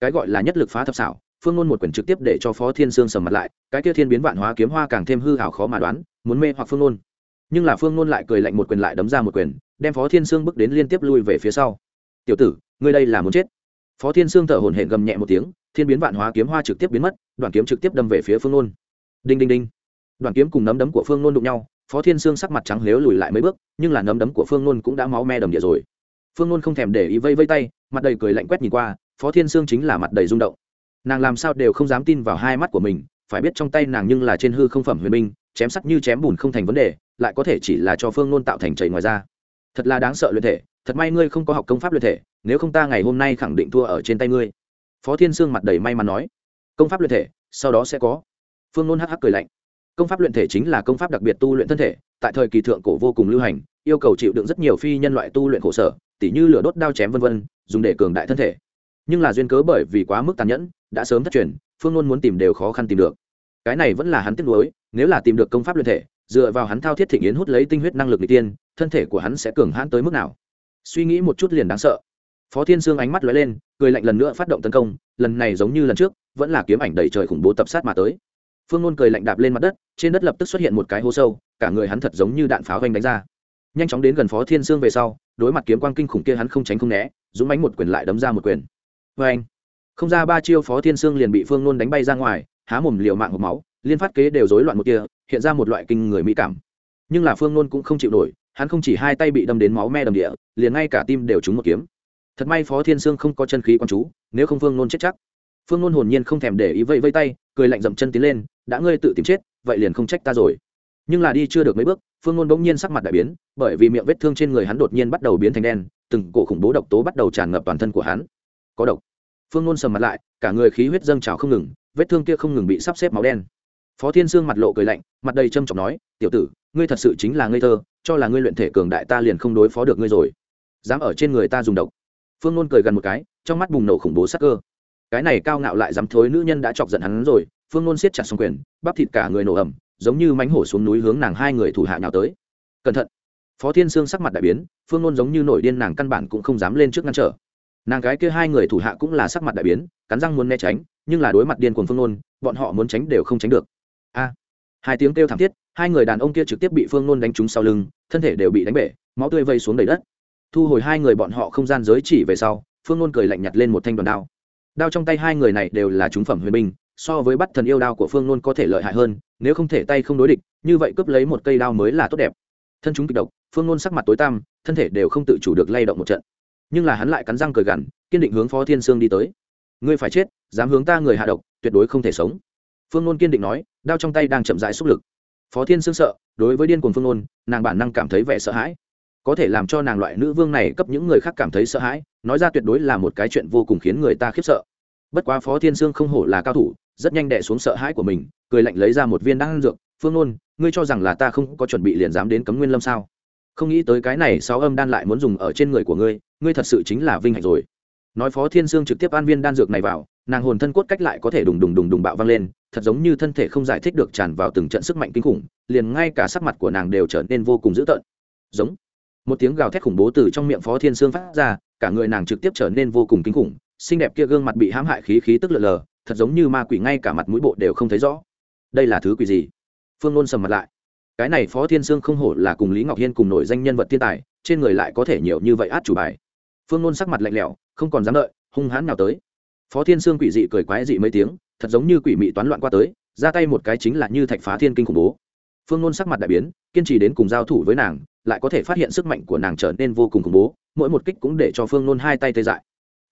Cái gọi là nhất lực phá thập xảo phương ngôn một quyền trực tiếp để cho phó thiên sương sầm mặt lại cái kia thiên biến vạn hóa kiếm hoa càng thêm hư hảo khó mà đoán muốn mê hoặc phương ngôn, nhưng là phương ngôn lại cười lạnh một quyền lại đấm ra một quyền đem phó thiên sương bước đến liên tiếp lui về phía sau. Tiểu tử ngươi đây là muốn chết? Phó thiên sương thở hổn hển gầm nhẹ một tiếng thiên biến vạn hóa kiếm hoa trực tiếp biến mất đoàn kiếm trực tiếp đâm về phía phương ngôn. đinh đinh đinh. Đoàn kiếm cùng nấm đấm của phương ngôn đụng nhau phó thiên sương sắc mặt trắng lếu lùi lại mấy bước nhưng là nấm đấm của phương ngôn cũng đã máu me đầm địa rồi phương nôn không thèm để ý vây vây tay, mặt đầy cười lạnh quét nhìn qua, phó thiên sương chính là mặt đầy rung động. Nàng làm sao đều không dám tin vào hai mắt của mình, phải biết trong tay nàng nhưng là trên hư không phẩm huyền minh chém sắc như chém bùn không thành vấn đề, lại có thể chỉ là cho phương nôn tạo thành chảy ngoài ra thật là đáng sợ luyện thể, thật may ngươi không có học công pháp luyện thể, nếu không ta ngày hôm nay khẳng định thua ở trên tay ngươi. Phó thiên sương mặt đầy may mắn nói. Công pháp luyện thể, sau đó sẽ có. Phương nôn hắc hắc cười lạnh. Công pháp luyện thể chính là công pháp đặc biệt tu luyện thân thể, tại thời kỳ thượng cổ vô cùng lưu hành, yêu cầu chịu đựng rất nhiều phi nhân loại tu luyện khổ sở tỉ như lửa đốt đao chém vân vân, dùng để cường đại thân thể. Nhưng là duyên cớ bởi vì quá mức tàn nhẫn, đã sớm thất truyền, phương luân muốn tìm đều khó khăn tìm được. Cái này vẫn là hắn tiếc nuối, nếu là tìm được công pháp luyện thể, dựa vào hắn thao thiết thịnh yến hút lấy tinh huyết năng lực đi tiên, thân thể của hắn sẽ cường hãn tới mức nào? Suy nghĩ một chút liền đáng sợ. Phó thiên sương ánh mắt lóe lên, cười lạnh lần nữa phát động tấn công, lần này giống như lần trước, vẫn là kiếm ảnh đầy trời khủng bố tập sát mà tới. Phương luân cười lạnh đạp lên mặt đất, trên đất lập tức xuất hiện một cái hố sâu, cả người hắn thật giống như đạn pháo vành đánh ra. Nhanh chóng đến gần phó thiên sương về sau đối mặt kiếm quang kinh khủng kia hắn không tránh không né, dũng bánh một quyền lại đấm ra một quyền. Vê anh, không ra ba chiêu phó thiên sương liền bị phương nôn đánh bay ra ngoài, há mồm liều mạng hộp máu, liên phát kế đều rối loạn một kia, hiện ra một loại kinh người mỹ cảm. Nhưng là phương nôn cũng không chịu nổi, hắn không chỉ hai tay bị đâm đến máu me đầm địa, liền ngay cả tim đều trúng một kiếm. Thật may phó thiên sương không có chân khí quan chú, nếu không phương nôn chết chắc. Phương nôn hồn nhiên không thèm để ý vây vây tay, cười lạnh dậm chân tiến lên, đã ngươi tự tìm chết, vậy liền không trách ta rồi. Nhưng là đi chưa được mấy bước phương nôn bỗng nhiên sắc mặt đại biến, bởi vì miệng vết thương trên người hắn đột nhiên bắt đầu biến thành đen, từng cổ khủng bố độc tố bắt đầu tràn ngập toàn thân của hắn. Có độc. Phương nôn sầm mặt lại, cả người khí huyết dâng trào không ngừng, vết thương kia không ngừng bị sắp xếp máu đen. Phó thiên sương mặt lộ cười lạnh, mặt đầy trâm trọng nói, tiểu tử, ngươi thật sự chính là ngây thơ, cho là ngươi luyện thể cường đại ta liền không đối phó được ngươi rồi. Dám ở trên người ta dùng độc. Phương nôn cười gần một cái, trong mắt bùng nổ khủng bố sắc cơ. Cái này cao ngạo lại dám thối nữ nhân đã chọc giận hắn rồi, phương nôn siết chặt xong quyền, bắp thịt cả người nổ ẩm giống như mánh hổ xuống núi hướng nàng hai người thủ hạ nhào tới. Cẩn thận. Phó thiên sương sắc mặt đại biến, phương nôn giống như nổi điên nàng căn bản cũng không dám lên trước ngăn trở. Nàng gái kia hai người thủ hạ cũng là sắc mặt đại biến, cắn răng muốn né tránh, nhưng là đối mặt điên cuồng phương nôn, bọn họ muốn tránh đều không tránh được. A. Hai tiếng kêu thảm thiết, hai người đàn ông kia trực tiếp bị phương nôn đánh trúng sau lưng, thân thể đều bị đánh bể, máu tươi vây xuống đầy đất. Thu hồi hai người bọn họ không gian giới chỉ về sau, phương nôn cười lạnh nhặt lên một thanh đoàn đao. Đao trong tay hai người này đều là trúng phẩm huyền binh so với bắt thần yêu đao của phương nôn có thể lợi hại hơn, nếu không thể tay không đối địch, như vậy cướp lấy một cây đao mới là tốt đẹp. Thân chúng kịch độc, phương nôn sắc mặt tối tăm, thân thể đều không tự chủ được lay động một trận. Nhưng là hắn lại cắn răng cười gằn, kiên định hướng phó thiên sương đi tới. Ngươi phải chết, dám hướng ta người hạ độc, tuyệt đối không thể sống. Phương nôn kiên định nói, đao trong tay đang chậm rãi xúc lực. Phó thiên sương sợ, đối với điên cuồng phương nôn, nàng bản năng cảm thấy vẻ sợ hãi. Có thể làm cho nàng loại nữ vương này cấp những người khác cảm thấy sợ hãi, nói ra tuyệt đối là một cái chuyện vô cùng khiến người ta khiếp sợ. Bất quá phó thiên sương không hổ là cao thủ rất nhanh đẻ xuống sợ hãi của mình, cười lạnh lấy ra một viên đan dược, phương nôn, ngươi cho rằng là ta không có chuẩn bị liền dám đến cấm nguyên lâm sao? Không nghĩ tới cái này sáu âm đan lại muốn dùng ở trên người của ngươi ngươi thật sự chính là vinh hạnh rồi. Nói phó thiên sương trực tiếp an viên đan dược này vào, nàng hồn thân cốt cách lại có thể đùng đùng đùng đùng bạo vang lên, thật giống như thân thể không giải thích được tràn vào từng trận sức mạnh kinh khủng, liền ngay cả sắc mặt của nàng đều trở nên vô cùng dữ tợn. Giống. Một tiếng gào thét khủng bố từ trong miệng phó thiên sương phát ra, cả người nàng trực tiếp trở nên vô cùng kinh khủng, xinh đẹp kia gương mặt bị hãm hại khí khí tức lờ lờ thật giống như ma quỷ ngay cả mặt mũi bộ đều không thấy rõ. Đây là thứ quỷ gì? Phương nôn sầm mặt lại. Cái này phó thiên sương không hổ là cùng lý ngọc hiên cùng nổi danh nhân vật thiên tài, trên người lại có thể nhiều như vậy át chủ bài. Phương nôn sắc mặt lạnh lẽo, không còn dám đợi, hung hãn nào tới. Phó thiên sương quỷ dị cười quái dị mấy tiếng, thật giống như quỷ mị toán loạn qua tới, ra tay một cái chính là như thạch phá thiên kinh khủng bố. Phương nôn sắc mặt đại biến, kiên trì đến cùng giao thủ với nàng, lại có thể phát hiện sức mạnh của nàng trở nên vô cùng khủng bố, mỗi một kích cũng để cho phương nôn hai tay tê dại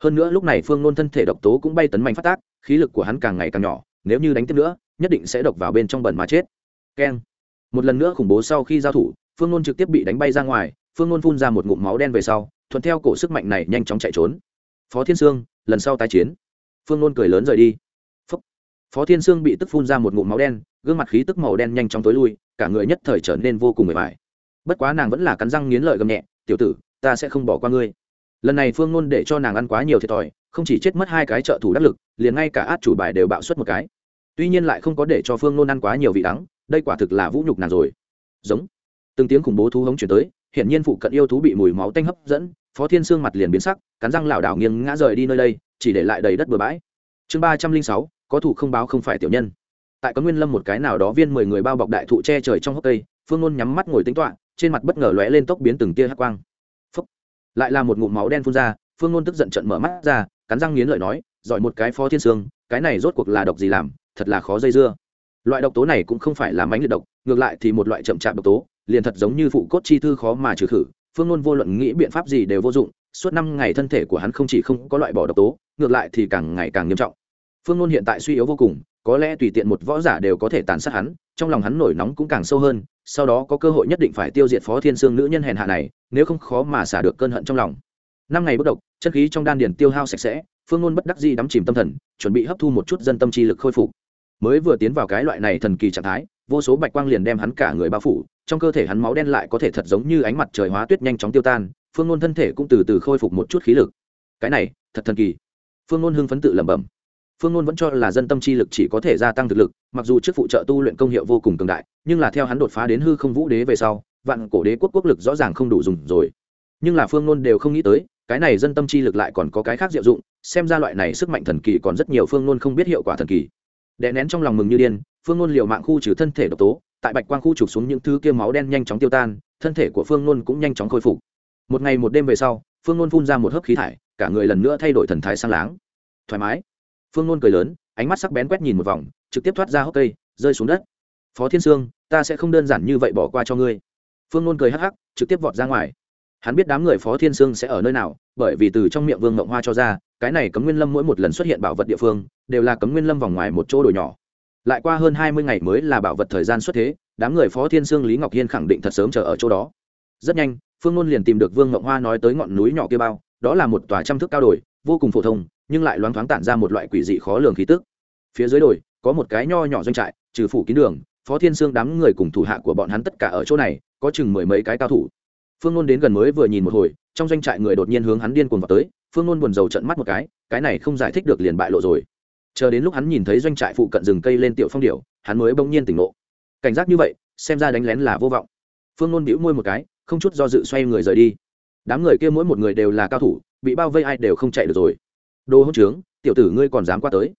hơn nữa lúc này phương nôn thân thể độc tố cũng bay tấn mạnh phát tác khí lực của hắn càng ngày càng nhỏ nếu như đánh tiếp nữa nhất định sẽ độc vào bên trong bẩn mà chết. Keng. Một lần nữa khủng bố sau khi giao thủ phương nôn trực tiếp bị đánh bay ra ngoài phương nôn phun ra một ngụm máu đen về sau thuận theo cổ sức mạnh này nhanh chóng chạy trốn. Phó thiên sương lần sau tái chiến. Phương nôn cười lớn rời đi. Phó, phó thiên sương bị tức phun ra một ngụm máu đen gương mặt khí tức màu đen nhanh chóng tối lui cả người nhất thời trở nên vô cùng mệt mỏi. Bất quá nàng vẫn là cắn răng nghiến lợi gầm nhẹ tiểu tử ta sẽ không bỏ qua ngươi lần này phương ngôn để cho nàng ăn quá nhiều thiệt thòi, không chỉ chết mất hai cái trợ thủ đắc lực, liền ngay cả át chủ bài đều bạo suất một cái. Tuy nhiên lại không có để cho phương ngôn ăn quá nhiều vị đắng, đây quả thực là vũ nhục nàng rồi. Giống. Từng tiếng khủng bố thú hống chuyển tới hiện nhiên phụ cận yêu thú bị mùi máu tanh hấp dẫn, phó thiên sương mặt liền biến sắc, cắn răng lảo đảo nghiêng ngã rời đi nơi đây, chỉ để lại đầy đất bừa bãi. Chương ba trăm linh sáu, có thủ không báo không phải tiểu nhân. Tại có nguyên lâm một cái nào đó viên mười người bao bọc đại thụ che trời trong hốc cây phương ngôn nhắm mắt ngồi tính toạ trên mặt bất ngờ lóe lên tốc biến từng tia hắc quang lại là một ngụm máu đen phun ra, phương nôn tức giận trận mở mắt ra, cắn răng nghiến lợi nói, giỏi một cái phó thiên sương, cái này rốt cuộc là độc gì làm, thật là khó dây dưa. Loại độc tố này cũng không phải là mánh liệt độc, ngược lại thì một loại chậm chạp độc tố, liền thật giống như phụ cốt chi thư khó mà trừ khử, phương nôn vô luận nghĩ biện pháp gì đều vô dụng, suốt năm ngày thân thể của hắn không chỉ không có loại bỏ độc tố, ngược lại thì càng ngày càng nghiêm trọng. Phương nôn hiện tại suy yếu vô cùng, có lẽ tùy tiện một võ giả đều có thể tàn sát hắn, trong lòng hắn nổi nóng cũng càng sâu hơn sau đó có cơ hội nhất định phải tiêu diệt phó thiên sương nữ nhân hèn hạ này, nếu không khó mà xả được cơn hận trong lòng. Năm ngày bất độc, chân khí trong đan điền tiêu hao sạch sẽ, phương ngôn bất đắc di đắm chìm tâm thần, chuẩn bị hấp thu một chút dân tâm chi lực khôi phục. Mới vừa tiến vào cái loại này thần kỳ trạng thái, vô số bạch quang liền đem hắn cả người bao phủ, trong cơ thể hắn máu đen lại có thể thật giống như ánh mặt trời hóa tuyết nhanh chóng tiêu tan, phương ngôn thân thể cũng từ từ khôi phục một chút khí lực. Cái này, thật thần kỳ. Phương ngôn hưng phấn tự lẩm bẩm phương ngôn vẫn cho là dân tâm chi lực chỉ có thể gia tăng thực lực, mặc dù trước phụ trợ tu luyện công hiệu vô cùng cường đại, nhưng là theo hắn đột phá đến hư không vũ đế về sau, vạn cổ đế quốc quốc lực rõ ràng không đủ dùng rồi. Nhưng là phương ngôn đều không nghĩ tới, cái này dân tâm chi lực lại còn có cái khác diệu dụng, xem ra loại này sức mạnh thần kỳ còn rất nhiều phương ngôn không biết hiệu quả thần kỳ. Đè nén trong lòng mừng như điên, phương ngôn liều mạng khu trừ thân thể độc tố, tại bạch quang khu trục xuống những thứ kia máu đen nhanh chóng tiêu tan, thân thể của phương ngôn cũng nhanh chóng khôi phục. Một ngày một đêm về sau, phương ngôn phun ra một hớp khí thải, cả người lần nữa thay đổi thần thái sang láng. Thoải mái phương nôn cười lớn, ánh mắt sắc bén quét nhìn một vòng, trực tiếp thoát ra hốc cây, rơi xuống đất. Phó thiên sương, ta sẽ không đơn giản như vậy bỏ qua cho ngươi. Phương nôn cười hắc hắc, trực tiếp vọt ra ngoài. Hắn biết đám người phó thiên sương sẽ ở nơi nào, bởi vì từ trong miệng vương mộng hoa cho ra, cái này cấm nguyên lâm mỗi một lần xuất hiện bảo vật địa phương, đều là cấm nguyên lâm vòng ngoài một chỗ đồi nhỏ. Lại qua hơn hai mươi ngày mới là bảo vật thời gian xuất thế, đám người phó thiên sương lý ngọc hiên khẳng định thật sớm chờ ở chỗ đó. Rất nhanh, phương nôn liền tìm được vương mộng hoa nói tới ngọn núi nhỏ kia bao, đó là một tòa trăm thước cao đồi, vô cùng phổ thông nhưng lại loáng thoáng tản ra một loại quỷ dị khó lường khí tức. Phía dưới đồi, có một cái nho nhỏ doanh trại, trừ phủ kín đường, phó thiên sương đám người cùng thủ hạ của bọn hắn tất cả ở chỗ này, có chừng mười mấy cái cao thủ. Phương luân đến gần mới vừa nhìn một hồi, trong doanh trại người đột nhiên hướng hắn điên cuồng vào tới, phương luân buồn rầu trận mắt một cái cái này không giải thích được liền bại lộ rồi. Chờ đến lúc hắn nhìn thấy doanh trại phụ cận rừng cây lên tiểu phong điểu, hắn mới bỗng nhiên tỉnh ngộ. Cảnh giác như vậy, xem ra đánh lén là vô vọng. Phương luân bĩu môi một cái, không chút do dự xoay người rời đi. Đám người kia mỗi một người đều là cao thủ, bị bao vây ai đều không chạy được rồi đồ hỗn trướng, tiểu tử ngươi còn dám qua tới.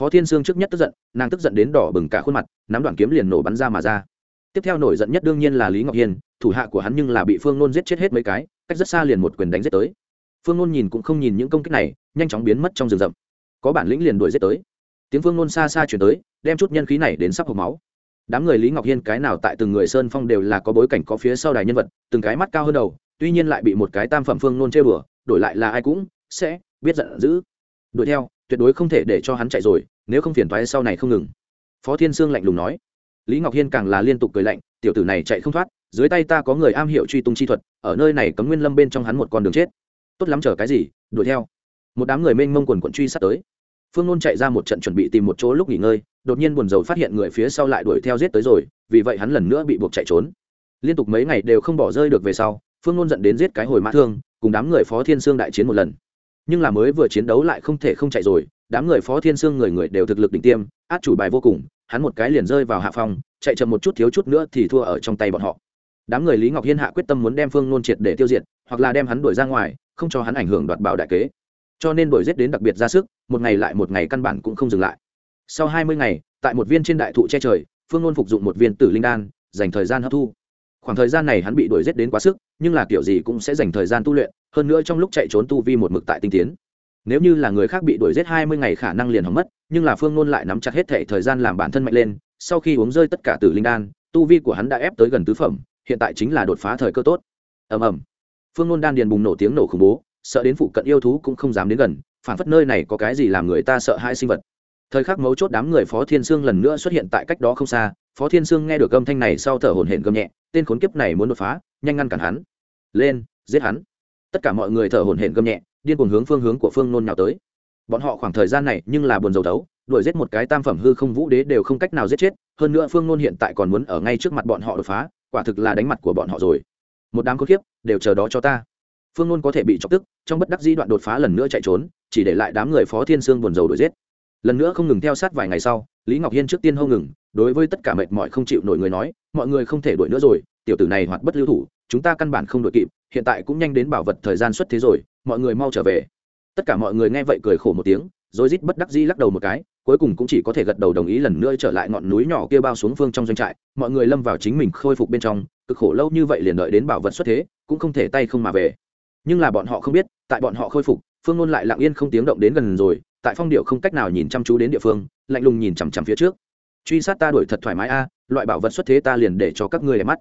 Phó thiên sương trước nhất tức giận, nàng tức giận đến đỏ bừng cả khuôn mặt, nắm đoạn kiếm liền nổ bắn ra mà ra. Tiếp theo nổi giận nhất đương nhiên là lý ngọc hiên, thủ hạ của hắn nhưng là bị phương nôn giết chết hết mấy cái, cách rất xa liền một quyền đánh giết tới. Phương nôn nhìn cũng không nhìn những công kích này, nhanh chóng biến mất trong rừng rậm. Có bản lĩnh liền đuổi giết tới. Tiếng phương nôn xa xa chuyển tới, đem chút nhân khí này đến sắp hộp máu. Đám người lý ngọc hiên cái nào tại từng người sơn phong đều là có bối cảnh có phía sau đài nhân vật, từng cái mắt cao hơn đầu, tuy nhiên lại bị một cái tam phẩm phương nôn chơi bừa, đổi lại là ai cũng sẽ biết giận dữ. Đuổi theo, tuyệt đối không thể để cho hắn chạy rồi, nếu không phiền thoái sau này không ngừng. Phó thiên sương lạnh lùng nói. Lý ngọc hiên càng là liên tục cười lạnh, tiểu tử này chạy không thoát, dưới tay ta có người am hiểu truy tung chi thuật, ở nơi này cấm nguyên lâm bên trong hắn một con đường chết. Tốt lắm chờ cái gì, đuổi theo. Một đám người mênh mông quần quận truy sát tới. Phương nôn chạy ra một trận chuẩn bị tìm một chỗ lúc nghỉ ngơi, đột nhiên buồn rầu phát hiện người phía sau lại đuổi theo giết tới rồi, vì vậy hắn lần nữa bị buộc chạy trốn. Liên tục mấy ngày đều không bỏ rơi được về sau, phương nôn dẫn đến giết cái hồi mã thương, cùng đám người phó thiên sương đại chiến một lần nhưng là mới vừa chiến đấu lại không thể không chạy rồi, đám người phó thiên sương người người đều thực lực đỉnh tiêm, át chủ bài vô cùng, hắn một cái liền rơi vào hạ phong, chạy chậm một chút thiếu chút nữa thì thua ở trong tay bọn họ. Đám người lý ngọc hiên hạ quyết tâm muốn đem phương nôn triệt để tiêu diệt, hoặc là đem hắn đuổi ra ngoài, không cho hắn ảnh hưởng đoạt bảo đại kế. Cho nên đuổi giết đến đặc biệt ra sức, một ngày lại một ngày căn bản cũng không dừng lại. Sau hai mươi ngày, tại một viên trên đại thụ che trời, phương nôn phục dụng một viên tử linh đan, dành thời gian hấp thu khoảng thời gian này hắn bị đuổi giết đến quá sức, nhưng là kiểu gì cũng sẽ dành thời gian tu luyện, hơn nữa trong lúc chạy trốn tu vi một mực tại tinh tiến. Nếu như là người khác bị đuổi giết hai mươi ngày khả năng liền hỏng mất, nhưng là phương nôn lại nắm chặt hết thể thời gian làm bản thân mạnh lên, sau khi uống rơi tất cả tử linh đan, tu vi của hắn đã ép tới gần tứ phẩm, hiện tại chính là đột phá thời cơ tốt. Ầm ầm. Phương nôn đan điền bùng nổ tiếng nổ khủng bố, sợ đến phụ cận yêu thú cũng không dám đến gần, phản phất nơi này có cái gì làm người ta sợ hãi sinh vật thời khắc mấu chốt đám người phó thiên sương lần nữa xuất hiện tại cách đó không xa, phó thiên sương nghe được âm thanh này sau thở hổn hển gầm nhẹ, tên khốn kiếp này muốn đột phá, nhanh ngăn cản hắn. Lên, giết hắn. Tất cả mọi người thở hổn hển gầm nhẹ, điên cuồng hướng phương hướng của phương nôn nhào tới. Bọn họ khoảng thời gian này nhưng là buồn dầu đấu, đuổi giết một cái tam phẩm hư không vũ đế đều không cách nào giết chết, hơn nữa phương nôn hiện tại còn muốn ở ngay trước mặt bọn họ đột phá, quả thực là đánh mặt của bọn họ rồi. Một đám khốn kiếp, đều chờ đó cho ta. Phương nôn có thể bị chọc tức, trong bất đắc dĩ đoạn đột phá lần nữa chạy trốn, chỉ để lại đám người phó thiên sương buồn rầu đuổi giết lần nữa không ngừng theo sát vài ngày sau, lý ngọc hiên trước tiên hâu ngừng, đối với tất cả mệt mỏi không chịu nổi người nói, mọi người không thể đuổi nữa rồi, tiểu tử này hoạt bất lưu thủ, chúng ta căn bản không đuổi kịp, hiện tại cũng nhanh đến bảo vật thời gian xuất thế rồi, mọi người mau trở về. Tất cả mọi người nghe vậy cười khổ một tiếng, rồi rít bất đắc dĩ lắc đầu một cái, cuối cùng cũng chỉ có thể gật đầu đồng ý lần nữa trở lại ngọn núi nhỏ kia bao xuống phương trong doanh trại, mọi người lâm vào chính mình khôi phục bên trong, cực khổ lâu như vậy liền đợi đến bảo vật xuất thế, cũng không thể tay không mà về. Nhưng là bọn họ không biết, tại bọn họ khôi phục phương ngôn lại lặng yên không tiếng động đến gần rồi, tại phong điệu không cách nào nhìn chăm chú đến địa phương, lạnh lùng nhìn chằm chằm phía trước. Truy sát ta đuổi thật thoải mái a, loại bảo vật xuất thế ta liền để cho các ngươi để mắt.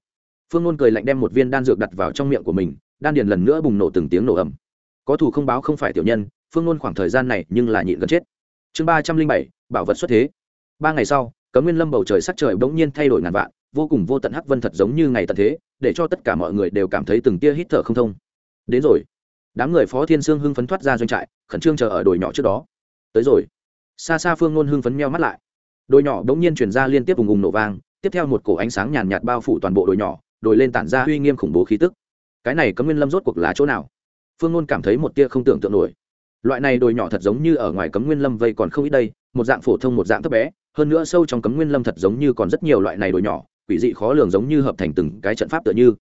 Phương ngôn cười lạnh đem một viên đan dược đặt vào trong miệng của mình, đan điền lần nữa bùng nổ từng tiếng nổ ẩm có thủ không báo không phải tiểu nhân, phương ngôn khoảng thời gian này nhưng là nhịn gần chết. Chương ba trăm linh bảy, bảo vật xuất thế. Ba ngày sau, cấm nguyên lâm bầu trời sắc trời bỗng nhiên thay đổi ngàn vạn, vô cùng vô tận hắc vân thật giống như ngày tận thế, để cho tất cả mọi người đều cảm thấy từng tia hít thở không thông. Đến rồi đám người phó thiên sương hưng phấn thoát ra doanh trại, khẩn trương chờ ở đồi nhỏ trước đó. Tới rồi. Xa xa phương ngôn hưng phấn meo mắt lại. Đồi nhỏ đ ỗ n g nhiên chuyển ra liên tiếp vùng ùng nổ vang, tiếp theo một cổ ánh sáng nhàn nhạt bao phủ toàn bộ đồi nhỏ, đồi lên tản ra uy nghiêm khủng bố khí tức. Cái này cấm nguyên lâm rốt cuộc là chỗ nào? Phương ngôn cảm thấy một tia không tưởng tượng nổi. Loại này đồi nhỏ thật giống như ở ngoài cấm nguyên lâm vây còn không ít đây, một dạng phổ thông, một dạng thấp bé, hơn nữa sâu trong cấm nguyên lâm thật giống như còn rất nhiều loại này đồi nhỏ, quỷ dị khó lường giống như hợp thành từng cái trận pháp tựa như.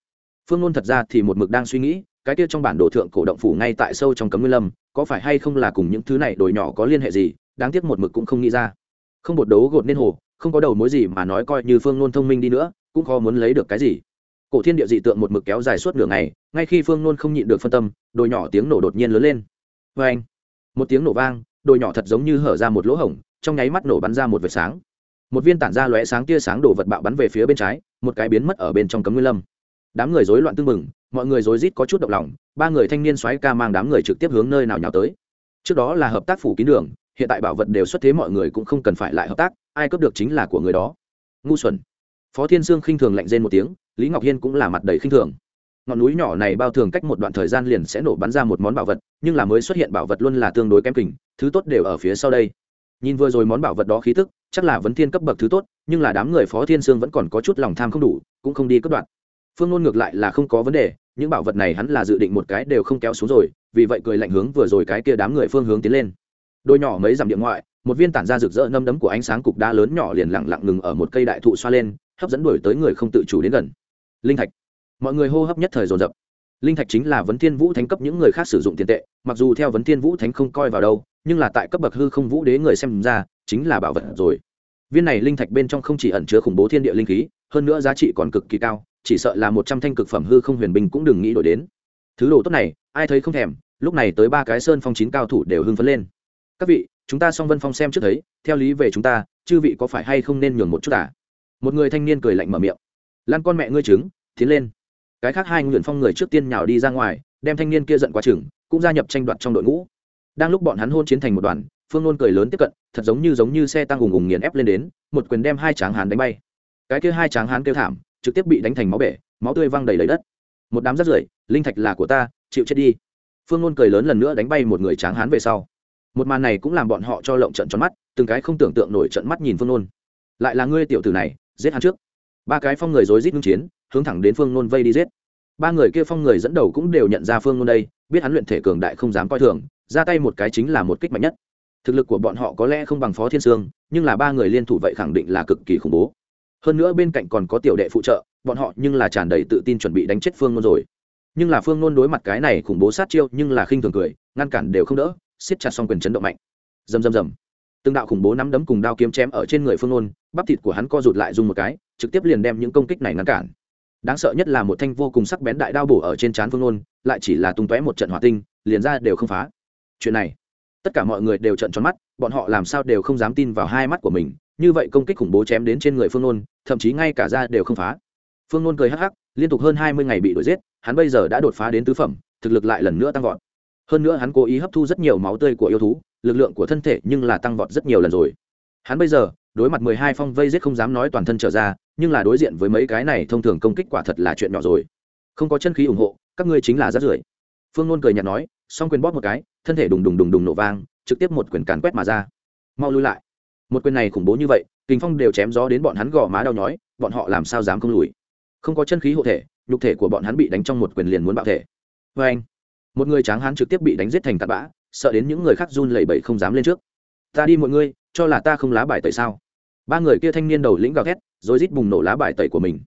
Phương ngôn thật ra thì một mực đang suy nghĩ cái kia trong bản đồ thượng cổ động phủ ngay tại sâu trong cấm nguyên lâm, có phải hay không là cùng những thứ này đồi nhỏ có liên hệ gì, đáng tiếc một mực cũng không nghĩ ra. Không bột đấu gột nên hồ, không có đầu mối gì mà nói coi như phương nôn thông minh đi nữa, cũng khó muốn lấy được cái gì. Cổ thiên địa dị tượng một mực kéo dài suốt nửa ngày, ngay khi phương nôn không nhịn được phân tâm, đồi nhỏ tiếng nổ đột nhiên lớn lên. Vê anh một tiếng nổ vang, đồi nhỏ thật giống như hở ra một lỗ hổng, trong nháy mắt nổ bắn ra một vệt sáng. Một viên tản ra lóe sáng tia sáng đổ vật bạo bắn về phía bên trái, một cái biến mất ở bên trong cấm nguyên lâm. Đám người rối loạn tưng bừng mọi người rối rít có chút động lòng, ba người thanh niên xoáy ca mang đám người trực tiếp hướng nơi nào nhào tới. Trước đó là hợp tác phủ kín đường, hiện tại bảo vật đều xuất thế mọi người cũng không cần phải lại hợp tác, ai cướp được chính là của người đó. Ngu xuẩn. Phó thiên sương khinh thường lạnh rên một tiếng, lý ngọc hiên cũng là mặt đầy khinh thường. Ngọn núi nhỏ này bao thường cách một đoạn thời gian liền sẽ nổ bắn ra một món bảo vật, nhưng là mới xuất hiện bảo vật luôn là tương đối kém kình, thứ tốt đều ở phía sau đây. Nhìn vừa rồi món bảo vật đó khí tức, chắc là vấn thiên cấp bậc thứ tốt, nhưng là đám người phó thiên sương vẫn còn có chút lòng tham không đủ, cũng không đi cướp đoạn. Phương ngôn ngược lại là không có vấn đề những bảo vật này hắn là dự định một cái đều không kéo xuống rồi, vì vậy cười lạnh hướng vừa rồi cái kia đám người phương hướng tiến lên. Đôi nhỏ mấy dặm điện ngoại, một viên tản ra rực rỡ nâm đấm của ánh sáng cục đá lớn nhỏ liền lặng lặng ngừng ở một cây đại thụ xoa lên, hấp dẫn đuổi tới người không tự chủ đến gần. Linh thạch. Mọi người hô hấp nhất thời dồn dập. Linh thạch chính là vấn thiên vũ thánh cấp những người khác sử dụng tiền tệ, mặc dù theo vấn thiên vũ thánh không coi vào đâu, nhưng là tại cấp bậc hư không vũ đế người xem ra, chính là bảo vật rồi. Viên này linh thạch bên trong không chỉ ẩn chứa khủng bố thiên địa linh khí, hơn nữa giá trị còn cực kỳ cao chỉ sợ là một trăm thanh cực phẩm hư không huyền binh cũng đừng nghĩ đổi đến. Thứ đồ tốt này, ai thấy không thèm, lúc này tới ba cái sơn phong chín cao thủ đều hưng phấn lên. Các vị, chúng ta song vân phong xem trước thấy, theo lý về chúng ta, chư vị có phải hay không nên nhường một chút à? Một người thanh niên cười lạnh mở miệng. Lan con mẹ ngươi trứng, tiến lên. Cái khác hai nguyện phong người trước tiên nhào đi ra ngoài, đem thanh niên kia giận quá chừng, cũng gia nhập tranh đoạt trong đội ngũ. Đang lúc bọn hắn hôn chiến thành một đoàn, phương nôn cười lớn tiếp cận, thật giống như giống như xe tăng ùng ùng nghiền ép lên đến, một quyền đem hai tráng hán đánh bay. Cái kia hai tráng hán kêu thảm trực tiếp bị đánh thành máu bể, máu tươi văng đầy lấy đất. Một đám rắt rưởi, linh thạch là của ta, chịu chết đi. Phương nôn cười lớn lần nữa đánh bay một người tráng hán về sau. Một màn này cũng làm bọn họ cho lộng trận tròn mắt, từng cái không tưởng tượng nổi trận mắt nhìn phương nôn. Lại là ngươi tiểu tử này, giết hắn trước. Ba cái phong người rối rít ngưng chiến, hướng thẳng đến phương nôn vây đi giết. Ba người kia phong người dẫn đầu cũng đều nhận ra phương nôn đây, biết hắn luyện thể cường đại không dám coi thường, ra tay một cái chính là một kích mạnh nhất. Thực lực của bọn họ có lẽ không bằng phó thiên sương, nhưng là ba người liên thủ vậy khẳng định là cực kỳ khủng bố hơn nữa bên cạnh còn có tiểu đệ phụ trợ, bọn họ nhưng là tràn đầy tự tin chuẩn bị đánh chết phương nôn rồi. Nhưng là phương nôn đối mặt cái này khủng bố sát chiêu nhưng là khinh thường cười, ngăn cản đều không đỡ, siết chặt xong quyền chấn động mạnh. Rầm rầm rầm. Từng đạo khủng bố nắm đấm cùng đao kiếm chém ở trên người phương nôn, bắp thịt của hắn co rụt lại dùng một cái, trực tiếp liền đem những công kích này ngăn cản. Đáng sợ nhất là một thanh vô cùng sắc bén đại đao bổ ở trên trán phương nôn, lại chỉ là tung tóe một trận hỏa tinh, liền ra đều không phá. Chuyện này, tất cả mọi người đều trận tròn mắt, bọn họ làm sao đều không dám tin vào hai mắt của mình như vậy công kích khủng bố chém đến trên người phương nôn, thậm chí ngay cả da đều không phá. Phương nôn cười hắc hắc, liên tục hơn hai mươi ngày bị đuổi giết, hắn bây giờ đã đột phá đến tứ phẩm, thực lực lại lần nữa tăng vọt. Hơn nữa hắn cố ý hấp thu rất nhiều máu tươi của yêu thú, lực lượng của thân thể nhưng là tăng vọt rất nhiều lần rồi. Hắn bây giờ, đối mặt mười hai phong vây giết không dám nói toàn thân trở ra, nhưng là đối diện với mấy cái này thông thường công kích quả thật là chuyện nhỏ rồi. Không có chân khí ủng hộ, các ngươi chính là rát rưởi. Phương nôn cười nhạt nói xong quyền bóp một cái, thân thể đùng đùng đùng đùng nổ vang, trực tiếp một quyền càn quét mà ra. Mau lui lại một quyền này khủng bố như vậy, kình phong đều chém gió đến bọn hắn gò má đau nhói, bọn họ làm sao dám không lùi? Không có chân khí hộ thể, nhục thể của bọn hắn bị đánh trong một quyền liền muốn bạo thể. Vê anh, một người tráng hán trực tiếp bị đánh giết thành tạt bã, sợ đến những người khác run lẩy bẩy không dám lên trước. Ta đi mọi người, cho là ta không lá bài tẩy sao? Ba người kia thanh niên đầu lĩnh gào thét, rồi rít bùng nổ lá bài tẩy của mình.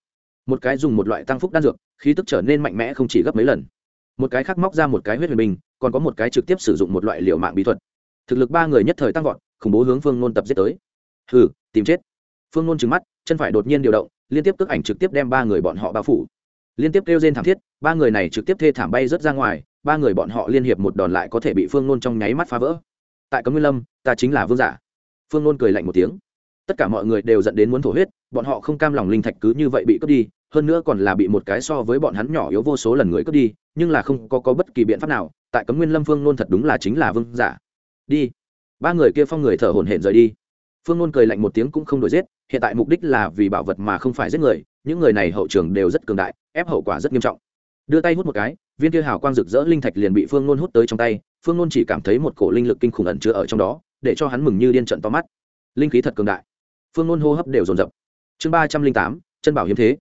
Một cái dùng một loại tăng phúc đan dược, khí tức trở nên mạnh mẽ không chỉ gấp mấy lần. Một cái khác móc ra một cái huyết huyền bình, còn có một cái trực tiếp sử dụng một loại liệu mạng bí thuật. Thực lực ba người nhất thời tăng vọt khủng bố hướng phương nôn tập giết tới. Hừ tìm chết. Phương nôn trừng mắt chân phải đột nhiên điều động liên tiếp tức ảnh trực tiếp đem ba người bọn họ bao phủ. Liên tiếp kêu trên thảm thiết ba người này trực tiếp thê thảm bay rớt ra ngoài ba người bọn họ liên hiệp một đòn lại có thể bị phương nôn trong nháy mắt phá vỡ. Tại cấm nguyên lâm ta chính là vương giả. Phương nôn cười lạnh một tiếng. Tất cả mọi người đều dẫn đến muốn thổ huyết bọn họ không cam lòng linh thạch cứ như vậy bị cướp đi hơn nữa còn là bị một cái so với bọn hắn nhỏ yếu vô số lần người cướp đi nhưng là không có, có bất kỳ biện pháp nào. Tại cấm nguyên lâm phương nôn thật đúng là chính là vương giả. Đi ba người kia phong người thở hổn hển rời đi. Phương nôn cười lạnh một tiếng cũng không đổi giết, hiện tại mục đích là vì bảo vật mà không phải giết người, những người này hậu trường đều rất cường đại, ép hậu quả rất nghiêm trọng. Đưa tay hút một cái, viên kia hào quang rực rỡ linh thạch liền bị phương nôn hút tới trong tay, phương nôn chỉ cảm thấy một cổ linh lực kinh khủng ẩn chứa ở trong đó, để cho hắn mừng như điên trận to mắt. Linh khí thật cường đại. Phương nôn hô hấp đều dồn dập. Chương ba trăm linh tám, chân bảo hiếm thế.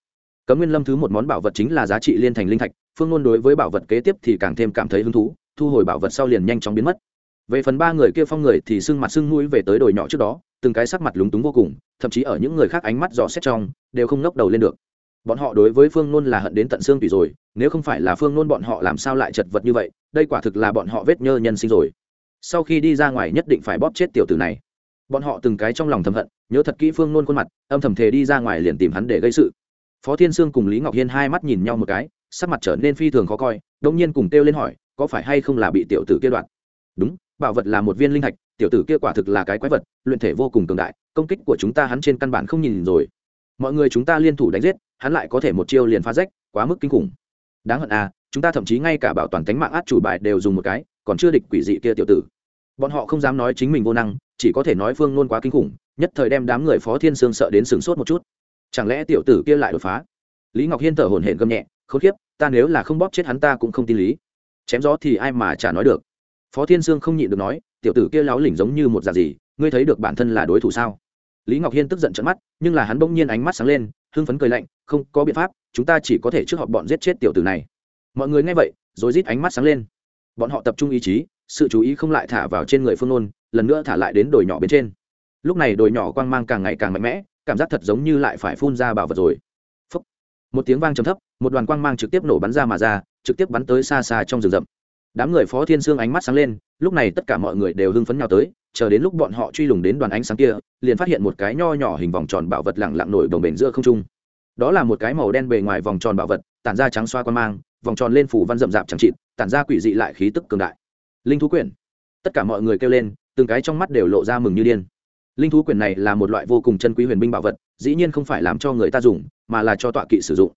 Cấm nguyên lâm thứ một món bảo vật chính là giá trị liên thành linh thạch, phương nôn đối với bảo vật kế tiếp thì càng thêm cảm thấy hứng thú, thu hồi bảo vật sau liền nhanh chóng biến mất về phần ba người kia phong người thì sưng mặt sưng mũi về tới đồi nhỏ trước đó, từng cái sắc mặt lúng túng vô cùng, thậm chí ở những người khác ánh mắt dò xét trong, đều không ngóc đầu lên được. Bọn họ đối với phương nôn là hận đến tận xương tùy rồi, nếu không phải là phương nôn bọn họ làm sao lại chật vật như vậy, đây quả thực là bọn họ vết nhơ nhân sinh rồi. Sau khi đi ra ngoài nhất định phải bóp chết tiểu tử này. Bọn họ từng cái trong lòng thầm hận, nhớ thật kỹ phương nôn khuôn mặt, âm thầm thề đi ra ngoài liền tìm hắn để gây sự. Phó thiên sương cùng lý ngọc hiên hai mắt nhìn nhau một cái, sắc mặt trở nên phi thường khó coi đông nhiên cùng kêu lên hỏi, có phải hay không là bị tiểu tử kia đoạn đúng bảo vật là một viên linh thạch, tiểu tử kia quả thực là cái quái vật, luyện thể vô cùng cường đại, công kích của chúng ta hắn trên căn bản không nhìn rồi. Mọi người chúng ta liên thủ đánh giết, hắn lại có thể một chiêu liền phá rách, quá mức kinh khủng. Đáng hận à chúng ta thậm chí ngay cả bảo toàn tánh mạng át chủ bài đều dùng một cái, còn chưa địch quỷ dị kia tiểu tử. Bọn họ không dám nói chính mình vô năng, chỉ có thể nói phương nôn quá kinh khủng, nhất thời đem đám người phó thiên sương sợ đến sửng sốt một chút. Chẳng lẽ tiểu tử kia lại đột phá? Lý ngọc hiên thở hổn hển gầm nhẹ, khốn kiếp, ta nếu là không bóp chết hắn ta cũng không tin lý. Chém gió thì ai mà chả nói được phó thiên sương không nhịn được nói, tiểu tử kia láo lỉnh giống như một giả gì, ngươi thấy được bản thân là đối thủ sao? Lý ngọc hiên tức giận trận mắt, nhưng là hắn bỗng nhiên ánh mắt sáng lên, hưng phấn cười lạnh, không, có biện pháp, chúng ta chỉ có thể trước họp bọn giết chết tiểu tử này. Mọi người nghe vậy, rồi rít ánh mắt sáng lên. Bọn họ tập trung ý chí, sự chú ý không lại thả vào trên người phương nôn, lần nữa thả lại đến đồi nhỏ bên trên. Lúc này đồi nhỏ quang mang càng ngày càng mạnh mẽ, cảm giác thật giống như lại phải phun ra bảo vật rồi. Phúc. một tiếng vang trầm thấp, một đoàn quang mang trực tiếp nổ bắn ra mà ra, trực tiếp bắn tới xa xa trong rừng rậm đám người phó thiên sương ánh mắt sáng lên, lúc này tất cả mọi người đều hưng phấn nhau tới, chờ đến lúc bọn họ truy lùng đến đoàn ánh sáng kia, liền phát hiện một cái nho nhỏ hình vòng tròn bảo vật lẳng lặng nổi đồng bền giữa không trung. Đó là một cái màu đen bề ngoài vòng tròn bảo vật, tản ra trắng xoa quan mang, vòng tròn lên phủ văn rậm rạp chẳng trịt tản ra quỷ dị lại khí tức cường đại. Linh thú quyển. Tất cả mọi người kêu lên, từng cái trong mắt đều lộ ra mừng như điên. Linh thú quyển này là một loại vô cùng chân quý huyền binh bảo vật, dĩ nhiên không phải làm cho người ta dùng, mà là cho tọa kỵ sử dụng.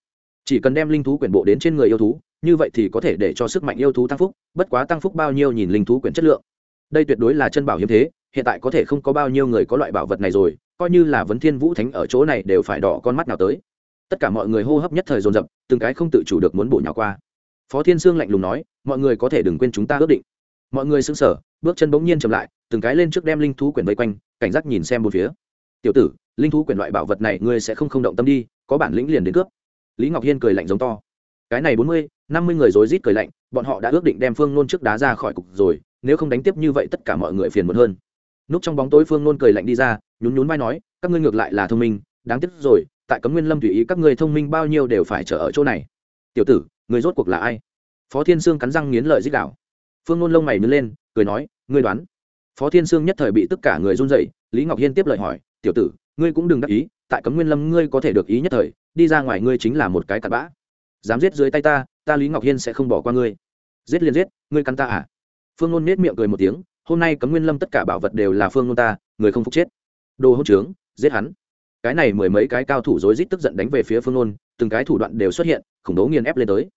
Chỉ cần đem linh thú quyển bộ đến trên người yêu thú như vậy thì có thể để cho sức mạnh yêu thú tăng phúc, bất quá tăng phúc bao nhiêu nhìn linh thú quyển chất lượng. Đây tuyệt đối là chân bảo hiếm thế, hiện tại có thể không có bao nhiêu người có loại bảo vật này rồi, coi như là vấn thiên vũ thánh ở chỗ này đều phải đỏ con mắt nào tới. Tất cả mọi người hô hấp nhất thời dồn dập, từng cái không tự chủ được muốn bổ nhào qua. Phó thiên sương lạnh lùng nói, mọi người có thể đừng quên chúng ta ước định. Mọi người sững sở bước chân bỗng nhiên chậm lại, từng cái lên trước đem linh thú quyển vây quanh, cảnh giác nhìn xem một phía. Tiểu tử, linh thú quyển loại bảo vật này ngươi sẽ không không động tâm đi, có bản lĩnh liền đến cướp. Lý ngọc hiên cười lạnh giống to cái này bốn mươi, năm mươi người rối rít cười lạnh, bọn họ đã ước định đem phương nôn trước đá ra khỏi cục rồi, nếu không đánh tiếp như vậy tất cả mọi người phiền muộn hơn. Núp trong bóng tối phương nôn cười lạnh đi ra, nhún nhún vai nói, các ngươi ngược lại là thông minh, đáng tiếc rồi, tại cấm nguyên lâm tùy ý các ngươi thông minh bao nhiêu đều phải chờ ở chỗ này. Tiểu tử người rốt cuộc là ai? Phó thiên sương cắn răng nghiến lợi dích đạo phương nôn lông mày nứt lên, cười nói, ngươi đoán. Phó thiên sương nhất thời bị tất cả người run dậy lý ngọc hiên tiếp lời hỏi, tiểu tử, ngươi cũng đừng đắc ý, tại cấm nguyên lâm ngươi có thể được ý nhất thời, đi ra ngoài ngươi chính là một cái cặn bã dám giết dưới tay ta ta lý ngọc hiên sẽ không bỏ qua ngươi. Giết liền giết, ngươi cắn ta à? Phương nôn nết miệng cười một tiếng, hôm nay cấm nguyên lâm tất cả bảo vật đều là phương nôn ta, người không phục chết. Đồ hỗn trướng, giết hắn. Cái này mười mấy cái cao thủ rối rít tức giận đánh về phía phương nôn, từng cái thủ đoạn đều xuất hiện, khủng bố nghiền ép lên tới.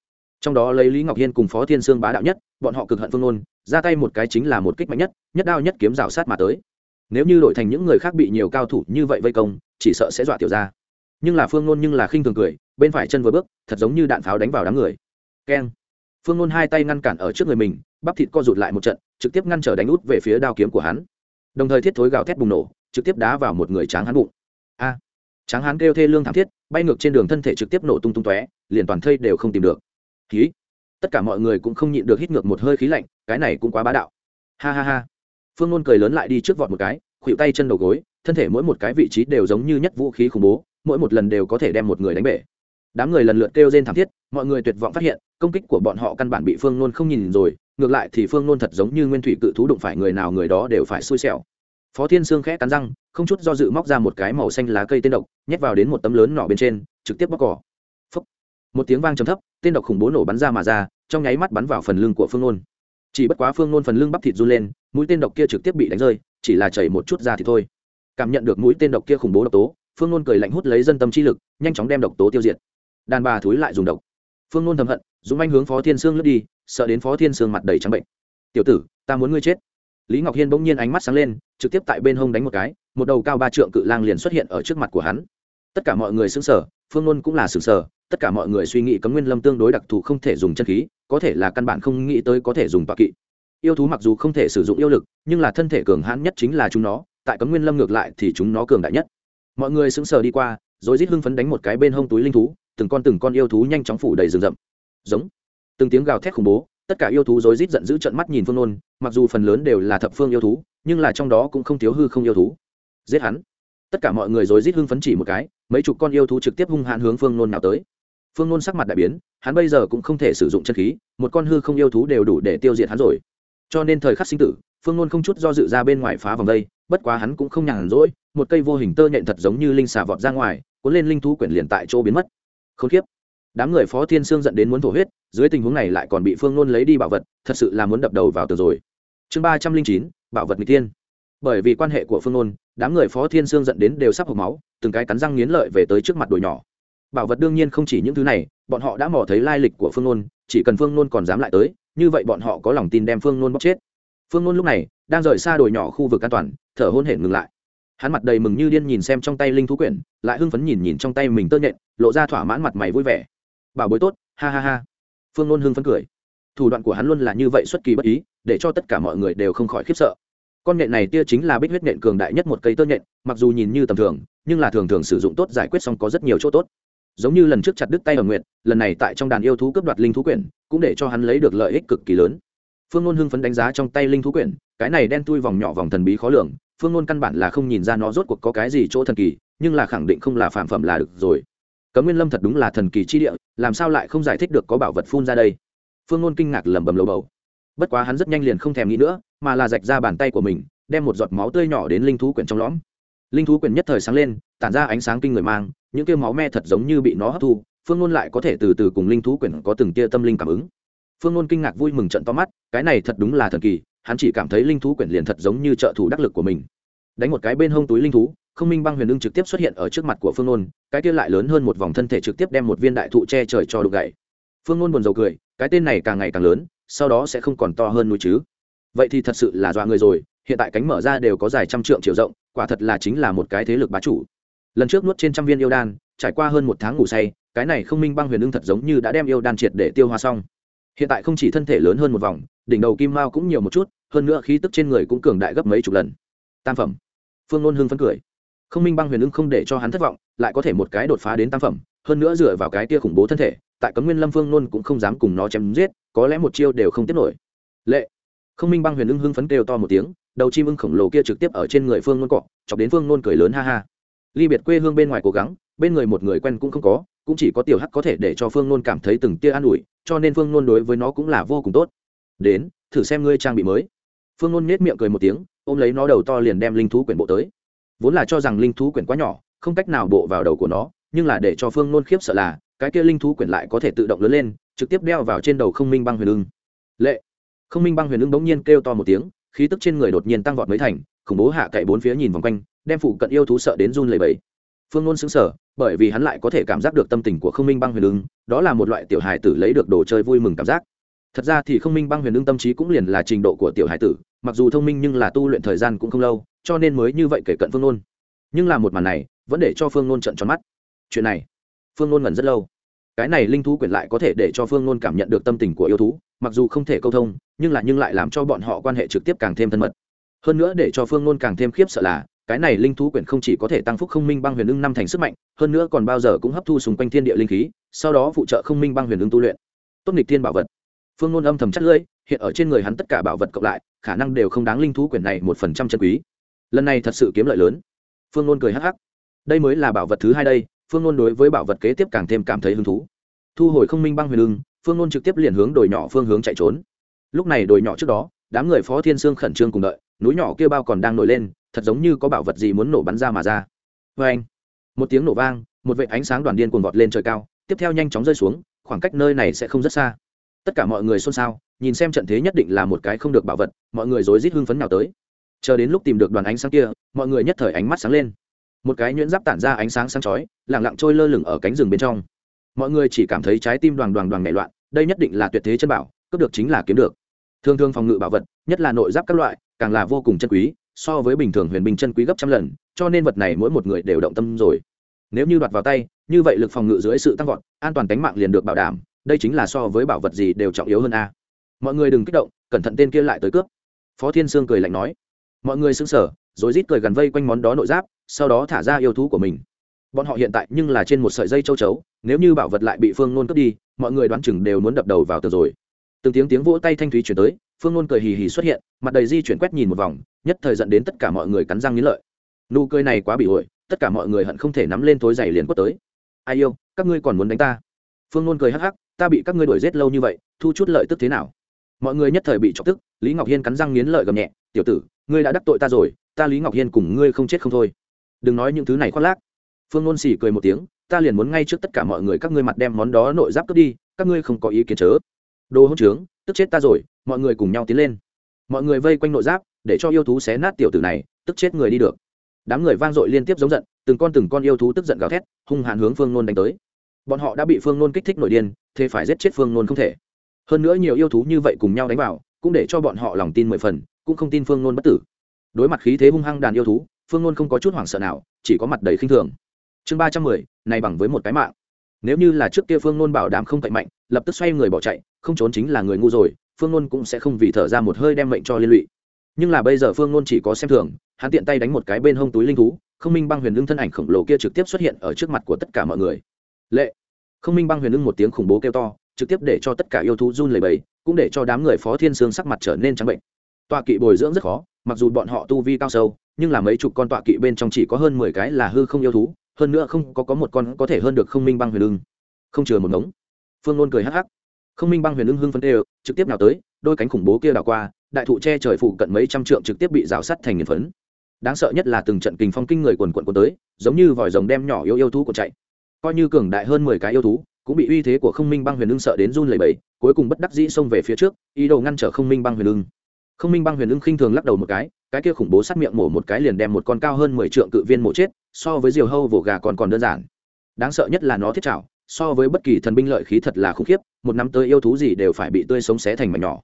Trong đó lấy lý ngọc hiên cùng phó thiên sương bá đạo nhất, bọn họ cực hận phương nôn, ra tay một cái chính là một kích mạnh nhất nhất đao nhất kiếm rào sát mà tới. Nếu như đổi thành những người khác bị nhiều cao thủ như vậy vây công, chỉ sợ sẽ dọa tiểu ra nhưng là phương nôn nhưng là khinh thường cười bên phải chân vừa bước, thật giống như đạn pháo đánh vào đám người. Keng. Phương nôn hai tay ngăn cản ở trước người mình, bắp thịt co rụt lại một trận, trực tiếp ngăn trở đánh út về phía đao kiếm của hắn. Đồng thời thiết thối gào thét bùng nổ, trực tiếp đá vào một người tráng hán bụng. A. Tráng hán kêu thê lương thảm thiết, bay ngược trên đường thân thể trực tiếp nổ tung tung tóe, liền toàn thây đều không tìm được. Khí tất cả mọi người cũng không nhịn được hít ngược một hơi khí lạnh, cái này cũng quá bá đạo. Ha ha ha. Phương nôn cười lớn lại đi trước vọt một cái khuỵu tay chân đầu gối, thân thể mỗi một cái vị trí đều giống như nhất vũ khí khủng bố, mỗi một lần đều có thể đem một người đánh bể đám người lần lượt kêu rên thảm thiết, mọi người tuyệt vọng phát hiện, công kích của bọn họ căn bản bị phương nôn không nhìn rồi, ngược lại thì phương nôn thật giống như nguyên thủy cự thú đụng phải người nào người đó đều phải xui xẻo. Phó thiên sương khẽ cắn răng, không chút do dự móc ra một cái màu xanh lá cây tên độc, nhét vào đến một tấm lớn nỏ bên trên, trực tiếp bóc cỏ. Phúc. một tiếng vang trầm thấp, tên độc khủng bố nổ bắn ra mà ra, trong nháy mắt bắn vào phần lưng của phương nôn. Chỉ bất quá phương nôn phần lưng bắp thịt run lên, mũi tên độc kia trực tiếp bị đánh rơi, chỉ là chảy một chút ra thì thôi. Cảm nhận được mũi tên độc kia khủng bố độc tố, phương nôn cười lạnh hút lấy dân tâm chi lực, nhanh chóng đem độc tố tiêu diệt đàn bà thúi lại dùng độc. Phương nôn thầm hận, dũng anh hướng phó thiên sương lướt đi, sợ đến phó thiên sương mặt đầy trắng bệnh. Tiểu tử, ta muốn ngươi chết. Lý ngọc hiên bỗng nhiên ánh mắt sáng lên, trực tiếp tại bên hông đánh một cái, một đầu cao ba trượng cự lang liền xuất hiện ở trước mặt của hắn. Tất cả mọi người xứng sở phương nôn cũng là xứng sở tất cả mọi người suy nghĩ cấm nguyên lâm tương đối đặc thù không thể dùng chân khí, có thể là căn bản không nghĩ tới có thể dùng bạc kỵ. Yêu thú mặc dù không thể sử dụng yêu lực, nhưng là thân thể cường hãn nhất chính là chúng nó, tại cấm nguyên lâm ngược lại thì chúng nó cường đại nhất. Mọi người sững sờ đi qua, rồi rít hưng phấn đánh một cái bên hông túi linh thú từng con từng con yêu thú nhanh chóng phủ đầy rừng rậm. Giống. Từng tiếng gào thét khủng bố, tất cả yêu thú rối rít giận dữ trận mắt nhìn phương nôn, mặc dù phần lớn đều là thập phương yêu thú, nhưng là trong đó cũng không thiếu hư không yêu thú. Giết hắn. Tất cả mọi người rối rít hưng phấn chỉ một cái, mấy chục con yêu thú trực tiếp hung hãn hướng phương nôn nào tới. Phương nôn sắc mặt đại biến, hắn bây giờ cũng không thể sử dụng chân khí, một con hư không yêu thú đều đủ để tiêu diệt hắn rồi. Cho nên thời khắc sinh tử, phương nôn không chút do dự ra bên ngoài phá vòng đây, bất quá hắn cũng không nhàn rỗi, một cây vô hình tơ nhện thật giống như linh xà vọt ra ngoài, cuốn lên linh thú quyển liền tại chỗ biến mất khốn kiếp đám người phó thiên sương dẫn đến muốn thổ huyết, dưới tình huống này lại còn bị phương nôn lấy đi bảo vật, thật sự là muốn đập đầu vào tờ rồi. Chương ba trăm linh chín, bảo vật n g tiên bởi vì quan hệ của phương nôn, đám người phó thiên sương dẫn đến đều sắp hộp máu, từng cái cắn răng nghiến lợi về tới trước mặt đồi nhỏ. Bảo vật đương nhiên không chỉ những thứ này, bọn họ đã mò thấy lai lịch của phương nôn, chỉ cần phương nôn còn dám lại tới, như vậy bọn họ có lòng tin đem phương nôn bóc chết. Phương nôn lúc này đang rời xa đồi nhỏ khu vực an toàn, thở hôn hển ngừng lại hắn mặt đầy mừng như điên nhìn xem trong tay linh thú quyển, lại hưng phấn nhìn nhìn trong tay mình tơ nhện, lộ ra thỏa mãn mặt mày vui vẻ. Bảo bối tốt, ha ha ha. Phương nôn hưng phấn cười. Thủ đoạn của hắn luôn là như vậy xuất kỳ bất ý, để cho tất cả mọi người đều không khỏi khiếp sợ. Con nhện này tia chính là bích huyết nhện cường đại nhất một cây tơ nhện, mặc dù nhìn như tầm thường, nhưng là thường thường sử dụng tốt giải quyết xong có rất nhiều chỗ tốt. Giống như lần trước chặt đứt tay ở nguyện lần này tại trong đàn yêu thú cướp đoạt linh thú quyển, cũng để cho hắn lấy được lợi ích cực kỳ lớn. Phương nôn hưng phấn đánh giá trong tay linh thú quyển cái này đen tui vòng nhỏ vòng thần bí khó lường, phương ngôn căn bản là không nhìn ra nó rốt cuộc có cái gì chỗ thần kỳ, nhưng là khẳng định không là phạm phẩm là được rồi. Cấm nguyên lâm thật đúng là thần kỳ chi địa, làm sao lại không giải thích được có bảo vật phun ra đây? Phương ngôn kinh ngạc lẩm bẩm lầu bầu. Bất quá hắn rất nhanh liền không thèm nghĩ nữa, mà là rạch ra bàn tay của mình, đem một giọt máu tươi nhỏ đến linh thú quyển trong lõm. Linh thú quyển nhất thời sáng lên, tản ra ánh sáng kinh người mang, những kia máu me thật giống như bị nó hấp thu, phương ngôn lại có thể từ từ cùng linh thú quyển có từng tia tâm linh cảm ứng. Phương ngôn kinh ngạc vui mừng trận to mắt, cái này thật đúng là thần kỳ hắn chỉ cảm thấy linh thú quyển liền thật giống như trợ thủ đắc lực của mình. Đánh một cái bên hông túi linh thú, không minh băng huyền ưng trực tiếp xuất hiện ở trước mặt của phương nôn, cái kia lại lớn hơn một vòng thân thể trực tiếp đem một viên đại thụ che trời cho đục gậy. Phương nôn buồn rầu cười, cái tên này càng ngày càng lớn, sau đó sẽ không còn to hơn núi chứ. Vậy thì thật sự là dọa người rồi, hiện tại cánh mở ra đều có dài trăm trượng chiều rộng, quả thật là chính là một cái thế lực bá chủ. Lần trước nuốt trên trăm viên yêu đan, trải qua hơn một tháng ngủ say, cái này không minh băng huyền ưng thật giống như đã đem yêu đan triệt để tiêu hóa xong. Hiện tại không chỉ thân thể lớn hơn một vòng đỉnh đầu kim mao cũng nhiều một chút, hơn nữa khí tức trên người cũng cường đại gấp mấy chục lần. Tam phẩm. Phương ngôn hưng phấn cười. Không minh băng huyền ưng không để cho hắn thất vọng, lại có thể một cái đột phá đến tam phẩm, hơn nữa dựa vào cái kia khủng bố thân thể, tại cấm nguyên lâm phương nôn cũng không dám cùng nó chém giết, có lẽ một chiêu đều không tiếp nổi. Lệ. Không minh băng huyền ưng hưng phấn kêu to một tiếng, đầu chim ưng khổng lồ kia trực tiếp ở trên người phương nôn cọ, chọc đến phương nôn cười lớn ha ha. Ly biệt quê hương bên ngoài cố gắng, bên người một người quen cũng không có, cũng chỉ có tiểu hắc có thể để cho phương nôn cảm thấy từng tia an ủi, cho nên phương nôn đối với nó cũng là vô cùng tốt đến, thử xem ngươi trang bị mới. Phương nôn nết miệng cười một tiếng, ôm lấy nó đầu to liền đem linh thú quyển bộ tới. Vốn là cho rằng linh thú quyển quá nhỏ, không cách nào bộ vào đầu của nó, nhưng là để cho phương nôn khiếp sợ là, cái kia linh thú quyển lại có thể tự động lớn lên, trực tiếp đeo vào trên đầu không minh băng huyền ưng. Lệ! Không minh băng huyền ưng bỗng nhiên kêu to một tiếng, khí tức trên người đột nhiên tăng vọt mấy thành, khủng bố hạ cậy bốn phía nhìn vòng quanh, đem phụ cận yêu thú sợ đến run lầy bẫy phương nôn xứng sở bởi vì hắn lại có thể cảm giác được tâm tình của không minh băng huyền ưng, đó là một loại tiểu hài tử lấy được đồ chơi vui mừng cảm giác thật ra thì không minh băng huyền ưng tâm trí cũng liền là trình độ của tiểu hải tử, mặc dù thông minh nhưng là tu luyện thời gian cũng không lâu, cho nên mới như vậy kể cận phương nôn. Nhưng là một màn này, vẫn để cho phương nôn trận tròn mắt. Chuyện này, phương nôn ngẩn rất lâu. Cái này linh thú quyển lại có thể để cho phương nôn cảm nhận được tâm tình của yêu thú, mặc dù không thể câu thông, nhưng là nhưng lại làm cho bọn họ quan hệ trực tiếp càng thêm thân mật. Hơn nữa để cho phương nôn càng thêm khiếp sợ là, cái này linh thú quyển không chỉ có thể tăng phúc không minh băng huyền ưng năm thành sức mạnh, hơn nữa còn bao giờ cũng hấp thu xung quanh thiên địa linh khí, sau đó phụ trợ không minh băng huyền ưng tu luyện. Tốt nghịch thiên bảo vật phương ngôn âm thầm chắc lưỡi hiện ở trên người hắn tất cả bảo vật cộng lại khả năng đều không đáng linh thú quyển này một phần trăm chân quý. Lần này thật sự kiếm lợi lớn. Phương ngôn cười hắc hắc. Đây mới là bảo vật thứ hai đây phương ngôn đối với bảo vật kế tiếp càng thêm cảm thấy hứng thú. Thu hồi không minh băng huyền lưng, phương ngôn trực tiếp liền hướng đồi nhỏ phương hướng chạy trốn. Lúc này đồi nhỏ trước đó đám người phó thiên sương khẩn trương cùng đợi núi nhỏ kia bao còn đang nổi lên thật giống như có bảo vật gì muốn nổ bắn ra mà ra. Vê anh một tiếng nổ vang một vệ ánh sáng đoàn điên cuồng vọt lên trời cao tiếp theo nhanh chóng rơi xuống khoảng cách nơi này sẽ không rất xa tất cả mọi người xôn xao, nhìn xem trận thế nhất định là một cái không được bảo vật, mọi người rối rít hưng phấn nào tới. Chờ đến lúc tìm được đoàn ánh sáng kia, mọi người nhất thời ánh mắt sáng lên. Một cái nhuyễn giáp tản ra ánh sáng sáng chói lẳng lặng trôi lơ lửng ở cánh rừng bên trong. Mọi người chỉ cảm thấy trái tim đoàn đoàn đoàn nảy loạn, đây nhất định là tuyệt thế chân bảo, cướp được chính là kiếm được. Thường thường phòng ngự bảo vật, nhất là nội giáp các loại, càng là vô cùng chân quý, so với bình thường huyền binh chân quý gấp trăm lần, cho nên vật này mỗi một người đều động tâm rồi. Nếu như đoạt vào tay, như vậy lực phòng ngự dưới sự tăng vọt, an toàn tính mạng liền được bảo đảm đây chính là so với bảo vật gì đều trọng yếu hơn a. Mọi người đừng kích động, cẩn thận tên kia lại tới cướp. Phó thiên sương cười lạnh nói. Mọi người sững sờ rồi rít cười gần vây quanh món đó nội giáp, sau đó thả ra yêu thú của mình. Bọn họ hiện tại nhưng là trên một sợi dây châu chấu, nếu như bảo vật lại bị phương nôn cướp đi, mọi người đoán chừng đều muốn đập đầu vào tường rồi. Từng tiếng tiếng vỗ tay thanh thúy chuyển tới, phương nôn cười hì hì xuất hiện, mặt đầy di chuyển quét nhìn một vòng, nhất thời dẫn đến tất cả mọi người cắn răng nghiến lợi. Nụ cười này quá bị ổi, tất cả mọi người hận không thể nắm lên thối giày liền quất tới. Ai yêu, các ngươi còn muốn đánh ta? Phương nôn cười hắc hắc ta bị các ngươi đuổi giết lâu như vậy, thu chút lợi tức thế nào? Mọi người nhất thời bị chọc tức, lý ngọc hiên cắn răng nghiến lợi gầm nhẹ, tiểu tử, ngươi đã đắc tội ta rồi, ta lý ngọc hiên cùng ngươi không chết không thôi. Đừng nói những thứ này khoác lác. Phương nôn xỉ cười một tiếng, ta liền muốn ngay trước tất cả mọi người các ngươi mặt đem món đó nội giáp cướp đi, các ngươi không có ý kiến chớ. Đồ hỗn trướng, tức chết ta rồi, mọi người cùng nhau tiến lên. Mọi người vây quanh nội giáp, để cho yêu thú xé nát tiểu tử này, tức chết người đi được. Đám người vang dội liên tiếp giống giận, từng con từng con yêu thú tức giận gào thét, hung hãn hướng phương nôn đánh tới. Bọn họ đã bị phương nôn kích thích nội điên thế phải giết chết phương nôn không thể. Hơn nữa nhiều yêu thú như vậy cùng nhau đánh vào, cũng để cho bọn họ lòng tin mười phần, cũng không tin phương nôn bất tử. Đối mặt khí thế hung hăng đàn yêu thú, phương nôn không có chút hoảng sợ nào, chỉ có mặt đầy khinh thường. Chương ba trăm mười, này bằng với một cái mạng. Nếu như là trước kia phương nôn bảo đảm không cậy mạnh, lập tức xoay người bỏ chạy, không trốn chính là người ngu rồi, phương nôn cũng sẽ không vì thở ra một hơi đem mệnh cho liên lụy. Nhưng là bây giờ phương nôn chỉ có xem thường, hắn tiện tay đánh một cái bên hông túi linh thú, không minh băng huyền lưng thân ảnh khổng lồ kia trực tiếp xuất hiện ở trước mặt của tất cả mọi người. Lệ không minh băng huyền ưng một tiếng khủng bố kêu to, trực tiếp để cho tất cả yêu thú run lầy bầy cũng để cho đám người phó thiên sương sắc mặt trở nên trắng bệnh. Tọa kỵ bồi dưỡng rất khó, mặc dù bọn họ tu vi cao sâu, nhưng là mấy chục con tọa kỵ bên trong chỉ có hơn mười cái là hư không yêu thú, hơn nữa không có có một con có thể hơn được không minh băng huyền ưng. Không chừa một ngống. Phương nôn cười hắc hắc. Không minh băng huyền ưng hưng phân đều, trực tiếp nào tới, đôi cánh khủng bố kia đảo qua, đại thụ che trời phụ cận mấy trăm trượng trực tiếp bị rào sắt thành nghiền phấn. Đáng sợ nhất là từng trận kình phong kinh người quần quận quần tới, giống như vòi rồng đem nhỏ yêu yêu thú của chạy coi như cường đại hơn mười cái yêu thú, cũng bị uy thế của không minh băng huyền ưng sợ đến run lẩy bẩy, cuối cùng bất đắc dĩ xông về phía trước, ý đồ ngăn trở không minh băng huyền ưng. Không minh băng huyền ưng khinh thường lắc đầu một cái cái kia khủng bố sát miệng mổ một cái liền đem một con cao hơn mười trượng cự viên mổ chết, so với diều hâu vồ gà còn còn đơn giản. Đáng sợ nhất là nó thiết trảo, so với bất kỳ thần binh lợi khí thật là khủng khiếp, một năm tới yêu thú gì đều phải bị tươi sống xé thành mảnh nhỏ.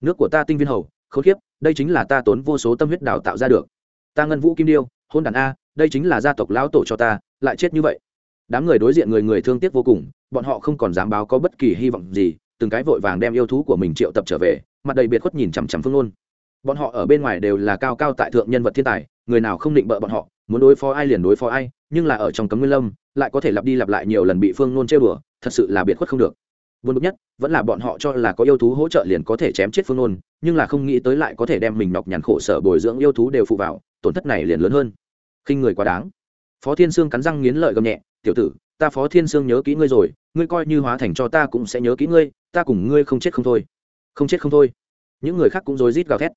Nước của ta tinh viên hầu, khốn khiếp, đây chính là ta tốn vô số tâm huyết đào tạo ra được. Ta ngân vũ kim điêu, hôn đàn a, đây chính là gia tộc lão tổ cho ta, lại chết như vậy đám người đối diện người người thương tiếc vô cùng, bọn họ không còn dám báo có bất kỳ hy vọng gì, từng cái vội vàng đem yêu thú của mình triệu tập trở về, mặt đầy biệt khuất nhìn chằm chằm phương ôn bọn họ ở bên ngoài đều là cao cao tại thượng nhân vật thiên tài, người nào không định bợ bọn họ, muốn đối phó ai liền đối phó ai, nhưng là ở trong cấm nguyên lâm, lại có thể lặp đi lặp lại nhiều lần bị phương nôn chơi bừa thật sự là biệt khuất không được. Vốn bực nhất, vẫn là bọn họ cho là có yêu thú hỗ trợ liền có thể chém chết phương nôn nhưng là không nghĩ tới lại có thể đem mình nhọc nhằn khổ sở bồi dưỡng yêu thú đều phụ vào, tổn thất này liền lớn hơn. Khinh người quá đáng. Phó thiên sương cắn răng nghiến lợi gầm nhẹ tiểu tử, ta phó thiên sương nhớ kỹ ngươi rồi, ngươi coi như hóa thành cho ta cũng sẽ nhớ kỹ ngươi, ta cùng ngươi không chết không thôi. Không chết không thôi. Những người khác cũng rối rít gào thét.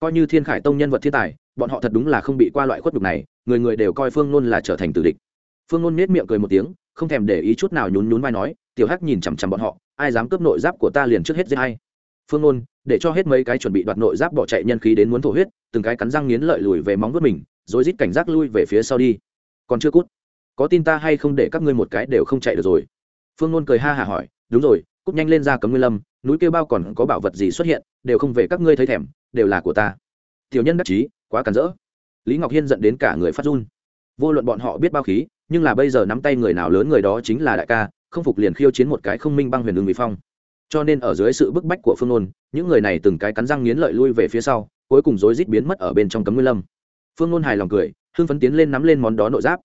Coi như thiên khải tông nhân vật thiên tài, bọn họ thật đúng là không bị qua loại khuất đục này, người người đều coi phương nôn là trở thành tử địch. Phương nôn nết miệng cười một tiếng, không thèm để ý chút nào nhún nhún vai nói, tiểu hắc nhìn chằm chằm bọn họ, ai dám cướp nội giáp của ta liền trước hết giết hay phương nôn, để cho hết mấy cái chuẩn bị đoạt nội giáp bỏ chạy nhân khí đến muốn thổ huyết, từng cái cắn răng nghiến lợi lùi về móng vuốt mình rồi rít cảnh giác lui về phía sau đi. Còn chưa cút có tin ta hay không để các ngươi một cái đều không chạy được rồi? Phương nôn cười ha hả hỏi, đúng rồi, cút nhanh lên ra cấm nguyên lâm, núi kêu bao còn có bảo vật gì xuất hiện, đều không về các ngươi thấy thèm, đều là của ta. Tiểu nhân đắc chí, quá cản rỡ. Lý ngọc hiên dẫn đến cả người phát run. Vô luận bọn họ biết bao khí, nhưng là bây giờ nắm tay người nào lớn người đó chính là đại ca, không phục liền khiêu chiến một cái không minh băng huyền đường mỹ phong. Cho nên ở dưới sự bức bách của phương nôn, những người này từng cái cắn răng nghiến lợi lui về phía sau, cuối cùng rối rít biến mất ở bên trong cấm nguyên lâm. Phương nôn hài lòng cười, hưng phấn tiến lên nắm lên món đó nội giáp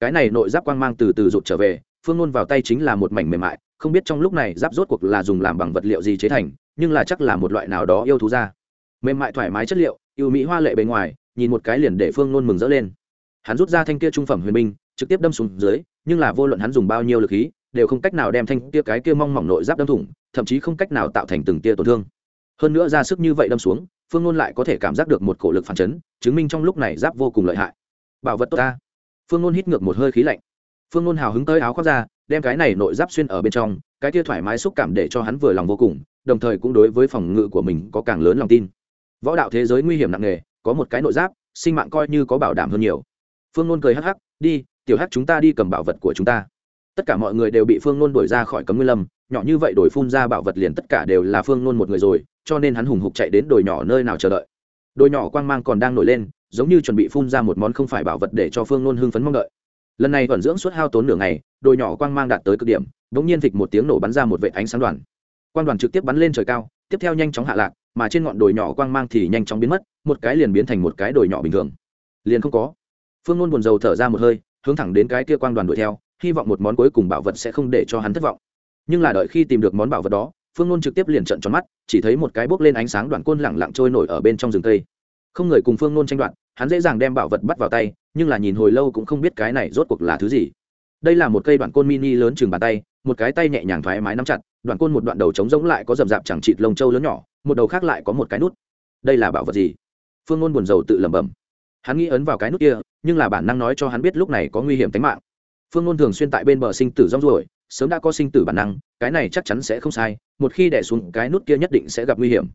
cái này nội giáp quang mang từ từ rụt trở về, phương nôn vào tay chính là một mảnh mềm mại, không biết trong lúc này giáp rốt cuộc là dùng làm bằng vật liệu gì chế thành, nhưng là chắc là một loại nào đó yêu thú ra. Mềm mại thoải mái chất liệu, yêu mỹ hoa lệ bề ngoài, nhìn một cái liền để phương nôn mừng rỡ lên. Hắn rút ra thanh kia trung phẩm huyền binh, trực tiếp đâm xuống dưới, nhưng là vô luận hắn dùng bao nhiêu lực khí, đều không cách nào đem thanh kia cái kia mong mỏng nội giáp đâm thủng, thậm chí không cách nào tạo thành từng tia tổn thương. Hơn nữa ra sức như vậy đâm xuống, phương nôn lại có thể cảm giác được một cổ lực phản chấn, chứng minh trong lúc này giáp vô cùng lợi hại. Bảo vật tốt ta phương nôn hít ngược một hơi khí lạnh. Phương nôn hào hứng tới áo khoác ra, đem cái này nội giáp xuyên ở bên trong, cái kia thoải mái xúc cảm để cho hắn vừa lòng vô cùng, đồng thời cũng đối với phòng ngự của mình có càng lớn lòng tin. Võ đạo thế giới nguy hiểm nặng nề, có một cái nội giáp, sinh mạng coi như có bảo đảm hơn nhiều. Phương nôn cười hắc hắc, đi, tiểu hắc chúng ta đi cầm bảo vật của chúng ta. Tất cả mọi người đều bị phương nôn đuổi ra khỏi cấm nguyên lâm, nhỏ như vậy đổi phun ra bảo vật liền tất cả đều là phương nôn một người rồi, cho nên hắn hùng hục chạy đến đồi nhỏ nơi nào chờ đợi. Đồi nhỏ quang mang còn đang nổi lên giống như chuẩn bị phun ra một món không phải bảo vật để cho phương nôn hưng phấn mong đợi. Lần này thuần dưỡng suốt hao tốn nửa ngày, đồi nhỏ quang mang đạt tới cực điểm đ ỗ n g nhiên thịch một tiếng nổ bắn ra một vệ ánh sáng đoàn. Quang đoàn trực tiếp bắn lên trời cao, tiếp theo nhanh chóng hạ lạc, mà trên ngọn đồi nhỏ quang mang thì nhanh chóng biến mất, một cái liền biến thành một cái đồi nhỏ bình thường. Liền không có. Phương nôn buồn rầu thở ra một hơi, hướng thẳng đến cái kia quang đoàn đuổi theo, hy vọng một món cuối cùng bảo vật sẽ không để cho hắn thất vọng. Nhưng là đợi khi tìm được món bảo vật đó, phương nôn trực tiếp liền trận tròn mắt, chỉ thấy một cái bốc lên ánh sáng đoạn côn lẳng lặng trôi nổi ở bên trong rừng cây. Không người cùng phương nôn tranh đoạn hắn dễ dàng đem bảo vật bắt vào tay, nhưng là nhìn hồi lâu cũng không biết cái này rốt cuộc là thứ gì. Đây là một cây đoạn côn mini lớn chừng bàn tay, một cái tay nhẹ nhàng thoải mái nắm chặt, đoạn côn một đoạn đầu trống rỗng lại có rậm rạp chẳng chịt lông trâu lớn nhỏ, một đầu khác lại có một cái nút. Đây là bảo vật gì? Phương ngôn buồn rầu tự lẩm bẩm. Hắn nghĩ ấn vào cái nút kia, nhưng là bản năng nói cho hắn biết lúc này có nguy hiểm tính mạng. Phương ngôn thường xuyên tại bên bờ sinh tử rong ruổi, sớm đã có sinh tử bản năng, cái này chắc chắn sẽ không sai, một khi đẻ xuống cái nút kia nhất định sẽ gặp nguy hiểm.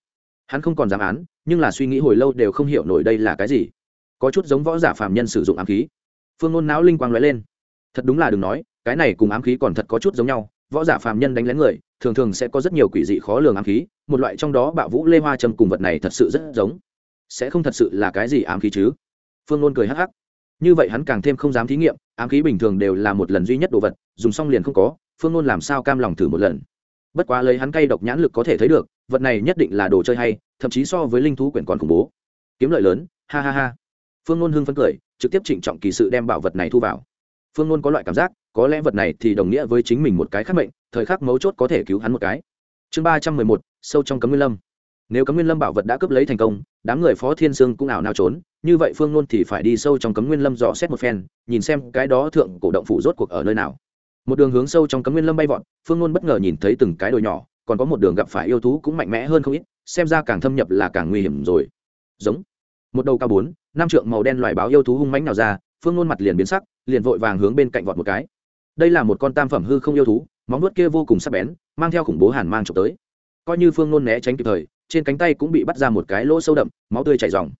Hắn không còn dám án, nhưng là suy nghĩ hồi lâu đều không hiểu nổi đây là cái gì có chút giống võ giả phạm nhân sử dụng ám khí. Phương ngôn não linh quang lóe lên. Thật đúng là đừng nói, cái này cùng ám khí còn thật có chút giống nhau, võ giả phạm nhân đánh lén người, thường thường sẽ có rất nhiều quỷ dị khó lường ám khí, một loại trong đó bạo vũ lê hoa trầm cùng vật này thật sự rất giống. Sẽ không thật sự là cái gì ám khí chứ? Phương ngôn cười hắc hắc. Như vậy hắn càng thêm không dám thí nghiệm, ám khí bình thường đều là một lần duy nhất đồ vật, dùng xong liền không có, phương ngôn làm sao cam lòng thử một lần. Bất quá lấy hắn cay độc nhãn lực có thể thấy được, vật này nhất định là đồ chơi hay, thậm chí so với linh thú quyển còn khủng bố. Kiếm lợi lớn, ha ha ha phương ngôn hưng phấn cười, trực tiếp trịnh trọng kỳ sự đem bảo vật này thu vào. Phương ngôn có loại cảm giác, có lẽ vật này thì đồng nghĩa với chính mình một cái khắc mệnh, thời khắc mấu chốt có thể cứu hắn một cái. Chương ba trăm mười một, sâu trong cấm nguyên lâm. Nếu cấm nguyên lâm bảo vật đã cướp lấy thành công, đám người phó thiên sương cũng ảo nào trốn, như vậy phương nôn thì phải đi sâu trong cấm nguyên lâm dò xét một phen, nhìn xem cái đó thượng cổ động phủ rốt cuộc ở nơi nào. Một đường hướng sâu trong cấm nguyên lâm bay vọt, phương nôn bất ngờ nhìn thấy từng cái đồi nhỏ, còn có một đường gặp phải yêu thú cũng mạnh mẽ hơn không ít, xem ra càng thâm nhập là càng nguy hiểm rồi. Giống một đầu cao bốn, năm trượng màu đen loài báo yêu thú hung mãnh nào ra, phương nôn mặt liền biến sắc, liền vội vàng hướng bên cạnh vọt một cái. Đây là một con tam phẩm hư không yêu thú, móng nuốt kia vô cùng sắc bén, mang theo khủng bố hàn mang trộm tới. Coi như phương nôn né tránh kịp thời, trên cánh tay cũng bị bắt ra một cái lỗ sâu đậm, máu tươi chảy dòng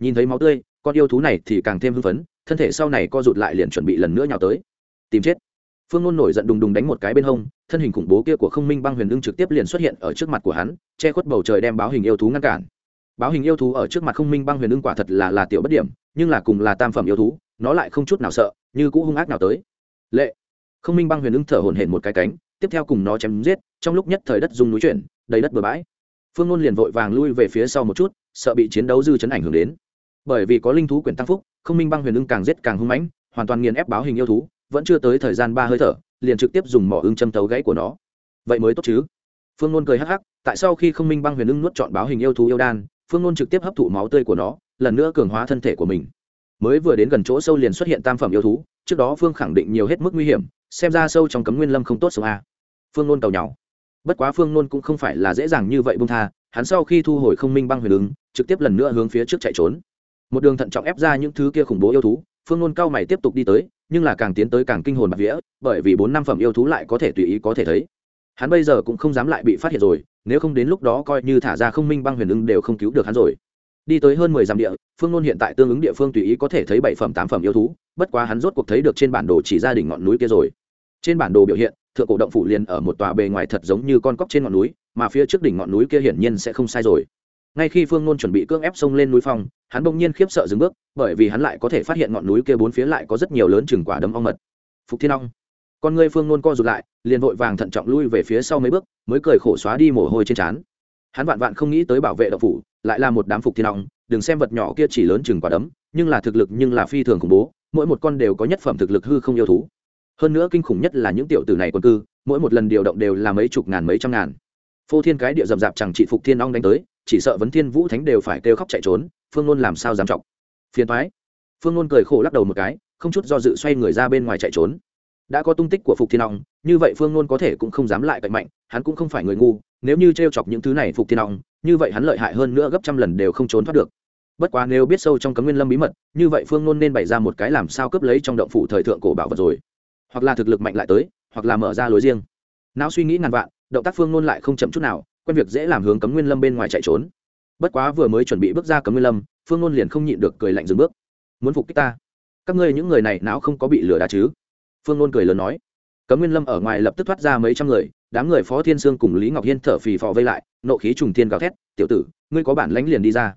nhìn thấy máu tươi, con yêu thú này thì càng thêm hưng phấn, thân thể sau này co rụt lại liền chuẩn bị lần nữa nhào tới. Tìm chết. Phương ngôn nổi giận đùng đùng đánh một cái bên hông, thân hình khủng bố kia của không minh băng huyền ưng trực tiếp liền xuất hiện ở trước mặt của hắn, che khuất bầu trời đem báo hình yêu thú ngăn cản báo hình yêu thú ở trước mặt không minh băng huyền ưng quả thật là là tiểu bất điểm, nhưng là cùng là tam phẩm yêu thú, nó lại không chút nào sợ, như cũ hung ác nào tới. Lệ. Không minh băng huyền ưng thở hổn hển một cái cánh, tiếp theo cùng nó chém giết, trong lúc nhất thời đất dung núi chuyển, đầy đất bừa bãi. Phương ngôn liền vội vàng lui về phía sau một chút, sợ bị chiến đấu dư chấn ảnh hưởng đến. Bởi vì có linh thú quyền tăng phúc, không minh băng huyền ưng càng giết càng hung mãnh, hoàn toàn nghiền ép báo hình yêu thú, vẫn chưa tới thời gian ba hơi thở, liền trực tiếp dùng mỏ ưng châm tấu gãy của nó. Vậy mới tốt chứ. Phương nôn cười hắc hắc, tại sau khi không minh băng huyền ưng nuốt chọn báo hình yêu thú yêu đan phương nôn trực tiếp hấp thụ máu tươi của nó, lần nữa cường hóa thân thể của mình. Mới vừa đến gần chỗ sâu liền xuất hiện tam phẩm yêu thú, trước đó phương khẳng định nhiều hết mức nguy hiểm, xem ra sâu trong cấm nguyên lâm không tốt sống a phương nôn tàu nhau bất quá phương nôn cũng không phải là dễ dàng như vậy bung tha, hắn sau khi thu hồi không minh băng huyền ứng, trực tiếp lần nữa hướng phía trước chạy trốn. Một đường thận trọng ép ra những thứ kia khủng bố yêu thú, phương nôn cao mày tiếp tục đi tới, nhưng là càng tiến tới càng kinh hồn bạc vía, bởi vì bốn năm phẩm yêu thú lại có thể tùy ý có thể thấy. Hắn bây giờ cũng không dám lại bị phát hiện rồi nếu không đến lúc đó coi như thả ra không minh băng huyền ưng đều không cứu được hắn rồi. Đi tới hơn mười dặm địa, phương nôn hiện tại tương ứng địa phương tùy ý có thể thấy bảy phẩm, tám phẩm yêu thú, bất quá hắn rốt cuộc thấy được trên bản đồ chỉ ra đỉnh ngọn núi kia rồi. Trên bản đồ biểu hiện, thượng cổ động phủ liền ở một tòa bề ngoài thật giống như con cóc trên ngọn núi, mà phía trước đỉnh ngọn núi kia hiển nhiên sẽ không sai rồi. Ngay khi phương nôn chuẩn bị cưỡng ép sông lên núi phong, hắn bỗng nhiên khiếp sợ dừng bước, bởi vì hắn lại có thể phát hiện ngọn núi kia bốn phía lại có rất nhiều lớn chừng quả đấm ong mật. Phục thiên ong con ngươi phương nôn co rụt lại, liền vội vàng thận trọng lui về phía sau mấy bước, mới cười khổ xóa đi mồ hôi trên trán. Hắn vạn vạn không nghĩ tới bảo vệ đậu phủ, lại là một đám phục thiên ong, đừng xem vật nhỏ kia chỉ lớn chừng quả đấm, nhưng là thực lực nhưng là phi thường khủng bố, mỗi một con đều có nhất phẩm thực lực hư không yêu thú. Hơn nữa kinh khủng nhất là những tiểu tử này quân cư, mỗi một lần điều động đều là mấy chục ngàn mấy trăm ngàn. Phô thiên cái địa rậm rạp chẳng trị phục thiên long đánh tới, chỉ sợ vấn thiên vũ thánh đều phải kêu khóc chạy trốn, phương nôn làm sao dám trọng phiền thoái phương nôn cười khổ lắc đầu một cái, không chút do dự xoay người ra bên ngoài chạy trốn đã có tung tích của phục thiên long như vậy phương nôn có thể cũng không dám lại cạnh mạnh, hắn cũng không phải người ngu, nếu như t r e o chọc những thứ này phục thiên long như vậy hắn lợi hại hơn nữa gấp trăm lần đều không trốn thoát được. Bất quá nếu biết sâu trong cấm nguyên lâm bí mật, như vậy phương nôn nên bày ra một cái làm sao cướp lấy trong động phủ thời thượng cổ bảo vật rồi. Hoặc là thực lực mạnh lại tới, hoặc là mở ra lối riêng. Não suy nghĩ ngàn vạn, động tác phương nôn lại không chậm chút nào, quen việc dễ làm hướng cấm nguyên lâm bên ngoài chạy trốn. Bất quá vừa mới chuẩn bị bước ra cấm nguyên lâm, phương nôn liền không nhịn được cười lạnh dừng bước. Muốn phục kích ta? Các ngươi những người này não không có bị lừa đá chứ? Phương nôn cười lớn nói, cấm nguyên lâm ở ngoài lập tức thoát ra mấy trăm người, đám người phó thiên sương cùng lý ngọc hiên thở phì phò vây lại, nộ khí trùng thiên gào thét, tiểu tử, ngươi có bản lãnh liền đi ra.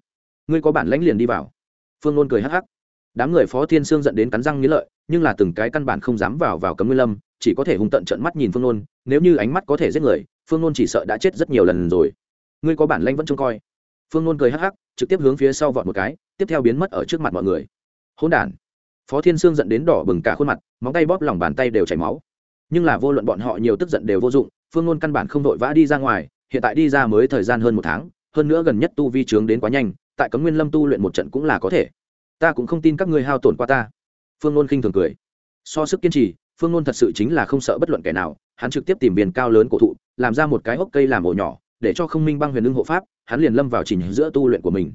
Ngươi có bản lãnh liền đi vào. Phương nôn cười hắc hắc. Đám người phó thiên sương dẫn đến cắn răng nghĩ lợi, nhưng là từng cái căn bản không dám vào vào cấm nguyên lâm, chỉ có thể hung tận trận mắt nhìn phương nôn, nếu như ánh mắt có thể giết người, phương nôn chỉ sợ đã chết rất nhiều lần rồi. Ngươi có bản lãnh vẫn trông coi. Phương nôn cười hắc hắc, trực tiếp hướng phía sau vọt một cái, tiếp theo biến mất ở trước mặt mọi người. Hỗn đản phó thiên sương dẫn đến đỏ bừng cả khuôn mặt, móng tay bóp lòng bàn tay đều chảy máu. Nhưng là vô luận bọn họ nhiều tức giận đều vô dụng, phương ngôn căn bản không vội vã đi ra ngoài, hiện tại đi ra mới thời gian hơn một tháng, hơn nữa gần nhất tu vi trướng đến quá nhanh, tại cấm nguyên lâm tu luyện một trận cũng là có thể. Ta cũng không tin các ngươi hao tổn qua ta. Phương ngôn khinh thường cười. So sức kiên trì, phương ngôn thật sự chính là không sợ bất luận kẻ nào, hắn trực tiếp tìm biển cao lớn cổ thụ, làm ra một cái hốc cây làm ổ nhỏ, để cho không minh băng huyền lưng hộ pháp, hắn liền lâm vào trình giữa tu luyện của mình.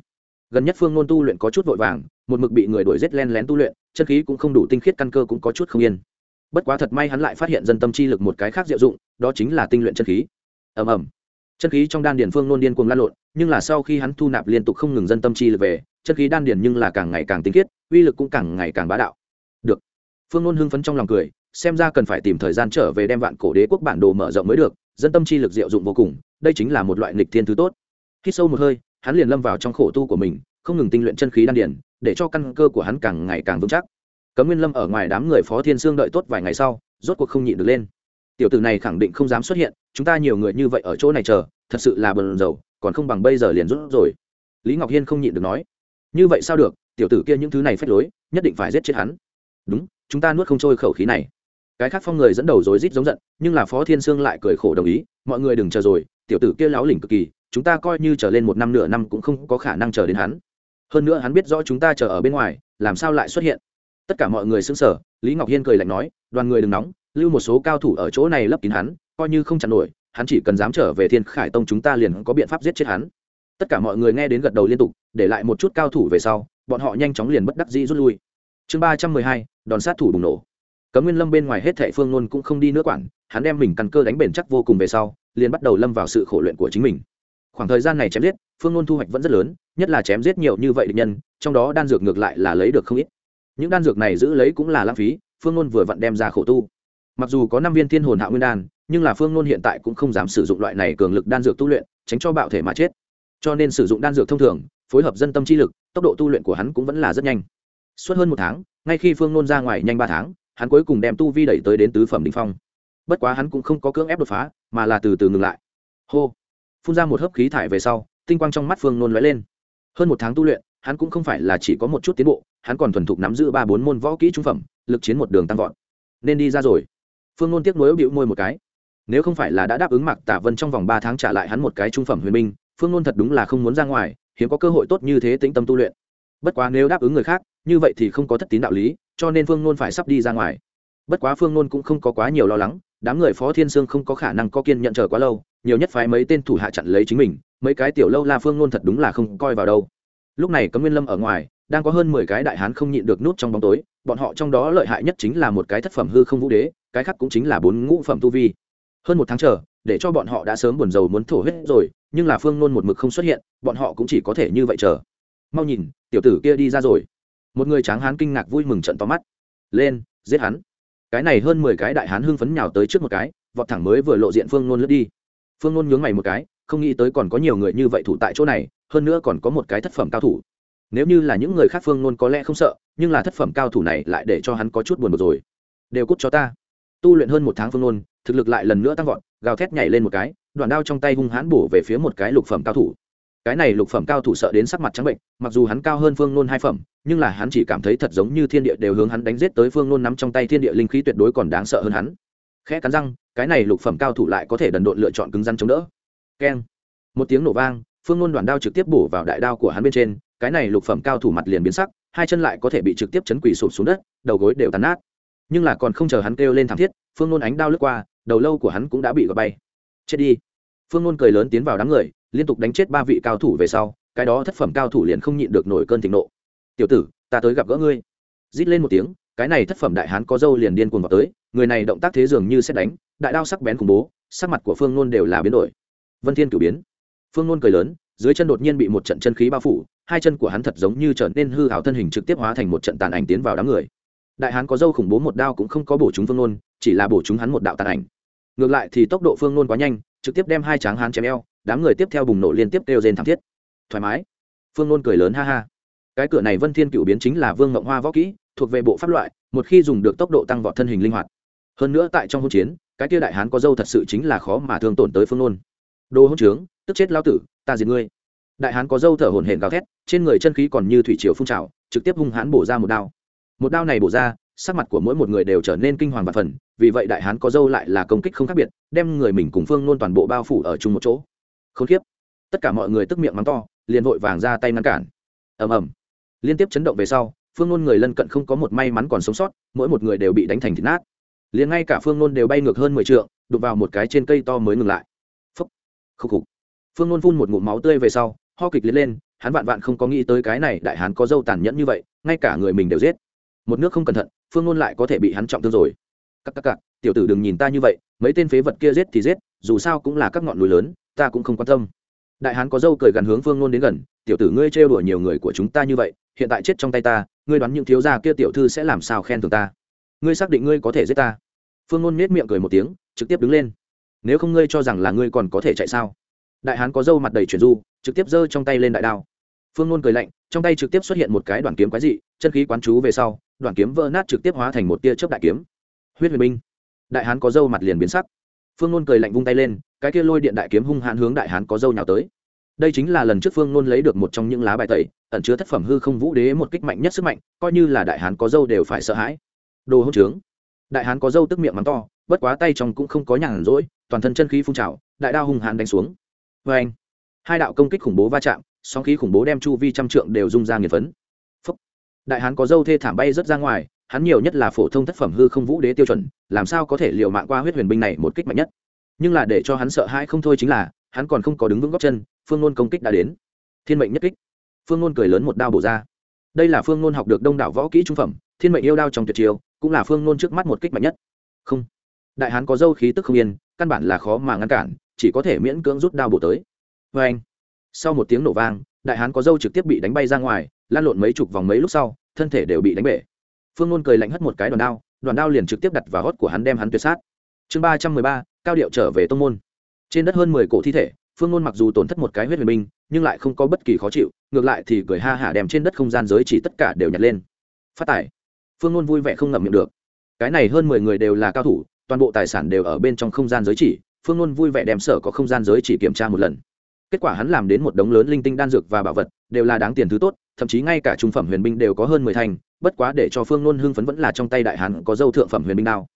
Gần nhất phương ngôn tu luyện có chút vội vàng, một mực bị người đuổi rét len lén tu luyện chân khí cũng không đủ tinh khiết căn cơ cũng có chút không yên. Bất quá thật may hắn lại phát hiện dân tâm chi lực một cái khác diệu dụng, đó chính là tinh luyện chân khí. Ầm ầm. Chân khí trong đan điền phương nôn điên cuồng lan lộn, nhưng là sau khi hắn thu nạp liên tục không ngừng dân tâm chi lực về, chân khí đan điền nhưng là càng ngày càng tinh khiết, uy lực cũng càng ngày càng bá đạo. Được. Phương nôn hưng phấn trong lòng cười, xem ra cần phải tìm thời gian trở về đem vạn cổ đế quốc bản đồ mở rộng mới được, dân tâm chi lực diệu dụng vô cùng, đây chính là một loại nghịch thiên thứ tốt. Khi sâu một hơi, hắn liền lâm vào trong khổ tu của mình, không ngừng tinh luyện chân khí đan điền để cho căn cơ của hắn càng ngày càng vững chắc. Cấm nguyên lâm ở ngoài đám người phó thiên sương đợi tốt vài ngày sau, rốt cuộc không nhịn được lên. Tiểu tử này khẳng định không dám xuất hiện, chúng ta nhiều người như vậy ở chỗ này chờ, thật sự là bần dầu còn không bằng bây giờ liền rút rồi. Lý ngọc hiên không nhịn được nói. Như vậy sao được, tiểu tử kia những thứ này phép lối, nhất định phải giết chết hắn. Đúng, chúng ta nuốt không trôi khẩu khí này. Cái khác phong người dẫn đầu rối rít giống giận, nhưng là phó thiên sương lại cười khổ đồng ý, mọi người đừng chờ rồi, tiểu tử kia láo lỉnh cực kỳ, chúng ta coi như chờ lên một năm nửa năm cũng không có khả năng chờ đến hắn hơn nữa hắn biết rõ chúng ta chờ ở bên ngoài, làm sao lại xuất hiện? Tất cả mọi người xứng sở lý ngọc hiên cười lạnh nói, đoàn người đừng nóng, lưu một số cao thủ ở chỗ này lấp kín hắn, coi như không chặn nổi, hắn chỉ cần dám trở về thiên khải tông chúng ta liền có biện pháp giết chết hắn. Tất cả mọi người nghe đến gật đầu liên tục, để lại một chút cao thủ về sau, bọn họ nhanh chóng liền bất đắc dĩ rút lui. Chương ba trăm mười hai, đòn sát thủ bùng nổ. Cấm nguyên lâm bên ngoài hết thệ phương ngôn cũng không đi nữa quản, hắn đem mình căn cơ đánh bền chắc vô cùng về sau, liền bắt đầu lâm vào sự khổ luyện của chính mình khoảng thời gian này chém giết, phương nôn thu hoạch vẫn rất lớn, nhất là chém giết nhiều như vậy địch nhân, trong đó đan dược ngược lại là lấy được không ít. Những đan dược này giữ lấy cũng là lãng phí, phương nôn vừa vặn đem ra khổ tu. Mặc dù có năm viên thiên hồn hạ nguyên đan, nhưng là phương nôn hiện tại cũng không dám sử dụng loại này cường lực đan dược tu luyện, tránh cho bạo thể mà chết. Cho nên sử dụng đan dược thông thường, phối hợp dân tâm chi lực, tốc độ tu luyện của hắn cũng vẫn là rất nhanh. Suốt hơn một tháng, ngay khi phương nôn ra ngoài nhanh ba tháng, hắn cuối cùng đem tu vi đẩy tới đến tứ phẩm đ ỉ n h phong. Bất quá hắn cũng không có cưỡng ép đột phá, mà là từ từ ngừng lại. Hô phun ra một hớp khí thải về sau, tinh quang trong mắt phương nôn lóe lên. Hơn một tháng tu luyện, hắn cũng không phải là chỉ có một chút tiến bộ, hắn còn thuần thục nắm giữ ba bốn môn võ kỹ trung phẩm, lực chiến một đường tăng vọt. Nên đi ra rồi. Phương nôn tiếc nuối bịu môi một cái. Nếu không phải là đã đáp ứng mặc tả vân trong vòng ba tháng trả lại hắn một cái trung phẩm huyền minh, phương nôn thật đúng là không muốn ra ngoài, hiếm có cơ hội tốt như thế tĩnh tâm tu luyện. Bất quá nếu đáp ứng người khác, như vậy thì không có thất tín đạo lý, cho nên phương nôn phải sắp đi ra ngoài. Bất quá phương nôn cũng không có quá nhiều lo lắng đám người phó thiên sương không có khả năng có kiên nhận chờ quá lâu, nhiều nhất phái mấy tên thủ hạ chặn lấy chính mình, mấy cái tiểu lâu la phương ngôn thật đúng là không coi vào đâu. Lúc này cấm nguyên lâm ở ngoài, đang có hơn mười cái đại hán không nhịn được nút trong bóng tối, bọn họ trong đó lợi hại nhất chính là một cái thất phẩm hư không vũ đế, cái khác cũng chính là bốn ngũ phẩm tu vi. Hơn một tháng chờ, để cho bọn họ đã sớm buồn rầu muốn thổ hết rồi, nhưng là phương nôn một mực không xuất hiện, bọn họ cũng chỉ có thể như vậy chờ. Mau nhìn, tiểu tử kia đi ra rồi. Một người tráng hán kinh ngạc vui mừng trận to mắt. Lên, giết hắn cái này hơn mười cái đại hán hưng phấn nhào tới trước một cái, vọt thẳng mới vừa lộ diện phương nôn lướt đi. Phương nôn nhướng mày một cái, không nghĩ tới còn có nhiều người như vậy thủ tại chỗ này, hơn nữa còn có một cái thất phẩm cao thủ. Nếu như là những người khác phương nôn có lẽ không sợ, nhưng là thất phẩm cao thủ này lại để cho hắn có chút buồn bực rồi. Đều cút cho ta. Tu luyện hơn một tháng phương nôn, thực lực lại lần nữa tăng vọt, gào thét nhảy lên một cái, đoạn đao trong tay hung hãn bổ về phía một cái lục phẩm cao thủ cái này lục phẩm cao thủ sợ đến sắc mặt trắng bệnh, mặc dù hắn cao hơn phương nôn hai phẩm, nhưng là hắn chỉ cảm thấy thật giống như thiên địa đều hướng hắn đánh giết tới phương nôn nắm trong tay thiên địa linh khí tuyệt đối còn đáng sợ hơn hắn. Khẽ cắn răng, cái này lục phẩm cao thủ lại có thể đần độn lựa chọn cứng rắn chống đỡ. Keng. Một tiếng nổ vang, phương nôn đoàn đao trực tiếp bổ vào đại đao của hắn bên trên, cái này lục phẩm cao thủ mặt liền biến sắc, hai chân lại có thể bị trực tiếp chấn quỷ sụp xuống đất, đầu gối đều tàn nát. Nhưng là còn không chờ hắn kêu lên thảm thiết, phương nôn ánh đao lướt qua, đầu lâu của hắn cũng đã bị gọt bay. Chết đi. Phương nôn cười lớn tiến vào đám người liên tục đánh chết ba vị cao thủ về sau, cái đó thất phẩm cao thủ liền không nhịn được nổi cơn thịnh nộ. Tiểu tử, ta tới gặp gỡ ngươi. Rít lên một tiếng, cái này thất phẩm đại hán có dâu liền điên cuồng vào tới, người này động tác thế dường như xét đánh, đại đao sắc bén khủng bố, sắc mặt của phương nôn đều là biến đổi. Vân thiên cử biến. Phương nôn cười lớn, dưới chân đột nhiên bị một trận chân khí bao phủ, hai chân của hắn thật giống như trở nên hư hào thân hình trực tiếp hóa thành một trận tàn ảnh tiến vào đám người. Đại hán có dâu khủng bố một đao cũng không có bổ chúng phương nôn, chỉ là bổ chúng hắn một đạo tàn ảnh. Ngược lại thì tốc độ phương nôn quá nhanh, trực tiếp đem hai tráng hán chém eo đám người tiếp theo bùng nổ liên tiếp kêu rên thảm thiết. Thoải mái. Phương nôn cười lớn ha ha. Cái cửa này vân thiên cựu biến chính là vương ngộng hoa võ kỹ, thuộc về bộ pháp loại, một khi dùng được tốc độ tăng vọt thân hình linh hoạt. Hơn nữa tại trong hỗn chiến, cái kia đại hán có dâu thật sự chính là khó mà thương tổn tới phương nôn. Đồ hỗn trướng, tức chết lao tử, ta diệt ngươi. Đại hán có dâu thở hổn hển gào thét, trên người chân khí còn như thủy triều phun trào, trực tiếp hung hãn bổ ra một đao. Một đao này bổ ra, sắc mặt của mỗi một người đều trở nên kinh hoàng và phần, vì vậy đại hán có dâu lại là công kích không khác biệt, đem người mình cùng phương nôn toàn bộ bao phủ ở chung một chỗ k h ố n kiếp tất cả mọi người tức miệng mắng to, liền vội vàng ra tay ngăn cản. Ầm ầm. Liên tiếp chấn động về sau, phương nôn người lân cận không có một may mắn còn sống sót, mỗi một người đều bị đánh thành thịt nát. Liền ngay cả phương nôn đều bay ngược hơn mười t đụt vào một cái trên cây to mới ngừng lại. Phúc. Khúc khục. Phương nôn phun một ngụm máu tươi về sau, ho kịch liệt lên, hắn vạn vạn không có nghĩ tới cái này đại hán có dâu tàn nhẫn như vậy, ngay cả người mình đều giết. Một nước không cẩn thận, phương nôn lại có thể bị hắn trọng thương rồi. Các các cặc, tiểu tử đừng nhìn ta như vậy, mấy tên phế vật kia giết thì giết, dù sao cũng là các ngọn núi lớn ta cũng không quan tâm. Đại hán có dâu cười gần hướng phương nôn đến gần, tiểu tử ngươi trêu đùa nhiều người của chúng ta như vậy, hiện tại chết trong tay ta, ngươi đoán những thiếu gia kia tiểu thư sẽ làm sao khen thường ta? Ngươi xác định ngươi có thể giết ta? Phương nôn nết miệng cười một tiếng, trực tiếp đứng lên. Nếu không ngươi cho rằng là ngươi còn có thể chạy sao? Đại hán có dâu mặt đầy chuyển du, trực tiếp giơ trong tay lên đại đao. Phương nôn cười lạnh, trong tay trực tiếp xuất hiện một cái đoàn kiếm quái dị, chân khí quán chú về sau đoàn kiếm vỡ nát trực tiếp hóa thành một tia chớp đại kiếm. Huyết huyền binh. Đại hán có dâu mặt liền biến sắc phương nôn cười lạnh vung tay lên, cái kia lôi điện đại kiếm hung hãn hướng đại hán có dâu nhào tới. Đây chính là lần trước phương nôn lấy được một trong những lá bài tẩy, ẩn chứa thất phẩm hư không vũ đế một kích mạnh nhất sức mạnh, coi như là đại hán có dâu đều phải sợ hãi. Đồ hỗn trướng. Đại hán có dâu tức miệng mắng to, bất quá tay trong cũng không có nhàn rỗi, toàn thân chân khí phun trào, đại đao hung hãn đánh xuống. Vê anh hai đạo công kích khủng bố va chạm song khí khủng bố đem chu vi trăm trượng đều rung ra nghiệt phấn. Phúc. đại hán có dâu thê thảm bay rất ra ngoài hắn nhiều nhất là phổ thông tác phẩm hư không vũ đế tiêu chuẩn, làm sao có thể liều mạng qua huyết huyền binh này một kích mạnh nhất? Nhưng là để cho hắn sợ hãi không thôi chính là, hắn còn không có đứng vững góc chân, phương nôn công kích đã đến. Thiên mệnh nhất kích. Phương nôn cười lớn một đao bổ ra. Đây là phương nôn học được đông đảo võ kỹ trung phẩm, thiên mệnh yêu đao trong tuyệt chiêu, cũng là phương nôn trước mắt một kích mạnh nhất. Không. Đại hán có dâu khí tức không yên, căn bản là khó mà ngăn cản, chỉ có thể miễn cưỡng rút đao bổ tới. Vê anh. Sau một tiếng nổ vang, đại hán có dâu trực tiếp bị đánh bay ra ngoài, lan lộn mấy chục vòng mấy lúc sau, thân thể đều bị đánh bể phương ngôn cười lạnh hất một cái đoàn đao đoàn đao liền trực tiếp đặt vào hót của hắn đem hắn tuyệt sát. Chương ba trăm mười ba, cao điệu trở về tông môn. Trên đất hơn mười cổ thi thể, phương ngôn mặc dù tổn thất một cái huyết huyền binh, nhưng lại không có bất kỳ khó chịu, ngược lại thì cười ha hả đem trên đất không gian giới chỉ tất cả đều nhặt lên. Phát tải phương ngôn vui vẻ không ngậm miệng được. Cái này hơn mười người đều là cao thủ, toàn bộ tài sản đều ở bên trong không gian giới chỉ, phương ngôn vui vẻ đem sở có không gian giới chỉ kiểm tra một lần kết quả hắn làm đến một đống lớn linh tinh đan dược và bảo vật, đều là đáng tiền thứ tốt, thậm chí ngay cả trung phẩm huyền binh đều có hơn mười thành, bất quá để cho phương nôn hưng phấn vẫn là trong tay đại hán có dâu thượng phẩm huyền binh đao.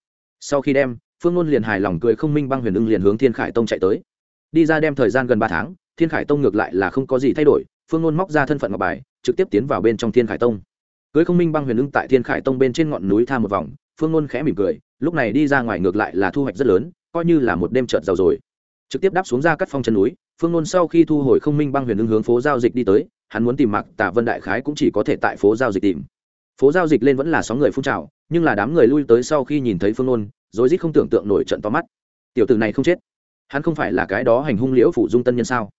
Sau khi đem, phương nôn liền hài lòng cười không minh băng huyền ưng liền hướng thiên khải tông chạy tới. Đi ra đem thời gian gần ba tháng, thiên khải tông ngược lại là không có gì thay đổi, phương nôn móc ra thân phận ngọc bài, trực tiếp tiến vào bên trong thiên khải tông. Cưới không minh băng huyền ưng tại thiên khải tông bên trên ngọn núi tha một vòng, phương nôn khẽ mỉm cười, lúc này đi ra ngoài ngược lại là thu hoạch rất lớn, coi như là một đêm trợt giàu rồi. Trực tiếp đáp xuống ra cắt phong chân núi phương Luân sau khi thu hồi không minh băng huyền ứng hướng phố giao dịch đi tới hắn muốn tìm mặc tả vân đại khái cũng chỉ có thể tại phố giao dịch tìm. Phố giao dịch lên vẫn là sóng người phun trào nhưng là đám người lui tới sau khi nhìn thấy phương Luân, rối rít không tưởng tượng nổi trận to mắt. Tiểu tử này không chết. Hắn không phải là cái đó hành hung liễu phủ dung tân nhân sao?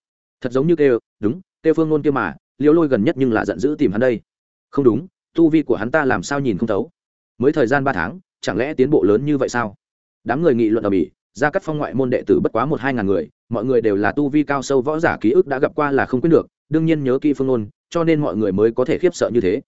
Thật giống như kêu đúng kêu phương Luân kia mà liễu lôi gần nhất nhưng là giận dữ tìm hắn đây. Không đúng tu vi của hắn ta làm sao nhìn không thấu? Mới thời gian ba tháng chẳng lẽ tiến bộ lớn như vậy sao? Đám người nghị luận ở bỉ ra cắt phong ngoại môn đệ tử bất quá một hai ngàn người, mọi người đều là tu vi cao sâu võ giả ký ức đã gặp qua là không quyết được, đương nhiên nhớ kỹ phương ngôn cho nên mọi người mới có thể khiếp sợ như thế.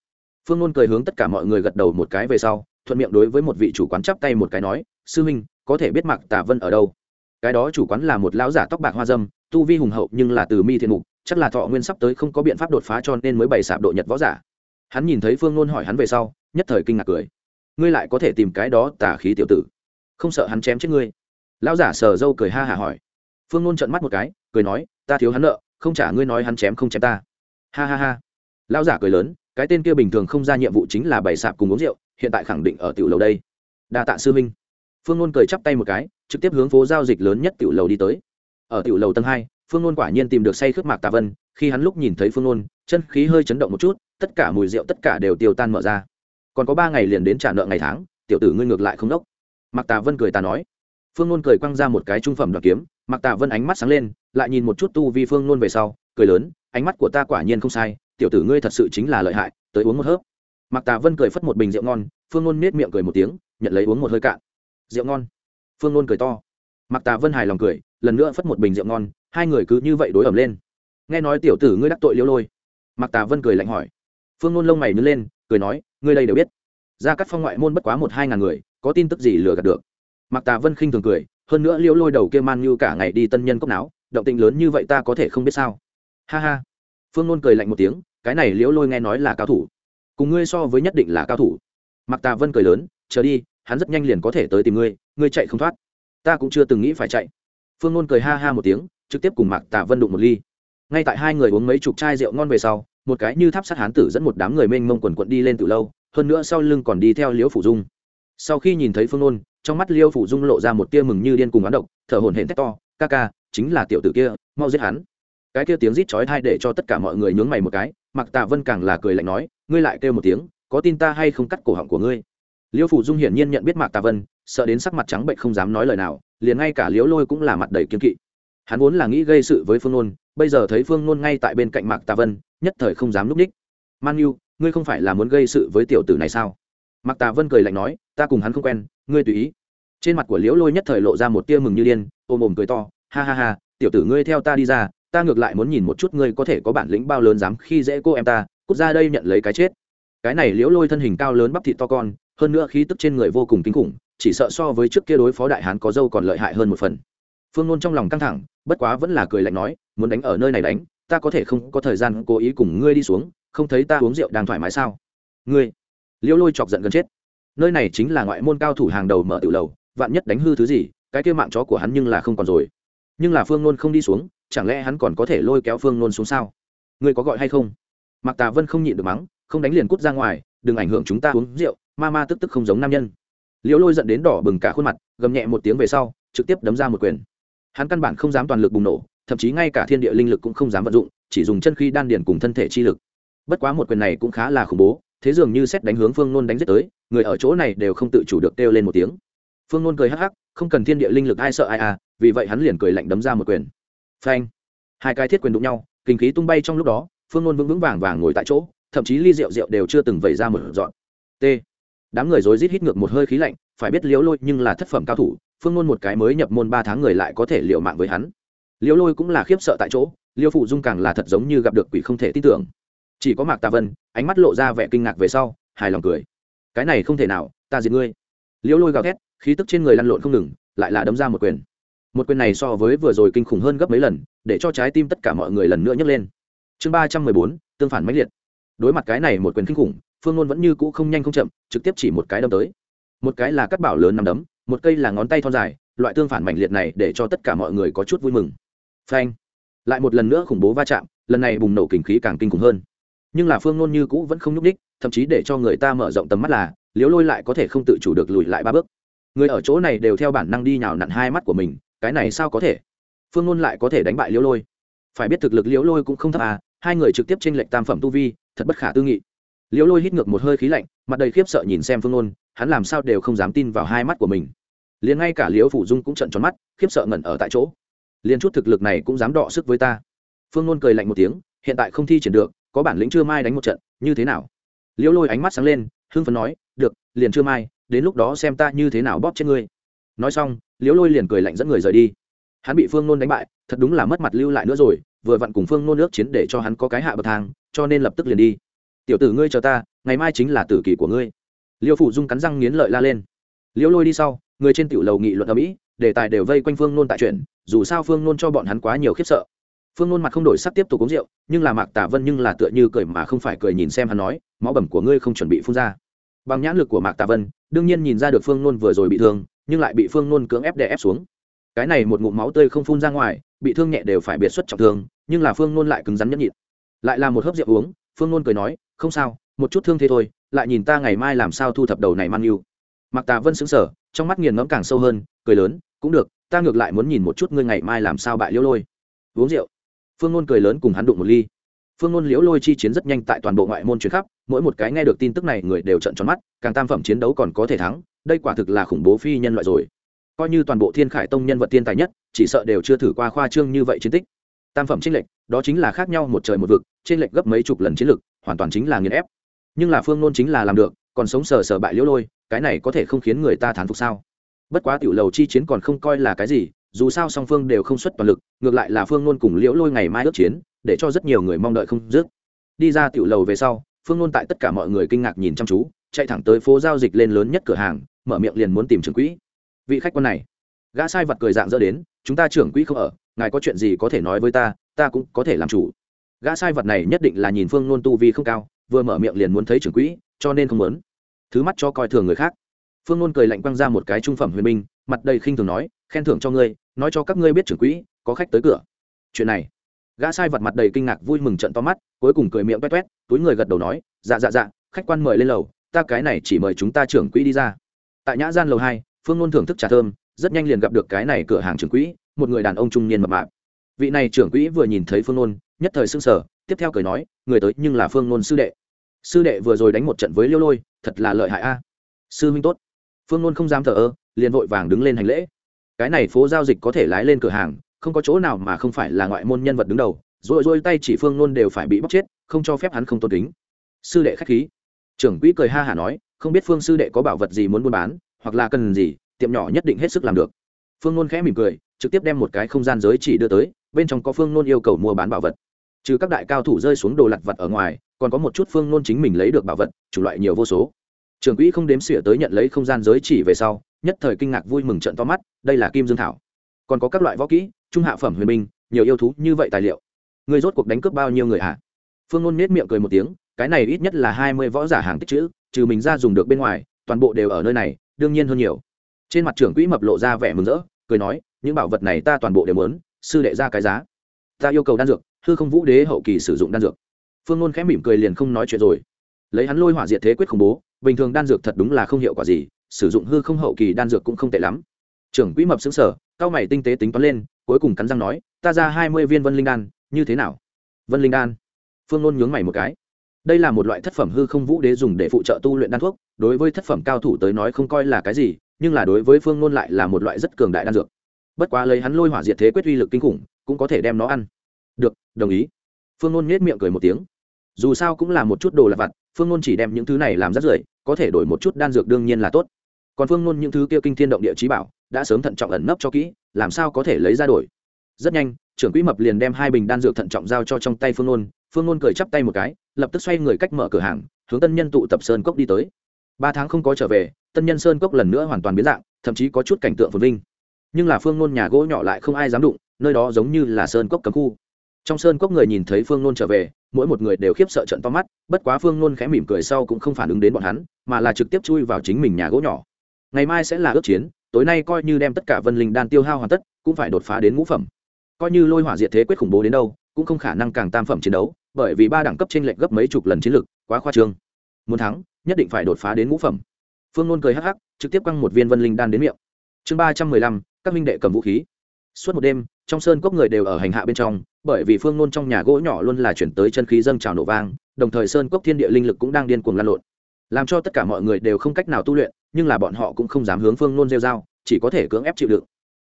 Phương ngôn cười hướng tất cả mọi người gật đầu một cái về sau, thuận miệng đối với một vị chủ quán chắp tay một cái nói, sư minh có thể biết mặc tả vân ở đâu? Cái đó chủ quán là một lão giả tóc bạc hoa dâm, tu vi hùng hậu nhưng là từ mi thiện mục, chắc là thọ nguyên sắp tới không có biện pháp đột phá cho nên mới bày sạp độ nhật võ giả. Hắn nhìn thấy phương ngôn hỏi hắn về sau, nhất thời kinh ngạc cười. Ngươi lại có thể tìm cái đó tả khí tiểu tử. Không sợ hắn chém chết ngươi lão giả sờ dâu cười ha hả hỏi. Phương nôn trận mắt một cái, cười nói, ta thiếu hắn nợ, không trả ngươi nói hắn chém không chém ta. Ha ha ha. Lão giả cười lớn, cái tên kia bình thường không ra nhiệm vụ chính là bày sạp cùng uống rượu, hiện tại khẳng định ở tiểu lầu đây. Đa tạ sư minh phương nôn cười chắp tay một cái, trực tiếp hướng phố giao dịch lớn nhất tiểu lầu đi tới. Ở tiểu lầu tầng hai, phương nôn quả nhiên tìm được say khướp mạc tà vân, khi hắn lúc nhìn thấy phương nôn, chân khí hơi chấn động một chút, tất cả mùi rượu tất cả đều tiêu tan mở ra. Còn có ba ngày liền đến trả nợ ngày tháng, tiểu tử ngươi ngược lại không đốc. Mạc tà vân cười ta nói phương nôn cười quăng ra một cái trung phẩm đoạt kiếm mặc tạ vân ánh mắt sáng lên, lại nhìn một chút tu vi phương nôn về sau, cười lớn, ánh mắt của ta quả nhiên không sai, tiểu tử ngươi thật sự chính là lợi hại, tới uống một hớp. Mặc tạ vân cười phất một bình rượu ngon, phương nôn nết miệng cười một tiếng, nhận lấy uống một hơi cạn. Rượu ngon. Phương nôn cười to. Mặc tạ vân hài lòng cười, lần nữa phất một bình rượu ngon, hai người cứ như vậy đối ẩm lên. Nghe nói tiểu tử ngươi đắc tội liêu lôi. Mặc tà vân cười lạnh hỏi. Phương nôn lông mày nhớ lên, cười nói, ngươi đây đều biết. Ra các phong ngoại môn bất quá một hai ngàn người, có tin tức gì lừa gạt được? Mạc tà vân khinh thường cười, hơn nữa liễu lôi đầu kia man như cả ngày đi tân nhân cốc não động tình lớn như vậy ta có thể không biết sao. Ha ha. Phương nôn cười lạnh một tiếng, cái này liễu lôi nghe nói là cao thủ. Cùng ngươi so với nhất định là cao thủ. Mạc tà vân cười lớn, chờ đi, hắn rất nhanh liền có thể tới tìm ngươi ngươi chạy không thoát. Ta cũng chưa từng nghĩ phải chạy. Phương nôn cười ha ha một tiếng, trực tiếp cùng mạc tà vân đụng một ly. Ngay tại hai người uống mấy chục chai rượu ngon về sau, một cái như tháp sát hán tử dẫn một đám người mênh mông quần quận đi lên từ lâu, hơn nữa sau lưng còn đi theo liễu phủ dung. Sau khi nhìn thấy phương nôn trong mắt liêu phủ dung lộ ra một tia mừng như điên cùng oán độc, thở hổn hển thét to, ca ca, chính là tiểu tử kia, mau giết hắn. Cái kia tiếng rít chói thai để cho tất cả mọi người nhướng mày một cái mặc tạ vân càng là cười lạnh nói, ngươi lại kêu một tiếng, có tin ta hay không cắt cổ họng của ngươi? Liêu phủ dung hiển nhiên nhận biết mạc tạ vân, sợ đến sắc mặt trắng bệnh không dám nói lời nào, liền ngay cả liếu lôi cũng là mặt đầy kiên kỵ. Hắn vốn là nghĩ gây sự với phương nôn, bây giờ thấy phương nôn ngay tại bên cạnh mạc tạ vân, nhất thời không dám núp ních. Man yêu ngươi không phải là muốn gây sự với tiểu tử này sao? Mạc tà vân cười lạnh nói, ta cùng hắn không quen, ngươi tùy ý. Trên mặt của liễu lôi nhất thời lộ ra một tia mừng như điên, ôm ôm cười to, ha ha ha, tiểu tử ngươi theo ta đi ra, ta ngược lại muốn nhìn một chút ngươi có thể có bản lĩnh bao lớn dám khi dễ cô em ta, cút ra đây nhận lấy cái chết. Cái này liễu lôi thân hình cao lớn bắp thịt to con, hơn nữa khí tức trên người vô cùng kinh khủng, chỉ sợ so với trước kia đối phó đại hán có dâu còn lợi hại hơn một phần. Phương nôn trong lòng căng thẳng, bất quá vẫn là cười lạnh nói, muốn đánh ở nơi này đánh, ta có thể không có thời gian cố ý cùng ngươi đi xuống, không thấy ta uống rượu đang thoải mái sao? Ngươi Liêu lôi chọc giận gần chết. Nơi này chính là ngoại môn cao thủ hàng đầu mở tự lầu, vạn nhất đánh hư thứ gì, cái kia mạng chó của hắn nhưng là không còn rồi. Nhưng là phương nôn không đi xuống, chẳng lẽ hắn còn có thể lôi kéo phương nôn xuống sao? Ngươi có gọi hay không? Mạc tà vân không nhịn được mắng, không đánh liền cút ra ngoài, đừng ảnh hưởng chúng ta uống rượu, ma ma tức tức không giống nam nhân. Liễu lôi dẫn đến đỏ bừng cả khuôn mặt, gầm nhẹ một tiếng về sau, trực tiếp đấm ra một quyền. Hắn căn bản không dám toàn lực bùng nổ, thậm chí ngay cả thiên địa linh lực cũng không dám vận dụng, chỉ dùng chân khí đan điền cùng thân thể chi lực. Bất quá một quyền này cũng khá là khủng bố thế dường như xét đánh hướng phương nôn đánh giết tới, người ở chỗ này đều không tự chủ được kêu lên một tiếng. Phương nôn cười hắc hắc, không cần thiên địa linh lực ai sợ ai à vì vậy hắn liền cười lạnh đấm ra một quyền. Phanh. Hai cái thiết quyền đụng nhau, kinh khí tung bay trong lúc đó, phương nôn vững vững vàng vàng ngồi tại chỗ, thậm chí ly rượu rượu đều chưa từng vẩy ra một dọn t. Đám người rối rít hít ngược một hơi khí lạnh, phải biết liễu lôi nhưng là thất phẩm cao thủ, phương nôn một cái mới nhập môn ba tháng người lại có thể liệu mạng với hắn. Liễu lôi cũng là khiếp sợ tại chỗ, liêu phụ dung càng là thật giống như gặp được quỷ không thể tin tưởng chỉ có mạc tà vân, ánh mắt lộ ra vẻ kinh ngạc về sau, hài lòng cười. Cái này không thể nào, ta diệt ngươi. Liễu lôi gào thét, khí tức trên người lăn lộn không ngừng, lại là đấm ra một quyền. Một quyền này so với vừa rồi kinh khủng hơn gấp mấy lần, để cho trái tim tất cả mọi người lần nữa nhấc lên. Chương ba trăm mười bốn, tương phản mãnh liệt. Đối mặt cái này một quyền kinh khủng, phương ngôn vẫn như cũ không nhanh không chậm, trực tiếp chỉ một cái đâm tới. Một cái là cắt bảo lớn nằm đấm, một cây là ngón tay thon dài, loại tương phản mãnh liệt này để cho tất cả mọi người có chút vui mừng. Phanh. Lại một lần nữa khủng bố va chạm, lần này bùng nổ kinh khí càng kinh khủng hơn nhưng là phương nôn như cũ vẫn không nhúc đích thậm chí để cho người ta mở rộng tầm mắt là liếu lôi lại có thể không tự chủ được lùi lại ba bước. Người ở chỗ này đều theo bản năng đi nhào nặn hai mắt của mình cái này sao có thể? Phương nôn lại có thể đánh bại liễu lôi. Phải biết thực lực liễu lôi cũng không thấp à hai người trực tiếp tranh lệch tam phẩm tu vi thật bất khả tư nghị. Liễu lôi hít ngược một hơi khí lạnh mặt đầy khiếp sợ nhìn xem phương nôn, hắn làm sao đều không dám tin vào hai mắt của mình. Liền ngay cả liễu phủ dung cũng trận tròn mắt khiếp sợ ngẩn ở tại chỗ. Liền chút thực lực này cũng dám đọ sức với ta. Phương nôn cười lạnh một tiếng hiện tại không thi triển được có bản lĩnh chưa mai đánh một trận, như thế nào? Liễu lôi ánh mắt sáng lên, hưng phấn nói, được, liền chưa mai, đến lúc đó xem ta như thế nào bóp chết ngươi. Nói xong, liễu lôi liền cười lạnh dẫn người rời đi. Hắn bị phương nôn đánh bại, thật đúng là mất mặt lưu lại nữa rồi, vừa vặn cùng phương nôn nước chiến để cho hắn có cái hạ bậc thang, cho nên lập tức liền đi. Tiểu tử ngươi chờ ta, ngày mai chính là tử kỷ của ngươi. Liêu phủ dung cắn răng nghiến lợi la lên. Liễu lôi đi sau, người trên tiểu lầu nghị luận ở mỹ đề tài đều vây quanh phương nôn tại chuyện, dù sao phương nôn cho bọn hắn quá nhiều khiếp sợ phương nôn mặt không đổi sắc tiếp tục uống rượu, nhưng là mạc tả vân nhưng là tựa như cười mà không phải cười nhìn xem hắn nói, máu bầm của ngươi không chuẩn bị phun ra. Bằng nhãn lực của mạc tả vân, đương nhiên nhìn ra được phương nôn vừa rồi bị thương, nhưng lại bị phương nôn cưỡng ép đè ép xuống. Cái này một ngụm máu tươi không phun ra ngoài, bị thương nhẹ đều phải biệt xuất trọng thương, nhưng là phương nôn lại cứng rắn nhẫn nhịn. Lại là một hớp rượu uống, phương nôn cười nói, không sao, một chút thương thế thôi, lại nhìn ta ngày mai làm sao thu thập đầu này mang yêu. Mạc tà vân xứng sở trong mắt nghiền ngẫm càng sâu hơn, cười lớn, cũng được, ta ngược lại muốn nhìn một chút ngươi ngày mai làm sao bại liêu lôi. Uống rượu phương nôn cười lớn cùng hắn đụng một ly. Phương nôn liễu lôi chi chiến rất nhanh tại toàn bộ ngoại môn chuyến khắp, mỗi một cái nghe được tin tức này người đều trận tròn mắt, càng tam phẩm chiến đấu còn có thể thắng, đây quả thực là khủng bố phi nhân loại rồi. Coi như toàn bộ thiên khải tông nhân vật thiên tài nhất, chỉ sợ đều chưa thử qua khoa trương như vậy chiến tích. Tam phẩm tranh lệch, đó chính là khác nhau một trời một vực trên lệch gấp mấy chục lần chiến lực hoàn toàn chính là nghiền ép. Nhưng là phương nôn chính là làm được, còn sống sờ sờ bại liễu lôi, cái này có thể không khiến người ta thán phục sao? Bất quá tiểu lầu chi chiến còn không coi là cái gì dù sao song phương đều không xuất toàn lực, ngược lại là phương nôn cùng liễu lôi ngày mai ước chiến, để cho rất nhiều người mong đợi không dứt. Đi ra tiểu lầu về sau, phương nôn tại tất cả mọi người kinh ngạc nhìn chăm chú, chạy thẳng tới phố giao dịch lên lớn nhất cửa hàng, mở miệng liền muốn tìm trưởng quỹ. Vị khách quan này, gã sai vật cười dạng dỡ đến, chúng ta trưởng quỹ không ở, ngài có chuyện gì có thể nói với ta ta cũng có thể làm chủ. Gã sai vật này nhất định là nhìn phương nôn tu vi không cao, vừa mở miệng liền muốn thấy trưởng quỹ, cho nên không muốn. Thứ mắt cho coi thường người khác. Phương nôn cười lạnh quăng ra một cái trung phẩm huyền binh, mặt đầy khinh thường nói khen thưởng cho ngươi, nói cho các ngươi biết trưởng quỹ, có khách tới cửa. Chuyện này, gã sai vật mặt đầy kinh ngạc vui mừng trận to mắt, cuối cùng cười miệng toét toét túi người gật đầu nói dạ dạ dạ khách quan mời lên lầu, ta cái này chỉ mời chúng ta trưởng quỹ đi ra. Tại nhã gian lầu hai, phương luôn thưởng thức trà thơm, rất nhanh liền gặp được cái này cửa hàng trưởng quỹ, một người đàn ông trung niên mập mạp. Vị này trưởng quỹ vừa nhìn thấy phương nôn nhất thời s ư n g sở tiếp theo cười nói, người tới nhưng là phương nôn sư đệ. Sư đệ vừa rồi đánh một trận với liêu lôi, thật là lợi hại a. Sư huynh tốt. Phương nôn không dám thờ ơ, liền vội vàng đứng lên hành lễ cái này phố giao dịch có thể lái lên cửa hàng, không có chỗ nào mà không phải là ngoại môn nhân vật đứng đầu, rồi rồi tay chỉ phương nôn đều phải bị bóc chết, không cho phép hắn không tôn kính. Sư đệ k h á c h khí. Trưởng quỹ cười ha hả nói, không biết phương sư đệ có bảo vật gì muốn buôn bán, hoặc là cần gì, tiệm nhỏ nhất định hết sức làm được. Phương nôn khẽ mỉm cười, trực tiếp đem một cái không gian giới chỉ đưa tới, bên trong có phương nôn yêu cầu mua bán bảo vật. Trừ các đại cao thủ rơi xuống đồ lặt vặt ở ngoài, còn có một chút phương nôn chính mình lấy được bảo vật chủ loại nhiều vô số. Trưởng quỹ không đếm xỉa tới nhận lấy không gian giới chỉ về sau nhất thời kinh ngạc vui mừng trận to mắt, đây là kim dương thảo. Còn có các loại võ kỹ, trung hạ phẩm huyền minh nhiều yêu thú như vậy tài liệu. Người rốt cuộc đánh cướp bao nhiêu người hả? À? phương nôn nết miệng cười một tiếng, cái này ít nhất là hai mươi võ giả hàng tích chữ, trừ mình ra dùng được bên ngoài, toàn bộ đều ở nơi này, đương nhiên hơn nhiều. Trên mặt trưởng quỹ mập lộ ra vẻ mừng rỡ, cười nói, những bảo vật này ta toàn bộ đều muốn, sư đệ ra cái giá. Ta yêu cầu đan dược, hư không vũ đế hậu kỳ sử dụng đan dược. Phương ngôn khẽ mỉm cười liền không nói chuyện rồi. Lấy hắn lôi hỏa diệt thế quyết khủng bố, bình thường đan dược thật đúng là không hiệu quả gì sử dụng hư không hậu kỳ đan dược cũng không tệ lắm. Trưởng quỹ mập xứng sở cao mày tinh tế tính toán lên, cuối cùng cắn răng nói, ta ra hai mươi viên vân linh đan, như thế nào? Vân linh đan? Phương nôn nhướng mày một cái. Đây là một loại thất phẩm hư không vũ đế dùng để phụ trợ tu luyện đan thuốc, đối với thất phẩm cao thủ tới nói không coi là cái gì, nhưng là đối với phương nôn lại là một loại rất cường đại đan dược. Bất quá lấy hắn lôi hỏa diệt thế quyết uy lực kinh khủng, cũng có thể đem nó ăn. Được, đồng ý. Phương nôn nhét miệng cười một tiếng. Dù sao cũng là một chút đồ lặt vặt, phương nôn chỉ đem những thứ này làm rất rưởi, có thể đổi một chút đan dược đương nhiên là tốt còn phương nôn những thứ kia kinh thiên động địa trí bảo đã sớm thận trọng ẩn nấp cho kỹ, làm sao có thể lấy ra đổi? Rất nhanh, trưởng quỹ mập liền đem hai bình đan dược thận trọng giao cho trong tay phương nôn phương nôn cười chắp tay một cái, lập tức xoay người cách mở cửa hàng, hướng tân nhân tụ tập sơn cốc đi tới. Ba tháng không có trở về, tân nhân sơn cốc lần nữa hoàn toàn biến dạng, thậm chí có chút cảnh tượng phồn vinh. Nhưng là phương nôn nhà gỗ nhỏ lại không ai dám đụng, nơi đó giống như là sơn cốc cấm khu. Trong sơn cốc người nhìn thấy phương nôn trở về, mỗi một người đều khiếp sợ trận to mắt, bất quá phương nôn khẽ mỉm cười sau cũng không phản ứng đến bọn hắn, mà là trực tiếp chui vào chính mình nhà gỗ nhỏ ngày mai sẽ là ước chiến, tối nay coi như đem tất cả vân linh đan tiêu hao hoàn tất, cũng phải đột phá đến ngũ phẩm. Coi như lôi hỏa diệt thế quyết khủng bố đến đâu, cũng không khả năng càng tam phẩm chiến đấu, bởi vì ba đẳng cấp t r ê n lệch gấp mấy chục lần chiến lược quá khoa trương. Muốn thắng, nhất định phải đột phá đến ngũ phẩm. Phương nôn cười hắc hắc, trực tiếp quăng một viên vân linh đan đến miệng. Chương ba trăm mười lăm, các minh đệ cầm vũ khí. Suốt một đêm, trong sơn cốc người đều ở hành hạ bên trong, bởi vì phương nôn trong nhà gỗ nhỏ luôn là chuyển tới chân khí dâng trào nổ vang, đồng thời sơn cốc thiên địa linh lực cũng đang điên cuồng lan lộn. Làm cho tất cả mọi người đều không cách nào tu luyện nhưng là bọn họ cũng không dám hướng phương nôn rêu dao chỉ có thể cưỡng ép chịu đựng.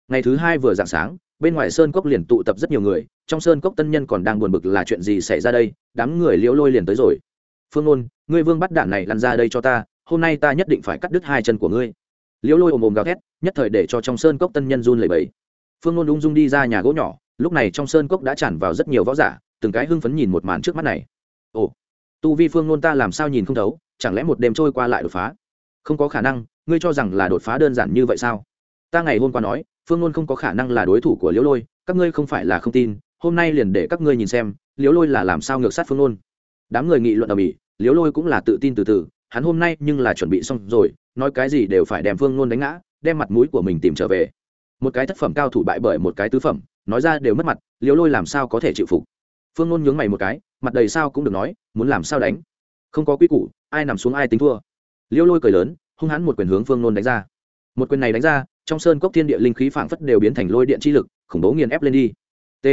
Ngày thứ hai vừa dạng sáng bên ngoài sơn cốc liền tụ tập rất nhiều người trong sơn cốc tân nhân còn đang buồn bực là chuyện gì xảy ra đây đám người liễu lôi liền tới rồi. Phương nôn, ngươi vương bắt đạn này lăn ra đây cho ta hôm nay ta nhất định phải cắt đứt hai chân của ngươi. Liễu lôi ồm ồm gào thét nhất thời để cho trong sơn cốc tân nhân run lẩy bẩy. Phương nôn ung dung đi ra nhà gỗ nhỏ lúc này trong sơn cốc đã tràn vào rất nhiều võ giả từng cái hưng phấn nhìn một màn trước mắt này. Ồ tu vi phương nôn ta làm sao nhìn không thấu chẳng lẽ một đêm trôi qua lại đột phá? Không có khả năng, ngươi cho rằng là đột phá đơn giản như vậy sao? Ta ngày hôm qua nói, phương luôn không có khả năng là đối thủ của liễu lôi, các ngươi không phải là không tin, hôm nay liền để các ngươi nhìn xem, Liễu lôi là làm sao ngược sát phương luôn đám người nghị luận ở mỹ, Liễu lôi cũng là tự tin từ từ, hắn hôm nay nhưng là chuẩn bị xong rồi, nói cái gì đều phải đem phương luôn đánh ngã, đem mặt mũi của mình tìm trở về. Một cái thất phẩm cao thủ bại bởi một cái tứ phẩm, nói ra đều mất mặt, Liễu lôi làm sao có thể chịu phục? Phương luôn nhướng mày một cái, mặt đầy sao cũng được nói, muốn làm sao đánh? Không có quy củ, ai nằm xuống ai tính thua liêu lôi cười lớn, hung hãn một quyền hướng phương nôn đánh ra. Một quyền này đánh ra, trong sơn cốc thiên địa linh khí phảng phất đều biến thành lôi điện chi lực, khủng bố nghiền ép lên đi. T.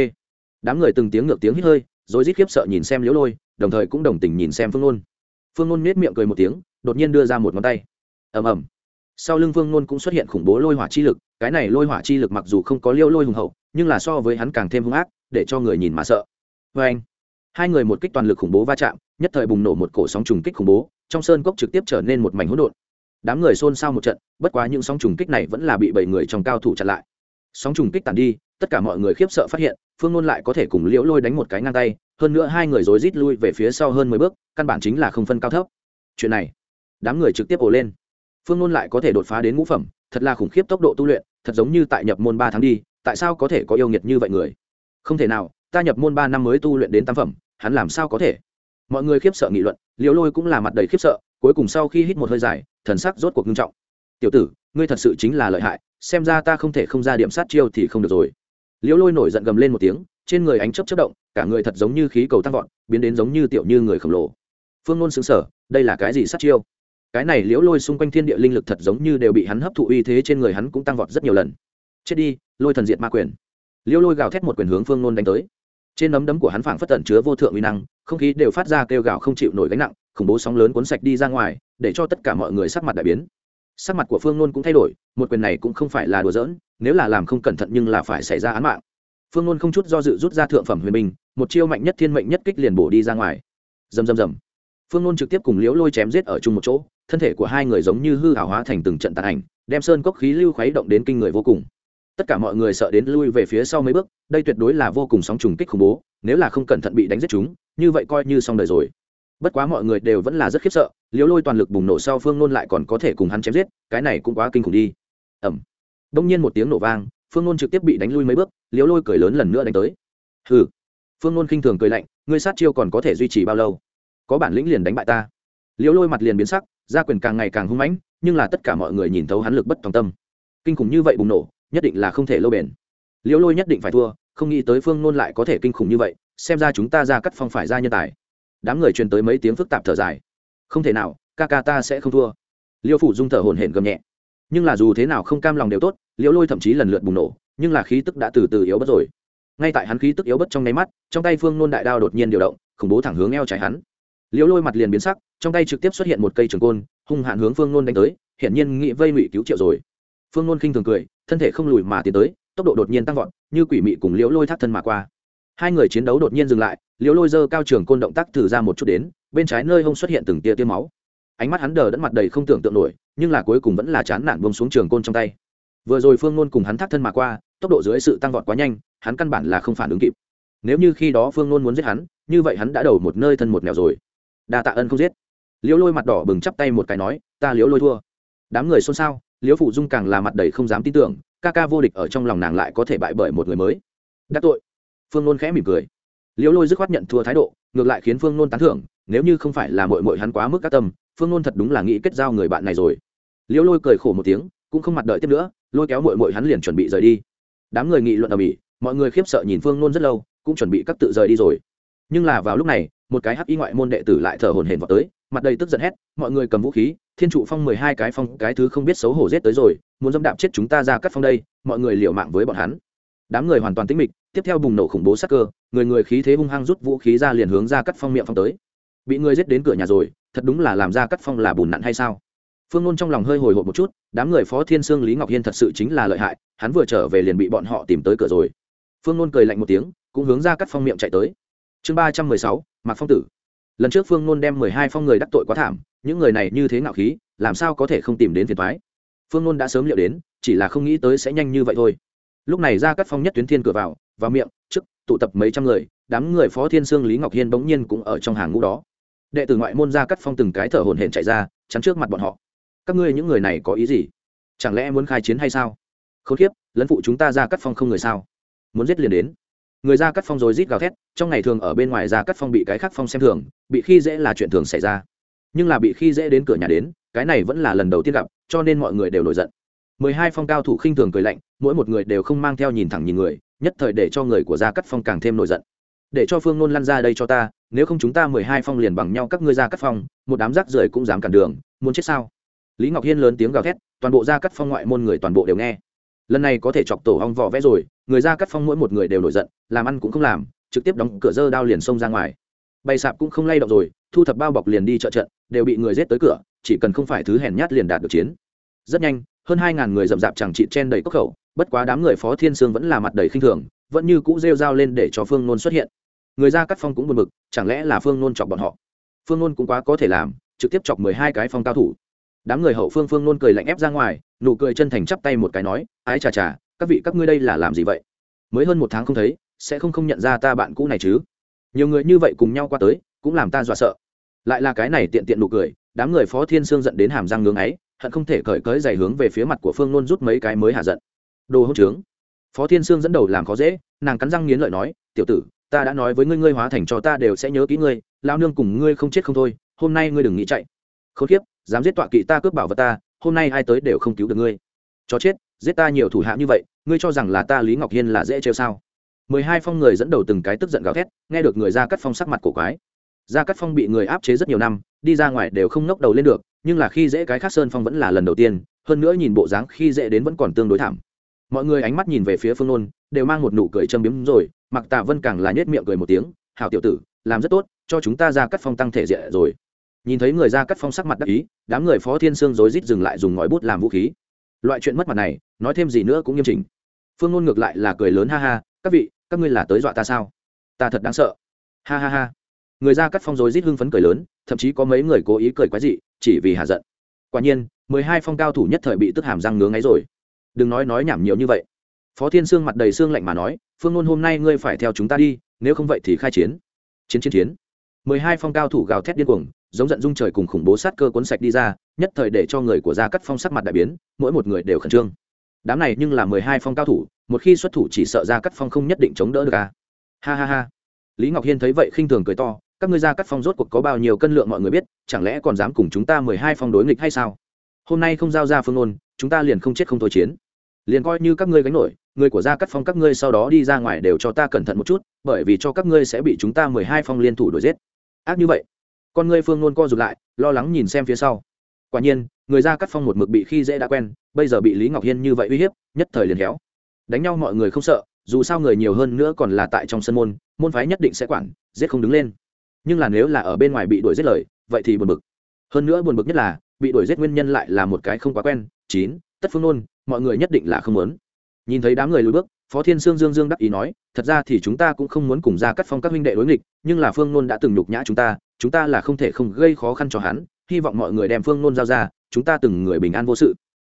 Đám người từng tiếng ngược tiếng hít hơi, rồi rít khiếp sợ nhìn xem liễu lôi, đồng thời cũng đồng tình nhìn xem phương nôn. Phương nôn nết miệng cười một tiếng, đột nhiên đưa ra một ngón tay. Ầm ầm. Sau lưng phương nôn cũng xuất hiện khủng bố lôi hỏa chi lực, cái này lôi hỏa chi lực mặc dù không có liêu lôi hùng hậu, nhưng là so với hắn càng thêm hung ác, để cho người nhìn mà sợ. Vê anh hai người một kích toàn lực khủng bố va chạm, nhất thời bùng nổ một cổ sóng trùng kích khủng bố trong sơn cốc trực tiếp trở nên một mảnh hỗn độn. Đám người xôn xao một trận, bất quá những sóng trùng kích này vẫn là bị bảy người trong cao thủ chặn lại. Sóng trùng kích tàn đi, tất cả mọi người khiếp sợ phát hiện, phương ngôn lại có thể cùng liễu lôi đánh một cái ngang tay, hơn nữa hai người rối rít lui về phía sau hơn mười bước, căn bản chính là không phân cao thấp. Chuyện này, đám người trực tiếp ồ lên. Phương ngôn lại có thể đột phá đến ngũ phẩm, thật là khủng khiếp tốc độ tu luyện, thật giống như tại nhập môn ba tháng đi, tại sao có thể có yêu nghiệt như vậy người? Không thể nào, ta nhập môn ba năm mới tu luyện đến tam phẩm, hắn làm sao có thể? Mọi người khiếp sợ nghị luận, liễu lôi cũng là mặt đầy khiếp sợ, cuối cùng sau khi hít một hơi dài, thần sắc rốt cuộc nghiêm trọng. Tiểu tử, ngươi thật sự chính là lợi hại, xem ra ta không thể không ra điểm sát chiêu thì không được rồi. Liễu lôi nổi giận gầm lên một tiếng, trên người ánh chấp chất động, cả người thật giống như khí cầu tăng vọt, biến đến giống như tiểu như người khổng lồ. Phương ngôn xứng sở đây là cái gì sát chiêu? Cái này liễu lôi xung quanh thiên địa linh lực thật giống như đều bị hắn hấp thụ uy thế trên người hắn cũng tăng vọt rất nhiều lần. Chết đi, lôi thần diệt ma quyền. Liễu lôi gào thét một quyền hướng phương ngôn đánh tới trên nấm đấm của hắn phảng phất tận chứa vô thượng uy năng, không khí đều phát ra kêu gào không chịu nổi gánh nặng, khủng bố sóng lớn cuốn sạch đi ra ngoài, để cho tất cả mọi người sắc mặt đại biến. Sắc mặt của phương nôn cũng thay đổi, một quyền này cũng không phải là đùa giỡn, nếu là làm không cẩn thận nhưng là phải xảy ra án mạng. Phương nôn không chút do dự rút ra thượng phẩm huyền minh một chiêu mạnh nhất thiên mệnh nhất kích liền bổ đi ra ngoài. Rầm rầm rầm. Phương nôn trực tiếp cùng liễu lôi chém giết ở chung một chỗ, thân thể của hai người giống như hư hảo hóa thành từng trận tàn ảnh, đem sơn cốc khí lưu khuấy động đến kinh người vô cùng tất cả mọi người sợ đến lui về phía sau mấy bước, đây tuyệt đối là vô cùng sóng trùng kích khủng bố, nếu là không cẩn thận bị đánh giết chúng, như vậy coi như xong đời rồi. Bất quá mọi người đều vẫn là rất khiếp sợ liếu lôi toàn lực bùng nổ sau phương nôn lại còn có thể cùng hắn chém giết, cái này cũng quá kinh khủng đi. Ẩm đông nhiên một tiếng nổ vang, phương nôn trực tiếp bị đánh lui mấy bước liếu lôi cười lớn lần nữa đánh tới. Hừ. Phương nôn khinh thường cười lạnh, ngươi sát chiêu còn có thể duy trì bao lâu? Có bản lĩnh liền đánh bại ta. Liếu lôi mặt liền biến sắc, gia quyền càng ngày càng hung mãnh, nhưng là tất cả mọi người nhìn thấu hắn lực bất tòng tâm. Kinh khủng như vậy bùng nổ nhất định là không thể lâu bền. Liễu lôi nhất định phải thua, không nghĩ tới phương nôn lại có thể kinh khủng như vậy, xem ra chúng ta ra cắt phong phải ra nhân tài. Đám người truyền tới mấy tiếng phức tạp thở dài. Không thể nào, ca ca ta sẽ không thua. Liêu phủ dung thở hổn hển gầm nhẹ. Nhưng là dù thế nào không cam lòng đều tốt, liễu lôi thậm chí lần lượt bùng nổ, nhưng là khí tức đã từ từ yếu bất rồi. Ngay tại hắn khí tức yếu bất trong nháy mắt, trong tay phương nôn đại đao đột nhiên điều động, khủng bố thẳng hướng eo trái hắn. Liễu lôi mặt liền biến sắc, trong tay trực tiếp xuất hiện một cây trường côn, hung hạn hướng phương nôn đánh tới, hiển nhiên nghị vây ngụy cứu triệu rồi. Phương nôn khinh thường cười thân thể không lùi mà tiến tới, tốc độ đột nhiên tăng vọt, như quỷ mị cùng liễu lôi thác thân mà qua. Hai người chiến đấu đột nhiên dừng lại, liễu lôi dơ cao trường côn động tác thử ra một chút đến, bên trái nơi hông xuất hiện từng tia tia máu. Ánh mắt hắn đờ đẫn mặt đầy không tưởng tượng nổi, nhưng là cuối cùng vẫn là chán nản bông xuống trường côn trong tay. Vừa rồi phương nôn cùng hắn thác thân mà qua, tốc độ dưới sự tăng vọt quá nhanh, hắn căn bản là không phản ứng kịp. Nếu như khi đó phương nôn muốn giết hắn, như vậy hắn đã đầu một nơi thân một nẻo rồi. Đa tạ ân không giết. Liễu lôi mặt đỏ bừng chắp tay một cái nói, ta liễu lôi thua. Đám người xôn xao liễu phụ dung càng là mặt đầy không dám tin tưởng, ca ca vô địch ở trong lòng nàng lại có thể bại bởi một người mới. Đắc tội. Phương nôn khẽ mỉm cười. Liễu lôi dứt khoát nhận thua thái độ, ngược lại khiến phương nôn tán thưởng, nếu như không phải là mội mội hắn quá mức các tâm, phương nôn thật đúng là nghĩ kết giao người bạn này rồi. Liễu lôi cười khổ một tiếng, cũng không mặt đợi tiếp nữa, lôi kéo mội mội hắn liền chuẩn bị rời đi. Đám người nghị luận ở mỹ mọi người khiếp sợ nhìn phương nôn rất lâu, cũng chuẩn bị cắt tự rời đi rồi nhưng là vào lúc này, một cái hắc y ngoại môn đệ tử lại thở hồn hển vào tới, mặt đầy tức giận hét, mọi người cầm vũ khí, thiên trụ phong mười hai cái phong, cái thứ không biết xấu hổ giết tới rồi, muốn dâm đạp chết chúng ta ra cắt phong đây, mọi người liều mạng với bọn hắn. Đám người hoàn toàn tĩnh mịch, tiếp theo bùng nổ khủng bố sắc cơ, người người khí thế hung hăng rút vũ khí ra liền hướng ra cắt phong miệng phong tới. Bị người giết đến cửa nhà rồi, thật đúng là làm ra cắt phong là bùn nặn hay sao? Phương nôn trong lòng hơi hồi hộp một chút, đám người phó thiên sương lý ngọc hiên thật sự chính là lợi hại, hắn vừa trở về liền bị bọn họ tìm tới cửa rồi. Phương nôn cười lạnh một tiếng, cũng hướng ra cắt phong miệng chạy tới chương ba trăm mười sáu, mạc phong tử. Lần trước phương nôn đem mười hai phong người đắc tội quá thảm, những người này như thế ngạo khí, làm sao có thể không tìm đến phiền thoái phương nôn đã sớm liệu đến, chỉ là không nghĩ tới sẽ nhanh như vậy thôi. Lúc này ra cắt phong nhất tuyến thiên cửa vào và miệng trước tụ tập mấy trăm người, đám người phó thiên sương lý ngọc hiên bỗng nhiên cũng ở trong hàng ngũ đó. Đệ tử ngoại môn ra cắt phong từng cái thở hồn hển chạy ra, chắn trước mặt bọn họ. Các ngươi những người này có ý gì? Chẳng lẽ muốn khai chiến hay sao? K h ố n kiếp lẫn phụ chúng ta ra cắt phong không người sao? Muốn giết liền đến người ra cắt phong rồi rít gào thét, trong ngày thường ở bên ngoài ra cắt phong bị cái khắc phong xem thường, bị khi dễ là chuyện thường xảy ra. Nhưng là bị khi dễ đến cửa nhà đến, cái này vẫn là lần đầu tiên gặp, cho nên mọi người đều nổi giận. Mười hai phong cao thủ khinh thường cười lạnh, mỗi một người đều không mang theo nhìn thẳng nhìn người, nhất thời để cho người của gia cắt phong càng thêm nổi giận. Để cho phương nôn lăn ra đây cho ta, nếu không chúng ta mười hai phong liền bằng nhau các ngươi gia cắt phong, một đám rác rưởi cũng dám cản đường, muốn chết sao? Lý ngọc hiên lớn tiếng gào thét, toàn bộ gia cắt phong ngoại môn người toàn bộ đều nghe. Lần này có thể chọc tổ hong vỏ vẽ rồi người ra cắt phong mỗi một người đều nổi giận, làm ăn cũng không làm, trực tiếp đóng cửa dơ đao liền xông ra ngoài. Bày sạp cũng không lay động rồi, thu thập bao bọc liền đi chợ trận, đều bị người giết tới cửa, chỉ cần không phải thứ hèn nhát liền đạt được chiến. Rất nhanh, hơn hai ngàn người rậm rạp chẳng trị chen đầy cốc khẩu, bất quá đám người phó thiên sương vẫn là mặt đầy khinh thường, vẫn như cũ rêu dao lên để cho phương nôn xuất hiện. Người ra cắt phong cũng buồn bực, chẳng lẽ là phương nôn chọc bọn họ? Phương nôn cũng quá có thể làm, trực tiếp chọc mười hai cái phong cao thủ. Đám người hậu phương phương nôn cười lạnh ép ra ngoài, nụ cười chân thành chắp tay một cái nói, ái chà chà các vị, các ngươi đây là làm gì vậy? Mới hơn một tháng không thấy, sẽ không không nhận ra ta bạn cũ này chứ? Nhiều người như vậy cùng nhau qua tới, cũng làm ta dọa sợ. Lại là cái này tiện tiện nụ cười, đám người phó thiên sương giận đến hàm răng ngưng ấy hận không thể cởi cởi giày hướng về phía mặt của phương nôn rút mấy cái mới hạ giận. Đồ hỗn trướng. Phó thiên sương dẫn đầu làm khó dễ, nàng cắn răng nghiến lợi nói, tiểu tử, ta đã nói với ngươi ngươi hóa thành cho ta đều sẽ nhớ kỹ ngươi lao nương cùng ngươi không chết không thôi, hôm nay ngươi đừng nghĩ chạy. Khốn kiếp, dám giết tọa kỵ ta cướp bảo vật ta, hôm nay ai tới đều không cứu được ngươi cho chết, giết ta nhiều thủ hạ như vậy, ngươi cho rằng là ta lý ngọc hiên là dễ trêu sao? Mười hai phong người dẫn đầu từng cái tức giận gào thét, nghe được người ra cắt phong sắc mặt cổ quái. Gia cắt phong bị người áp chế rất nhiều năm, đi ra ngoài đều không ngóc đầu lên được, nhưng là khi dễ cái khác sơn phong vẫn là lần đầu tiên, hơn nữa nhìn bộ dáng khi dễ đến vẫn còn tương đối thảm. Mọi người ánh mắt nhìn về phía phương nôn, đều mang một nụ cười châm biếm rồi mặc tạ vân càng là nhét miệng cười một tiếng, hảo tiểu tử, làm rất tốt, cho chúng ta ra cắt phong tăng thể diện rồi. Nhìn thấy người ra cắt phong sắc mặt đắc ý, đám người phó thiên sương rối rít dừng lại dùng ngòi bút làm vũ khí loại chuyện mất mặt này, nói thêm gì nữa cũng nghiêm chỉnh. Phương ngôn ngược lại là cười lớn, ha ha, các vị, các ngươi là tới dọa ta sao? Ta thật đáng sợ. Ha ha ha. Người ra cắt phong rối rít hưng phấn cười lớn, thậm chí có mấy người cố ý cười quái dị, chỉ vì hạ giận. Quả nhiên, mười hai phong cao thủ nhất thời bị tức hàm răng ngứa ngáy rồi. Đừng nói nói nhảm nhiều như vậy. Phó thiên sương mặt đầy xương lạnh mà nói, phương ngôn, hôm nay ngươi phải theo chúng ta đi, nếu không vậy thì khai chiến. Chiến chiến chiến. Mười hai phong cao thủ gào thét điên cuồng giống giận dung trời cùng khủng bố sát cơ cuốn sạch đi ra, nhất thời để cho người của gia cắt phong sắc mặt đại biến, mỗi một người đều khẩn trương. Đám này nhưng là mười hai phong cao thủ, một khi xuất thủ chỉ sợ gia cắt phong không nhất định chống đỡ được à. ha ha ha. Lý ngọc hiên thấy vậy khinh thường cười to, các ngươi gia cắt phong rốt cuộc có bao nhiêu cân lượng mọi người biết, chẳng lẽ còn dám cùng chúng ta mười hai phong đối nghịch hay sao? Hôm nay không giao ra phương ôn chúng ta liền không chết không thôi chiến. Liền coi như các ngươi gánh nổi, người của gia cắt phong các ngươi sau đó đi ra ngoài đều cho ta cẩn thận một chút, bởi vì cho các ngươi sẽ bị chúng ta mười hai phong liên thủ đuổi giết. Ác như vậy con ngươi phương nôn co rụt lại, lo lắng nhìn xem phía sau. Quả nhiên, người ra cắt phong một mực bị khi dễ đã quen, bây giờ bị lý ngọc hiên như vậy uy hiếp, nhất thời liền héo. Đánh nhau mọi người không sợ, dù sao người nhiều hơn nữa còn là tại trong sân môn môn phái nhất định sẽ quản, giết không đứng lên. Nhưng là nếu là ở bên ngoài bị đuổi giết lời, vậy thì buồn bực. Hơn nữa buồn bực nhất là, bị đuổi giết nguyên nhân lại là một cái không quá quen, chín, tất phương nôn mọi người nhất định là không muốn. Nhìn thấy đám người lùi bước, phó thiên sương dương dương đắc ý nói, thật ra thì chúng ta cũng không muốn cùng ra cắt phong các huynh đệ đối nghịch nhưng là phương nôn đã từng nhục nhã chúng ta chúng ta là không thể không gây khó khăn cho hắn, hy vọng mọi người đem phương nôn giao ra, chúng ta từng người bình an vô sự.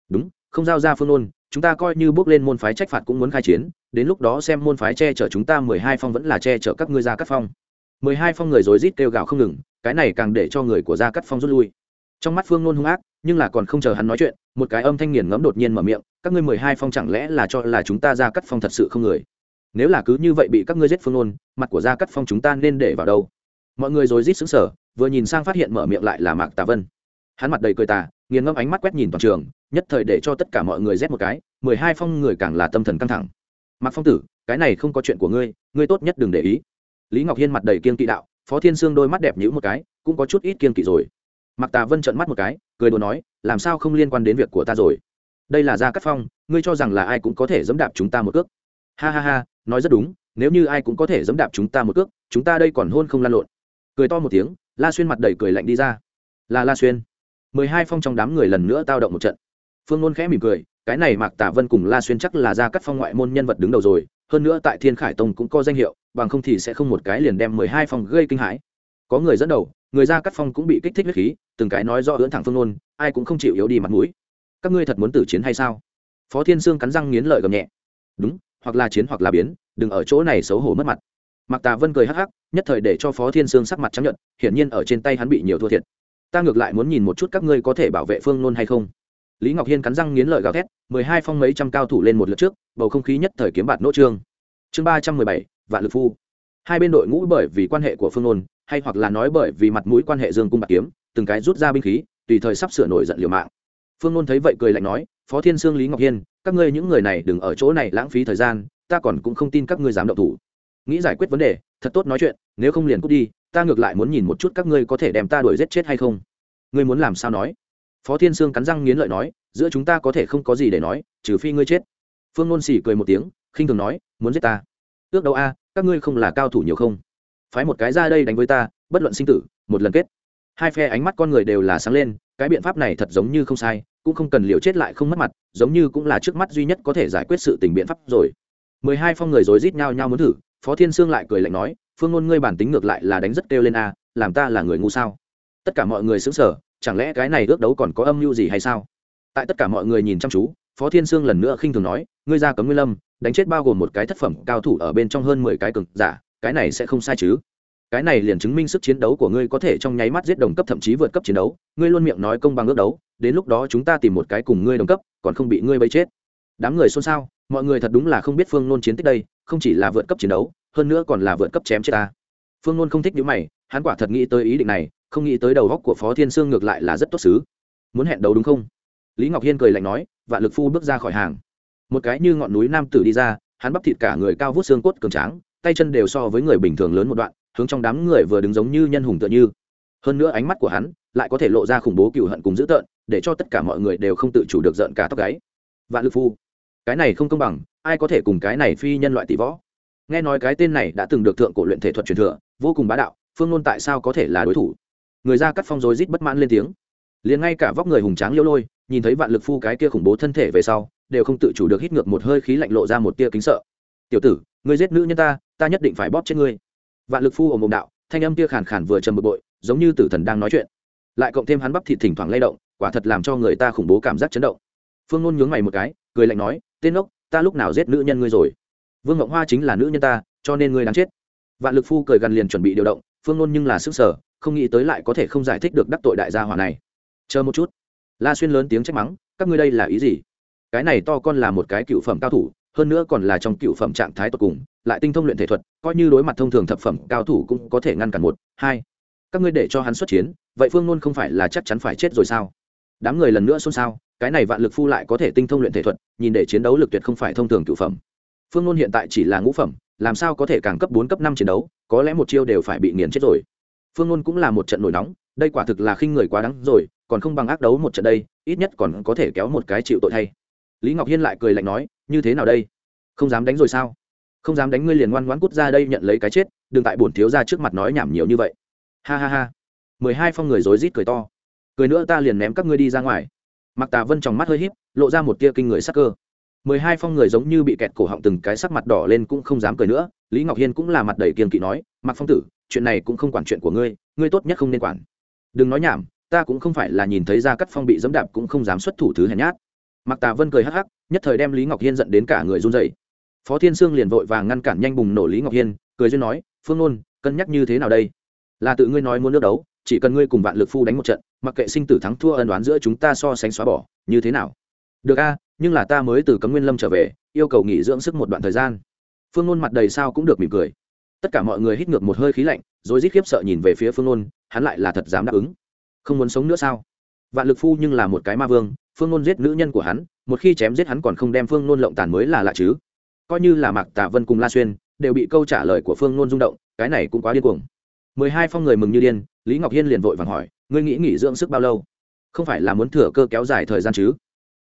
Đúng, không giao ra phương nôn, chúng ta coi như bước lên môn phái trách phạt cũng muốn khai chiến, đến lúc đó xem môn phái che chở chúng ta mười hai phong vẫn là che chở các ngươi ra cắt phong. mười hai phong người rối rít kêu gào không ngừng, cái này càng để cho người của gia cắt phong rút lui. Trong mắt phương nôn hung ác, nhưng là còn không chờ hắn nói chuyện, một cái âm thanh nghiền ngẫm đột nhiên mở miệng, các ngươi mười hai phong chẳng lẽ là cho là chúng ta gia cắt phong thật sự không người? Nếu là cứ như vậy bị các ngươi giết phương ôn mặt của gia cắt phong chúng ta nên để vào đâu? Mọi người rồi rít xứng sở vừa nhìn sang phát hiện mở miệng lại là mạc tà vân. Hắn mặt đầy cười tà, nghiền ngẫm ánh mắt quét nhìn toàn trường, nhất thời để cho tất cả mọi người rét một cái, mười hai phong người càng là tâm thần căng thẳng. Mạc phong tử, cái này không có chuyện của ngươi ngươi tốt nhất đừng để ý. Lý ngọc hiên mặt đầy kiên kỵ đạo, phó thiên sương đôi mắt đẹp nhữ một cái, cũng có chút ít kiên kỵ rồi. Mạc tà vân trợn mắt một cái, cười đùa nói, làm sao không liên quan đến việc của ta rồi? Đây là gia cắt phong, ngươi cho rằng là ai cũng có thể dẫm đạp chúng ta một cước. Ha ha ha nói rất đúng, nếu như ai cũng có thể dẫm đạp chúng ta một cước, chúng ta đây còn hôn không lan lộn. Cười to một tiếng, la xuyên mặt đầy cười lạnh đi ra. Là la xuyên. Mười hai phong trong đám người lần nữa tao động một trận. Phương nôn khẽ mỉm cười, cái này mạc tả vân cùng la xuyên chắc là ra cắt phong ngoại môn nhân vật đứng đầu rồi, hơn nữa tại thiên khải tông cũng có danh hiệu, bằng không thì sẽ không một cái liền đem mười hai phong gây kinh hãi. Có người dẫn đầu, người ra cắt phong cũng bị kích thích huyết khí, từng cái nói do ưỡn thẳng phương nôn, ai cũng không chịu yếu đi mặt mũi. Các ngươi thật muốn tử chiến hay sao? Phó thiên sương cắn răng nghiến lợi gầm nhẹ. Đúng hoặc là chiến hoặc là biến đừng ở chỗ này xấu hổ mất mặt Mạc Tà Vân cười hắc hắc, nhất thời để cho Phó Thiên Sương sắc mặt trắng nhận, hiển nhiên ở trên tay hắn bị nhiều thua thiệt. Ta ngược lại muốn nhìn một chút các ngươi có thể bảo vệ Phương Nôn hay không. Lý Ngọc Hiên cắn răng nghiến lợi gào thét, mười hai phong mấy trăm cao thủ lên một lượt trước, bầu không khí nhất thời kiếm bạt nỗ trương. Chương ba trăm mười bảy, vạn lực phu hai bên đội ngũ bởi vì quan hệ của phương nôn hay hoặc là nói bởi vì mặt mũi quan hệ dương cung bạc kiếm từng cái rút ra binh khí tùy thời sắp sửa nổi giận liều mạng phương nôn thấy vậy cười lạnh nói phó thiên sương lý ngọc hiên, các ngươi những người này đừng ở chỗ này lãng phí thời gian, ta còn cũng không tin các ngươi dám động thủ. Nghĩ giải quyết vấn đề, thật tốt nói chuyện, nếu không liền cút đi, ta ngược lại muốn nhìn một chút các ngươi có thể đem ta đuổi giết chết hay không. Ngươi muốn làm sao nói? Phó thiên sương cắn răng nghiến lợi nói, giữa chúng ta có thể không có gì để nói, trừ phi ngươi chết. Phương nôn xỉ cười một tiếng, khinh thường nói, muốn giết ta. Ước đâu a, các ngươi không là cao thủ nhiều không? Phái một cái ra đây đánh với ta, bất luận sinh tử, một lần kết. Hai phe ánh mắt con người đều là sáng lên, cái biện pháp này thật giống như không sai cũng không cần liều chết lại không mất mặt, giống như cũng là trước mắt duy nhất có thể giải quyết sự tình biện pháp rồi. Mười hai phong người rối rít nhau nhau muốn thử, phó thiên sương lại cười lạnh nói, phương ngôn ngươi bản tính ngược lại là đánh rất kêu lên a làm ta là người ngu sao? Tất cả mọi người xứng sở chẳng lẽ cái này ước đấu còn có âm mưu gì hay sao? Tại tất cả mọi người nhìn chăm chú, phó thiên sương lần nữa khinh thường nói, ngươi ra cấm nguyên lâm, đánh chết bao gồm một cái thất phẩm cao thủ ở bên trong hơn mười cái cực giả, cái này sẽ không sai chứ? Cái này liền chứng minh sức chiến đấu của ngươi có thể trong nháy mắt giết đồng cấp thậm chí vượt cấp chiến đấu, ngươi luôn miệng nói công bằng ước đấu đến lúc đó chúng ta tìm một cái cùng ngươi đồng cấp, còn không bị ngươi bấy chết. Đám người xôn xao, mọi người thật đúng là không biết phương nôn chiến tích đây, không chỉ là vượt cấp chiến đấu, hơn nữa còn là vượt cấp chém chết ta. Phương nôn không thích những mày, hắn quả thật nghĩ tới ý định này, không nghĩ tới đầu góc của phó thiên sương ngược lại là rất tốt xứ. Muốn hẹn đấu đúng không? Lý ngọc hiên cười lạnh nói, vạn lực phu bước ra khỏi hàng. Một cái như ngọn núi nam tử đi ra, hắn bắp thịt cả người cao vút xương cốt cường tráng, tay chân đều so với người bình thường lớn một đoạn, hướng trong đám người vừa đứng giống như nhân hùng tựa như. Hơn nữa ánh mắt của hắn lại có thể lộ ra khủng bố cựu hận cùng dữ tợn để cho tất cả mọi người đều không tự chủ được giận cả tóc gáy. Vạn lực phu, cái này không công bằng, ai có thể cùng cái này phi nhân loại tỷ võ? Nghe nói cái tên này đã từng được thượng cổ luyện thể thuật truyền thừa, vô cùng bá đạo, phương nôn tại sao có thể là đối thủ? Người ra cắt phong rối rít bất mãn lên tiếng. Liền ngay cả vóc người hùng tráng liêu lôi, nhìn thấy vạn lực phu cái kia khủng bố thân thể về sau, đều không tự chủ được hít ngược một hơi khí lạnh lộ ra một tia kính sợ. Tiểu tử, ngươi giết nữ nhân ta ta nhất định phải bóp chết ngươi. Vạn lực phu ồm ồm đạo, thanh âm kia khàn khàn vừa trầm bực bội, giống như tử thần đang nói chuyện. Lại cộng thêm hắn bắp thịt thỉnh thoảng lay động quả thật làm cho người ta khủng bố cảm giác chấn động. Phương Nôn nhướng mày một cái, cười lạnh nói, tên ốc ta lúc nào giết nữ nhân ngươi rồi? Vương ngọc hoa chính là nữ nhân ta, cho nên ngươi đáng chết. Vạn lực phu cười gần liền chuẩn bị điều động, phương Nôn nhưng là sức sở, không nghĩ tới lại có thể không giải thích được đắc tội đại gia hỏa này. Chờ một chút. La xuyên lớn tiếng trách mắng, các ngươi đây là ý gì? Cái này to con là một cái cựu phẩm cao thủ, hơn nữa còn là trong cựu phẩm trạng thái tột cùng, lại tinh thông luyện thể thuật, coi như đối mặt thông thường thập phẩm cao thủ cũng có thể ngăn cản một, hai. Các ngươi để cho hắn xuất chiến, vậy phương Nôn không phải là chắc chắn phải chết rồi sao? Đám người lần nữa xôn xao, cái này vạn lực phu lại có thể tinh thông luyện thể thuật, nhìn để chiến đấu lực tuyệt không phải thông thường cựu phẩm. Phương ngôn hiện tại chỉ là ngũ phẩm, làm sao có thể càng cấp bốn, cấp năm chiến đấu, có lẽ một chiêu đều phải bị nghiền chết rồi. Phương ngôn cũng là một trận nổi nóng, đây quả thực là khinh người quá đắng rồi, còn không bằng ác đấu một trận đây, ít nhất còn có thể kéo một cái chịu tội thay. Lý ngọc hiên lại cười lạnh nói, như thế nào đây? Không dám đánh rồi sao? Không dám đánh ngươi liền ngoan ngoãn cút ra đây nhận lấy cái chết, đừng tại bổn thiếu ra trước mặt nói nhảm nhiều như vậy. Ha ha ha. Mười hai phong người rối rít cười to cười nữa ta liền ném các ngươi đi ra ngoài. Mặc tà vân trong mắt hơi híp, lộ ra một tia kinh người sắc cơ. Mười hai phong người giống như bị kẹt cổ họng từng cái sắc mặt đỏ lên cũng không dám cười nữa, lý ngọc hiên cũng là mặt đầy kiên kỵ nói mặc phong tử, chuyện này cũng không quản chuyện của ngươi ngươi tốt nhất không nên quản. Đừng nói nhảm, ta cũng không phải là nhìn thấy ra cắt phong bị dẫm đạp cũng không dám xuất thủ thứ hèn nhát. Mặc tà vân cười hắc hắc, nhất thời đem lý ngọc hiên dẫn đến cả người run dậy phó thiên sương liền vội vàng ngăn cản nhanh bùng nổ lý ngọc hiên, cười duyên nói, phương ngôn cân nhắc như thế nào đây? Là tự ngươi nói muốn nước đấu chỉ cần ngươi cùng vạn lực phu đánh một trận, mặc kệ sinh tử thắng thua ân đoán giữa chúng ta so sánh xóa bỏ, như thế nào? Được a, nhưng là ta mới từ cấm nguyên lâm trở về, yêu cầu nghỉ dưỡng sức một đoạn thời gian. Phương ngôn mặt đầy sao cũng được mỉm cười. Tất cả mọi người hít ngược một hơi khí lạnh, rồi rít khiếp sợ nhìn về phía phương ngôn hắn lại là thật dám đáp ứng. Không muốn sống nữa sao? Vạn lực phu nhưng là một cái ma vương, phương ngôn giết nữ nhân của hắn, một khi chém giết hắn còn không đem phương ngôn lộng tàn mới là lạ chứ. Coi như là mạc tạ vân cùng la xuyên, đều bị câu trả lời của phương ngôn rung động, cái này cũng quá điên cuồng mười hai phong người mừng như điên, lý ngọc hiên liền vội vàng hỏi, ngươi nghĩ nghỉ dưỡng sức bao lâu? Không phải là muốn thừa cơ kéo dài thời gian chứ?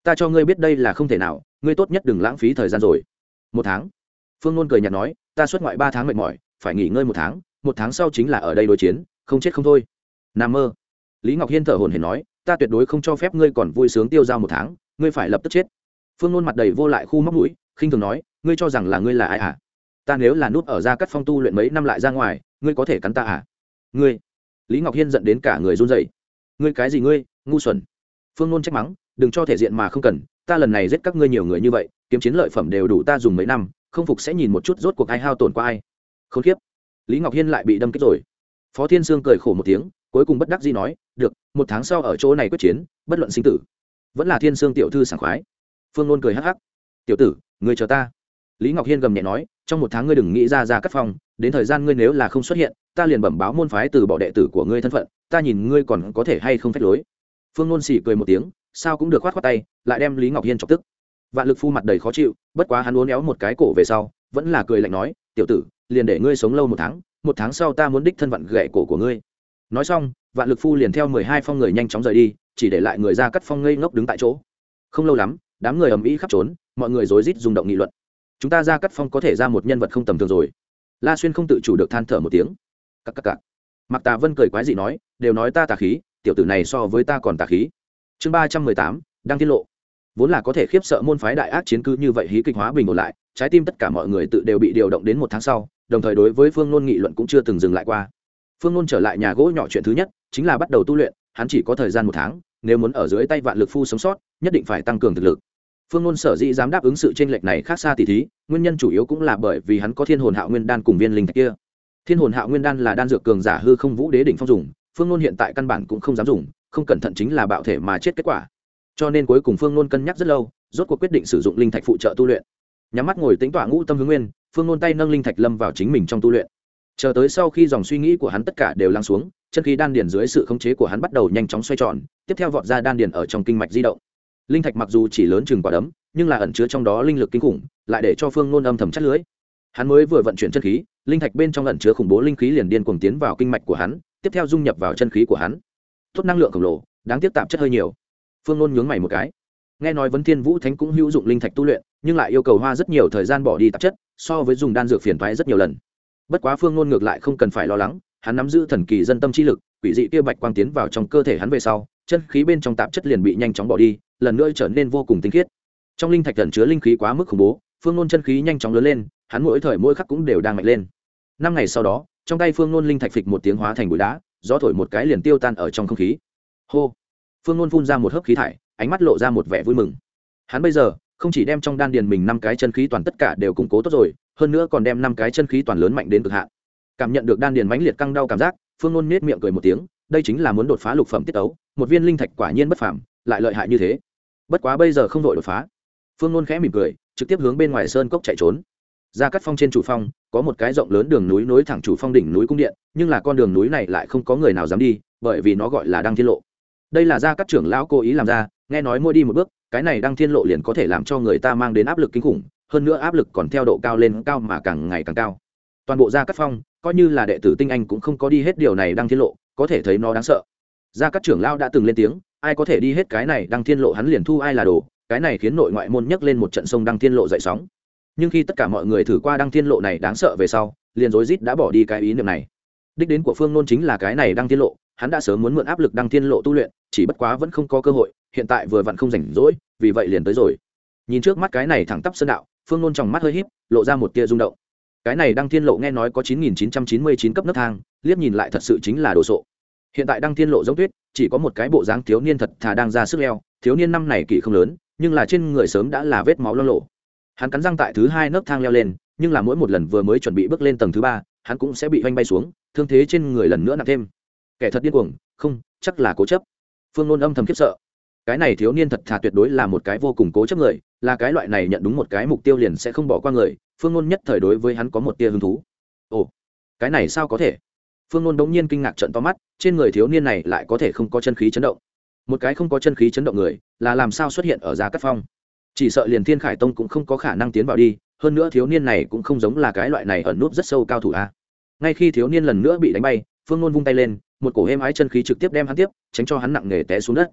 Ta cho ngươi biết đây là không thể nào, ngươi tốt nhất đừng lãng phí thời gian rồi. Một tháng? Phương nôn cười nhạt nói, ta xuất ngoại ba tháng mệt mỏi, phải nghỉ ngơi một tháng một tháng sau chính là ở đây đối chiến, không chết không thôi. N a mơ. Lý ngọc hiên thở hồn hển nói, ta tuyệt đối không cho phép ngươi còn vui sướng tiêu dao một tháng, ngươi phải lập tức chết. Phương nôn mặt đầy vô lại khu móc mũi, khinh thường nói, ngươi cho rằng là ngươi là ai à? Ta nếu là nút ở ra cắt phong tu luyện mấy năm lại ra ngoài, ngươi có thể cắn ta à? Ngươi? Lý ngọc hiên dẫn đến cả người run dậy ngươi cái gì ngươi, ngu xuẩn? Phương nôn trách mắng, đừng cho thể diện mà không cần, ta lần này giết các ngươi nhiều người như vậy, kiếm chiến lợi phẩm đều đủ ta dùng mấy năm, không phục sẽ nhìn một chút rốt cuộc ai hao tổn qua ai. Không khiếp lý ngọc hiên lại bị đâm kích rồi. Phó thiên sương cười khổ một tiếng, cuối cùng bất đắc dĩ nói, được, một tháng sau ở chỗ này quyết chiến, bất luận sinh tử, vẫn là thiên sương tiểu thư sảng khoái. Phương nôn cười hắc hắc. Tiểu tử người chờ ta. Lý ngọc hiên gầm nhẹ nói trong một tháng ngươi đừng nghĩ ra ra cắt phong, đến thời gian ngươi nếu là không xuất hiện, ta liền bẩm báo môn phái từ bỏ đệ tử của ngươi thân phận, ta nhìn ngươi còn có thể hay không phép lối. Phương nôn xỉ cười một tiếng, sao cũng được khoát khoát tay, lại đem lý ngọc hiên chọc tức. Vạn lực phu mặt đầy khó chịu, bất quá hắn uốn éo một cái cổ về sau, vẫn là cười lạnh nói, tiểu tử, liền để ngươi sống lâu một tháng một tháng sau ta muốn đích thân vặn gậy cổ của ngươi. Nói xong, vạn lực phu liền theo mười hai phong người nhanh chóng rời đi, chỉ để lại người ra cắt phong ngây ngốc đứng tại chỗ. Không lâu lắm, đám người ầm ĩ khắp trốn, mọi người rối rít rung động nghị luận chúng ta ra cắt phong có thể ra một nhân vật không tầm thường rồi. La xuyên không tự chủ được than thở một tiếng. Cắc cắc cắc mặc tà vân cười quái dị nói, đều nói ta tà khí, tiểu tử này so với ta còn tà khí. Chương ba trăm mười tám đang tiết lộ. Vốn là có thể khiếp sợ môn phái đại ác chiến cứ như vậy hí kịch hóa bình ổn lại, trái tim tất cả mọi người tự đều bị điều động đến một tháng sau, đồng thời đối với phương nôn nghị luận cũng chưa từng dừng lại qua. Phương nôn trở lại nhà gỗ nhỏ chuyện thứ nhất, chính là bắt đầu tu luyện, hắn chỉ có thời gian một tháng, nếu muốn ở dưới tay vạn lực phu sống sót, nhất định phải tăng cường thực lực phương ngôn sở dĩ dám đáp ứng sự tranh lệch này khác xa tỷ thí, nguyên nhân chủ yếu cũng là bởi vì hắn có thiên hồn hạo nguyên đan cùng viên linh thạch kia. Thiên hồn hạo nguyên đan là đan dược cường giả hư không vũ đế đỉnh phong dùng, phương ngôn hiện tại căn bản cũng không dám dùng, không cẩn thận chính là bạo thể mà chết kết quả. Cho nên cuối cùng phương ngôn cân nhắc rất lâu, rốt cuộc quyết định sử dụng linh thạch phụ trợ tu luyện. Nhắm mắt ngồi tính tọa ngũ tâm hướng nguyên, phương ngôn tay nâng linh thạch lâm vào chính mình trong tu luyện. Chờ tới sau khi dòng suy nghĩ của hắn tất cả đều lắng xuống, chân khí đan điền dưới sự khống chế của hắn bắt đầu nhanh chóng xoay tròn, tiếp theo vọt ra đan điền ở trong kinh mạch di động linh thạch mặc dù chỉ lớn chừng quả đấm, nhưng là ẩn chứa trong đó linh lực kinh khủng, lại để cho phương nôn âm thầm chất lưới. Hắn mới vừa vận chuyển chân khí, linh thạch bên trong ẩn chứa khủng bố linh khí liền điên cuồng tiến vào kinh mạch của hắn, tiếp theo dung nhập vào chân khí của hắn. Tốt năng lượng khổng lồ, đáng tiếc tạp chất hơi nhiều. Phương nôn nhướng mày một cái. Nghe nói vấn thiên vũ thánh cũng hữu dụng linh thạch tu luyện, nhưng lại yêu cầu hoa rất nhiều thời gian bỏ đi tạp chất, so với dùng đan dược phiền thoái rất nhiều lần. Bất quá phương nôn ngược lại không cần phải lo lắng, hắn nắm giữ thần kỳ dân tâm chi lực, quỷ dị kia bạch quang tiến vào trong cơ thể hắn về sau, chân khí bên trong tạp chất liền bị nhanh chóng bỏ đi lần nữa trở nên vô cùng tinh khiết. Trong linh thạch thần chứa linh khí quá mức khủng bố, phương nôn chân khí nhanh chóng lớn lên, hắn mỗi thời mỗi khắc cũng đều đang mạnh lên. Năm ngày sau đó, trong tay phương nôn linh thạch phịch một tiếng hóa thành bụi đá, gió thổi một cái liền tiêu tan ở trong không khí. Hô! Phương nôn phun ra một hớp khí thải, ánh mắt lộ ra một vẻ vui mừng. Hắn bây giờ, không chỉ đem trong đan điền mình năm cái chân khí toàn tất cả đều củng cố tốt rồi, hơn nữa còn đem năm cái chân khí toàn lớn mạnh đến cực hạn. Cảm nhận được đan điền mãnh liệt căng đau cảm giác, phương nôn nết miệng cười một tiếng, đây chính là muốn đột phá lục phẩm tiết tấu, một viên linh thạch quả nhiên bất phàm, lại lợi hại như thế bất quá bây giờ không vội đột phá. Phương nôn khẽ mỉm cười, trực tiếp hướng bên ngoài sơn cốc chạy trốn. Ra cắt phong trên chủ phong, có một cái rộng lớn đường núi nối thẳng chủ phong đỉnh núi cung điện, nhưng là con đường núi này lại không có người nào dám đi, bởi vì nó gọi là đăng thiên lộ. Đây là gia các trưởng lão cố ý làm ra, nghe nói mỗi đi một bước, cái này đăng thiên lộ liền có thể làm cho người ta mang đến áp lực kinh khủng, hơn nữa áp lực còn theo độ cao lên cao mà càng ngày càng cao. Toàn bộ gia cắt phong, coi như là đệ tử tinh anh cũng không có đi hết điều này đăng thiên lộ, có thể thấy nó đáng sợ. Gia các trưởng lão đã từng lên tiếng ai có thể đi hết cái này đăng thiên lộ hắn liền thu ai là đồ, cái này khiến nội ngoại môn nhấc lên một trận sông đăng thiên lộ dậy sóng. Nhưng khi tất cả mọi người thử qua đăng thiên lộ này đáng sợ về sau, liền rối rít đã bỏ đi cái ý niệm này. Đích đến của phương nôn chính là cái này đăng thiên lộ, hắn đã sớm muốn mượn áp lực đăng thiên lộ tu luyện, chỉ bất quá vẫn không có cơ hội, hiện tại vừa vặn không rảnh rỗi, vì vậy liền tới rồi. Nhìn trước mắt cái này thẳng tắp sơn đạo, phương nôn trong mắt hơi híp, lộ ra một tia rung động. Cái này đăng thiên lộ nghe nói có chín nghìn chín trăm chín mươi chín cấp nấc thang, liếc nhìn lại thật sự chính là đồ sộ. Hiện tại đăng thiên lộ giống tuyết chỉ có một cái bộ dáng thiếu niên thật thà đang ra sức leo, thiếu niên năm này kỳ không lớn, nhưng là trên người sớm đã là vết máu lo lộ. Hắn cắn răng tại thứ hai nấc thang leo lên, nhưng là mỗi một lần vừa mới chuẩn bị bước lên tầng thứ ba, hắn cũng sẽ bị oanh bay xuống, thương thế trên người lần nữa nặng thêm. Kẻ thật điên cuồng, không, chắc là cố chấp. Phương nôn âm thầm khiếp sợ. Cái này thiếu niên thật thà tuyệt đối là một cái vô cùng cố chấp người, là cái loại này nhận đúng một cái mục tiêu liền sẽ không bỏ qua người, phương nôn nhất thời đối với hắn có một tia hứng thú. Ồ, cái này sao có thể? Phương nôn đống nhiên kinh ngạc trận to mắt, trên người thiếu niên này lại có thể không có chân khí chấn động. Một cái không có chân khí chấn động người, là làm sao xuất hiện ở gia cát phong? Chỉ sợ liền thiên khải tông cũng không có khả năng tiến vào đi, hơn nữa thiếu niên này cũng không giống là cái loại này ẩn núp rất sâu cao thủ a. Ngay khi thiếu niên lần nữa bị đánh bay, phương nôn vung tay lên, một cổ êm ái chân khí trực tiếp đem hắn tiếp, tránh cho hắn nặng nề té xuống đất.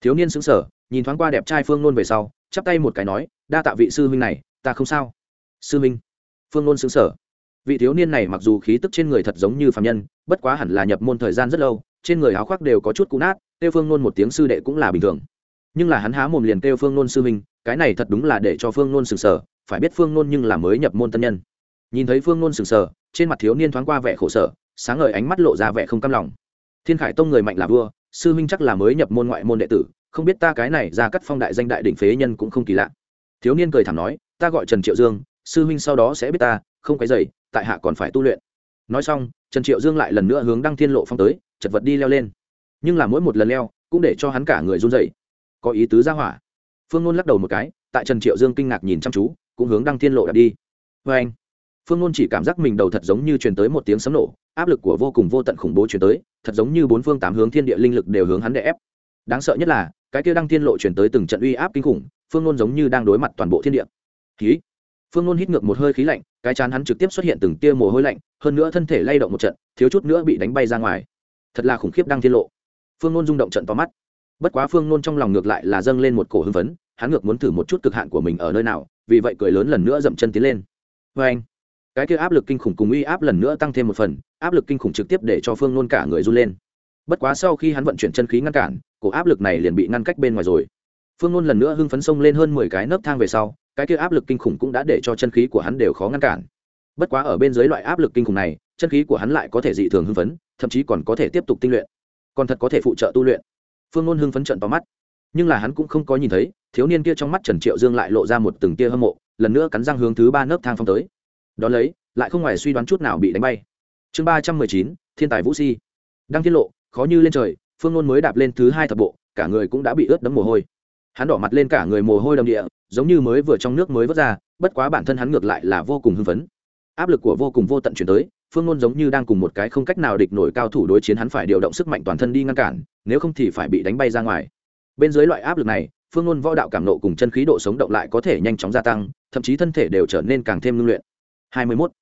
Thiếu niên xứng sở nhìn thoáng qua đẹp trai phương nôn về sau, chắp tay một cái nói, đa tạ vị sư huynh này, ta không sao. Sư huynh? Phương nôn xứng sở vị thiếu niên này mặc dù khí tức trên người thật giống như phạm nhân, bất quá hẳn là nhập môn thời gian rất lâu, trên người áo khoác đều có chút cũ nát, tiêu phương nôn một tiếng sư đệ cũng là bình thường. Nhưng là hắn há mồm liền tiêu phương nôn sư huynh, cái này thật đúng là để cho phương nôn sừng sờ phải biết phương nôn nhưng là mới nhập môn tân nhân. Nhìn thấy phương nôn sừng sờ trên mặt thiếu niên thoáng qua vẻ khổ sở, sáng ngời ánh mắt lộ ra vẻ không cam lòng. Thiên khải tông người mạnh là vua, sư huynh chắc là mới nhập môn ngoại môn đệ tử, không biết ta cái này ra cắt phong đại danh đại đỉnh phế nhân cũng không kỳ lạ. Thiếu niên cười thảm nói, ta gọi trần triệu dương, sư huynh sau đó sẽ biết ta, không cái dày tại hạ còn phải tu luyện. Nói xong, trần triệu dương lại lần nữa hướng đăng thiên lộ phong tới, chật vật đi leo lên. Nhưng là mỗi một lần leo, cũng để cho hắn cả người run dậy có ý tứ ra hỏa. Phương ngôn lắc đầu một cái, tại trần triệu dương kinh ngạc nhìn chăm chú, cũng hướng đăng thiên lộ đặt đi. Vê anh, phương ngôn chỉ cảm giác mình đầu thật giống như truyền tới một tiếng sấm nổ, áp lực của vô cùng vô tận khủng bố truyền tới, thật giống như bốn phương tám hướng thiên địa linh lực đều hướng hắn đè ép. Đáng sợ nhất là, cái kia đăng thiên lộ truyền tới từng trận uy áp kinh khủng, phương ngôn giống như đang đối mặt toàn bộ thiên địa. Khí phương ngôn hít ngược một hơi khí lạnh cái chán hắn trực tiếp xuất hiện từng tia mồ hôi lạnh, hơn nữa thân thể lay động một trận, thiếu chút nữa bị đánh bay ra ngoài. Thật là khủng khiếp đang thiên lộ. Phương nôn rung động trận to mắt. Bất quá phương nôn trong lòng ngược lại là dâng lên một cổ hưng phấn, hắn ngược muốn thử một chút cực hạn của mình ở nơi nào, vì vậy cười lớn lần nữa dậm chân tiến lên. Vê anh, cái kia áp lực kinh khủng cùng uy áp lần nữa tăng thêm một phần, áp lực kinh khủng trực tiếp để cho phương nôn cả người run lên. Bất quá sau khi hắn vận chuyển chân khí ngăn cản, cổ áp lực này liền bị ngăn cách bên ngoài rồi. Phương nôn lần nữa hưng phấn xông lên hơn mười cái nấc thang về sau cái kia áp lực kinh khủng cũng đã để cho chân khí của hắn đều khó ngăn cản. Bất quá ở bên dưới loại áp lực kinh khủng này, chân khí của hắn lại có thể dị thường hưng phấn, thậm chí còn có thể tiếp tục tinh luyện. Còn thật có thể phụ trợ tu luyện. Phương nôn hưng phấn trận to mắt. Nhưng là hắn cũng không có nhìn thấy, thiếu niên kia trong mắt trần triệu dương lại lộ ra một từng tia hâm mộ, lần nữa cắn răng hướng thứ ba nấc thang phong tới. Đón lấy, lại không ngoài suy đoán chút nào bị đánh bay. Chương ba trăm mười chín, thiên tài vũ si. Đang tiết lộ, khó như lên trời, phương nôn mới đạp lên thứ hai thập bộ, cả người cũng đã bị ướt đẫm mồ hôi. Hắn đỏ mặt lên cả người mồ hôi đầm địa giống như mới vừa trong nước mới vớt ra, bất quá bản thân hắn ngược lại là vô cùng hưng phấn áp lực của vô cùng vô tận chuyển tới, phương ngôn giống như đang cùng một cái không cách nào địch nổi cao thủ đối chiến hắn phải điều động sức mạnh toàn thân đi ngăn cản, nếu không thì phải bị đánh bay ra ngoài bên dưới loại áp lực này, phương ngôn võ đạo cảm nộ cùng chân khí độ sống động lại có thể nhanh chóng gia tăng, thậm chí thân thể đều trở nên càng thêm ngưng luyện hai mươi 21.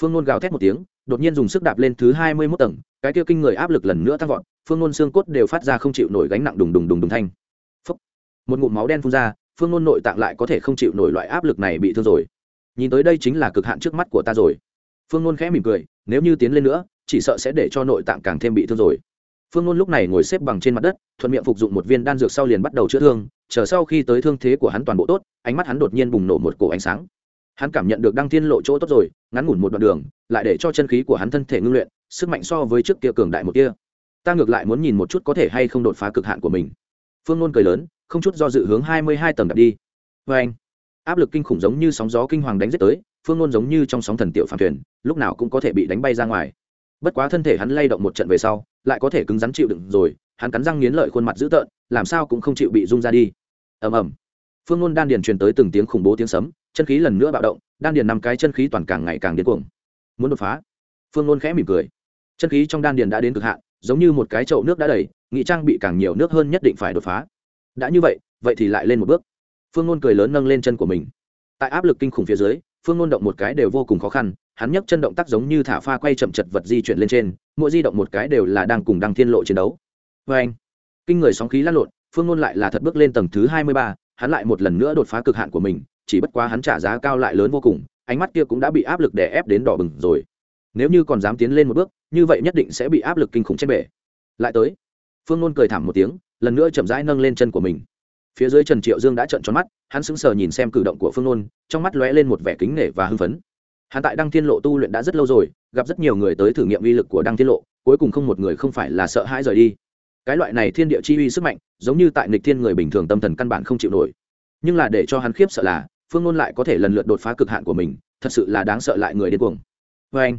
phương ngôn gào thét một tiếng, đột nhiên dùng sức đạp lên thứ hai mươi 21 tầng, cái kia kinh người áp lực lần nữa tăng vọt, phương ngôn xương cốt đều phát ra không chịu nổi gánh nặng đùng đùng đùng đùng thanh Phúc. một ngụm máu đen phun ra phương nôn nội tạng lại có thể không chịu nổi loại áp lực này bị thương rồi. Nhìn tới đây chính là cực hạn trước mắt của ta rồi. Phương nôn khẽ mỉm cười, nếu như tiến lên nữa, chỉ sợ sẽ để cho nội tạng càng thêm bị thương rồi. Phương nôn lúc này ngồi xếp bằng trên mặt đất, thuận miệng phục dụng một viên đan dược sau liền bắt đầu chữa thương, chờ sau khi tới thương thế của hắn toàn bộ tốt, ánh mắt hắn đột nhiên bùng nổ một cổ ánh sáng. Hắn cảm nhận được đăng thiên lộ chỗ tốt rồi, ngắn ngủn một đoạn đường, lại để cho chân khí của hắn thân thể ngưng luyện, sức mạnh so với trước kia cường đại một kia ta ngược lại muốn nhìn một chút có thể hay không đột phá cực hạn của mình. Phương nôn cười lớn không chút do dự hướng hai mươi hai tầng đặt đi. Vê anh, áp lực kinh khủng giống như sóng gió kinh hoàng đánh giết tới, phương ngôn giống như trong sóng thần tiểu phản thuyền, lúc nào cũng có thể bị đánh bay ra ngoài. Bất quá thân thể hắn lay động một trận về sau, lại có thể cứng rắn chịu đựng rồi, hắn cắn răng nghiến lợi khuôn mặt dữ tợn, làm sao cũng không chịu bị rung ra đi. Ầm ầm. Phương ngôn đan điền truyền tới từng tiếng khủng bố tiếng sấm, chân khí lần nữa bạo động, đan điền năm cái chân khí toàn càng ngày càng điên cuồng. Muốn đột phá. Phương ngôn khẽ mỉm cười. Chân khí trong đan điền đã đến cực hạn, giống như một cái chậu nước đã đầy nghị trang bị càng nhiều nước hơn nhất định phải đột phá đã như vậy vậy thì lại lên một bước. Phương ngôn cười lớn nâng lên chân của mình. Tại áp lực kinh khủng phía dưới, phương ngôn động một cái đều vô cùng khó khăn, hắn nhấc chân động tác giống như thả pha quay chậm chật vật di chuyển lên trên, mỗi di động một cái đều là đang cùng đăng thiên lộ chiến đấu. Vê anh, kinh người sóng khí lăn lộn, phương ngôn lại là thật bước lên tầng thứ hai mươi ba, hắn lại một lần nữa đột phá cực hạn của mình, chỉ bất quá hắn trả giá cao lại lớn vô cùng, ánh mắt kia cũng đã bị áp lực đè ép đến đỏ bừng rồi. Nếu như còn dám tiến lên một bước, như vậy nhất định sẽ bị áp lực kinh khủng trên bể. Lại tới, phương ngôn cười thảm một tiếng lần nữa chậm rãi nâng lên chân của mình. Phía dưới trần triệu dương đã trợn tròn mắt, hắn sững sờ nhìn xem cử động của phương nôn, trong mắt lóe lên một vẻ kính nể và hưng phấn. Hắn tại đăng thiên lộ tu luyện đã rất lâu rồi, gặp rất nhiều người tới thử nghiệm uy lực của đăng thiên lộ, cuối cùng không một người không phải là sợ hãi rời đi. Cái loại này thiên địa chi uy sức mạnh, giống như tại nịch thiên người bình thường tâm thần căn bản không chịu nổi. Nhưng là để cho hắn khiếp sợ là, phương nôn lại có thể lần lượt đột phá cực hạn của mình, thật sự là đáng sợ lại người điên cuồng. Vê anh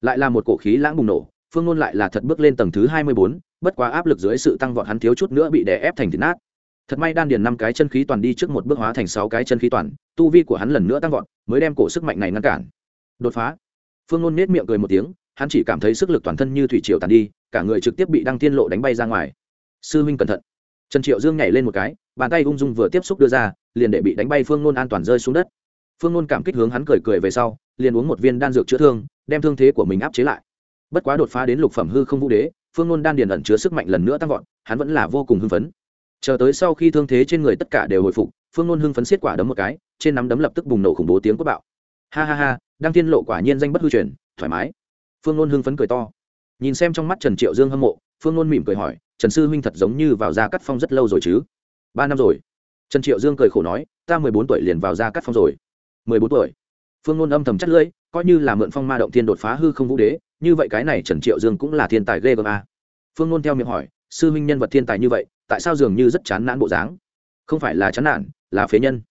lại là một cổ khí lãng bùng nổ, phương nôn lại là thật bước lên tầng thứ hai mươi bốn bất quá áp lực dưới sự tăng vọt hắn thiếu chút nữa bị đè ép thành thịt nát. Thật may đan điền năm cái chân khí toàn đi trước một bước hóa thành sáu cái chân khí toàn, tu vi của hắn lần nữa tăng vọt, mới đem cổ sức mạnh này ngăn cản. Đột phá. Phương ngôn nết miệng cười một tiếng, hắn chỉ cảm thấy sức lực toàn thân như thủy triều tàn đi, cả người trực tiếp bị đăng tiên lộ đánh bay ra ngoài. Sư huynh cẩn thận. Trần triệu dương nhảy lên một cái, bàn tay ung dung vừa tiếp xúc đưa ra, liền để bị đánh bay phương ngôn an toàn rơi xuống đất. Phương ngôn cảm kích hướng hắn cười cười về sau, liền uống một viên đan dược chữa thương, đem thương thế của mình áp chế lại. Bất quá đột phá đến lục phẩm hư không vũ đế phương nôn đan điền ẩn chứa sức mạnh lần nữa tăng vọt, hắn vẫn là vô cùng hưng phấn. Chờ tới sau khi thương thế trên người tất cả đều hồi phục, phương nôn hưng phấn xiết quả đấm một cái, trên nắm đấm lập tức bùng nổ khủng bố tiếng quốc bạo. Ha ha ha, đăng tiên lộ quả nhiên danh bất hư truyền, thoải mái. Phương nôn hưng phấn cười to. Nhìn xem trong mắt trần triệu dương hâm mộ, phương nôn mỉm cười hỏi, trần sư huynh thật giống như vào gia cắt phong rất lâu rồi chứ? Ba năm rồi. Trần triệu dương cười khổ nói, ta mười bốn tuổi liền vào gia cắt phong rồi. Mười bốn tuổi? Phương nôn âm thầm chắc lưỡi, coi như là mượn phong ma động thiên đột phá hư không vũ đế như vậy cái này trần triệu dương cũng là thiên tài ghê gớm a. Phương nôn theo miệng hỏi, sư huynh nhân vật thiên tài như vậy, tại sao dường như rất chán nản bộ dáng? Không phải là chán nản, là phế nhân.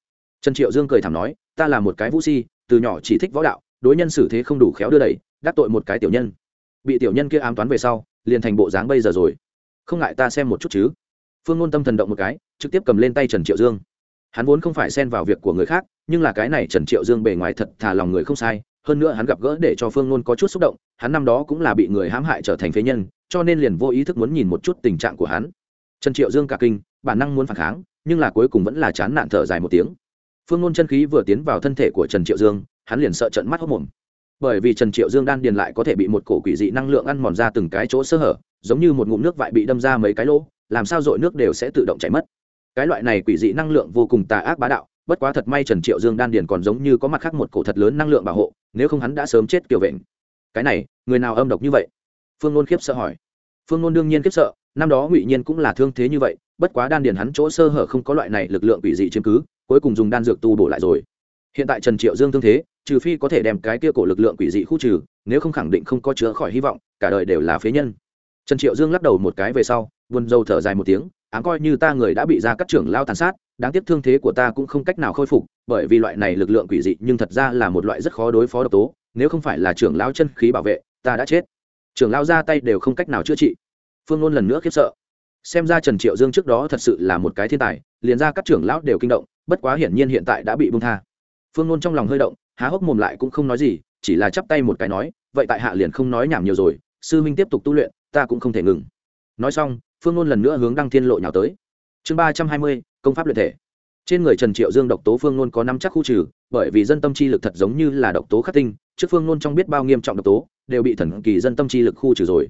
Trần triệu dương cười thảm nói, ta là một cái vũ si, từ nhỏ chỉ thích võ đạo, đối nhân xử thế không đủ khéo đưa đẩy, đắc tội một cái tiểu nhân. Bị tiểu nhân kia ám toán về sau, liền thành bộ dáng bây giờ rồi. Không ngại ta xem một chút chứ. Phương ngôn tâm thần động một cái, trực tiếp cầm lên tay trần triệu dương. Hắn vốn không phải xen vào việc của người khác, nhưng là cái này trần triệu dương bề ngoài thật thà lòng người không sai hơn nữa hắn gặp gỡ để cho phương nôn có chút xúc động, hắn năm đó cũng là bị người hãm hại trở thành phế nhân, cho nên liền vô ý thức muốn nhìn một chút tình trạng của hắn. Trần triệu dương cả kinh, bản năng muốn phản kháng, nhưng là cuối cùng vẫn là chán nản thở dài một tiếng. Phương nôn chân khí vừa tiến vào thân thể của trần triệu dương, hắn liền sợ trận mắt hốc mồm. Bởi vì trần triệu dương đan điền lại có thể bị một cổ quỷ dị năng lượng ăn mòn ra từng cái chỗ sơ hở, giống như một ngụm nước vại bị đâm ra mấy cái lỗ, làm sao dội nước đều sẽ tự động chảy mất. Cái loại này quỷ dị năng lượng vô cùng tà ác bá đạo, bất quá thật may trần triệu dương đan điền còn giống như có mặt khác một cổ thật lớn năng lượng bảo hộ nếu không hắn đã sớm chết kiểu vệnh. Cái này, người nào âm độc như vậy? Phương nôn khiếp sợ hỏi. Phương nôn đương nhiên khiếp sợ, năm đó ngụy nhiên cũng là thương thế như vậy, bất quá đan điền hắn chỗ sơ hở không có loại này lực lượng quỷ dị chiếm cứ, cuối cùng dùng đan dược tu bổ lại rồi. Hiện tại trần triệu dương thương thế, trừ phi có thể đem cái kia cổ lực lượng quỷ dị khu trừ, nếu không khẳng định không có chữa khỏi hy vọng, cả đời đều là phế nhân. Trần triệu dương lắc đầu một cái về sau, buồn rầu thở dài một tiếng, ám coi như ta người đã bị ra các trưởng lao tàn sát đáng tiếc thương thế của ta cũng không cách nào khôi phục, bởi vì loại này lực lượng quỷ dị nhưng thật ra là một loại rất khó đối phó độc tố, nếu không phải là trưởng lao chân khí bảo vệ, ta đã chết. Trưởng lao ra tay đều không cách nào chữa trị. Phương ngôn lần nữa khiếp sợ. Xem ra trần triệu dương trước đó thật sự là một cái thiên tài, liền ra các trưởng lão đều kinh động, bất quá hiển nhiên hiện tại đã bị bung tha. Phương ngôn trong lòng hơi động, há hốc mồm lại cũng không nói gì, chỉ là chắp tay một cái nói, vậy tại hạ liền không nói nhảm nhiều rồi, sư minh tiếp tục tu luyện, ta cũng không thể ngừng. Nói xong, phương ngôn lần nữa hướng đăng thiên lộ nhào tới. Chương ba trăm hai mươi công pháp luyện thể. Trên người trần triệu dương độc tố phương nôn có năm chắc khu trừ, bởi vì dân tâm chi lực thật giống như là độc tố khắc tinh, trước phương nôn trong biết bao nghiêm trọng độc tố, đều bị thần kỳ dân tâm chi lực khu trừ rồi.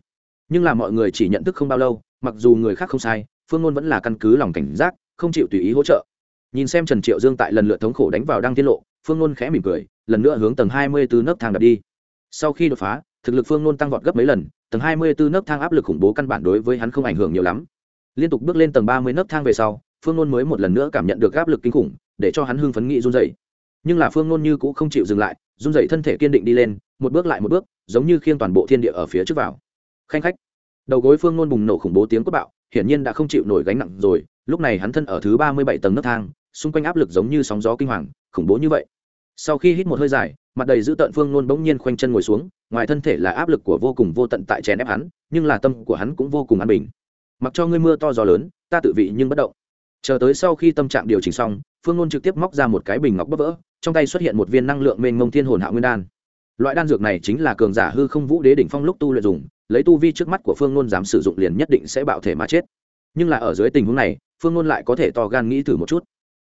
Nhưng là mọi người chỉ nhận thức không bao lâu, mặc dù người khác không sai, phương nôn vẫn là căn cứ lòng cảnh giác, không chịu tùy ý hỗ trợ. Nhìn xem trần triệu dương tại lần lượt thống khổ đánh vào đăng tiết lộ, phương nôn khẽ mỉm cười, lần nữa hướng tầng hai mươi bốn nấc thang đập đi. Sau khi đột phá, thực lực phương nôn tăng vọt gấp mấy lần, tầng hai mươi bốn nấc thang áp lực khủng bố căn bản đối với hắn không ảnh hưởng nhiều lắm. Liên tục bước lên tầng ba mươi nấc thang về sau phương nôn mới một lần nữa cảm nhận được áp lực kinh khủng, để cho hắn hưng phấn nghị run dậy nhưng là phương nôn như cũng không chịu dừng lại, run dậy thân thể kiên định đi lên, một bước lại một bước, giống như khiêng toàn bộ thiên địa ở phía trước vào. Khanh khách. Đầu gối phương nôn bùng nổ khủng bố tiếng quất bạo, hiển nhiên đã không chịu nổi gánh nặng rồi, lúc này hắn thân ở thứ ba mươi bảy tầng nấc thang, xung quanh áp lực giống như sóng gió kinh hoàng, khủng bố như vậy. Sau khi hít một hơi dài, mặt đầy giữ tận phương nôn bỗng nhiên khoanh chân ngồi xuống, ngoài thân thể là áp lực của vô cùng vô tận tại chèn ép hắn, nhưng là tâm của hắn cũng vô cùng an bình. Mặc cho ngươi mưa to gió lớn, ta tự vị nhưng bất động chờ tới sau khi tâm trạng điều chỉnh xong, phương ngôn trực tiếp móc ra một cái bình ngọc bấp vỡ, trong tay xuất hiện một viên năng lượng mênh mông thiên hồn hạ nguyên đan. Loại đan dược này chính là cường giả hư không vũ đế đỉnh phong lúc tu luyện dùng, lấy tu vi trước mắt của phương ngôn dám sử dụng liền nhất định sẽ bạo thể mà chết. Nhưng là ở dưới tình huống này, phương ngôn lại có thể to gan nghĩ thử một chút.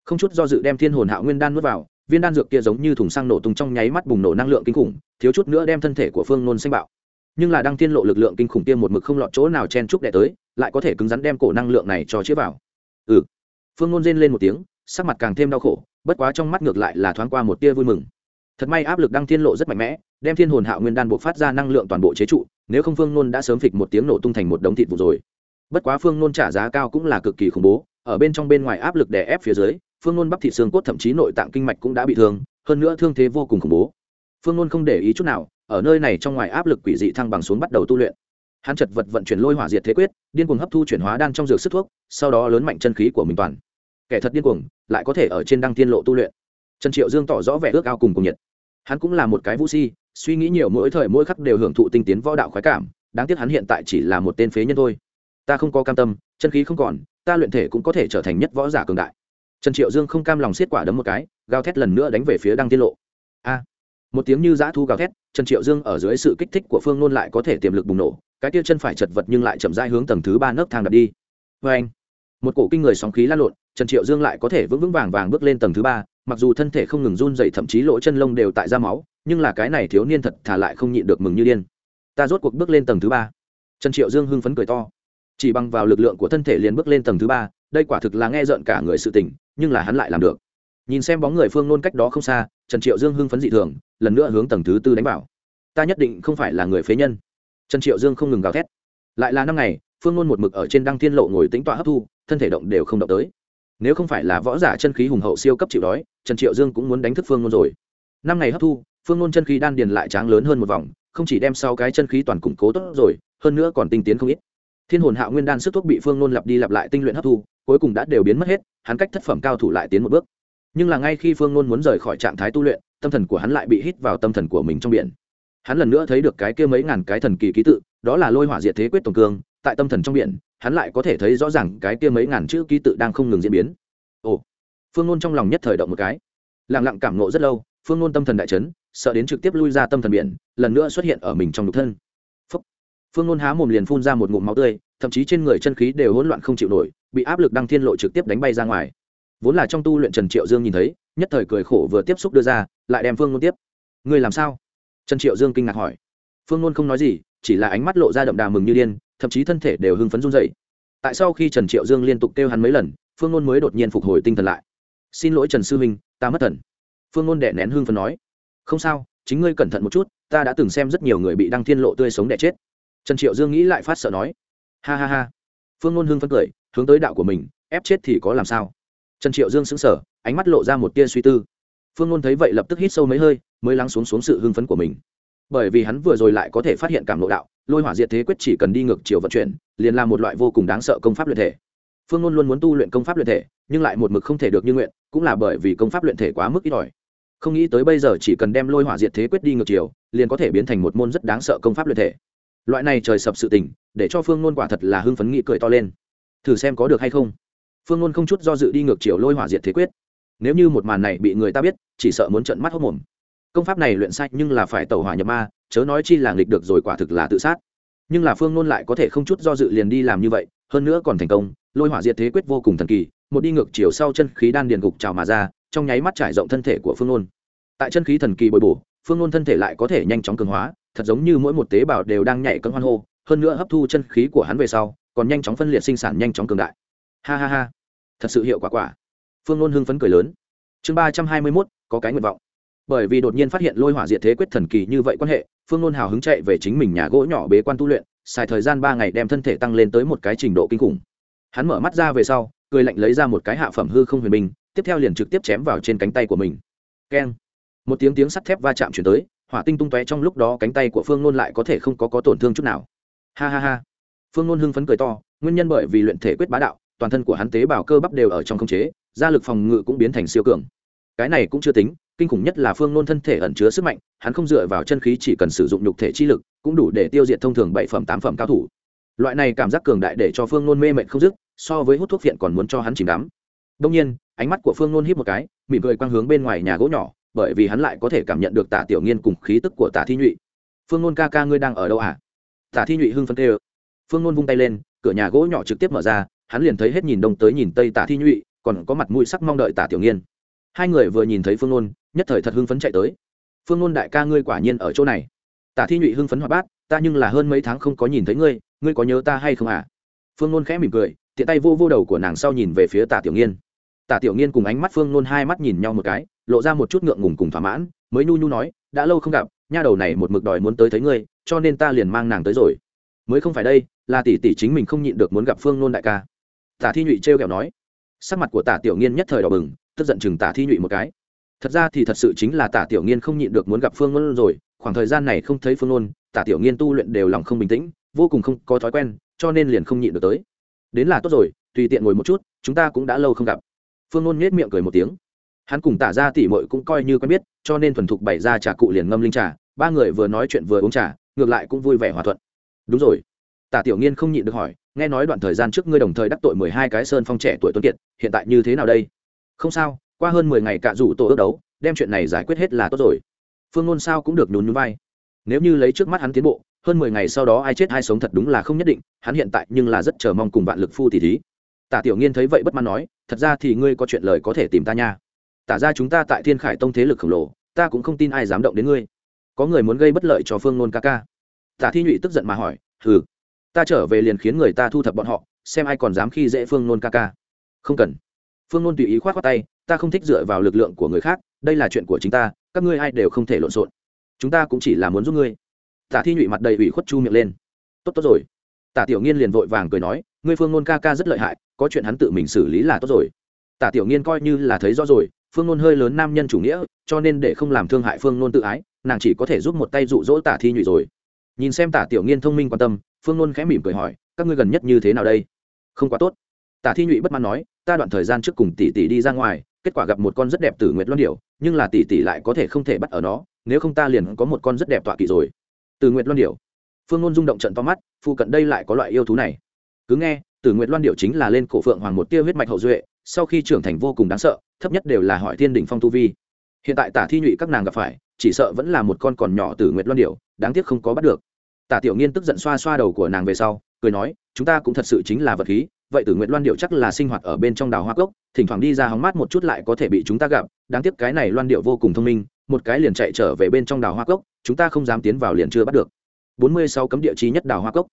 Không chút do dự đem thiên hồn hạ nguyên đan nuốt vào, viên đan dược kia giống như thùng xăng nổ tung trong nháy mắt bùng nổ năng lượng kinh khủng, thiếu chút nữa đem thân thể của phương nôn xanh bạo. Nhưng là đang tiên lộ lực lượng kinh khủng kia một mực không lọt chỗ nào chen trúc đẻ tới, lại có thể cứng rắn đem cổ năng lượng này cho chĩa vào. Ừ phương nôn rên lên một tiếng, sắc mặt càng thêm đau khổ, bất quá trong mắt ngược lại là thoáng qua một tia vui mừng. Thật may áp lực đăng thiên lộ rất mạnh mẽ, đem thiên hồn hạo nguyên đan buộc phát ra năng lượng toàn bộ chế trụ, nếu không phương nôn đã sớm phịch một tiếng nổ tung thành một đống thịt vụ rồi. Bất quá phương nôn trả giá cao cũng là cực kỳ khủng bố, ở bên trong bên ngoài áp lực đè ép phía dưới, phương nôn bắp thị xương cốt thậm chí nội tạng kinh mạch cũng đã bị thương, hơn nữa thương thế vô cùng khủng bố. Phương nôn không để ý chút nào, ở nơi này trong ngoài áp lực quỷ dị thăng bằng xuống bắt đầu tu luyện. Hắn chật vật vận chuyển lôi hỏa diệt thế quyết, điên cuồng hấp thu chuyển hóa đan trong dược sức thuốc, sau đó lớn mạnh chân khí của mình toàn kẻ thật điên cuồng, lại có thể ở trên đăng tiên lộ tu luyện. Trần triệu dương tỏ rõ vẻ ước ao cùng cùng nhiệt. Hắn cũng là một cái vũ si, suy nghĩ nhiều mỗi thời mỗi khắc đều hưởng thụ tinh tiến võ đạo khoái cảm, đáng tiếc hắn hiện tại chỉ là một tên phế nhân thôi. Ta không có cam tâm, chân khí không còn, ta luyện thể cũng có thể trở thành nhất võ giả cường đại. Trần triệu dương không cam lòng xiết quả đấm một cái, gào thét lần nữa đánh về phía đăng tiên lộ. A! Một tiếng như dã thu gào thét, trần triệu dương ở dưới sự kích thích của phương nôn lại có thể tiềm lực bùng nổ, cái tia chân phải chật vật nhưng lại chậm rãi hướng tầng thứ ba nấc thang đập đi. Vê anh một cổ kinh người sóng khí lan lộn trần triệu dương lại có thể vững vững vàng vàng bước lên tầng thứ ba, mặc dù thân thể không ngừng run dậy, thậm chí lỗ chân lông đều tại ra máu, nhưng là cái này thiếu niên thật thà lại không nhịn được mừng như điên. Ta rốt cuộc bước lên tầng thứ ba. Trần triệu dương hưng phấn cười to. Chỉ bằng vào lực lượng của thân thể liền bước lên tầng thứ ba, đây quả thực là nghe rợn cả người sự tình, nhưng là hắn lại làm được. Nhìn xem bóng người phương nôn cách đó không xa, trần triệu dương hưng phấn dị thường, lần nữa hướng tầng thứ tư đánh vào. Ta nhất định không phải là người phế nhân. Trần triệu dương không ngừng gào thét. Lại là năm ngày, phương nôn một mực ở trên đăng thiên lộ ngồi tính tọa hấp thu, thân thể động đều không động tới nếu không phải là võ giả chân khí hùng hậu siêu cấp chịu đói, trần triệu dương cũng muốn đánh thức phương nôn rồi. Năm ngày hấp thu, phương nôn chân khí đan điền lại tráng lớn hơn một vòng, không chỉ đem sau cái chân khí toàn củng cố tốt rồi, hơn nữa còn tinh tiến không ít. Thiên hồn hạo nguyên đan sức thuốc bị phương nôn lặp đi lặp lại tinh luyện hấp thu, cuối cùng đã đều biến mất hết, hắn cách thất phẩm cao thủ lại tiến một bước. Nhưng là ngay khi phương nôn muốn rời khỏi trạng thái tu luyện, tâm thần của hắn lại bị hít vào tâm thần của mình trong biển. Hắn lần nữa thấy được cái kia mấy ngàn cái thần kỳ ký tự, đó là lôi hỏa diệt thế quyết tổng cương tại tâm thần trong biển, hắn lại có thể thấy rõ ràng cái kia mấy ngàn chữ ký tự đang không ngừng diễn biến. Ồ, phương nôn trong lòng nhất thời động một cái. Lẳng lặng cảm nộ rất lâu, phương nôn tâm thần đại chấn, sợ đến trực tiếp lui ra tâm thần biển, lần nữa xuất hiện ở mình trong nhục thân. Phúc. phương ngôn há mồm liền phun ra một ngụm máu tươi, thậm chí trên người chân khí đều hỗn loạn không chịu nổi, bị áp lực đăng thiên lộ trực tiếp đánh bay ra ngoài. Vốn là trong tu luyện trần triệu dương nhìn thấy, nhất thời cười khổ vừa tiếp xúc đưa ra, lại đem phương ngôn tiếp. Người làm sao? Trần triệu dương kinh ngạc hỏi. Phương ngôn không nói gì, chỉ là ánh mắt lộ ra đậm đà mừng như điên thậm chí thân thể đều hưng phấn run dậy tại sau khi trần triệu dương liên tục kêu hắn mấy lần, phương ngôn mới đột nhiên phục hồi tinh thần lại. Xin lỗi trần sư minh, ta mất thần. Phương ngôn đệ nén hưng phấn nói. Không sao, chính ngươi cẩn thận một chút, ta đã từng xem rất nhiều người bị đăng thiên lộ tươi sống đẻ chết. Trần triệu dương nghĩ lại phát sợ nói. Ha ha ha. Phương ngôn hưng phấn cười, hướng tới đạo của mình, ép chết thì có làm sao? Trần triệu dương sững sờ, ánh mắt lộ ra một tia suy tư. Phương ngôn thấy vậy lập tức hít sâu mấy hơi, mới lắng xuống xuống sự hưng phấn của mình. Bởi vì hắn vừa rồi lại có thể phát hiện cảm lộ đạo lôi hỏa diệt thế quyết chỉ cần đi ngược chiều vận chuyển, liền là một loại vô cùng đáng sợ công pháp luyện thể. Phương ngôn luôn muốn tu luyện công pháp luyện thể, nhưng lại một mực không thể được như nguyện, cũng là bởi vì công pháp luyện thể quá mức ít ỏi. Không nghĩ tới bây giờ chỉ cần đem lôi hỏa diệt thế quyết đi ngược chiều, liền có thể biến thành một môn rất đáng sợ công pháp luyện thể. Loại này trời sập sự tình, để cho phương ngôn quả thật là hưng phấn nghị cười to lên. Thử xem có được hay không. Phương ngôn không chút do dự đi ngược chiều lôi hỏa diệt thế quyết. Nếu như một màn này bị người ta biết, chỉ sợ muốn trận mắt hốc mồm. Công pháp này luyện sai nhưng là phải tẩu hỏa nhập ma chớ nói chi là nghịch được rồi quả thực là tự sát. Nhưng là phương nôn lại có thể không chút do dự liền đi làm như vậy, hơn nữa còn thành công, lôi hỏa diệt thế quyết vô cùng thần kỳ, một đi ngược chiều sau chân khí đan điền gục trào mà ra, trong nháy mắt trải rộng thân thể của phương nôn. Tại chân khí thần kỳ bồi bổ, phương nôn thân thể lại có thể nhanh chóng cường hóa, thật giống như mỗi một tế bào đều đang nhảy cân hoan hô, hơn nữa hấp thu chân khí của hắn về sau, còn nhanh chóng phân liệt sinh sản nhanh chóng cường đại. Ha ha ha, thật sự hiệu quả quả. Phương nôn hưng phấn cười lớn. Chương ba trăm hai mươi mốt, có cái nguyện vọng bởi vì đột nhiên phát hiện lôi hỏa diệt thế quyết thần kỳ như vậy quan hệ, phương nôn hào hứng chạy về chính mình nhà gỗ nhỏ bế quan tu luyện, xài thời gian ba ngày đem thân thể tăng lên tới một cái trình độ kinh khủng. Hắn mở mắt ra về sau, cười lạnh lấy ra một cái hạ phẩm hư không huyền binh, tiếp theo liền trực tiếp chém vào trên cánh tay của mình. Keng. Một tiếng tiếng sắt thép va chạm chuyển tới, hỏa tinh tung tóe trong lúc đó cánh tay của phương nôn lại có thể không có có tổn thương chút nào. Ha ha ha. Phương nôn hưng phấn cười to, nguyên nhân bởi vì luyện thể quyết bá đạo, toàn thân của hắn tế bào cơ bắp đều ở trong khống chế gia lực phòng ngự cũng biến thành siêu cường. Cái này cũng chưa tính kinh khủng nhất là phương nôn thân thể ẩn chứa sức mạnh, hắn không dựa vào chân khí chỉ cần sử dụng nhục thể chi lực, cũng đủ để tiêu diệt thông thường bảy phẩm, tám phẩm cao thủ. Loại này cảm giác cường đại để cho phương nôn mê mệt không dứt, so với hút thuốc phiện còn muốn cho hắn chìm đắm. Đông nhiên, ánh mắt của phương nôn hít một cái, mỉm cười quang hướng bên ngoài nhà gỗ nhỏ, bởi vì hắn lại có thể cảm nhận được tả tiểu nghiên cùng khí tức của tả thi nhụy. Phương nôn ca ca ngươi đang ở đâu à? Tả thi nhụy hưng phân tê ơ phương nôn vung tay lên, cửa nhà gỗ nhỏ trực tiếp mở ra, hắn liền thấy hết nhìn đông tới nhìn tây tả thi nhụy, còn có mặt mũi sắc mong đợi tả tiểu nghiên. Hai người vừa nhìn thấy phương nôn nhất thời thật hưng phấn chạy tới. Phương ngôn đại ca ngươi quả nhiên ở chỗ này. Tả thi nhụy hưng phấn hoạt bát, ta nhưng là hơn mấy tháng không có nhìn thấy ngươi ngươi có nhớ ta hay không à phương ngôn khẽ mỉm cười, tiện tay vô vô đầu của nàng sau nhìn về phía tả tiểu nghiên. Tả tiểu nghiên cùng ánh mắt phương ngôn hai mắt nhìn nhau một cái, lộ ra một chút ngượng ngùng cùng thỏa mãn, mới nhu nhu nói, đã lâu không gặp, nha đầu này một mực đòi muốn tới thấy ngươi, cho nên ta liền mang nàng tới rồi. Mới không phải đây, là tỷ tỷ chính mình không nhịn được muốn gặp phương nôn đại ca. Tả thi nhụy trêu kẹo nói. Sắc mặt của tả tiểu nghiên nhất thời đỏ bừng, tức giận chừng tả thi nhụy một cái thật ra thì thật sự chính là tả tiểu nghiên không nhịn được muốn gặp phương ngôn rồi, khoảng thời gian này không thấy phương ngôn, tả tiểu nghiên tu luyện đều lòng không bình tĩnh, vô cùng không có thói quen, cho nên liền không nhịn được tới. Đến là tốt rồi, tùy tiện ngồi một chút, chúng ta cũng đã lâu không gặp. Phương ngôn nhét miệng cười một tiếng. Hắn cùng tả ra tỉ mội cũng coi như quen biết, cho nên thuần thục bày ra trà cụ liền ngâm linh trà, ba người vừa nói chuyện vừa uống trà, ngược lại cũng vui vẻ hòa thuận. Đúng rồi. Tả tiểu nghiên không nhịn được hỏi, nghe nói đoạn thời gian trước ngươi đồng thời đắc tội mười hai cái sơn phong trẻ tuổi tuấn kiệt, hiện tại như thế nào đây? Không sao qua hơn mười ngày cạ rủ tổ ước đấu, đem chuyện này giải quyết hết là tốt rồi. Phương ngôn sao cũng được nhún nhún vai. Nếu như lấy trước mắt hắn tiến bộ, hơn mười ngày sau đó ai chết ai sống thật đúng là không nhất định, hắn hiện tại nhưng là rất chờ mong cùng vạn lực phu tỷ thí. Tả tiểu nghiên thấy vậy bất mãn nói, thật ra thì ngươi có chuyện lời có thể tìm ta nha. Tả ra chúng ta tại thiên khải tông thế lực khổng lồ, ta cũng không tin ai dám động đến ngươi. Có người muốn gây bất lợi cho phương nôn ca ca. Tả thi nhụy tức giận mà hỏi, hừ, ta trở về liền khiến người ta thu thập bọn họ, xem ai còn dám khi dễ phương nôn ca ca. Không cần phương nôn tùy ý k h o á t khoác tay, ta không thích dựa vào lực lượng của người khác, đây là chuyện của chính ta, các ngươi ai đều không thể lộn xộn. Chúng ta cũng chỉ là muốn giúp ngươi. Tả thi nhụy mặt đầy ủy khuất chu miệng lên. Tốt tốt rồi. Tả tiểu nghiên liền vội vàng cười nói, ngươi phương nôn ca ca rất lợi hại, có chuyện hắn tự mình xử lý là tốt rồi. Tả tiểu nghiên coi như là thấy rõ rồi, phương nôn hơi lớn nam nhân chủ nghĩa, cho nên để không làm thương hại phương nôn tự ái, nàng chỉ có thể giúp một tay dụ dỗ tả thi nhụy rồi. Nhìn xem tả tiểu nghiên thông minh quan tâm, phương nôn khẽ mỉm cười hỏi, các ngươi gần nhất như thế nào đây? Không quá tốt. Tả thi nhụy bất mãn nói ta đoạn thời gian trước cùng tỷ tỷ đi ra ngoài, kết quả gặp một con rất đẹp tử nguyệt loan điểu, nhưng là tỷ tỷ lại có thể không thể bắt ở nó, nếu không ta liền có một con rất đẹp tọa kỵ rồi. Tử nguyệt loan điểu. Phương ngôn rung động trận to mắt phụ cận đây lại có loại yêu thú này. Cứ nghe, tử nguyệt loan điểu chính là lên cổ phượng hoàng một tia huyết mạch hậu duệ, sau khi trưởng thành vô cùng đáng sợ, thấp nhất đều là hỏi thiên đỉnh phong tu vi. Hiện tại tả thi nhụy các nàng gặp phải, chỉ sợ vẫn là một con còn nhỏ tử nguyệt loan điểu, đáng tiếc không có bắt được. Tả tiểu nghiên tức giận xoa xoa đầu của nàng về sau, cười nói, chúng ta cũng thật sự chính là vật khí vậy tử nguyệt loan điệu chắc là sinh hoạt ở bên trong đào hoa cốc, thỉnh thoảng đi ra hóng mát một chút lại có thể bị chúng ta gặp. Đáng tiếc cái này loan điệu vô cùng thông minh, một cái liền chạy trở về bên trong đào hoa cốc, chúng ta không dám tiến vào liền chưa bắt được. Bốn mươi sáu cấm địa trí nhất đào hoa cốc.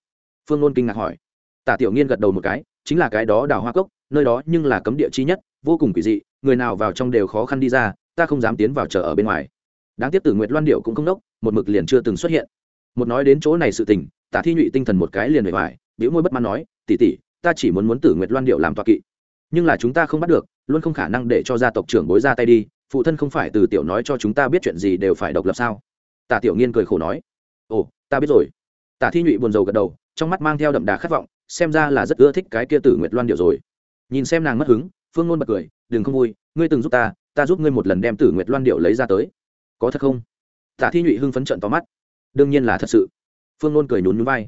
Phương ngôn kinh ngạc hỏi. Tả tiểu nghiên gật đầu một cái, chính là cái đó đào hoa cốc, nơi đó nhưng là cấm địa chi nhất, vô cùng quỷ dị, người nào vào trong đều khó khăn đi ra, ta không dám tiến vào chờ ở bên ngoài. Đáng tiếc tử nguyệt loan điệu cũng không đốc, một mực liền chưa từng xuất hiện. Một nói đến chỗ này sự tình, tả thi nhụy tinh thần một cái liền bề ngoài biểu môi bất mãn nói tỉ tỉ ta chỉ muốn muốn tử nguyệt loan điệu làm toa kỵ. Nhưng là chúng ta không bắt được, luôn không khả năng để cho gia tộc trưởng bối ra tay đi, phụ thân không phải từ tiểu nói cho chúng ta biết chuyện gì đều phải độc lập sao? Tả tiểu nghiên cười khổ nói. Ồ, ta biết rồi. Tả thi nhụy buồn rầu gật đầu, trong mắt mang theo đậm đà khát vọng, xem ra là rất ưa thích cái kia tử nguyệt loan điệu rồi. Nhìn xem nàng mất hứng, phương ngôn bật cười, đừng không vui, ngươi từng giúp ta ta giúp ngươi một lần đem tử nguyệt loan điệu lấy ra tới. Có thật không? Tả thi nhụy hưng phấn trận tóm mắt. Đương nhiên là thật sự. Phương ngôn cười nhún nhún vai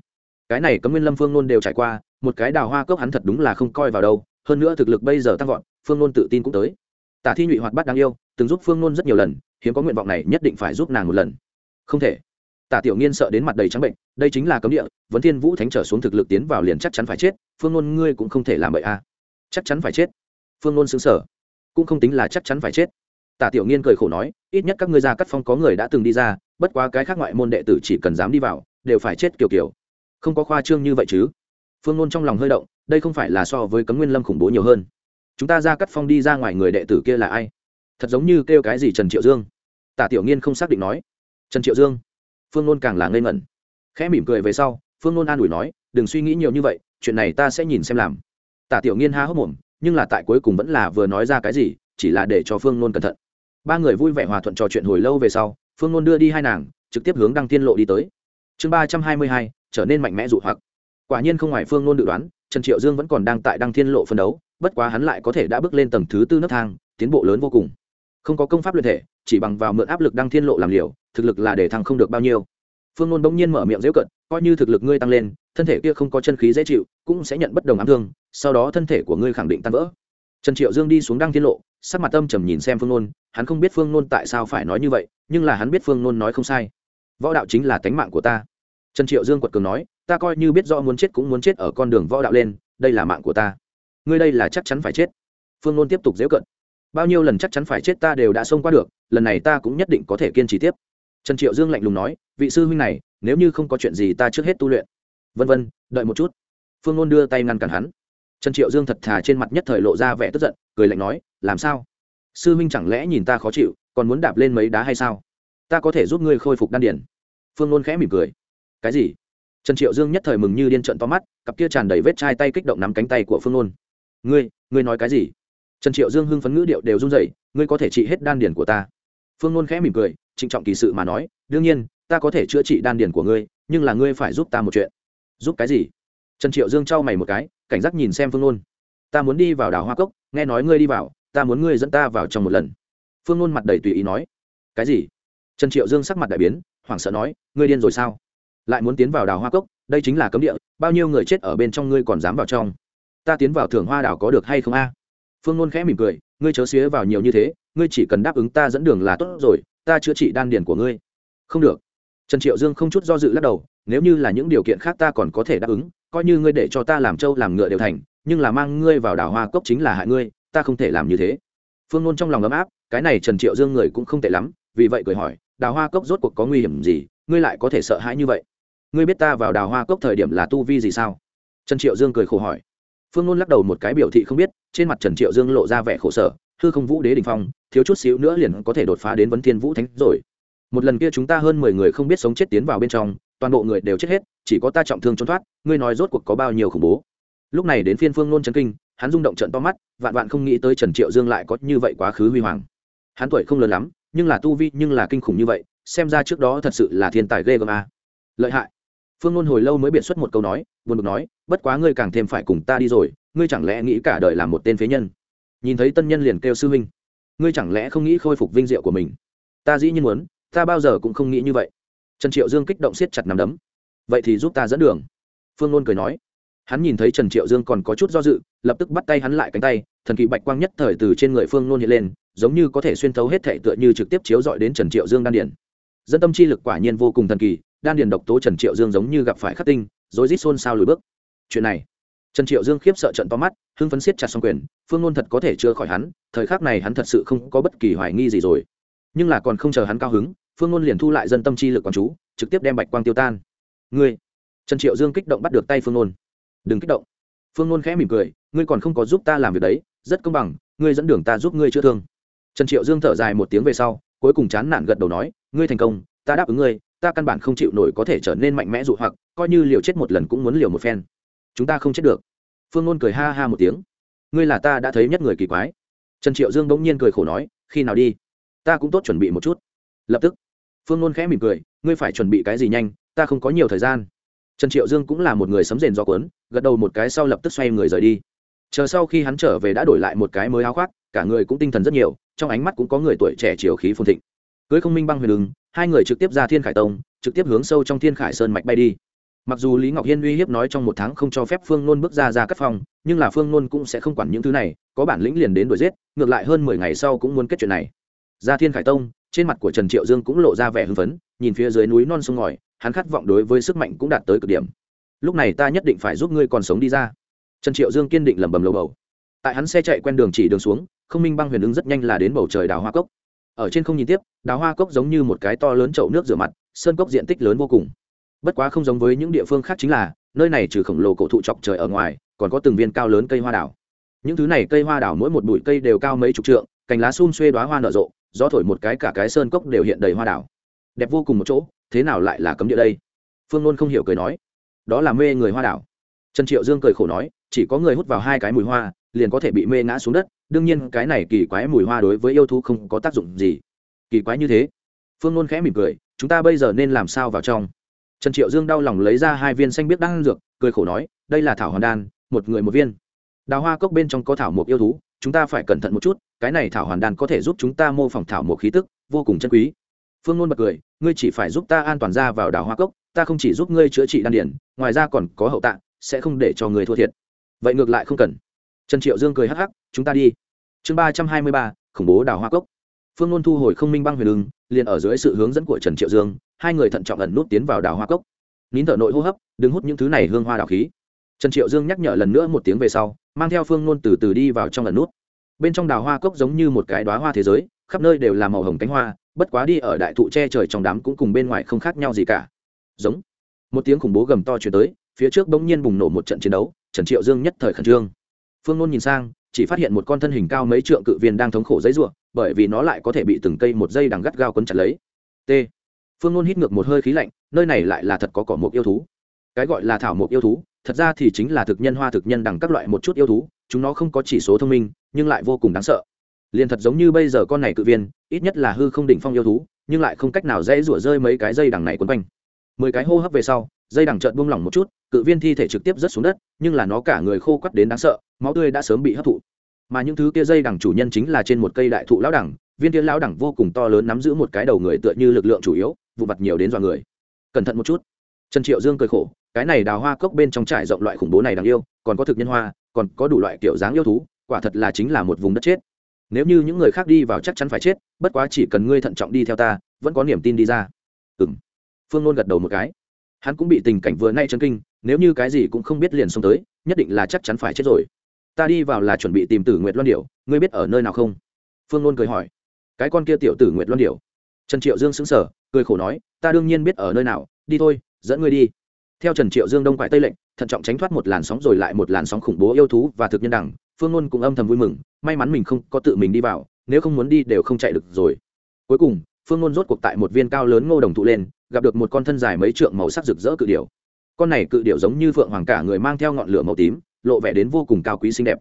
cái này cấm nguyên lâm phương nôn đều trải qua, một cái đào hoa cốc hắn thật đúng là không coi vào đâu, hơn nữa thực lực bây giờ tăng vọt, phương nôn tự tin cũng tới. Tả thi nhụy hoạt bát đáng yêu, từng giúp phương nôn rất nhiều lần, hiếm có nguyện vọng này nhất định phải giúp nàng một lần. Không thể. Tả tiểu nghiên sợ đến mặt đầy trắng bệnh, đây chính là cấm địa, vấn thiên vũ thánh trở xuống thực lực tiến vào liền chắc chắn phải chết, phương nôn ngươi cũng không thể làm vậy à chắc chắn phải chết. Phương nôn xứng sở cũng không tính là chắc chắn phải chết. Tả tiểu nghiên cười khổ nói, ít nhất các ngươi ra cắt phong có người đã từng đi ra, bất quá cái khác ngoại môn đệ tử chỉ cần dám đi vào, đều phải chết kiểu kiểu không có khoa trương như vậy chứ? Phương ngôn trong lòng hơi động, đây không phải là so với cấm nguyên lâm khủng bố nhiều hơn. Chúng ta ra cắt phong đi ra ngoài người đệ tử kia là ai? Thật giống như kêu cái gì trần triệu dương. Tả tiểu nghiên không xác định nói. Trần triệu dương? Phương ngôn càng là ngây ngẩn. Khẽ mỉm cười về sau, phương ngôn an ủi nói, đừng suy nghĩ nhiều như vậy, chuyện này ta sẽ nhìn xem làm. Tả tiểu nghiên há hốc mồm, nhưng là tại cuối cùng vẫn là vừa nói ra cái gì, chỉ là để cho phương ngôn cẩn thận. Ba người vui vẻ hòa thuận trò chuyện hồi lâu về sau, phương ngôn đưa đi hai nàng, trực tiếp hướng đăng tiên lộ đi tới. Chương ba trăm hai mươi hai trở nên mạnh mẽ dụ hoặc. Quả nhiên không ngoài phương ngôn dự đoán, trần triệu dương vẫn còn đang tại đăng thiên lộ phân đấu, bất quá hắn lại có thể đã bước lên tầng thứ tư nấc thang, tiến bộ lớn vô cùng. Không có công pháp luyện thể, chỉ bằng vào mượn áp lực đăng thiên lộ làm liều, thực lực là để thăng không được bao nhiêu. Phương ngôn bỗng nhiên mở miệng dễu cận, coi như thực lực ngươi tăng lên, thân thể kia không có chân khí dễ chịu, cũng sẽ nhận bất đồng ám thương, sau đó thân thể của ngươi khẳng định tan vỡ. Trần triệu dương đi xuống đăng thiên lộ, sắc mặt tâm trầm nhìn xem phương nôn hắn không biết phương nôn tại sao phải nói như vậy, nhưng là hắn biết phương nôn nói không sai. Võ đạo chính là tánh mạng của ta trần triệu dương quật cường nói, ta coi như biết rõ muốn chết cũng muốn chết ở con đường võ đạo lên, đây là mạng của ta. Ngươi đây là chắc chắn phải chết. Phương nôn tiếp tục dễu cận, bao nhiêu lần chắc chắn phải chết ta đều đã xông qua được, lần này ta cũng nhất định có thể kiên trì tiếp. Trần triệu dương lạnh lùng nói, vị sư huynh này, nếu như không có chuyện gì ta trước hết tu luyện. Vân vân, đợi một chút. Phương nôn đưa tay ngăn cản hắn. Trần triệu dương thật thà trên mặt nhất thời lộ ra vẻ tức giận, cười lạnh nói, làm sao? Sư minh chẳng lẽ nhìn ta khó chịu, còn muốn đạp lên mấy đá hay sao? Ta có thể giúp ngươi khôi phục đan điển phương nôn khẽ mỉm cười cái gì? Trần triệu dương nhất thời mừng như điên trận to mắt, cặp kia tràn đầy vết chai tay kích động nắm cánh tay của phương nôn. Ngươi ngươi nói cái gì? Trần triệu dương hưng phấn ngữ điệu đều run rẩy, ngươi có thể trị hết đan điển của ta? Phương nôn khẽ mỉm cười, trịnh trọng kỳ sự mà nói, đương nhiên, ta có thể chữa trị đan điển của ngươi, nhưng là ngươi phải giúp ta một chuyện. Giúp cái gì? Trần triệu dương trao mày một cái, cảnh giác nhìn xem phương nôn. Ta muốn đi vào đảo hoa cốc, nghe nói ngươi đi vào, ta muốn ngươi dẫn ta vào trong một lần. Phương nôn mặt đầy tùy ý nói. Cái gì? Trần triệu dương sắc mặt đại biến, hoảng sợ nói, ngươi điên rồi sao? Lại muốn tiến vào đào hoa cốc, đây chính là cấm địa, bao nhiêu người chết ở bên trong ngươi còn dám vào trong. Ta tiến vào thưởng hoa đảo có được hay không a? Phương nôn khẽ mỉm cười, ngươi chớ xía vào nhiều như thế, ngươi chỉ cần đáp ứng ta dẫn đường là tốt rồi, ta chữa trị đan điền của ngươi. Không được. Trần triệu dương không chút do dự lắc đầu, nếu như là những điều kiện khác ta còn có thể đáp ứng, coi như ngươi để cho ta làm trâu làm ngựa đều thành, nhưng là mang ngươi vào đảo hoa cốc chính là hại ngươi, ta không thể làm như thế. Phương nôn trong lòng ấm áp, cái này trần triệu dương người cũng không tệ lắm, vì vậy cười hỏi, đào hoa cốc rốt cuộc có nguy hiểm gì, ngươi lại có thể sợ hãi như vậy? Ngươi biết ta vào đào hoa cốc thời điểm là tu vi gì sao? Trần triệu dương cười khổ hỏi. Phương nôn lắc đầu một cái biểu thị không biết, trên mặt trần triệu dương lộ ra vẻ khổ sở, hư không vũ đế đình phong, thiếu chút xíu nữa liền có thể đột phá đến vấn thiên vũ thánh rồi. Một lần kia chúng ta hơn mười người không biết sống chết tiến vào bên trong, toàn bộ người đều chết hết, chỉ có ta trọng thương trốn thoát, ngươi nói rốt cuộc có bao nhiêu khủng bố? Lúc này đến phiên phương nôn chấn kinh, hắn rung động trận to mắt, vạn vạn không nghĩ tới trần triệu dương lại có như vậy quá khứ huy hoàng. Hắn tuổi không lớn lắm, nhưng là tu vi nhưng là kinh khủng như vậy, xem ra trước đó thật sự là thiên tài ghê gớm a. Lợi hại phương nôn hồi lâu mới biện xuất một câu nói, buồn bực nói, bất quá ngươi càng thêm phải cùng ta đi rồi, ngươi chẳng lẽ nghĩ cả đời làm một tên phế nhân? Nhìn thấy tân nhân liền kêu sư huynh, ngươi chẳng lẽ không nghĩ khôi phục vinh diệu của mình? Ta dĩ nhiên muốn, ta bao giờ cũng không nghĩ như vậy. Trần triệu dương kích động siết chặt nằm đấm. Vậy thì giúp ta dẫn đường. Phương nôn cười nói. Hắn nhìn thấy trần triệu dương còn có chút do dự, lập tức bắt tay hắn lại cánh tay, thần kỳ bạch quang nhất thời từ trên người phương nôn hiện lên, giống như có thể xuyên thấu hết thệ tựa như trực tiếp chiếu dọi đến trần triệu dương đan điển dân tâm chi lực quả nhiên vô cùng thần kỳ đan điền độc tố trần triệu dương giống như gặp phải khắc tinh rối rít xôn xao lùi bước. Chuyện này, trần triệu dương khiếp sợ trận to mắt, hưng phấn siết chặt xong quyền, phương ngôn thật có thể chữa khỏi hắn, thời khắc này hắn thật sự không có bất kỳ hoài nghi gì rồi. Nhưng là còn không chờ hắn cao hứng, phương ngôn liền thu lại dân tâm chi lực quán chú, trực tiếp đem bạch quang tiêu tan. Ngươi! Trần triệu dương kích động bắt được tay phương ngôn đừng kích động. Phương ngôn khẽ mỉm cười, ngươi còn không có giúp ta làm việc đấy, rất công bằng, ngươi dẫn đường ta giúp ngươi chữa thương. Trần triệu dương thở dài một tiếng về sau, cuối cùng chán nản gật đầu nói, ngươi thành công, ta đáp ứng ngươi ta căn bản không chịu nổi có thể trở nên mạnh mẽ dụ hoặc, coi như liều chết một lần cũng muốn liều một phen. Chúng ta không chết được. Phương ngôn cười ha ha một tiếng. Ngươi là ta đã thấy nhất người kỳ quái. Trần triệu dương bỗng nhiên cười khổ nói, khi nào đi? Ta cũng tốt chuẩn bị một chút. Lập tức. Phương ngôn khẽ mỉm cười, ngươi phải chuẩn bị cái gì nhanh, ta không có nhiều thời gian. Trần triệu dương cũng là một người sấm rền do cuốn, gật đầu một cái sau lập tức xoay người rời đi. Chờ sau khi hắn trở về đã đổi lại một cái mới áo khoác, cả người cũng tinh thần rất nhiều, trong ánh mắt cũng có người tuổi trẻ chiều khí phồn thịnh. Cưới không minh băng huyền ứng hai người trực tiếp ra thiên khải tông, trực tiếp hướng sâu trong thiên khải sơn mạch bay đi. Mặc dù lý ngọc hiên uy hiếp nói trong một tháng không cho phép phương nôn bước ra ra cắt phòng nhưng là phương nôn cũng sẽ không quản những thứ này, có bản lĩnh liền đến đuổi giết, ngược lại hơn mười ngày sau cũng muốn kết chuyện này. Ra thiên khải tông, trên mặt của trần triệu dương cũng lộ ra vẻ hưng phấn, nhìn phía dưới núi non sông ngòi, hắn khát vọng đối với sức mạnh cũng đạt tới cực điểm. Lúc này ta nhất định phải giúp ngươi còn sống đi ra. Trần triệu dương kiên định lẩm bẩm lầu bầu. Tại hắn xe chạy quen đường chỉ đường xuống, không minh băng huyền ứng rất nhanh là đến bầu trời đào hoa cốc ở trên không nhìn tiếp, đào hoa cốc giống như một cái to lớn chậu nước rửa mặt, sơn cốc diện tích lớn vô cùng. Bất quá không giống với những địa phương khác chính là, nơi này trừ khổng lồ cổ thụ chọc trời ở ngoài, còn có từng viên cao lớn cây hoa đảo những thứ này cây hoa đảo mỗi một bụi cây đều cao mấy chục trượng, cành lá xum xuê đoá hoa nở rộ, gió thổi một cái cả cái sơn cốc đều hiện đầy hoa đảo đẹp vô cùng một chỗ, thế nào lại là cấm địa đây? Phương nôn không hiểu cười nói. Đó là mê người hoa đảo trần triệu dương cười khổ nói, chỉ có người hút vào hai cái mùi hoa, liền có thể bị mê ngã xuống đất đương nhiên, cái này kỳ quái mùi hoa đối với yêu thú không có tác dụng gì. Kỳ quái như thế. Phương nôn khẽ mỉm cười, chúng ta bây giờ nên làm sao vào trong? Trần triệu dương đau lòng lấy ra hai viên xanh biết đan dược, cười khổ nói, đây là thảo hoàn đan, một người một viên. Đào hoa cốc bên trong có thảo mộc yêu thú, chúng ta phải cẩn thận một chút, cái này thảo hoàn đan có thể giúp chúng ta mô phỏng thảo mộc khí tức, vô cùng chân quý. Phương ngôn bật cười, ngươi chỉ phải giúp ta an toàn ra vào đào hoa cốc, ta không chỉ giúp ngươi chữa trị đan điển ngoài ra còn có hậu tạng sẽ không để cho người thua thiệt. Vậy ngược lại không cần. Trần triệu dương cười hắc hắc chúng ta đi. Chương ba trăm hai mươi ba, khủng bố đào hoa cốc. Phương ngôn thu hồi không minh băng huyền ưng, liền ở dưới sự hướng dẫn của trần triệu dương, hai người thận trọng ẩn nút tiến vào đào hoa cốc. Nín thở nội hô hấp, đừng hút những thứ này hương hoa đào khí. Trần triệu dương nhắc nhở lần nữa một tiếng về sau, mang theo phương ngôn từ từ đi vào trong ẩn nút. Bên trong đào hoa cốc giống như một cái đoá hoa thế giới, khắp nơi đều là màu hồng cánh hoa, bất quá đi ở đại thụ che trời trong đám cũng cùng bên ngoài không khác nhau gì cả. Giống. Một tiếng khủng bố gầm to chuyển tới, phía trước bỗng nhiên bùng nổ một trận chiến đấu, trần triệu dương nhất thời khẩn trương. Phương ngôn nhìn sang chỉ phát hiện một con thân hình cao mấy trượng cự viên đang thống khổ dãy rủa, bởi vì nó lại có thể bị từng cây một dây đằng gắt gao quấn chặt lấy. T. Phương Luân hít ngược một hơi khí lạnh nơi này lại là thật có cỏ mục yêu thú. Cái gọi là thảo mục yêu thú thật ra thì chính là thực nhân hoa thực nhân đằng các loại một chút yêu thú chúng nó không có chỉ số thông minh nhưng lại vô cùng đáng sợ. Liền thật giống như bây giờ con này cự viên ít nhất là hư không đỉnh phong yêu thú nhưng lại không cách nào dễ rủa rơi mấy cái dây đằng này quấn quanh. Mười cái hô hấp về sau dây đằng trợn buông lỏng một chút, cự viên thi thể trực tiếp rớt xuống đất, nhưng là nó cả người khô quắt đến đáng sợ, máu tươi đã sớm bị hấp thụ. Mà những thứ kia dây đằng chủ nhân chính là trên một cây đại thụ lão đẳng, viên kia lão đẳng vô cùng to lớn nắm giữ một cái đầu người tựa như lực lượng chủ yếu, vụ mặt nhiều đến dọa người. Cẩn thận một chút. Trần triệu dương cười khổ, cái này đào hoa cốc bên trong trải rộng loại khủng bố này đáng yêu, còn có thực nhân hoa, còn có đủ loại kiểu dáng yêu thú, quả thật là chính là một vùng đất chết. Nếu như những người khác đi vào chắc chắn phải chết, bất quá chỉ cần ngươi thận trọng đi theo ta, vẫn có niềm tin đi ra. Ừng phương nôn gật đầu một cái hắn cũng bị tình cảnh vừa nay chấn kinh, nếu như cái gì cũng không biết liền xông tới, nhất định là chắc chắn phải chết rồi. Ta đi vào là chuẩn bị tìm tử nguyệt loan điểu, ngươi biết ở nơi nào không? Phương nôn cười hỏi. Cái con kia tiểu tử nguyệt loan điểu. Trần triệu dương xứng sở cười khổ nói, ta đương nhiên biết ở nơi nào, đi thôi, dẫn ngươi đi. Theo trần triệu dương đông quại tây lệnh, thận trọng tránh thoát một làn sóng rồi lại một làn sóng khủng bố yêu thú và thực nhân đẳng, phương ngôn cũng âm thầm vui mừng, may mắn mình không có tự mình đi vào, nếu không muốn đi đều không chạy được rồi. Cuối cùng, phương ngôn rốt cuộc tại một viên cao lớn ngô đồng thụ lên gặp được một con thân dài mấy trượng màu sắc rực rỡ cự điểu. Con này cự điểu giống như phượng hoàng cả người mang theo ngọn lửa màu tím, lộ vẻ đến vô cùng cao quý xinh đẹp.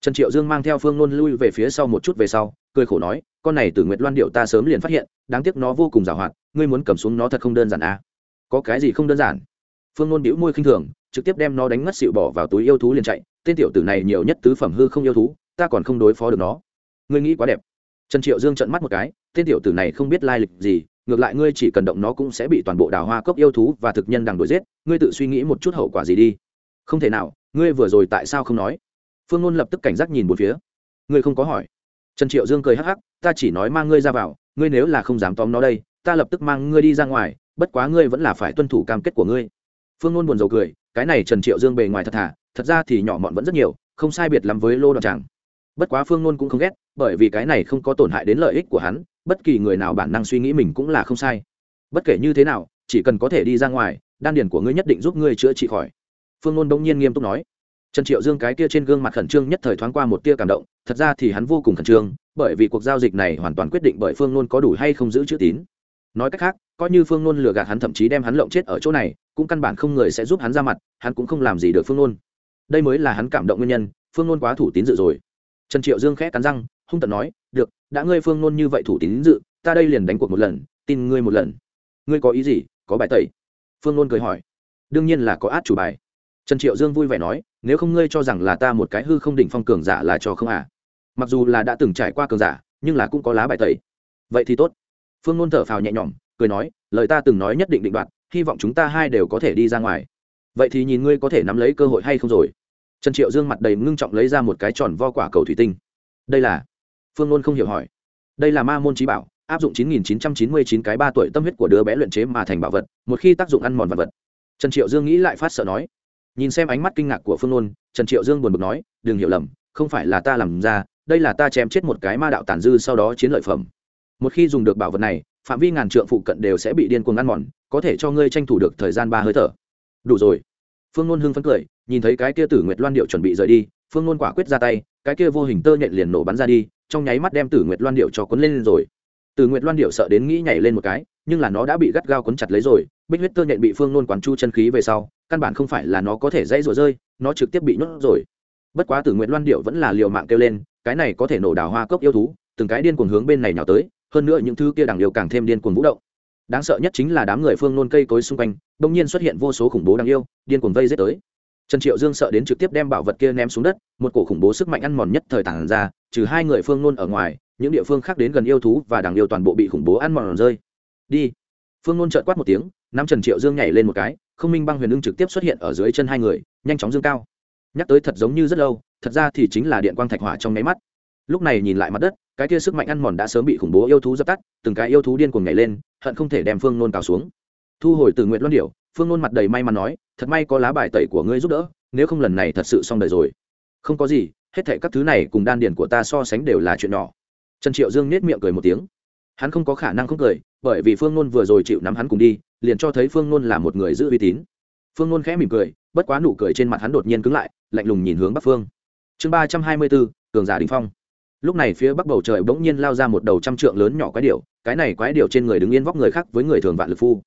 Trần triệu dương mang theo phương Luân lui về phía sau một chút về sau, cười khổ nói, con này từ nguyệt loan điệu ta sớm liền phát hiện, đáng tiếc nó vô cùng giàu hoạt, ngươi muốn cầm xuống nó thật không đơn giản à? Có cái gì không đơn giản? Phương Luân bĩu môi khinh thường, trực tiếp đem nó đánh ngất xịu bỏ vào túi yêu thú liền chạy, tên tiểu tử này nhiều nhất tứ phẩm hư không yêu thú, ta còn không đối phó được nó. Ngươi nghĩ quá đẹp. Trần triệu dương trận mắt một cái, tên tiểu tử này không biết lai lịch gì ngược lại ngươi chỉ cần động nó cũng sẽ bị toàn bộ đào hoa cốc yêu thú và thực nhân đằng đuổi giết, ngươi tự suy nghĩ một chút hậu quả gì đi. Không thể nào, ngươi vừa rồi tại sao không nói? Phương ngôn lập tức cảnh giác nhìn một phía. Ngươi không có hỏi. Trần triệu dương cười hắc hắc, ta chỉ nói mang ngươi ra vào, ngươi nếu là không dám tóm nó đây, ta lập tức mang ngươi đi ra ngoài, bất quá ngươi vẫn là phải tuân thủ cam kết của ngươi. Phương ngôn buồn rầu cười, cái này trần triệu dương bề ngoài thật thà, thật ra thì nhỏ mọn vẫn rất nhiều, không sai biệt lắm với lô đoạn tràng bất quá phương nôn cũng không ghét, bởi vì cái này không có tổn hại đến lợi ích của hắn, bất kỳ người nào bản năng suy nghĩ mình cũng là không sai. Bất kể như thế nào, chỉ cần có thể đi ra ngoài, đan điền của ngươi nhất định giúp ngươi chữa trị khỏi. Phương nôn đông nhiên nghiêm túc nói. Trần triệu dương cái kia trên gương mặt khẩn trương nhất thời thoáng qua một tia cảm động, thật ra thì hắn vô cùng khẩn trương, bởi vì cuộc giao dịch này hoàn toàn quyết định bởi phương nôn có đủ hay không giữ chữ tín. Nói cách khác, coi như phương nôn lừa gạt hắn thậm chí đem hắn lộng chết ở chỗ này, cũng căn bản không người sẽ giúp hắn ra mặt, hắn cũng không làm gì được phương nôn. Đây mới là hắn cảm động nguyên nhân, phương nôn quá thủ tín dự rồi trần triệu dương khẽ cắn răng, hung tận nói, được, đã ngươi phương ngôn như vậy thủ tín dự, ta đây liền đánh cuộc một lần, tin ngươi một lần. Ngươi có ý gì? Có bài tẩy? Phương ngôn cười hỏi. Đương nhiên là có át chủ bài. Trần triệu dương vui vẻ nói, nếu không ngươi cho rằng là ta một cái hư không đỉnh phong cường giả là cho không à? Mặc dù là đã từng trải qua cường giả, nhưng là cũng có lá bài tẩy. Vậy thì tốt. Phương Luân thở phào nhẹ nhõm, cười nói, lời ta từng nói nhất định định đoạt, hy vọng chúng ta hai đều có thể đi ra ngoài. Vậy thì nhìn ngươi có thể nắm lấy cơ hội hay không rồi? Trần triệu dương mặt đầy ngưng trọng lấy ra một cái tròn vo quả cầu thủy tinh. Đây là? Phương luôn không hiểu hỏi. Đây là ma môn trí bảo áp dụng 9999 cái ba tuổi tâm huyết của đứa bé luyện chế mà thành bảo vật một khi tác dụng ăn mòn vật vật. Trần triệu dương nghĩ lại phát sợ nói. Nhìn xem ánh mắt kinh ngạc của phương Luân, trần triệu dương buồn bực nói đừng hiểu lầm không phải là ta làm ra đây là ta chém chết một cái ma đạo tàn dư sau đó chiến lợi phẩm. Một khi dùng được bảo vật này phạm vi ngàn trượng phụ cận đều sẽ bị điên cuồng ăn mòn có thể cho ngươi tranh thủ được thời gian ba hơi thở. Đủ rồi phương nôn hưng phấn cười, nhìn thấy cái kia tử nguyệt loan điệu chuẩn bị rời đi, phương nôn quả quyết ra tay, cái kia vô hình tơ nhện liền nổ bắn ra đi, trong nháy mắt đem tử nguyệt loan điệu cho cuốn lên rồi. Tử nguyệt loan điệu sợ đến nghĩ nhảy lên một cái, nhưng là nó đã bị gắt gao cuốn chặt lấy rồi, bích huyết tơ nhện bị phương nôn quán chu chân khí về sau, căn bản không phải là nó có thể dãy rủa rơi, nó trực tiếp bị nhốt rồi. Bất quá tử Nguyệt loan điệu vẫn là liều mạng kêu lên, cái này có thể nổ đào hoa cốc yêu thú, từng cái điên cuồng hướng bên này nhào tới, hơn nữa những thứ kia đằng điều càng thêm điên cuồng vũ động đáng sợ nhất chính là đám người phương nôn cây cối xung quanh, bỗng nhiên xuất hiện vô số khủng bố đáng yêu, điên cuồng vây giết tới. Trần triệu dương sợ đến trực tiếp đem bảo vật kia ném xuống đất, một cổ khủng bố sức mạnh ăn mòn nhất thời tản ra, trừ hai người phương nôn ở ngoài, những địa phương khác đến gần yêu thú và đằng yêu toàn bộ bị khủng bố ăn mòn rơi. Đi. Phương nôn trợn quát một tiếng, nắm trần triệu dương nhảy lên một cái, không minh băng huyền ưng trực tiếp xuất hiện ở dưới chân hai người, nhanh chóng dương cao. Nhắc tới thật giống như rất lâu, thật ra thì chính là điện quang thạch hỏa trong nháy mắt. Lúc này nhìn lại mặt đất cái kia sức mạnh ăn mòn đã sớm bị khủng bố yêu thú dập tắt, từng cái yêu thú điên cuồng nhảy lên, hận không thể đem phương nôn cào xuống. Thu hồi từ nguyện luân điệu phương nôn mặt đầy may mắn nói, thật may có lá bài tẩy của ngươi giúp đỡ, nếu không lần này thật sự xong đời rồi. Không có gì, hết thệ các thứ này cùng đan điển của ta so sánh đều là chuyện nhỏ. Trần triệu dương nết miệng cười một tiếng. Hắn không có khả năng không cười, bởi vì phương nôn vừa rồi chịu nắm hắn cùng đi, liền cho thấy phương nôn là một người giữ uy tín. Phương nôn khẽ mỉm cười, bất quá nụ cười trên mặt hắn đột nhiên cứng lại, lạnh lùng nhìn hướng bắc phương. Chương ba trăm hai mươi bốn, cường giả đình phong lúc này phía bắc bầu trời bỗng nhiên lao ra một đầu trăm trượng lớn nhỏ quái điệu cái này quái điệu trên người đứng yên vóc người khác với người thường vạn lực phu.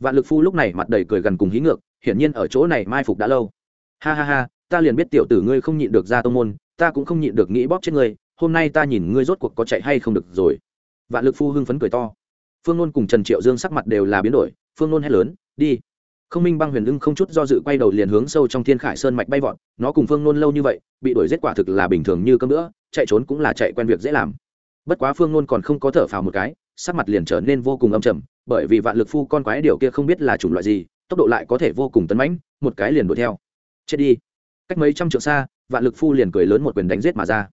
Vạn lực phu lúc này mặt đầy cười gần cùng hí ngược, hiển nhiên ở chỗ này mai phục đã lâu. Ha ha ha, ta liền biết tiểu tử ngươi không nhịn được ra tô môn, ta cũng không nhịn được nghĩ bóp chết ngươi, hôm nay ta nhìn ngươi rốt cuộc có chạy hay không được rồi. Vạn lực phu hưng phấn cười to. Phương nôn cùng trần triệu dương sắc mặt đều là biến đổi, phương nôn hét lớn, đi không minh băng huyền ưng không chút do dự quay đầu liền hướng sâu trong thiên khải sơn mạch bay vọt, nó cùng phương nôn lâu như vậy, bị đuổi giết quả thực là bình thường như cơm nữa chạy trốn cũng là chạy quen việc dễ làm. Bất quá phương nôn còn không có thở phào một cái, sắc mặt liền trở nên vô cùng âm trầm, bởi vì vạn lực phu con quái điều kia không biết là chủng loại gì, tốc độ lại có thể vô cùng tấn mãnh, một cái liền đuổi theo. Chết đi. Cách mấy trăm trượng xa, vạn lực phu liền cười lớn một quyền đánh giết mà ra.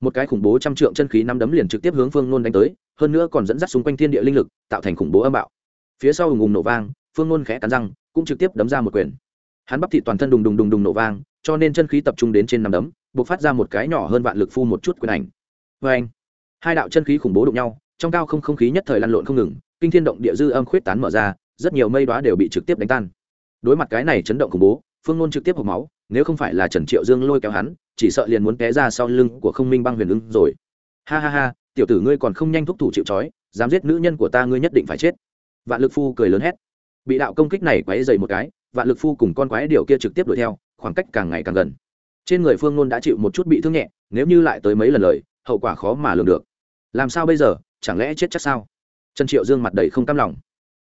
Một cái khủng bố trăm trượng chân khí năm đấm liền trực tiếp hướng phương nôn đánh tới, hơn nữa còn dẫn dắt xung quanh thiên địa linh lực, tạo thành khủng bố âm bạo. Phía sau hùng hùng nổ vang phương nôn khẽ cắn răng, cũng trực tiếp đấm ra một quyền. Hắn bắp thị toàn thân đùng đùng đùng đùng nổ vang, cho nên chân khí tập trung đến trên năm đấm, buộc phát ra một cái nhỏ hơn vạn lực phu một chút quyền ảnh. Vê anh hai đạo chân khí khủng bố đụng nhau, trong cao không không khí nhất thời lăn lộn không ngừng, kinh thiên động địa dư âm khuyết tán mở ra, rất nhiều mây đoá đều bị trực tiếp đánh tan. Đối mặt cái này chấn động khủng bố, phương nôn trực tiếp hộp máu, nếu không phải là trần triệu dương lôi kéo hắn, chỉ sợ liền muốn té ra sau lưng của không minh băng huyền ưng rồi. Ha ha ha, tiểu tử ngươi còn không nhanh thúc thủ chịu trói, dám giết nữ nhân của ta ngươi nhất định phải chết. Vạn lực phu cười lớn hét bị đạo công kích này quấy dày một cái, vạn lực phu cùng con quái điều kia trực tiếp đuổi theo, khoảng cách càng ngày càng gần. Trên người phương nôn đã chịu một chút bị thương nhẹ, nếu như lại tới mấy lần lời, hậu quả khó mà lường được. Làm sao bây giờ, chẳng lẽ chết chắc sao? Trần triệu dương mặt đầy không cam lòng.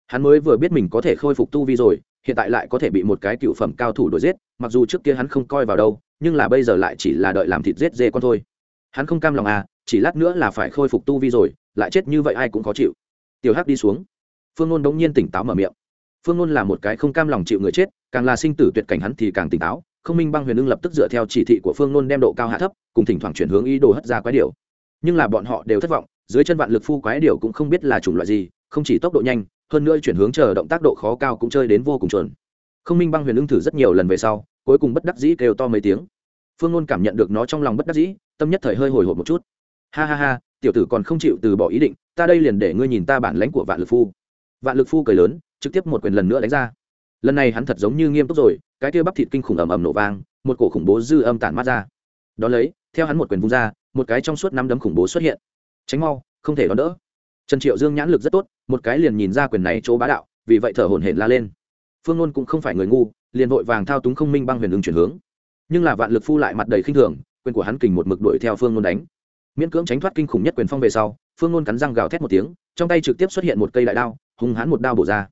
Hắn mới vừa biết mình có thể khôi phục tu vi rồi, hiện tại lại có thể bị một cái cựu phẩm cao thủ đuổi giết, mặc dù trước kia hắn không coi vào đâu, nhưng là bây giờ lại chỉ là đợi làm thịt giết dê con thôi. Hắn không cam lòng à chỉ lát nữa là phải khôi phục tu vi rồi, lại chết như vậy ai cũng khó chịu. Tiểu hắc đi xuống. Phương ngôn đống nhiên tỉnh táo mở miệng phương ngôn là một cái không cam lòng chịu người chết, càng là sinh tử tuyệt cảnh hắn thì càng tỉnh táo, không minh băng huyền ưng lập tức dựa theo chỉ thị của phương ngôn đem độ cao hạ thấp, cùng thỉnh thoảng chuyển hướng ý đồ hất ra quái điều nhưng là bọn họ đều thất vọng, dưới chân vạn lực phu quái điều cũng không biết là chủng loại gì, không chỉ tốc độ nhanh, hơn nữa chuyển hướng chờ động tác độ khó cao cũng chơi đến vô cùng chuẩn. Không minh băng huyền ưng thử rất nhiều lần về sau, cuối cùng bất đắc dĩ kêu to mấy tiếng. Phương ngôn cảm nhận được nó trong lòng bất đắc dĩ, tâm nhất thời hơi hồi hộp một chút. Ha ha ha, tiểu tử còn không chịu từ bỏ ý định, ta đây liền để ngươi nhìn ta bản lãnh của vạn lực phu. Vạn lực phu cười lớn trực tiếp một quyền lần nữa đánh ra. Lần này hắn thật giống như nghiêm túc rồi, cái kia bắp thịt kinh khủng ầm ầm nổ vang, một cổ khủng bố dư âm tản mát ra. Đón lấy, theo hắn một quyền vung ra, một cái trong suốt năm đấm khủng bố xuất hiện. Tránh mau, không thể đón đỡ. Trần triệu dương nhãn lực rất tốt, một cái liền nhìn ra quyền này chỗ bá đạo, vì vậy thở hổn hển la lên. Phương ngôn cũng không phải người ngu, liền vội vàng thao túng không minh băng huyền ứng chuyển hướng. Nhưng là vạn lực phu lại mặt đầy khinh thường, quyền của hắn kình một mực đuổi theo phương ngôn đánh. Miễn cưỡng tránh thoát kinh khủng nhất quyền phong về sau, phương ngôn cắn răng gào thét một tiếng, trong tay trực tiếp xuất hiện một cây đại đao hùng hắn một đao bổ ra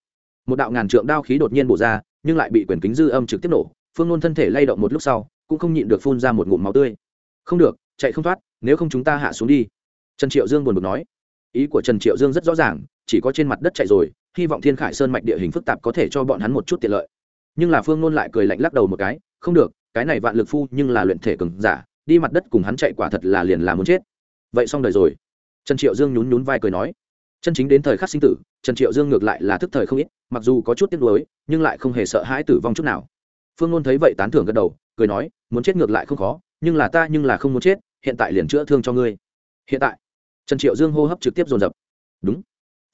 một đạo ngàn trượng đao khí đột nhiên bổ ra, nhưng lại bị quyền kính dư âm trực tiếp nổ, phương nôn thân thể lay động một lúc sau, cũng không nhịn được phun ra một ngụm máu tươi. Không được, chạy không thoát, nếu không chúng ta hạ xuống đi. Trần triệu dương buồn bực nói. Ý của trần triệu dương rất rõ ràng, chỉ có trên mặt đất chạy rồi, hy vọng thiên khải sơn mạch địa hình phức tạp có thể cho bọn hắn một chút tiện lợi. Nhưng là phương nôn lại cười lạnh lắc đầu một cái, không được, cái này vạn lực phu nhưng là luyện thể cường giả, đi mặt đất cùng hắn chạy quả thật là liền là muốn chết. Vậy xong đời rồi. Trần triệu dương nhún nhún vai cười nói chân chính đến thời khắc sinh tử, trần triệu dương ngược lại là thức thời không ít, mặc dù có chút tiếc nuối, nhưng lại không hề sợ hãi tử vong chút nào. Phương nôn thấy vậy tán thưởng gật đầu, cười nói, muốn chết ngược lại không khó, nhưng là ta nhưng là không muốn chết, hiện tại liền chữa thương cho ngươi. Hiện tại? Trần triệu dương hô hấp trực tiếp dồn dập. Đúng.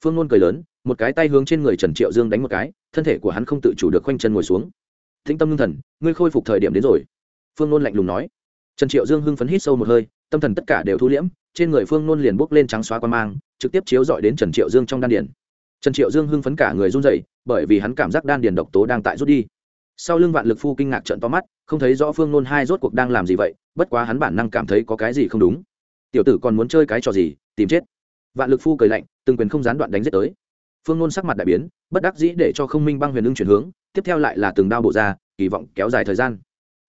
Phương nôn cười lớn, một cái tay hướng trên người trần triệu dương đánh một cái, thân thể của hắn không tự chủ được khoanh chân ngồi xuống. Thính tâm ngưng thần, ngươi khôi phục thời điểm đến rồi. Phương nôn lạnh lùng nói. Trần triệu dương hưng phấn hít sâu một hơi, tâm thần tất cả đều thu liễm, trên người phương nôn liền bốc lên trắng xóa quan mang trực tiếp chiếu dọi đến trần triệu dương trong đan điền. Trần triệu dương hưng phấn cả người run dậy bởi vì hắn cảm giác đan điền độc tố đang tại rút đi. Sau lưng vạn lực phu kinh ngạc trận to mắt, không thấy rõ phương nôn hai rốt cuộc đang làm gì vậy, bất quá hắn bản năng cảm thấy có cái gì không đúng. Tiểu tử còn muốn chơi cái trò gì, tìm chết. Vạn lực phu cười lạnh, từng quyền không gián đoạn đánh giết tới. Phương nôn sắc mặt đại biến, bất đắc dĩ để cho không minh băng huyền ưng chuyển hướng, tiếp theo lại là từng đao bộ ra, kỳ vọng kéo dài thời gian.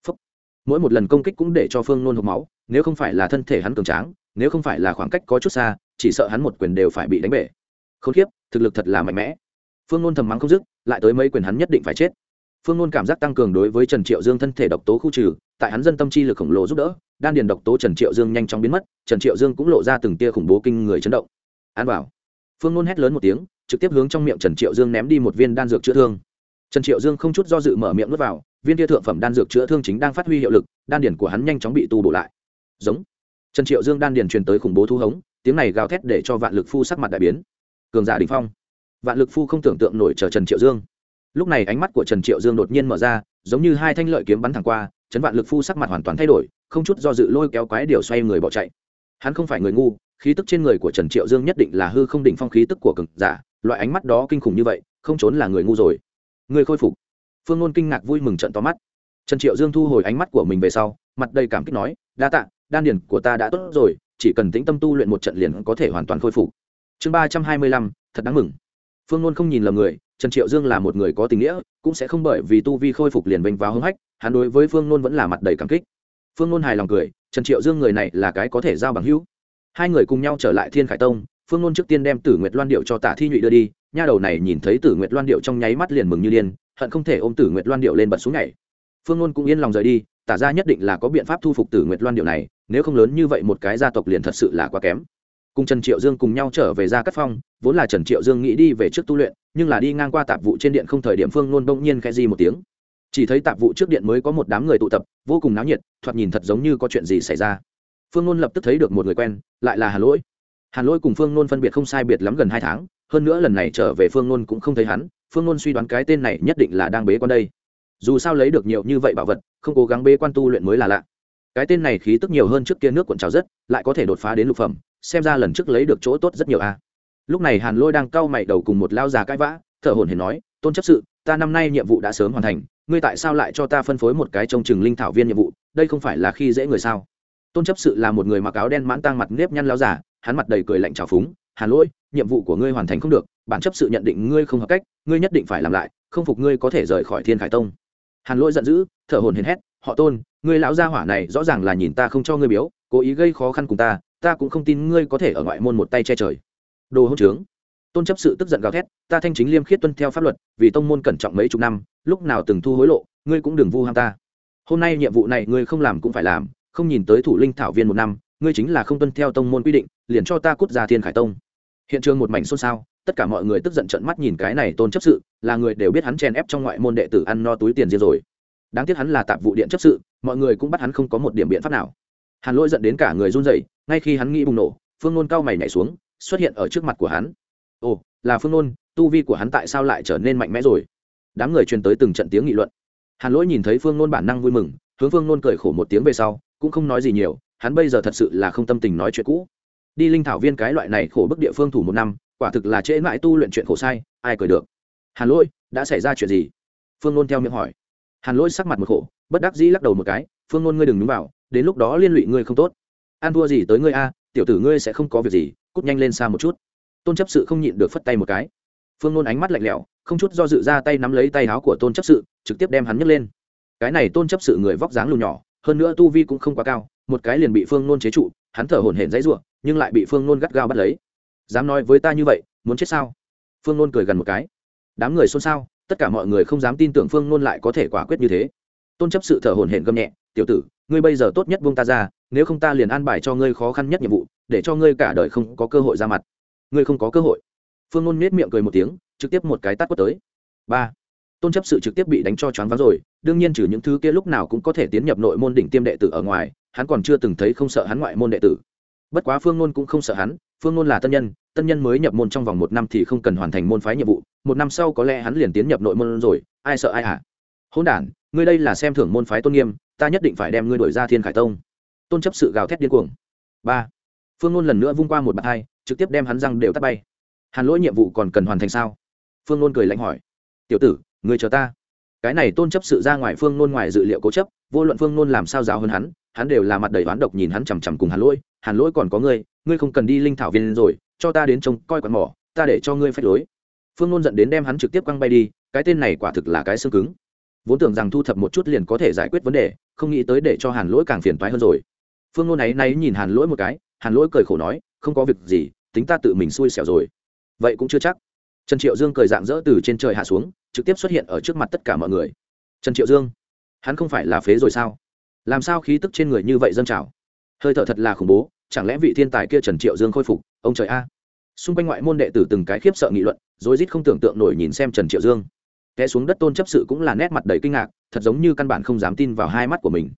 Phúc. mỗi một lần công kích cũng để cho phương nôn hộp máu, nếu không phải là thân thể hắn cường tráng, nếu không phải là khoảng cách có chút xa chỉ sợ hắn một quyền đều phải bị đánh bể. K h ố n k i ế p thực lực thật là mạnh mẽ. Phương nôn thầm mắng không dứt, lại tới mấy quyền hắn nhất định phải chết. Phương nôn cảm giác tăng cường đối với trần triệu dương thân thể độc tố khu trừ, tại hắn dân tâm chi lực khổng lồ giúp đỡ, đan điền độc tố trần triệu dương nhanh chóng biến mất, trần triệu dương cũng lộ ra từng tia khủng bố kinh người chấn động. An bảo. Phương nôn hét lớn một tiếng, trực tiếp hướng trong miệng trần triệu dương ném đi một viên đan dược chữa thương. Trần triệu dương không chút do dự mở miệng nuốt vào, viên tia thượng phẩm đan dược chữa thương chính đang phát huy hiệu lực, đan điển của hắn nhanh chóng bị tu bổ lại. Giống. Trần triệu dương đan điển truyền tới khủng bố thu hống tiếng này gào thét để cho vạn lực phu sắc mặt đại biến. Cường giả đình phong. Vạn lực phu không tưởng tượng nổi chờ trần triệu dương. Lúc này ánh mắt của trần triệu dương đột nhiên mở ra, giống như hai thanh lợi kiếm bắn thẳng qua chấn vạn lực phu sắc mặt hoàn toàn thay đổi, không chút do dự lôi kéo quái điều xoay người bỏ chạy. Hắn không phải người ngu, khí tức trên người của trần triệu dương nhất định là hư không đỉnh phong khí tức của cường giả, loại ánh mắt đó kinh khủng như vậy, không trốn là người ngu rồi. Người khôi phục. Phương ngôn kinh ngạc vui mừng trận to mắt. Trần triệu dương thu hồi ánh mắt của mình về sau, mặt đầy cảm kích nói, đa tạ, đan điền của ta đã tốt rồi chỉ cần tĩnh tâm tu luyện một trận liền có thể hoàn toàn khôi phục. Chương ba trăm hai mươi lăm, thật đáng mừng. Phương luân không nhìn lầm người, trần triệu dương là một người có tình nghĩa, cũng sẽ không bởi vì tu vi khôi phục liền vênh vào hưng hách, hắn đối với phương luân vẫn là mặt đầy cảm kích. Phương luân hài lòng cười, trần triệu dương người này là cái có thể giao bằng hữu. Hai người cùng nhau trở lại thiên khải tông, phương nôn trước tiên đem tử nguyệt loan điệu cho tả thi nhụy đưa đi, nha đầu này nhìn thấy tử nguyệt loan điệu trong nháy mắt liền mừng như điên, hận không thể ôm tử nguyệt loan điệu lên bật xuống nhảy. Phương nôn cũng yên lòng rời đi tả ra nhất định là có biện pháp thu phục tử nguyệt loan điều này, nếu không lớn như vậy một cái gia tộc liền thật sự là quá kém. Cùng trần triệu dương cùng nhau trở về gia cát phong, vốn là trần triệu dương nghĩ đi về trước tu luyện, nhưng là đi ngang qua tạp vụ trên điện không thời điểm phương nôn đông nhiên khẽ di một tiếng. Chỉ thấy tạp vụ trước điện mới có một đám người tụ tập, vô cùng náo nhiệt, thoạt nhìn thật giống như có chuyện gì xảy ra. Phương nôn lập tức thấy được một người quen, lại là hà lỗi. Hàn lỗi cùng phương nôn phân biệt không sai biệt lắm gần hai tháng, hơn nữa lần này trở về phương nôn cũng không thấy hắn, phương nôn suy đoán cái tên này nhất định là đang bế quan đây dù sao lấy được nhiều như vậy bảo vật, không cố gắng bê quan tu luyện mới là lạ. Cái tên này khí tức nhiều hơn trước kia nước cuộn trào rất, lại có thể đột phá đến lục phẩm, xem ra lần trước lấy được chỗ tốt rất nhiều a. Lúc này hàn lôi đang cau mày đầu cùng một lao già cãi vã, thở hồn hển nói, tôn chấp sự, ta năm nay nhiệm vụ đã sớm hoàn thành, ngươi tại sao lại cho ta phân phối một cái trông chừng linh thảo viên nhiệm vụ, đây không phải là khi dễ người sao? Tôn chấp sự là một người mặc áo đen mãn tang mặt nếp nhăn lao giả hắn mặt đầy cười lạnh trào phúng, hàn lỗi nhiệm vụ của ngươi hoàn thành không được, bản chấp sự nhận định ngươi không hợp cách, ngươi nhất định phải làm lại, không phục ngươi có thể rời khỏi thiên khải tông hàn lỗi giận dữ, thở hồn hển hét, họ tôn, ngươi lão gia hỏa này rõ ràng là nhìn ta không cho ngươi biếu, cố ý gây khó khăn cùng ta ta cũng không tin ngươi có thể ở ngoại môn một tay che trời. Đồ hỗn trướng. Tôn chấp sự tức giận gào thét, ta thanh chính liêm khiết tuân theo pháp luật, vì tông môn cẩn trọng mấy chục năm, lúc nào từng thu hối lộ, ngươi cũng đừng vu ham ta. Hôm nay nhiệm vụ này ngươi không làm cũng phải làm, không nhìn tới thủ linh thảo viên một năm, ngươi chính là không tuân theo tông môn quy định, liền cho ta cút ra thiên khải tông. Hiện trường một mảnh xôn xao tất cả mọi người tức giận trận mắt nhìn cái này tôn chấp sự, là người đều biết hắn chen ép trong ngoại môn đệ tử ăn no túi tiền riêng rồi. Đáng tiếc hắn là tạp vụ điện chấp sự, mọi người cũng bắt hắn không có một điểm biện pháp nào. Hàn lỗi dẫn đến cả người run rẩy, ngay khi hắn nghĩ bùng nổ, phương nôn cao mày nhảy xuống, xuất hiện ở trước mặt của hắn. Ồ, là phương nôn, tu vi của hắn tại sao lại trở nên mạnh mẽ rồi? Đám người truyền tới từng trận tiếng nghị luận. Hàn lỗi nhìn thấy phương nôn bản năng vui mừng, hướng phương nôn cười khổ một tiếng về sau, cũng không nói gì nhiều, hắn bây giờ thật sự là không tâm tình nói chuyện cũ. Đi linh thảo viên cái loại này khổ bức địa phương thủ một năm quả thực là trễ mãi tu luyện chuyện khổ sai, ai cười được? Hàn lỗi, đã xảy ra chuyện gì? Phương nôn theo miệng hỏi. Hàn lỗi sắc mặt một khổ, bất đắc dĩ lắc đầu một cái, phương nôn ngươi đừng đúng vào, đến lúc đó liên lụy ngươi không tốt. An thua gì tới ngươi a, tiểu tử ngươi sẽ không có việc gì, cút nhanh lên xa một chút. Tôn chấp sự không nhịn được phất tay một cái. Phương nôn ánh mắt lạnh lẽo, không chút do dự ra tay nắm lấy tay áo của tôn chấp sự, trực tiếp đem hắn nhấc lên. Cái này tôn chấp sự người vóc dáng lùn nhỏ, hơn nữa tu vi cũng không quá cao, một cái liền bị phương nôn chế trụ, hắn thở hổn hển dãy ruộng nhưng lại bị phương nôn gắt gao bắt lấy dám nói với ta như vậy, muốn chết sao? Phương nôn cười gần một cái. Đám người xôn xao, tất cả mọi người không dám tin tưởng phương nôn lại có thể quả quyết như thế. Tôn chấp sự thở hổn hển gầm nhẹ, tiểu tử, ngươi bây giờ tốt nhất buông ta ra, nếu không ta liền an bài cho ngươi khó khăn nhất nhiệm vụ, để cho ngươi cả đời không có cơ hội ra mặt. Ngươi không có cơ hội. Phương nôn nết miệng cười một tiếng, trực tiếp một cái tắt quất tới. Ba. Tôn chấp sự trực tiếp bị đánh cho choáng váng rồi, đương nhiên trừ những thứ kia lúc nào cũng có thể tiến nhập nội môn đỉnh tiêm đệ tử ở ngoài, hắn còn chưa từng thấy không sợ hắn ngoại môn đệ tử. Bất quá phương nôn cũng không sợ hắn phương nôn là tân nhân tân nhân mới nhập môn trong vòng một năm thì không cần hoàn thành môn phái nhiệm vụ, một năm sau có lẽ hắn liền tiến nhập nội môn rồi, ai sợ ai hả? À? hôn đản, ngươi đây là xem thưởng môn phái tôn nghiêm, ta nhất định phải đem ngươi đổi ra thiên khải tông. Tôn chấp sự gào thét điên cuồng. Ba. Phương nôn lần nữa vung qua một bàn hai trực tiếp đem hắn răng đều tắt bay. Hàn lỗi nhiệm vụ còn cần hoàn thành sao? Phương nôn cười lạnh hỏi. Tiểu tử người chờ ta. Cái này tôn chấp sự ra ngoài phương nôn ngoài dự liệu cố chấp, vô luận phương nôn làm sao giáo hơn hắn hắn đều là mặt đầy oán độc nhìn hắn chằm chằm cùng hàn lỗi hàn lỗi còn có ngươi ngươi không cần đi linh thảo viên rồi, cho ta đến trông coi quạt mỏ, ta để cho ngươi phép lối. Phương nôn dẫn đến đem hắn trực tiếp quăng bay đi, cái tên này quả thực là cái xương cứng. Vốn tưởng rằng thu thập một chút liền có thể giải quyết vấn đề, không nghĩ tới để cho hàn lỗi càng phiền toái hơn rồi. Phương nôn ấy nay nhìn hàn lỗi một cái, hàn lỗi cười khổ nói, không có việc gì, tính ta tự mình xui xẻo rồi. Vậy cũng chưa chắc. Trần triệu dương cười dạng dỡ từ trên trời hạ xuống, trực tiếp xuất hiện ở trước mặt tất cả mọi người. Trần triệu dương, hắn không phải là phế rồi sao? Làm sao khí tức trên người như vậy dâng trào? Hơi thở thật là khủng bố chẳng lẽ vị thiên tài kia trần triệu dương khôi phục? Ông trời a. Xung quanh ngoại môn đệ tử từng cái khiếp sợ nghị luận, rối rít không tưởng tượng nổi nhìn xem trần triệu dương. Té xuống đất tôn chấp sự cũng là nét mặt đầy kinh ngạc, thật giống như căn bản không dám tin vào hai mắt của mình.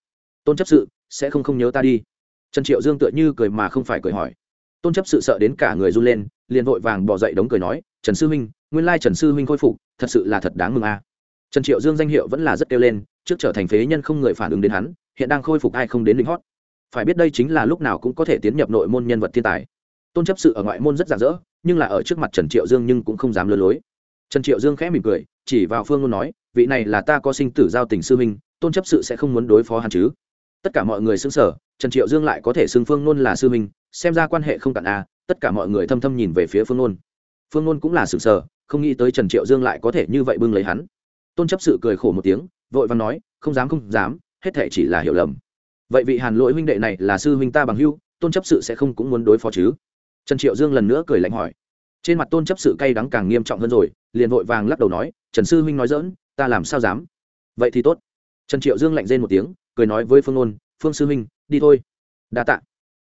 Tôn chấp sự, sẽ không không nhớ ta đi. Trần triệu dương tựa như cười mà không phải cười hỏi. Tôn chấp sự sợ đến cả người run lên, liền vội vàng bỏ dậy đống cười nói, trần sư huynh, nguyên lai trần sư huynh khôi phục, thật sự là thật đáng mừng a. Trần triệu dương danh hiệu vẫn là rất kêu lên, trước trở thành phế nhân không người phản ứng đến hắn, hiện đang khôi phục ai không đến lính hót phải biết đây chính là lúc nào cũng có thể tiến nhập nội môn nhân vật thiên tài. Tôn chấp sự ở ngoại môn rất rạng rỡ, nhưng là ở trước mặt trần triệu dương nhưng cũng không dám lơ lối. Trần triệu dương khẽ mỉm cười, chỉ vào phương ngôn nói, vị này là ta có sinh tử giao tình sư huynh, tôn chấp sự sẽ không muốn đối phó hắn chứ. Tất cả mọi người xứng sở trần triệu dương lại có thể xưng phương ngôn là sư huynh, xem ra quan hệ không cạn a, tất cả mọi người thâm thâm nhìn về phía phương ngôn. Phương ngôn cũng là sừng sờ, không nghĩ tới trần triệu dương lại có thể như vậy bưng lấy hắn. Tôn chấp sự cười khổ một tiếng, vội và nói, không dám không dám, hết thể chỉ là hiểu lầm vậy vị hàn lỗi huynh đệ này là sư huynh ta bằng hưu tôn chấp sự sẽ không cũng muốn đối phó chứ? Trần triệu dương lần nữa cười lạnh hỏi. Trên mặt tôn chấp sự cay đắng càng nghiêm trọng hơn rồi, liền vội vàng lắc đầu nói, trần sư huynh nói dỡn ta làm sao dám? Vậy thì tốt. Trần triệu dương lạnh rên một tiếng, cười nói với phương nôn, phương sư huynh, đi thôi. Đa t ạ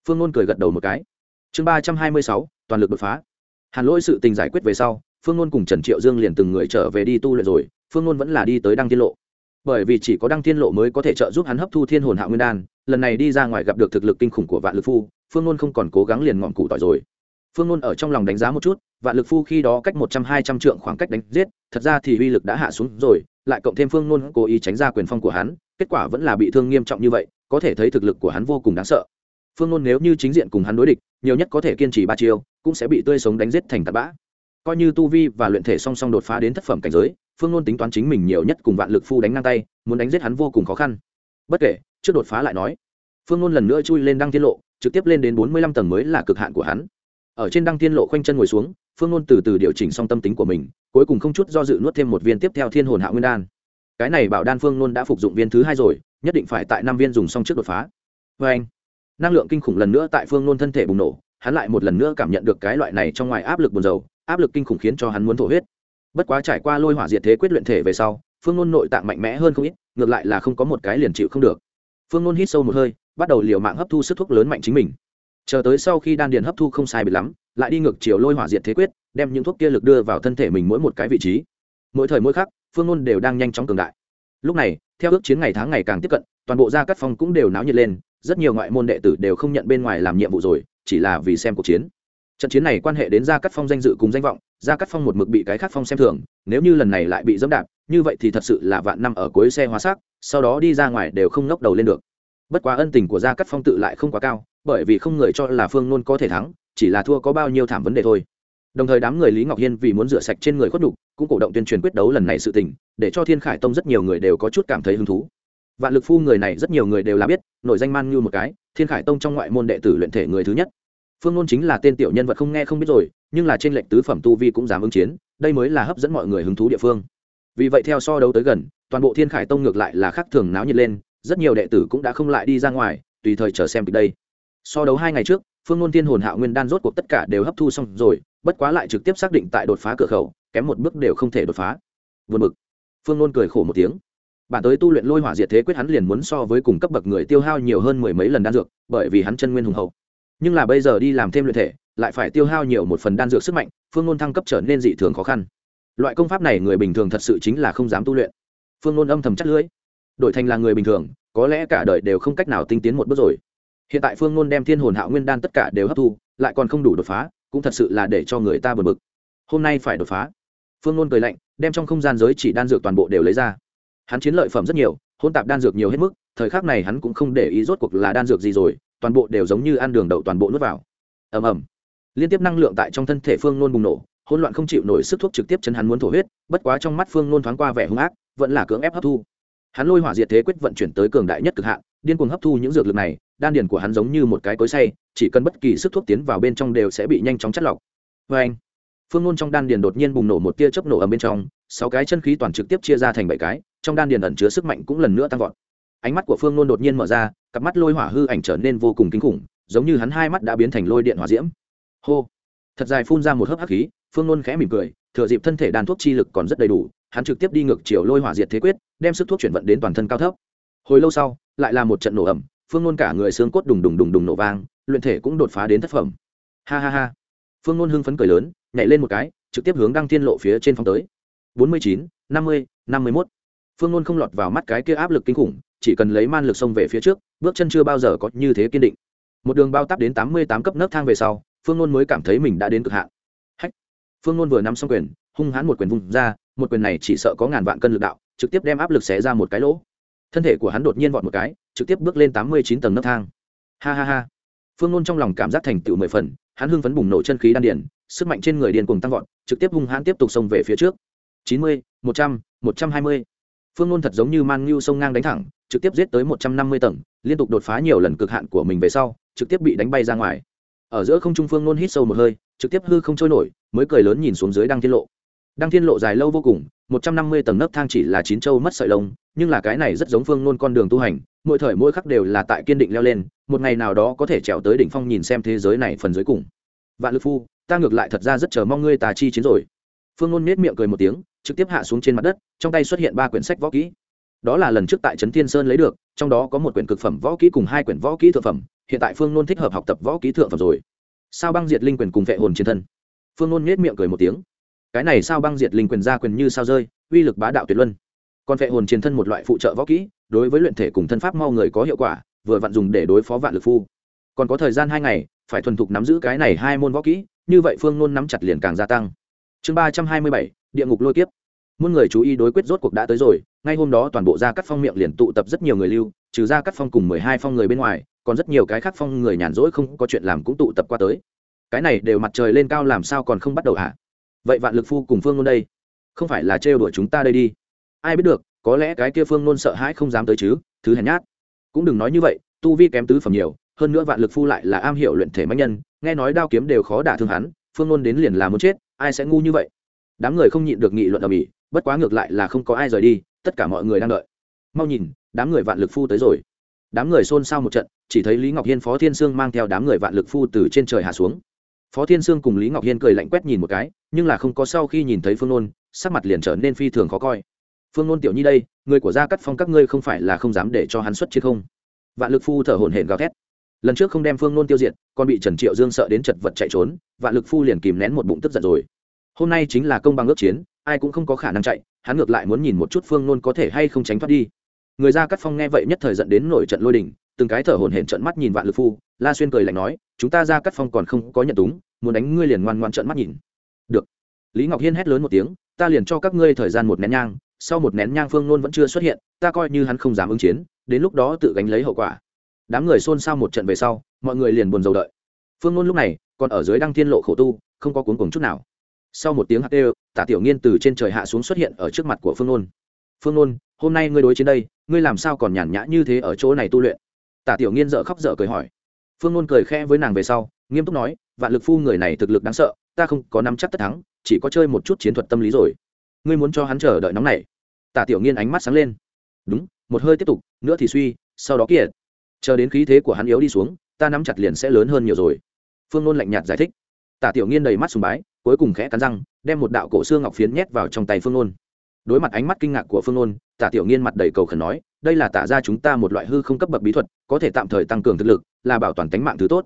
phương nôn cười gật đầu một cái. Chương ba trăm hai mươi sáu, toàn lực đột phá. Hàn lỗi sự tình giải quyết về sau, phương nôn cùng trần triệu dương liền từng người trở về đi tu luyện rồi, phương nôn vẫn là đi tới đăng tiết lộ bởi vì chỉ có đăng thiên lộ mới có thể trợ giúp hắn hấp thu thiên hồn hạo nguyên đan, lần này đi ra ngoài gặp được thực lực kinh khủng của vạn lực phu, phương nôn không còn cố gắng liền ngọn cụ tỏi rồi. Phương nôn ở trong lòng đánh giá một chút, vạn lực phu khi đó cách một trăm, hai trăm trượng khoảng cách đánh giết, thật ra thì uy lực đã hạ xuống rồi, lại cộng thêm phương nôn cố ý tránh ra quyền phong của hắn, kết quả vẫn là bị thương nghiêm trọng như vậy, có thể thấy thực lực của hắn vô cùng đáng sợ. Phương nôn nếu như chính diện cùng hắn đối địch, nhiều nhất có thể kiên trì ba chiêu, cũng sẽ bị tươi sống đánh giết thành tạt bã. Coi như tu vi và luyện thể song song đột phá đến thất phẩm cảnh giới phương nôn tính toán chính mình nhiều nhất cùng vạn lực phu đánh ngang tay, muốn đánh giết hắn vô cùng khó khăn. Bất kể, trước đột phá lại nói. Phương nôn lần nữa chui lên đăng tiên lộ, trực tiếp lên đến bốn mươi lăm tầng mới là cực hạn của hắn. Ở trên đăng tiên lộ khoanh chân ngồi xuống, phương nôn từ từ điều chỉnh xong tâm tính của mình, cuối cùng không chút do dự nuốt thêm một viên tiếp theo thiên hồn hạ nguyên đan. Cái này bảo đan phương nôn đã phục dụng viên thứ hai rồi, nhất định phải tại năm viên dùng xong trước đột phá. Vê anh, năng lượng kinh khủng lần nữa tại phương nôn thân thể bùng nổ, hắn lại một lần nữa cảm nhận được cái loại này trong ngoài áp lực buồn dầu áp lực kinh khủng khiến cho hắn muốn thổ huyết bất quá trải qua lôi hỏa diệt thế quyết luyện thể về sau, phương nôn nội tạng mạnh mẽ hơn không ít, ngược lại là không có một cái liền chịu không được. Phương nôn hít sâu một hơi, bắt đầu liều mạng hấp thu sức thuốc lớn mạnh chính mình. Chờ tới sau khi đan điền hấp thu không sai biệt lắm, lại đi ngược chiều lôi hỏa diệt thế quyết, đem những thuốc kia lực đưa vào thân thể mình mỗi một cái vị trí. Mỗi thời mỗi khắc, phương ngôn đều đang nhanh chóng cường đại. Lúc này, theo ước chiến ngày tháng ngày càng tiếp cận, toàn bộ gia cắt phong cũng đều náo nhiệt lên, rất nhiều ngoại môn đệ tử đều không nhận bên ngoài làm nhiệm vụ rồi, chỉ là vì xem cuộc chiến. Trận chiến này quan hệ đến gia cắt phong danh dự cùng danh vọng gia cắt phong một mực bị cái khác phong xem thường, nếu như lần này lại bị dẫm đạp, như vậy thì thật sự là vạn năm ở cuối xe hóa xác sau đó đi ra ngoài đều không ngóc đầu lên được. Bất quá ân tình của gia cắt phong tự lại không quá cao, bởi vì không người cho là phương nôn có thể thắng, chỉ là thua có bao nhiêu thảm vấn đề thôi. Đồng thời đám người lý ngọc hiên vì muốn rửa sạch trên người khuất đục cũng cổ động tuyên truyền quyết đấu lần này sự tình, để cho thiên khải tông rất nhiều người đều có chút cảm thấy hứng thú. Vạn lực phu người này rất nhiều người đều là biết, nội danh man như một cái, thiên khải tông trong ngoại môn đệ tử luyện thể người thứ nhất phương nôn chính là tên tiểu nhân vật không nghe không biết rồi, nhưng là trên lệnh tứ phẩm tu vi cũng dám ứng chiến, đây mới là hấp dẫn mọi người hứng thú địa phương. Vì vậy theo so đấu tới gần, toàn bộ thiên khải tông ngược lại là khác thường náo nhiệt lên, rất nhiều đệ tử cũng đã không lại đi ra ngoài, tùy thời chờ xem từ đây. So đấu hai ngày trước, phương nôn thiên hồn hạo nguyên đan rốt cuộc tất cả đều hấp thu xong rồi, bất quá lại trực tiếp xác định tại đột phá cửa khẩu, kém một bước đều không thể đột phá. Vượt mực phương nôn cười khổ một tiếng. Bản tới tu luyện lôi hỏa diệt thế quyết hắn liền muốn so với cùng cấp bậc người tiêu hao nhiều hơn mười mấy lần đan dược, bởi vì hắn chân nguyên hùng hậu nhưng là bây giờ đi làm thêm luyện thể, lại phải tiêu hao nhiều một phần đan dược sức mạnh, phương ngôn thăng cấp trở nên dị thường khó khăn. Loại công pháp này người bình thường thật sự chính là không dám tu luyện. Phương ngôn âm thầm chắc lưỡi. Đổi thành là người bình thường, có lẽ cả đời đều không cách nào tinh tiến một bước rồi. Hiện tại phương ngôn đem thiên hồn hạo nguyên đan tất cả đều hấp thu, lại còn không đủ đột phá, cũng thật sự là để cho người ta bật bực. Hôm nay phải đột phá. Phương ngôn cười lạnh, đem trong không gian giới chỉ đan dược toàn bộ đều lấy ra. Hắn chiến lợi phẩm rất nhiều hôn tạp đan dược nhiều hết mức, thời khắc này hắn cũng không để ý rốt cuộc là đan dược gì rồi toàn bộ đều giống như ăn đường đậu toàn bộ nuốt vào. Ầm ầm. Liên tiếp năng lượng tại trong thân thể phương nôn bùng nổ, hỗn loạn không chịu nổi sức thuốc trực tiếp chấn hắn muốn thổ huyết, bất quá trong mắt phương nôn thoáng qua vẻ hung ác, vẫn là cưỡng ép hấp thu. Hắn lôi hỏa diệt thế quyết vận chuyển tới cường đại nhất cực hạn, điên cuồng hấp thu những dược lực này, đan điền của hắn giống như một cái cối xay, chỉ cần bất kỳ sức thuốc tiến vào bên trong đều sẽ bị nhanh chóng chất lọc. Vê anh phương nôn trong đan điền đột nhiên bùng nổ một tia chớp nổ ở bên trong, sáu cái chân khí toàn trực tiếp chia ra thành bảy cái, trong đan điền ẩn chứa sức mạnh cũng lần nữa tăng vọt ánh mắt của phương nôn đột nhiên mở ra, cặp mắt lôi hỏa hư ảnh trở nên vô cùng kinh khủng, giống như hắn hai mắt đã biến thành lôi điện hỏa diễm. Hô! Thật dài phun ra một hớp hắc khí, phương nôn khẽ mỉm cười, thừa dịp thân thể đàn thuốc chi lực còn rất đầy đủ, hắn trực tiếp đi ngược chiều lôi hỏa diệt thế quyết, đem sức thuốc chuyển vận đến toàn thân cao thấp. Hồi lâu sau, lại là một trận nổ ẩm phương nôn cả người xương cốt đùng đùng đùng đùng nổ vang, luyện thể cũng đột phá đến thất phẩm. Ha ha ha! Phương nôn hưng phấn cười lớn, nhảy lên một cái, trực tiếp hướng đăng thiên lộ phía trên phong tới. Bốn mươi chín, năm mươi năm mươi mốt. Phương nôn không lọt vào mắt cái kia áp lực kinh khủng chỉ cần lấy man lực xông về phía trước, bước chân chưa bao giờ có như thế kiên định. Một đường bao tắp đến tám mươi tám cấp nấc thang về sau, phương nôn mới cảm thấy mình đã đến cực hạn. Hách! Phương nôn vừa nắm xong quyền, hung hãn một quyền vùng ra, một quyền này chỉ sợ có ngàn vạn cân lực đạo, trực tiếp đem áp lực xé ra một cái lỗ. Thân thể của hắn đột nhiên vọt một cái, trực tiếp bước lên tám mươi chín tầng nấc thang. Ha ha ha! Phương nôn trong lòng cảm giác thành tựu mười phần, hắn hưng phấn bùng nổ chân khí đan điển sức mạnh trên người điền cùng tăng vọt, trực tiếp hung hãn tiếp tục xông về phía trước. chín mươi, một trăm một trăm hai mươi. Phương nôn thật giống như man ngưu sông ngang đánh thẳng trực tiếp giết tới một trăm năm mươi tầng, liên tục đột phá nhiều lần cực hạn của mình về sau, trực tiếp bị đánh bay ra ngoài. Ở giữa không trung phương nôn hít sâu một hơi, trực tiếp hư không trôi nổi, mới cười lớn nhìn xuống dưới đăng thiên lộ. Đăng thiên lộ dài lâu vô cùng, một trăm năm mươi tầng nấc thang chỉ là chín châu mất sợi lông, nhưng là cái này rất giống phương nôn con đường tu hành, mỗi thời mỗi khắc đều là tại kiên định leo lên, một ngày nào đó có thể trèo tới đỉnh phong nhìn xem thế giới này phần dưới cùng. Vạn lực phu, ta ngược lại thật ra rất chờ mong ngươi tà chi chiến rồi. Phương nôn nết miệng cười một tiếng, trực tiếp hạ xuống trên mặt đất, trong tay xuất hiện ba quyển sách võ kỹ đó là lần trước tại trấn thiên sơn lấy được, trong đó có một quyển cực phẩm võ kỹ cùng hai quyển võ kỹ thượng phẩm, hiện tại phương nôn thích hợp học tập võ kỹ thượng phẩm rồi. Sao băng diệt linh quyền cùng vệ hồn chiến thân. Phương nôn nhét miệng cười một tiếng. Cái này sao băng diệt linh quyền ra quyền như sao rơi, uy lực bá đạo tuyệt luân. Còn vệ hồn chiến thân một loại phụ trợ võ kỹ, đối với luyện thể cùng thân pháp mau người có hiệu quả, vừa vặn dùng để đối phó vạn lực phu. Còn có thời gian hai ngày, phải thuần thục nắm giữ cái này hai môn võ kỹ, như vậy phương nôn nắm chặt liền càng gia tăng. Chương ba trăm hai mươi bảy, địa ngục lôi kiếp muôn người chú ý đối quyết rốt cuộc đã tới rồi, ngay hôm đó toàn bộ gia cắt phong miệng liền tụ tập rất nhiều người lưu, trừ gia cắt phong cùng mười hai phong người bên ngoài, còn rất nhiều cái khác phong người nhàn rỗi không có chuyện làm cũng tụ tập qua tới. Cái này đều mặt trời lên cao làm sao còn không bắt đầu hả? Vậy vạn lực phu cùng phương luôn đây, không phải là trêu đuổi chúng ta đây đi. Ai biết được, có lẽ cái kia phương nôn sợ hãi không dám tới chứ, thứ hèn nhát. Cũng đừng nói như vậy, tu vi kém tứ phẩm nhiều, hơn nữa vạn lực phu lại là am hiểu luyện thể mạnh nhân, nghe nói đao kiếm đều khó đả thương hắn, phương nôn đến liền là muốn chết, ai sẽ ngu như vậy? Đám người không nhịn được nghị luận ở mỹ bất quá ngược lại là không có ai rời đi, tất cả mọi người đang đợi. Mau nhìn, đám người vạn lực phu tới rồi. Đám người xôn xao một trận, chỉ thấy lý ngọc hiên, phó thiên sương mang theo đám người vạn lực phu từ trên trời hạ xuống. Phó thiên sương cùng lý ngọc hiên cười lạnh quét nhìn một cái, nhưng là không có sau khi nhìn thấy phương nôn, sắc mặt liền trở nên phi thường khó coi. Phương nôn tiểu nhi đây, người của gia cắt phong các ngươi không phải là không dám để cho hắn xuất chiến không? Vạn lực phu thở hổn hển gào thét. Lần trước không đem phương nôn tiêu diệt, còn bị trần triệu dương sợ đến chật vật chạy trốn, vạn lực phu liền kìm nén một bụng tức giận rồi. Hôm nay chính là công bằng ước chiến ai cũng không có khả năng chạy, hắn ngược lại muốn nhìn một chút phương nôn có thể hay không tránh thoát đi. Người ra cắt phong nghe vậy nhất thời dẫn đến nổi trận lôi đình, từng cái thở hổn hển trận mắt nhìn vạn lực phu, la xuyên cười lạnh nói, chúng ta ra cắt phong còn không có nhận túng, muốn đánh ngươi liền ngoan ngoan trận mắt nhìn. Được. Lý ngọc hiên hét lớn một tiếng, ta liền cho các ngươi thời gian một nén nhang, sau một nén nhang phương nôn vẫn chưa xuất hiện, ta coi như hắn không dám ứng chiến, đến lúc đó tự gánh lấy hậu quả. Đám người xôn xao một trận về sau, mọi người liền buồn rầu đợi. Phương nôn lúc này còn ở dưới đăng thiên lộ khổ tu, không có cuốn cùng chút nào. Sau một tiếng hạt đều tả tiểu nghiên từ trên trời hạ xuống xuất hiện ở trước mặt của phương nôn. Phương nôn, hôm nay ngươi đối chiến đây, ngươi làm sao còn nhàn nhã như thế ở chỗ này tu luyện? Tả tiểu nghiên dợ khóc dở cười hỏi. Phương nôn cười khẽ với nàng về sau, nghiêm túc nói, vạn lực phu người này thực lực đáng sợ, ta không có nắm chắc tất thắng, chỉ có chơi một chút chiến thuật tâm lý rồi. Ngươi muốn cho hắn chờ đợi nóng này. Tả tiểu nghiên ánh mắt sáng lên. Đúng, một hơi tiếp tục, nữa thì suy, sau đó kiệt. Chờ đến khí thế của hắn yếu đi xuống, ta nắm chặt liền sẽ lớn hơn nhiều rồi. Phương nôn lạnh nhạt giải thích. Tả tiểu nghiên đầy mắt sùng bái cuối cùng khẽ cắn răng, đem một đạo cổ xương ngọc phiến nhét vào trong tay phương nôn. Đối mặt ánh mắt kinh ngạc của phương nôn, tả tiểu nghiên mặt đầy cầu khẩn nói, đây là tả ra chúng ta một loại hư không cấp bậc bí thuật, có thể tạm thời tăng cường thực lực, là bảo toàn tính mạng thứ tốt.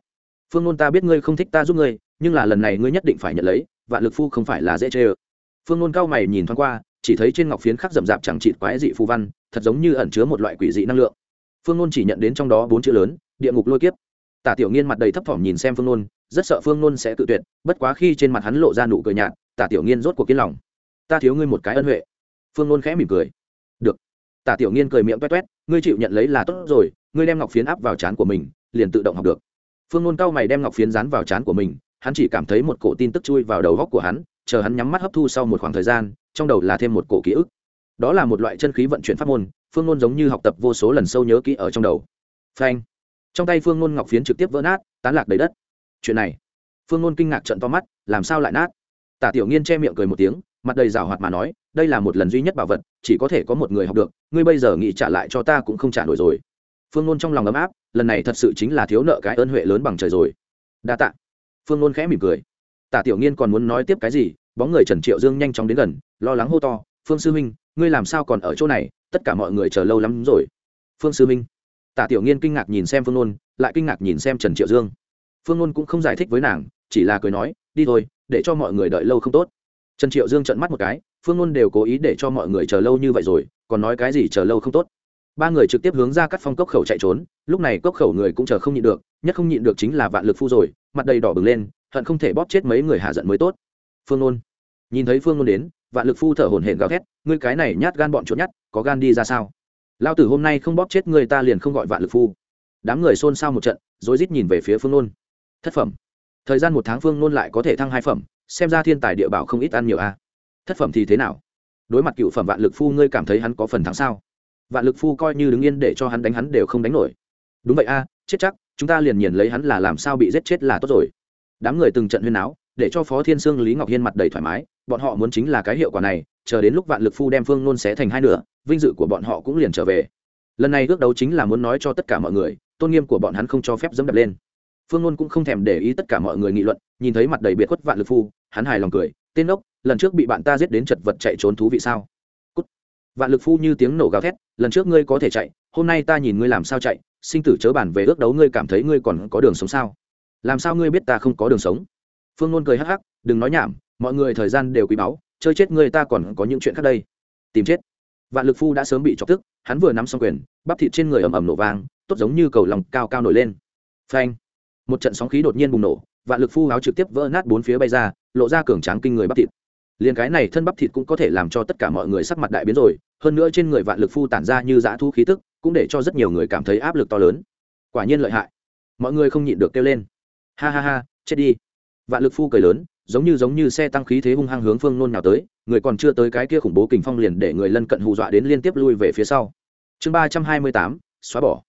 Phương nôn ta biết ngươi không thích ta giúp ngươi, nhưng là lần này ngươi nhất định phải nhận lấy, vạn lực phu không phải là dễ chê ơ. Phương nôn cao mày nhìn thoáng qua, chỉ thấy trên ngọc phiến khắc rậm rạp chẳng chịt quái dị phù văn, thật giống như ẩn chứa một loại quỷ dị năng lượng. Phương nôn chỉ nhận đến trong đó bốn chữ lớn, địa ngục lôi kiếp. Tả tiểu nghiên mặt đầy thấp thỏm nhìn xem phương nôn rất sợ phương nôn sẽ tự tuyệt, bất quá khi trên mặt hắn lộ ra nụ cười nhạt, tả tiểu nghiên rốt cuộc kiên lòng. Ta thiếu ngươi một cái ân huệ. Phương nôn khẽ mỉm cười. Được. Tả tiểu nghiên cười miệng toét toét ngươi chịu nhận lấy là tốt rồi, ngươi đem ngọc phiến áp vào trán của mình, liền tự động học được. Phương nôn cau mày đem ngọc phiến dán vào trán của mình, hắn chỉ cảm thấy một cổ tin tức chui vào đầu góc của hắn, chờ hắn nhắm mắt hấp thu sau một khoảng thời gian, trong đầu là thêm một cổ ký ức. Đó là một loại chân khí vận chuyển pháp môn, phương nôn giống như học tập vô số lần sâu nhớ kỹ ở trong đầu. Phanh. Trong tay phương nôn ngọc phiến trực tiếp vỡ nát, tán lạc đầy đất chuyện này. Phương ngôn kinh ngạc trận to mắt làm sao lại nát? Tả tiểu nghiên che miệng cười một tiếng mặt đầy rào hoạt mà nói đây là một lần duy nhất bảo vật chỉ có thể có một người học được ngươi bây giờ nghĩ trả lại cho ta cũng không trả nổi rồi. Phương ngôn trong lòng ấm áp lần này thật sự chính là thiếu nợ cái ơn huệ lớn bằng trời rồi. Đa tạ. Phương ngôn khẽ mỉm cười. Tả tiểu nghiên còn muốn nói tiếp cái gì bóng người trần triệu dương nhanh chóng đến gần lo lắng hô to phương sư huynh ngươi làm sao còn ở chỗ này tất cả mọi người chờ lâu lắm rồi. Phương sư huynh. Tả tiểu nghiên kinh ngạc nhìn xem phương ngôn, lại kinh ngạc nhìn xem trần triệu dương phương ngôn cũng không giải thích với nàng, chỉ là cười nói, đi thôi, để cho mọi người đợi lâu không tốt. Trần triệu dương trợn mắt một cái, phương ngôn đều cố ý để cho mọi người chờ lâu như vậy rồi, còn nói cái gì chờ lâu không tốt. Ba người trực tiếp hướng ra cắt phong cốc khẩu chạy trốn, lúc này cốc khẩu người cũng chờ không nhịn được, nhất không nhịn được chính là vạn lực phu rồi, mặt đầy đỏ bừng lên, hận không thể bóp chết mấy người hạ giận mới tốt. Phương ngôn nhìn thấy phương ngôn đến, vạn lực phu thở hổn hển gào thét, ngươi cái này nhát gan bọn chuột nhát có gan đi ra sao? Lao tử hôm nay không bóp chết người ta liền không gọi vạn lực phu. Đám người xôn xao một trận, rối rít nhìn về phía phương nôn thất phẩm. Thời gian một tháng phương nôn lại có thể thăng hai phẩm, xem ra thiên tài địa bảo không ít ăn nhiều a. Thất phẩm thì thế nào? Đối mặt cựu phẩm vạn lực phu, ngươi cảm thấy hắn có phần thắng sao? Vạn lực phu coi như đứng yên để cho hắn đánh, hắn đều không đánh nổi. Đúng vậy a, chết chắc, chúng ta liền nhìn lấy hắn là làm sao bị giết chết là tốt rồi. Đám người từng trận huyên áo để cho phó thiên sương, lý ngọc hiên mặt đầy thoải mái, bọn họ muốn chính là cái hiệu quả này, chờ đến lúc vạn lực phu đem phương nôn xé thành hai nửa, vinh dự của bọn họ cũng liền trở về. Lần này ước đấu chính là muốn nói cho tất cả mọi người, tôn nghiêm của bọn hắn không cho phép dẫm đập lên phương nôn cũng không thèm để ý tất cả mọi người nghị luận, nhìn thấy mặt đầy biệt khuất vạn lực phu, hắn hài lòng cười, tên ốc lần trước bị bạn ta giết đến chật vật chạy trốn thú vị sao? Cút. vạn lực phu như tiếng nổ gào thét, lần trước ngươi có thể chạy, hôm nay ta nhìn ngươi làm sao chạy, sinh tử chớ bản về ước đấu ngươi cảm thấy ngươi còn có đường sống sao? Làm sao ngươi biết ta không có đường sống? Phương nôn cười hắc hắc, đừng nói nhảm, mọi người thời gian đều quý báu, chơi chết ngươi ta còn có những chuyện khác đây. Tìm chết. Vạn lực phu đã sớm bị chọc tức, hắn vừa nắm xong quyền, bắp thịt trên người ầm ầm nổ vang, tốt giống như cầu lòng cao cao nổi lên. Phanh một trận sóng khí đột nhiên bùng nổ, vạn lực phu áo trực tiếp vỡ nát bốn phía bay ra, lộ ra cường tráng kinh người bắp thịt. Liền cái này thân bắp thịt cũng có thể làm cho tất cả mọi người sắc mặt đại biến rồi, hơn nữa trên người vạn lực phu tản ra như dã thu khí tức, cũng để cho rất nhiều người cảm thấy áp lực to lớn. Quả nhiên lợi hại. Mọi người không nhịn được kêu lên. Ha ha ha, chết đi. Vạn lực phu cười lớn, giống như giống như xe tăng khí thế hung hăng hướng phương nôn nào tới, người còn chưa tới cái kia khủng bố kình phong liền để người lân cận hù dọa đến liên tiếp lui về phía sau. Chương ba trăm hai mươi tám, xóa bỏ.